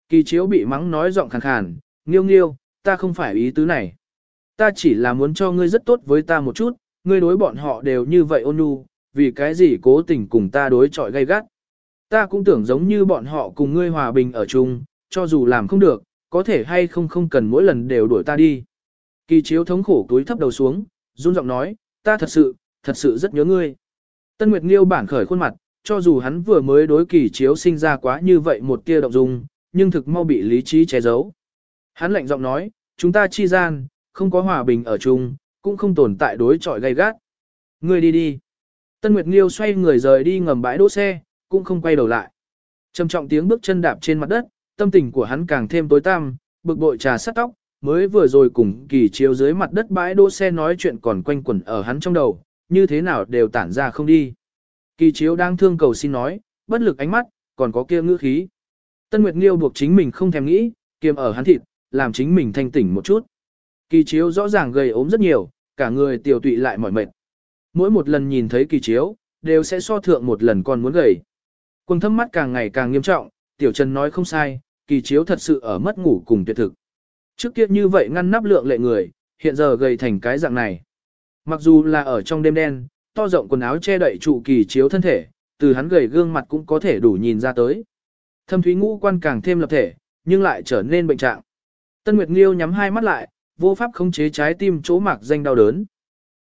Kỳ chiếu bị mắng nói giọng khàn khàn, nghiêu nghiêu, ta không phải ý tứ này. Ta chỉ là muốn cho ngươi rất tốt với ta một chút, ngươi đối bọn họ đều như vậy ôn nhu, vì cái gì cố tình cùng ta đối chọi gay gắt. Ta cũng tưởng giống như bọn họ cùng ngươi hòa bình ở chung, cho dù làm không được, có thể hay không không cần mỗi lần đều đuổi ta đi. Kỳ chiếu thống khổ túi thấp đầu xuống, run giọng nói, ta thật sự, thật sự rất nhớ ngươi. Tân Nguyệt Nghiêu bản khởi khuôn mặt, cho dù hắn vừa mới đối kỳ chiếu sinh ra quá như vậy một tia động dung, nhưng thực mau bị lý trí che giấu. Hắn lạnh giọng nói, chúng ta chi gian, không có hòa bình ở chung, cũng không tồn tại đối trọi gay gắt. Ngươi đi đi. Tân Nguyệt Nghiêu xoay người rời đi ngầm bãi đỗ xe, cũng không quay đầu lại. Trầm trọng tiếng bước chân đạp trên mặt đất, tâm tình của hắn càng thêm tối tăm, bực bội trà sắt tóc, mới vừa rồi cùng kỳ chiếu dưới mặt đất bãi đỗ xe nói chuyện còn quanh quẩn ở hắn trong đầu, như thế nào đều tản ra không đi. Kỳ chiếu đang thương cầu xin nói, bất lực ánh mắt, còn có kia ngữ khí. Tân Nguyệt Nghiêu buộc chính mình không thèm nghĩ, kiềm ở hắn thịt, làm chính mình thanh tỉnh một chút. Kỳ chiếu rõ ràng gầy ốm rất nhiều, cả người tiểu tụy lại mỏi mệt. Mỗi một lần nhìn thấy kỳ chiếu, đều sẽ so thượng một lần còn muốn gầy. Quần thâm mắt càng ngày càng nghiêm trọng, tiểu trần nói không sai, kỳ chiếu thật sự ở mất ngủ cùng tuyệt thực. Trước kia như vậy ngăn nắp lượng lệ người, hiện giờ gầy thành cái dạng này. Mặc dù là ở trong đêm đen, to rộng quần áo che đậy trụ kỳ chiếu thân thể, từ hắn gầy gương mặt cũng có thể đủ nhìn ra tới. Thâm thúy ngũ quan càng thêm lập thể, nhưng lại trở nên bệnh trạng. Tân Nguyệt Nghiêu nhắm hai mắt lại, vô pháp khống chế trái tim chỗ mạc danh đau đớn.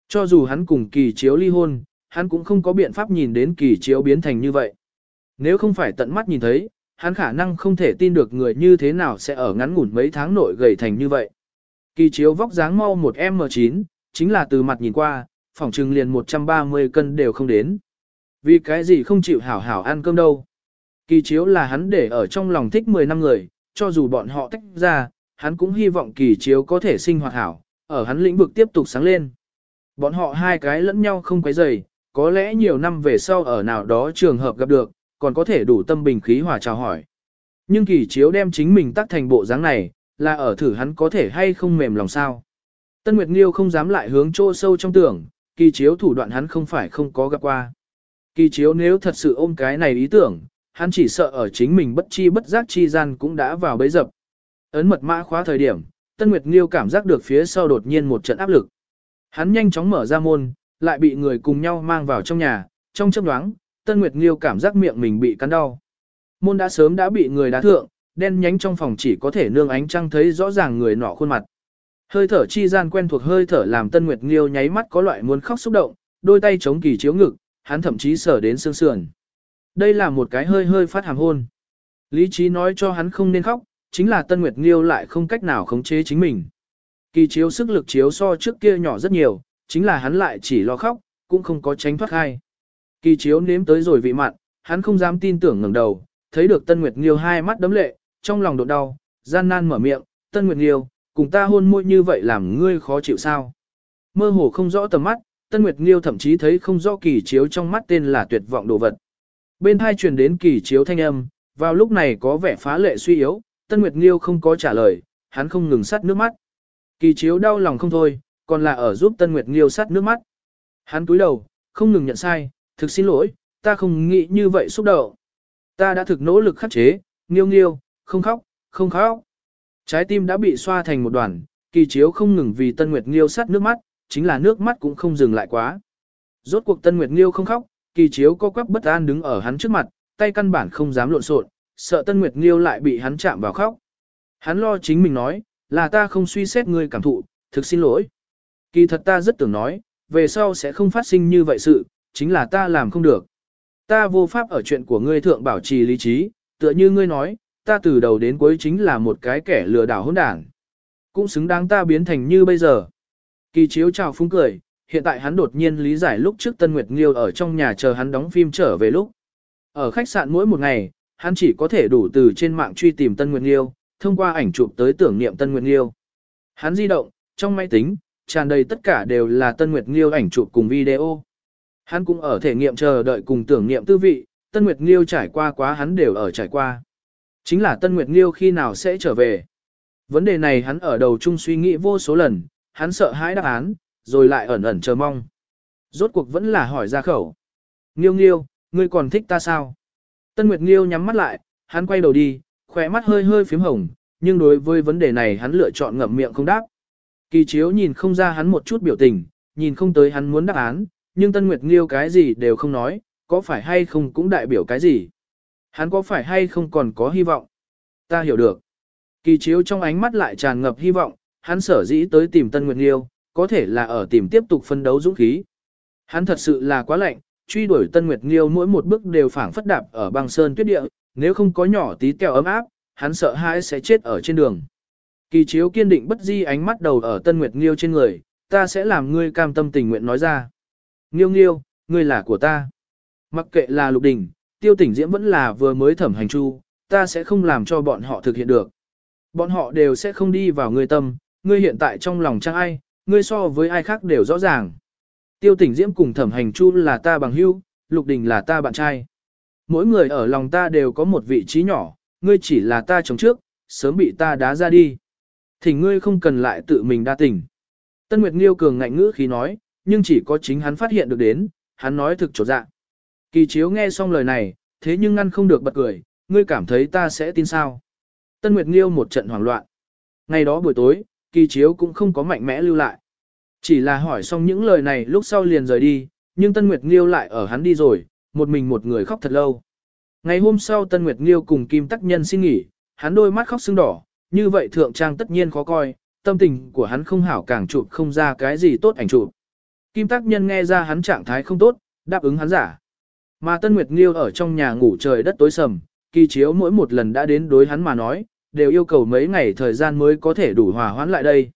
Cho dù hắn cùng kỳ chiếu ly hôn, hắn cũng không có biện pháp nhìn đến kỳ chiếu biến thành như vậy. Nếu không phải tận mắt nhìn thấy, hắn khả năng không thể tin được người như thế nào sẽ ở ngắn ngủn mấy tháng nội gầy thành như vậy. Kỳ chiếu vóc dáng mau một M9, chính là từ mặt nhìn qua, phỏng trừng liền 130 cân đều không đến. Vì cái gì không chịu hảo hảo ăn cơm đâu. Kỳ chiếu là hắn để ở trong lòng thích 10 năm người, cho dù bọn họ tách ra, hắn cũng hy vọng kỳ chiếu có thể sinh hoạt hảo, ở hắn lĩnh vực tiếp tục sáng lên. Bọn họ hai cái lẫn nhau không quấy rầy, có lẽ nhiều năm về sau ở nào đó trường hợp gặp được, còn có thể đủ tâm bình khí hòa chào hỏi. Nhưng kỳ chiếu đem chính mình tắt thành bộ dáng này, là ở thử hắn có thể hay không mềm lòng sao. Tân Nguyệt Nghiêu không dám lại hướng chỗ sâu trong tưởng, kỳ chiếu thủ đoạn hắn không phải không có gặp qua. Kỳ chiếu nếu thật sự ôm cái này ý tưởng, hắn chỉ sợ ở chính mình bất chi bất giác chi gian cũng đã vào bấy dập. Ấn mật mã khóa thời điểm, Tân Nguyệt Nghiêu cảm giác được phía sau đột nhiên một trận áp lực. Hắn nhanh chóng mở ra môn, lại bị người cùng nhau mang vào trong nhà, trong chớp nhoáng, Tân Nguyệt Nghiêu cảm giác miệng mình bị cắn đau. Môn đã sớm đã bị người đá thượng, đen nhánh trong phòng chỉ có thể nương ánh trăng thấy rõ ràng người nọ khuôn mặt. Hơi thở chi gian quen thuộc hơi thở làm Tân Nguyệt Nghiêu nháy mắt có loại muốn khóc xúc động, đôi tay chống kỳ chiếu ngực, hắn thậm chí sở đến xương sườn. Đây là một cái hơi hơi phát hàm hôn. Lý trí nói cho hắn không nên khóc, chính là Tân Nguyệt Nghiêu lại không cách nào khống chế chính mình. Kỳ chiếu sức lực chiếu so trước kia nhỏ rất nhiều, chính là hắn lại chỉ lo khóc, cũng không có tránh thoát khai. Kỳ chiếu nếm tới rồi vị mặn, hắn không dám tin tưởng ngẩng đầu, thấy được Tân Nguyệt Nghiêu hai mắt đấm lệ, trong lòng đột đau, gian nan mở miệng, Tân Nguyệt Nghiêu, cùng ta hôn môi như vậy làm ngươi khó chịu sao. Mơ hồ không rõ tầm mắt, Tân Nguyệt Nghiêu thậm chí thấy không rõ kỳ chiếu trong mắt tên là tuyệt vọng đồ vật. Bên hai truyền đến kỳ chiếu thanh âm, vào lúc này có vẻ phá lệ suy yếu, Tân Nguyệt Nghiêu không có trả lời, hắn không ngừng sắt nước mắt. Kỳ chiếu đau lòng không thôi, còn là ở giúp Tân Nguyệt Nghiêu sắt nước mắt. Hắn túi đầu, không ngừng nhận sai, thực xin lỗi, ta không nghĩ như vậy xúc động. Ta đã thực nỗ lực khắc chế, Nghiêu Nghiêu, không khóc, không khóc. Trái tim đã bị xoa thành một đoàn, kỳ chiếu không ngừng vì Tân Nguyệt Nghiêu sắt nước mắt, chính là nước mắt cũng không dừng lại quá. Rốt cuộc Tân Nguyệt Nghiêu không khóc, kỳ chiếu co quắp bất an đứng ở hắn trước mặt, tay căn bản không dám lộn xộn, sợ Tân Nguyệt Nghiêu lại bị hắn chạm vào khóc. Hắn lo chính mình nói, là ta không suy xét ngươi cảm thụ, thực xin lỗi. Kỳ thật ta rất tưởng nói, về sau sẽ không phát sinh như vậy sự, chính là ta làm không được. Ta vô pháp ở chuyện của ngươi thượng bảo trì lý trí, tựa như ngươi nói, ta từ đầu đến cuối chính là một cái kẻ lừa đảo hỗn đảng. Cũng xứng đáng ta biến thành như bây giờ. Kỳ chiếu chào phúng cười, hiện tại hắn đột nhiên lý giải lúc trước Tân Nguyệt Nghiêu ở trong nhà chờ hắn đóng phim trở về lúc. Ở khách sạn mỗi một ngày, hắn chỉ có thể đủ từ trên mạng truy tìm Tân Nguyệt Nghiêu, thông qua ảnh chụp tới tưởng niệm Tân Nguyệt Nghiêu. Hắn di động, trong máy tính, tràn đầy tất cả đều là Tân Nguyệt Nghiêu ảnh chụp cùng video. Hắn cũng ở thể nghiệm chờ đợi cùng tưởng niệm tư vị, Tân Nguyệt Nghiêu trải qua quá hắn đều ở trải qua. Chính là Tân Nguyệt Nghiêu khi nào sẽ trở về. Vấn đề này hắn ở đầu chung suy nghĩ vô số lần, hắn sợ hãi đáp án, rồi lại ẩn ẩn chờ mong. Rốt cuộc vẫn là hỏi ra khẩu. Nghiêu nghiêu, ngươi còn thích ta sao? Tân Nguyệt Nghiêu nhắm mắt lại, hắn quay đầu đi, khỏe mắt hơi hơi phím hồng, nhưng đối với vấn đề này hắn lựa chọn ngậm miệng không đáp. Kỳ chiếu nhìn không ra hắn một chút biểu tình, nhìn không tới hắn muốn đáp án, nhưng Tân Nguyệt Nghiêu cái gì đều không nói, có phải hay không cũng đại biểu cái gì. Hắn có phải hay không còn có hy vọng? Ta hiểu được. Kỳ chiếu trong ánh mắt lại tràn ngập hy vọng, hắn sở dĩ tới tìm Tân Nguyệt Nghiêu, có thể là ở tìm tiếp tục phân đấu dũng khí. Hắn thật sự là quá lạnh, truy đuổi Tân Nguyệt Nghiêu mỗi một bước đều phảng phất đạp ở băng sơn tuyết địa, nếu không có nhỏ tí kẹo ấm áp, hắn sợ hãi sẽ chết ở trên đường. Kỳ chiếu kiên định bất di ánh mắt đầu ở Tân Nguyệt Nghiêu trên người, ta sẽ làm ngươi cam tâm tình nguyện nói ra. Nghiêu nghiêu, ngươi là của ta. Mặc kệ là lục đình, tiêu tỉnh diễm vẫn là vừa mới thẩm hành chu, ta sẽ không làm cho bọn họ thực hiện được. Bọn họ đều sẽ không đi vào ngươi tâm, ngươi hiện tại trong lòng trang ai, ngươi so với ai khác đều rõ ràng. Tiêu tỉnh diễm cùng thẩm hành chu là ta bằng hữu, lục đình là ta bạn trai. Mỗi người ở lòng ta đều có một vị trí nhỏ, ngươi chỉ là ta chống trước, sớm bị ta đá ra đi. Thì ngươi không cần lại tự mình đa tình. Tân Nguyệt Nghiêu cường ngạnh ngữ khi nói, nhưng chỉ có chính hắn phát hiện được đến, hắn nói thực trột dạ. Kỳ chiếu nghe xong lời này, thế nhưng ngăn không được bật cười, ngươi cảm thấy ta sẽ tin sao. Tân Nguyệt Nghiêu một trận hoảng loạn. Ngày đó buổi tối, kỳ chiếu cũng không có mạnh mẽ lưu lại. Chỉ là hỏi xong những lời này lúc sau liền rời đi, nhưng Tân Nguyệt Nghiêu lại ở hắn đi rồi, một mình một người khóc thật lâu. Ngày hôm sau Tân Nguyệt Nghiêu cùng Kim Tắc Nhân xin nghỉ, hắn đôi mắt khóc sưng đỏ, như vậy thượng trang tất nhiên khó coi, tâm tình của hắn không hảo càng chụp không ra cái gì tốt ảnh chụp. Kim Tắc Nhân nghe ra hắn trạng thái không tốt, đáp ứng hắn giả. Mà Tân Nguyệt Nghiêu ở trong nhà ngủ trời đất tối sầm, kỳ chiếu mỗi một lần đã đến đối hắn mà nói, đều yêu cầu mấy ngày thời gian mới có thể đủ hòa hoãn lại đây.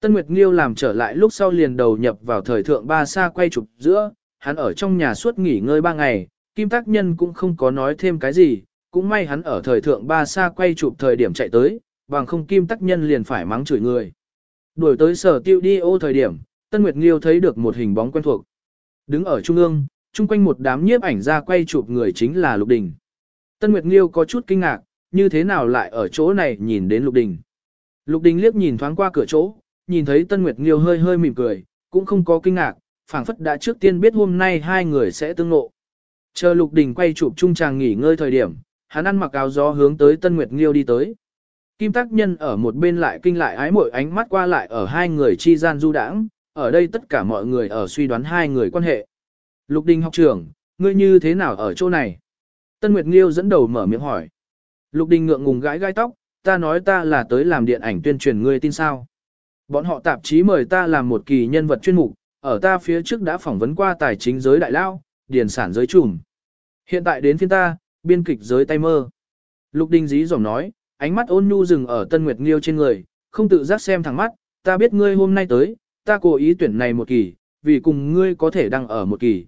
Tân Nguyệt Nghiêu làm trở lại lúc sau liền đầu nhập vào thời thượng ba xa quay chụp giữa, hắn ở trong nhà suốt nghỉ ngơi ba ngày, Kim Tác Nhân cũng không có nói thêm cái gì, cũng may hắn ở thời thượng ba xa quay chụp thời điểm chạy tới, bằng không Kim Tác Nhân liền phải mắng chửi người. Đuổi tới sở tiêu đi ô thời điểm, Tân Nguyệt Nghiêu thấy được một hình bóng quen thuộc. Đứng ở trung ương, chung quanh một đám nhiếp ảnh ra quay chụp người chính là Lục Đình. Tân Nguyệt Nghiêu có chút kinh ngạc, như thế nào lại ở chỗ này nhìn đến Lục Đình. Lục Đình liếc nhìn thoáng qua cửa chỗ, nhìn thấy Tân Nguyệt Nghiêu hơi hơi mỉm cười, cũng không có kinh ngạc, phảng phất đã trước tiên biết hôm nay hai người sẽ tương ngộ. Chờ Lục Đình quay chụp trung chàng nghỉ ngơi thời điểm, hắn ăn mặc áo gió hướng tới Tân Nguyệt Nghiêu đi tới. Kim Tác Nhân ở một bên lại kinh lại ái mội ánh mắt qua lại ở hai người chi gian du đãng, ở đây tất cả mọi người ở suy đoán hai người quan hệ. Lục Đình học trưởng, ngươi như thế nào ở chỗ này? Tân Nguyệt Nghiêu dẫn đầu mở miệng hỏi. Lục Đình ngượng ngùng gãi gai tóc, ta nói ta là tới làm điện ảnh tuyên truyền ngươi tin sao? Bọn họ tạp chí mời ta làm một kỳ nhân vật chuyên mục, ở ta phía trước đã phỏng vấn qua tài chính giới đại lao, điền sản giới trùm. Hiện tại đến phiên ta, biên kịch giới tay mơ. Lục Đình dí giọng nói, ánh mắt ôn nhu dừng ở Tân Nguyệt Nghiêu trên người, không tự giác xem thẳng mắt, ta biết ngươi hôm nay tới, ta cố ý tuyển này một kỳ, vì cùng ngươi có thể đăng ở một kỳ.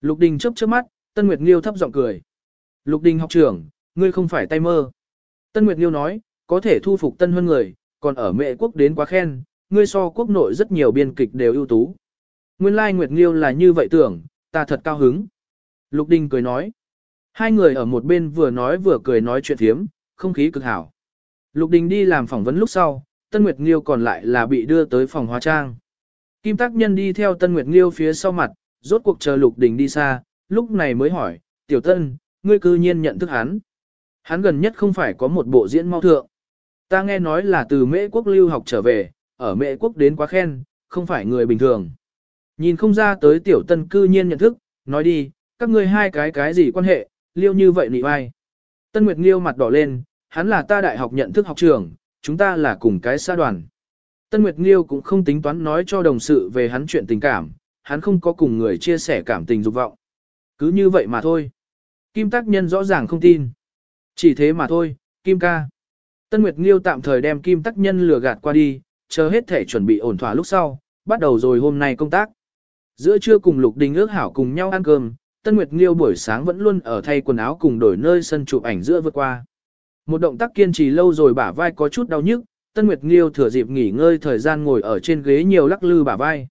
Lục Đình chớp chớp mắt, Tân Nguyệt Nghiêu thấp giọng cười. Lục Đình học trưởng, ngươi không phải tay mơ. Tân Nguyệt Nghiêu nói, có thể thu phục tân hơn người, còn ở mẹ quốc đến quá khen, ngươi so quốc nội rất nhiều biên kịch đều ưu tú. Nguyên lai Nguyệt Nghiêu là như vậy tưởng, ta thật cao hứng. Lục Đình cười nói. Hai người ở một bên vừa nói vừa cười nói chuyện thiếm, không khí cực hảo. Lục Đình đi làm phỏng vấn lúc sau, Tân Nguyệt Nghiêu còn lại là bị đưa tới phòng hóa trang. Kim Tác Nhân đi theo Tân Nguyệt Nghiêu phía sau mặt, rốt cuộc chờ Lục Đình đi xa, lúc này mới hỏi, Tiểu Tân, ngươi cư nhiên nhận thức hắn. Hắn gần nhất không phải có một bộ diễn mau thượng. Ta nghe nói là từ mễ quốc lưu học trở về, ở mễ quốc đến quá khen, không phải người bình thường. Nhìn không ra tới Tiểu Tân cư nhiên nhận thức, nói đi, các ngươi hai cái cái gì quan hệ, liêu như vậy nị vai. Tân Nguyệt Nghiêu mặt đỏ lên, hắn là ta đại học nhận thức học trường, chúng ta là cùng cái xa đoàn. Tân Nguyệt Nghiêu cũng không tính toán nói cho đồng sự về hắn chuyện tình cảm, hắn không có cùng người chia sẻ cảm tình dục vọng. Cứ như vậy mà thôi. Kim tác nhân rõ ràng không tin. Chỉ thế mà thôi, Kim ca. Tân Nguyệt Nghiêu tạm thời đem Kim Tắc nhân lừa gạt qua đi, chờ hết thể chuẩn bị ổn thỏa lúc sau, bắt đầu rồi hôm nay công tác. Giữa trưa cùng Lục Đình ước hảo cùng nhau ăn cơm, Tân Nguyệt Nghiêu buổi sáng vẫn luôn ở thay quần áo cùng đổi nơi sân chụp ảnh giữa vượt qua. Một động tác kiên trì lâu rồi bả vai có chút đau nhức, Tân Nguyệt Nghiêu thừa dịp nghỉ ngơi thời gian ngồi ở trên ghế nhiều lắc lư bả vai.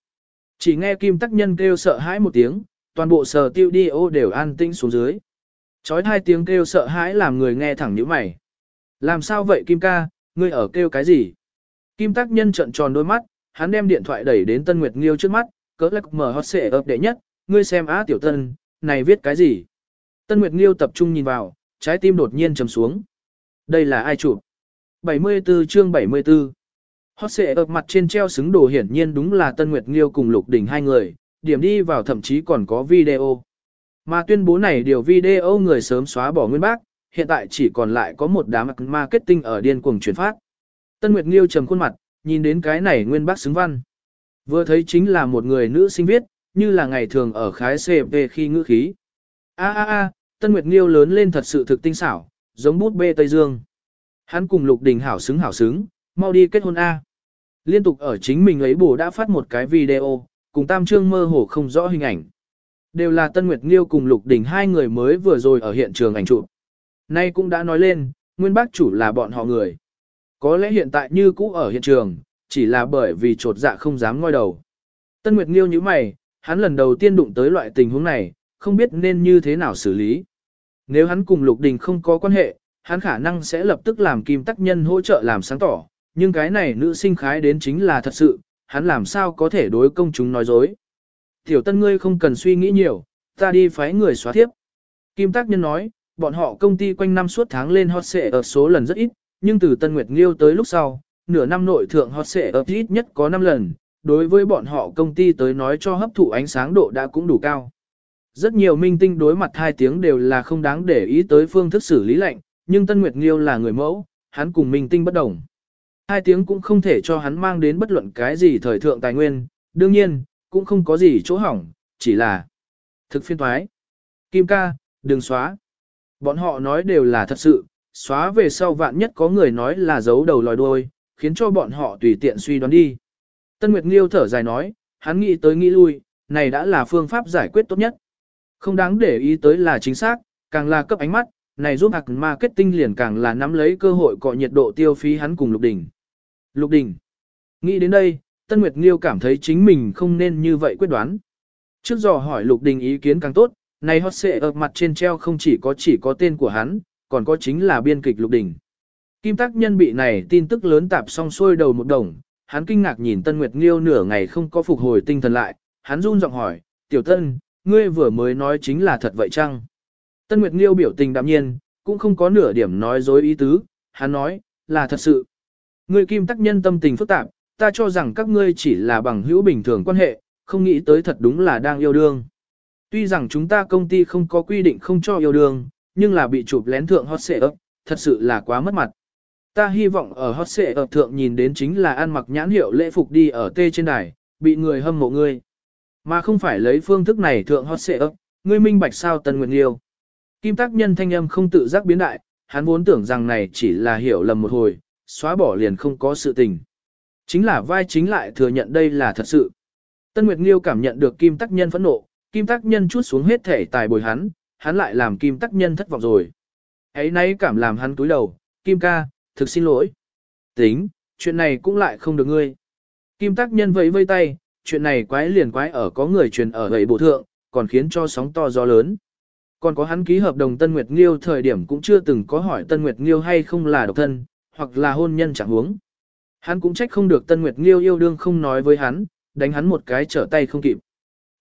Chỉ nghe Kim Tắc Nhân kêu sợ hãi một tiếng, toàn bộ sở tiêu đi ô đều an tĩnh xuống dưới. Chói hai tiếng kêu sợ hãi làm người nghe thẳng nhíu mày. Làm sao vậy Kim ca, Ngươi ở kêu cái gì? Kim tác nhân trợn tròn đôi mắt, hắn đem điện thoại đẩy đến Tân Nguyệt Nghiêu trước mắt, cỡ lắc mở hot xệ ập đệ nhất, ngươi xem á tiểu tân, này viết cái gì? Tân Nguyệt Nghiêu tập trung nhìn vào, trái tim đột nhiên trầm xuống. Đây là ai chụp? 74 chương 74 Hot xệ ập mặt trên treo xứng đồ hiển nhiên đúng là Tân Nguyệt Nghiêu cùng Lục Đình hai người, điểm đi vào thậm chí còn có video. Mà tuyên bố này điều video người sớm xóa bỏ nguyên bác, hiện tại chỉ còn lại có một đám marketing ở điên cuồng chuyển phát. Tân Nguyệt Nghiêu trầm khuôn mặt, nhìn đến cái này nguyên bác xứng văn. Vừa thấy chính là một người nữ sinh viết, như là ngày thường ở khái CP khi ngữ khí. A a a, Tân Nguyệt Nghiêu lớn lên thật sự thực tinh xảo, giống bút bê Tây Dương. Hắn cùng Lục Đình hảo xứng hảo xứng, mau đi kết hôn A. Liên tục ở chính mình ấy bổ đã phát một cái video, cùng tam trương mơ hồ không rõ hình ảnh. Đều là Tân Nguyệt Nghiêu cùng Lục Đình hai người mới vừa rồi ở hiện trường ảnh chụp. Nay cũng đã nói lên, nguyên bác chủ là bọn họ người. Có lẽ hiện tại như cũ ở hiện trường, chỉ là bởi vì trột dạ không dám ngoi đầu. Tân Nguyệt Nghiêu như mày, hắn lần đầu tiên đụng tới loại tình huống này, không biết nên như thế nào xử lý. Nếu hắn cùng Lục Đình không có quan hệ, hắn khả năng sẽ lập tức làm kim tắc nhân hỗ trợ làm sáng tỏ, nhưng cái này nữ sinh khái đến chính là thật sự, hắn làm sao có thể đối công chúng nói dối. Tiểu tân ngươi không cần suy nghĩ nhiều, ta đi phái người xóa tiếp. Kim tác nhân nói, bọn họ công ty quanh năm suốt tháng lên hot xệ ở số lần rất ít, nhưng từ Tân Nguyệt Nghiêu tới lúc sau, nửa năm nội thượng hot xệ ở ít nhất có 5 lần, đối với bọn họ công ty tới nói cho hấp thụ ánh sáng độ đã cũng đủ cao. Rất nhiều minh tinh đối mặt hai tiếng đều là không đáng để ý tới phương thức xử lý lệnh, nhưng Tân Nguyệt Nghiêu là người mẫu, hắn cùng minh tinh bất đồng. Hai tiếng cũng không thể cho hắn mang đến bất luận cái gì thời thượng tài nguyên, đương nhiên, cũng không có gì chỗ hỏng, chỉ là thực phiên thoái. Kim ca, đừng xóa. Bọn họ nói đều là thật sự, xóa về sau vạn nhất có người nói là giấu đầu lòi đuôi, khiến cho bọn họ tùy tiện suy đoán đi. Tân Nguyệt Nghiêu thở dài nói, hắn nghĩ tới nghĩ lui, này đã là phương pháp giải quyết tốt nhất. Không đáng để ý tới là chính xác, càng là cấp ánh mắt, này giúp hạc marketing liền càng là nắm lấy cơ hội cọ nhiệt độ tiêu phí hắn cùng Lục Đình. Lục Đình. Nghĩ đến đây, Tân Nguyệt Nghiêu cảm thấy chính mình không nên như vậy quyết đoán. Trước dò hỏi Lục Đình ý kiến càng tốt, này hot xệ ở mặt trên treo không chỉ có chỉ có tên của hắn, còn có chính là biên kịch Lục đỉnh Kim Tác Nhân bị này tin tức lớn tạp xong xuôi đầu một đồng, hắn kinh ngạc nhìn Tân Nguyệt Nghiêu nửa ngày không có phục hồi tinh thần lại, hắn run giọng hỏi, Tiểu Tân, ngươi vừa mới nói chính là thật vậy chăng? Tân Nguyệt Nghiêu biểu tình đạm nhiên, cũng không có nửa điểm nói dối ý tứ, hắn nói, là thật sự. Ngươi Kim Tác Nhân tâm tình phức tạp, ta cho rằng các ngươi chỉ là bằng hữu bình thường quan hệ, không nghĩ tới thật đúng là đang yêu đương. Tuy rằng chúng ta công ty không có quy định không cho yêu đương, nhưng là bị chụp lén thượng hot xệ ấp, thật sự là quá mất mặt. Ta hy vọng ở hot xệ ấp thượng nhìn đến chính là ăn mặc nhãn hiệu lễ phục đi ở tê trên đài, bị người hâm mộ ngươi. Mà không phải lấy phương thức này thượng hot xệ ấp, ngươi minh bạch sao tân nguyện yêu. Kim tác nhân thanh âm không tự giác biến đại, hắn vốn tưởng rằng này chỉ là hiểu lầm một hồi, xóa bỏ liền không có sự tình. Chính là vai chính lại thừa nhận đây là thật sự. Tân Nguyệt Nghiêu cảm nhận được Kim Tắc Nhân phẫn nộ, Kim Tác Nhân chút xuống hết thể tài bồi hắn, hắn lại làm Kim Tác Nhân thất vọng rồi. Ấy nay cảm làm hắn túi đầu, Kim ca, thực xin lỗi. Tính, chuyện này cũng lại không được ngươi. Kim Tác Nhân vẫy vây tay, chuyện này quái liền quái ở có người truyền ở gầy bộ thượng, còn khiến cho sóng to gió lớn. Còn có hắn ký hợp đồng Tân Nguyệt Nghiêu thời điểm cũng chưa từng có hỏi Tân Nguyệt Nghiêu hay không là độc thân, hoặc là hôn nhân chẳng huống. Hắn cũng trách không được Tân Nguyệt Nghiêu yêu đương không nói với hắn, đánh hắn một cái trở tay không kịp.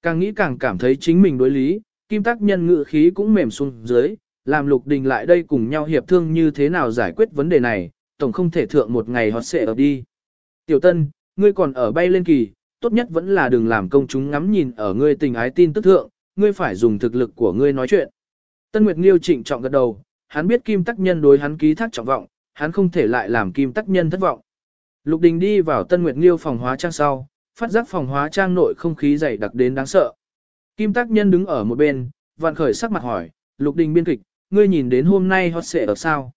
Càng nghĩ càng cảm thấy chính mình đối lý, kim tác nhân ngự khí cũng mềm xuống dưới, làm lục đình lại đây cùng nhau hiệp thương như thế nào giải quyết vấn đề này, tổng không thể thượng một ngày hót xệ ở đi. Tiểu Tân, ngươi còn ở bay lên kỳ, tốt nhất vẫn là đừng làm công chúng ngắm nhìn ở ngươi tình ái tin tức thượng, ngươi phải dùng thực lực của ngươi nói chuyện. Tân Nguyệt Nghiêu trịnh trọng gật đầu, hắn biết kim tắc nhân đối hắn ký thác trọng vọng, hắn không thể lại làm kim tắc nhân thất vọng. Lục Đình đi vào Tân Nguyệt Nghiêu phòng hóa trang sau, phát giác phòng hóa trang nội không khí dày đặc đến đáng sợ. Kim Tác Nhân đứng ở một bên, vạn khởi sắc mặt hỏi, Lục Đình biên kịch, ngươi nhìn đến hôm nay hot sẽ ở sao?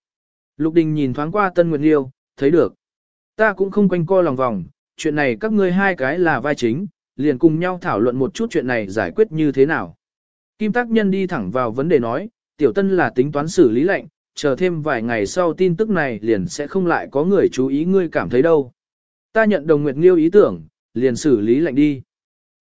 Lục Đình nhìn thoáng qua Tân Nguyệt Liêu, thấy được. Ta cũng không quanh co lòng vòng, chuyện này các ngươi hai cái là vai chính, liền cùng nhau thảo luận một chút chuyện này giải quyết như thế nào. Kim Tác Nhân đi thẳng vào vấn đề nói, Tiểu Tân là tính toán xử lý lệnh, chờ thêm vài ngày sau tin tức này liền sẽ không lại có người chú ý ngươi cảm thấy đâu. Ta nhận đồng Nguyệt Nghiêu ý tưởng, liền xử lý lệnh đi.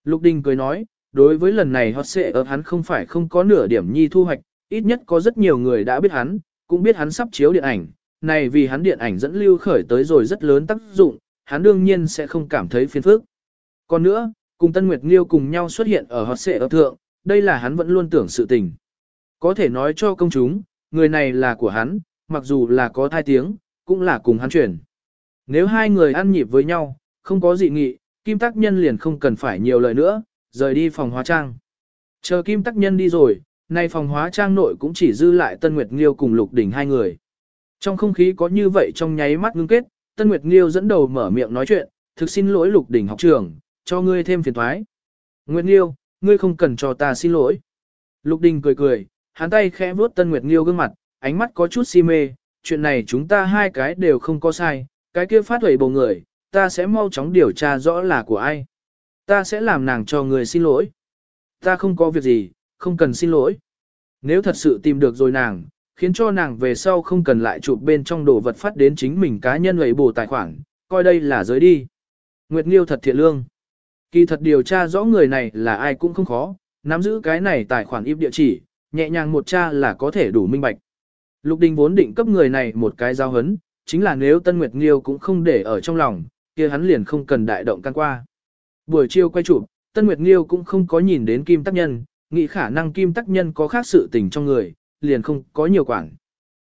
Lục Đình cười nói, đối với lần này hot xệ ở hắn không phải không có nửa điểm nhi thu hoạch, ít nhất có rất nhiều người đã biết hắn, cũng biết hắn sắp chiếu điện ảnh, này vì hắn điện ảnh dẫn lưu khởi tới rồi rất lớn tác dụng, hắn đương nhiên sẽ không cảm thấy phiền phức. Còn nữa, cùng Tân Nguyệt Nghiêu cùng nhau xuất hiện ở hot xệ ở thượng, đây là hắn vẫn luôn tưởng sự tình. Có thể nói cho công chúng, người này là của hắn, mặc dù là có thai tiếng, cũng là cùng hắn chuyển. Nếu hai người ăn nhịp với nhau, không có dị nghị, Kim Tắc Nhân liền không cần phải nhiều lời nữa, rời đi phòng hóa trang. Chờ Kim Tắc Nhân đi rồi, nay phòng hóa trang nội cũng chỉ dư lại Tân Nguyệt Nghiêu cùng Lục Đỉnh hai người. Trong không khí có như vậy trong nháy mắt ngưng kết, Tân Nguyệt Nghiêu dẫn đầu mở miệng nói chuyện, thực xin lỗi Lục Đỉnh học trưởng, cho ngươi thêm phiền thoái. Nguyệt Nghiêu, ngươi không cần cho ta xin lỗi. Lục Đình cười cười, hắn tay khẽ vuốt Tân Nguyệt Nghiêu gương mặt, ánh mắt có chút si mê, chuyện này chúng ta hai cái đều không có sai, cái kia phát huẩy bầu người, ta sẽ mau chóng điều tra rõ là của ai. Ta sẽ làm nàng cho người xin lỗi. Ta không có việc gì, không cần xin lỗi. Nếu thật sự tìm được rồi nàng, khiến cho nàng về sau không cần lại chụp bên trong đồ vật phát đến chính mình cá nhân ấy bổ tài khoản, coi đây là giới đi. Nguyệt Nghiêu thật thiện lương. Kỳ thật điều tra rõ người này là ai cũng không khó, nắm giữ cái này tài khoản im địa chỉ, nhẹ nhàng một tra là có thể đủ minh bạch. Lục Đình vốn định cấp người này một cái giao hấn, chính là nếu Tân Nguyệt Nghiêu cũng không để ở trong lòng, kia hắn liền không cần đại động can qua. Buổi chiều quay chụp, Tân Nguyệt Nghiêu cũng không có nhìn đến Kim Tắc Nhân, nghĩ khả năng Kim Tắc Nhân có khác sự tình trong người, liền không có nhiều quản.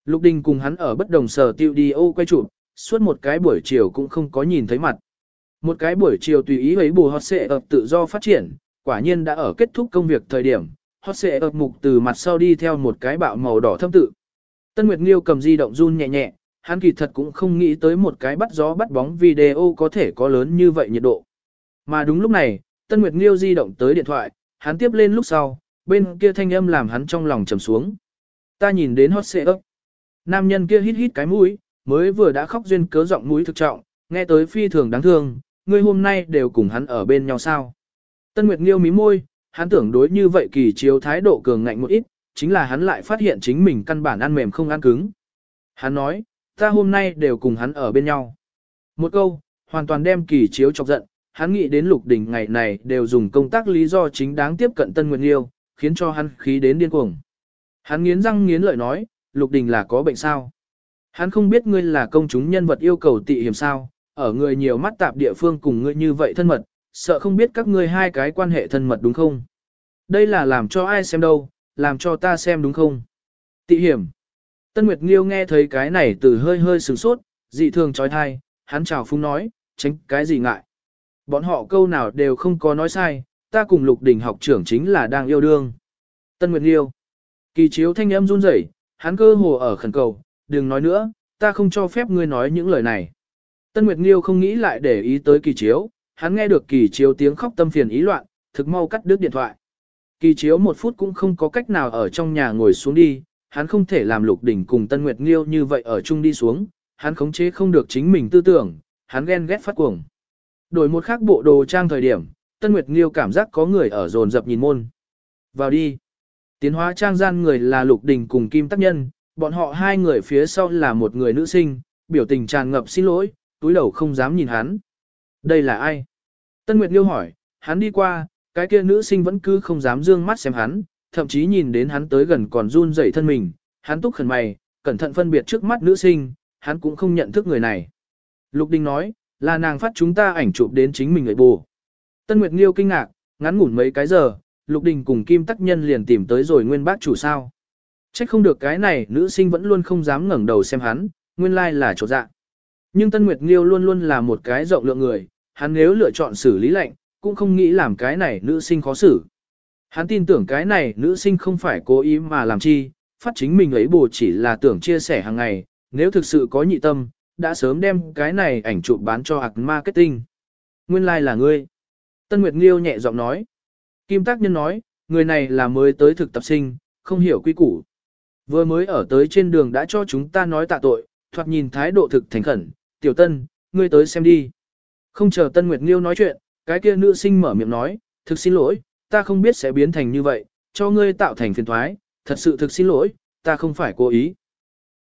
Lục Đình cùng hắn ở bất đồng sở tiêu đi ô quay chụp, suốt một cái buổi chiều cũng không có nhìn thấy mặt. Một cái buổi chiều tùy ý ấy bù hot xệ ập tự do phát triển, quả nhiên đã ở kết thúc công việc thời điểm, hot xệ ập mục từ mặt sau đi theo một cái bạo màu đỏ thâm tự. Tân Nguyệt Nghiêu cầm di động run nhẹ nhẹ, hắn kỳ thật cũng không nghĩ tới một cái bắt gió bắt bóng video có thể có lớn như vậy nhiệt độ. Mà đúng lúc này, Tân Nguyệt Nghiêu di động tới điện thoại, hắn tiếp lên lúc sau, bên kia thanh âm làm hắn trong lòng trầm xuống. Ta nhìn đến hot xệ ấp. Nam nhân kia hít hít cái mũi, mới vừa đã khóc duyên cớ giọng mũi thực trọng, nghe tới phi thường đáng thương, ngươi hôm nay đều cùng hắn ở bên nhau sao. Tân Nguyệt Nghiêu mí môi, hắn tưởng đối như vậy kỳ chiếu thái độ cường ngạnh một ít, chính là hắn lại phát hiện chính mình căn bản ăn mềm không ăn cứng. Hắn nói, ta hôm nay đều cùng hắn ở bên nhau. Một câu, hoàn toàn đem kỳ chiếu chọc giận, hắn nghĩ đến lục đỉnh ngày này đều dùng công tác lý do chính đáng tiếp cận Tân Nguyệt Nhiêu, khiến cho hắn khí đến điên cuồng. Hắn nghiến răng nghiến lợi nói, lục đình là có bệnh sao. Hắn không biết ngươi là công chúng nhân vật yêu cầu tị hiểm sao, ở người nhiều mắt tạp địa phương cùng ngươi như vậy thân mật, sợ không biết các ngươi hai cái quan hệ thân mật đúng không? Đây là làm cho ai xem đâu, làm cho ta xem đúng không? Tị hiểm. Tân Nguyệt Nghiêu nghe thấy cái này từ hơi hơi sửng sốt, dị thường trói thai, hắn chào phúng nói, tránh cái gì ngại. Bọn họ câu nào đều không có nói sai, ta cùng lục đình học trưởng chính là đang yêu đương. Tân Nguyệt Nghiêu. Kỳ chiếu thanh âm run rẩy, hắn cơ hồ ở khẩn cầu, đừng nói nữa, ta không cho phép ngươi nói những lời này. Tân Nguyệt Nghiêu không nghĩ lại để ý tới kỳ chiếu, hắn nghe được kỳ chiếu tiếng khóc tâm phiền ý loạn, thực mau cắt đứt điện thoại. Kỳ chiếu một phút cũng không có cách nào ở trong nhà ngồi xuống đi, hắn không thể làm lục đỉnh cùng Tân Nguyệt Nghiêu như vậy ở chung đi xuống, hắn khống chế không được chính mình tư tưởng, hắn ghen ghét phát cuồng. Đổi một khác bộ đồ trang thời điểm, Tân Nguyệt Nghiêu cảm giác có người ở dồn dập nhìn môn. Vào đi. Tiến hóa trang gian người là Lục Đình cùng Kim Tắc Nhân, bọn họ hai người phía sau là một người nữ sinh, biểu tình tràn ngập xin lỗi, túi đầu không dám nhìn hắn. Đây là ai? Tân Nguyệt Nghiêu hỏi, hắn đi qua, cái kia nữ sinh vẫn cứ không dám dương mắt xem hắn, thậm chí nhìn đến hắn tới gần còn run rẩy thân mình, hắn túc khẩn mày, cẩn thận phân biệt trước mắt nữ sinh, hắn cũng không nhận thức người này. Lục Đình nói, là nàng phát chúng ta ảnh chụp đến chính mình người bù. Tân Nguyệt Liêu kinh ngạc, ngắn ngủn mấy cái giờ, Lục Đình cùng Kim Tắc Nhân liền tìm tới rồi nguyên bác chủ sao. Trách không được cái này, nữ sinh vẫn luôn không dám ngẩng đầu xem hắn, nguyên lai là chỗ dạ. Nhưng Tân Nguyệt Nghiêu luôn luôn là một cái rộng lượng người, hắn nếu lựa chọn xử lý lệnh, cũng không nghĩ làm cái này nữ sinh khó xử. Hắn tin tưởng cái này nữ sinh không phải cố ý mà làm chi, phát chính mình ấy bù chỉ là tưởng chia sẻ hàng ngày, nếu thực sự có nhị tâm, đã sớm đem cái này ảnh chụp bán cho ạc marketing. Nguyên lai like là ngươi. Tân Nguyệt Nghiêu nhẹ giọng nói. Kim Tác Nhân nói, người này là mới tới thực tập sinh, không hiểu quy củ. Vừa mới ở tới trên đường đã cho chúng ta nói tạ tội, thoạt nhìn thái độ thực thành khẩn, tiểu tân, ngươi tới xem đi. Không chờ Tân Nguyệt Nghiêu nói chuyện, cái kia nữ sinh mở miệng nói, thực xin lỗi, ta không biết sẽ biến thành như vậy, cho ngươi tạo thành phiền thoái, thật sự thực xin lỗi, ta không phải cố ý.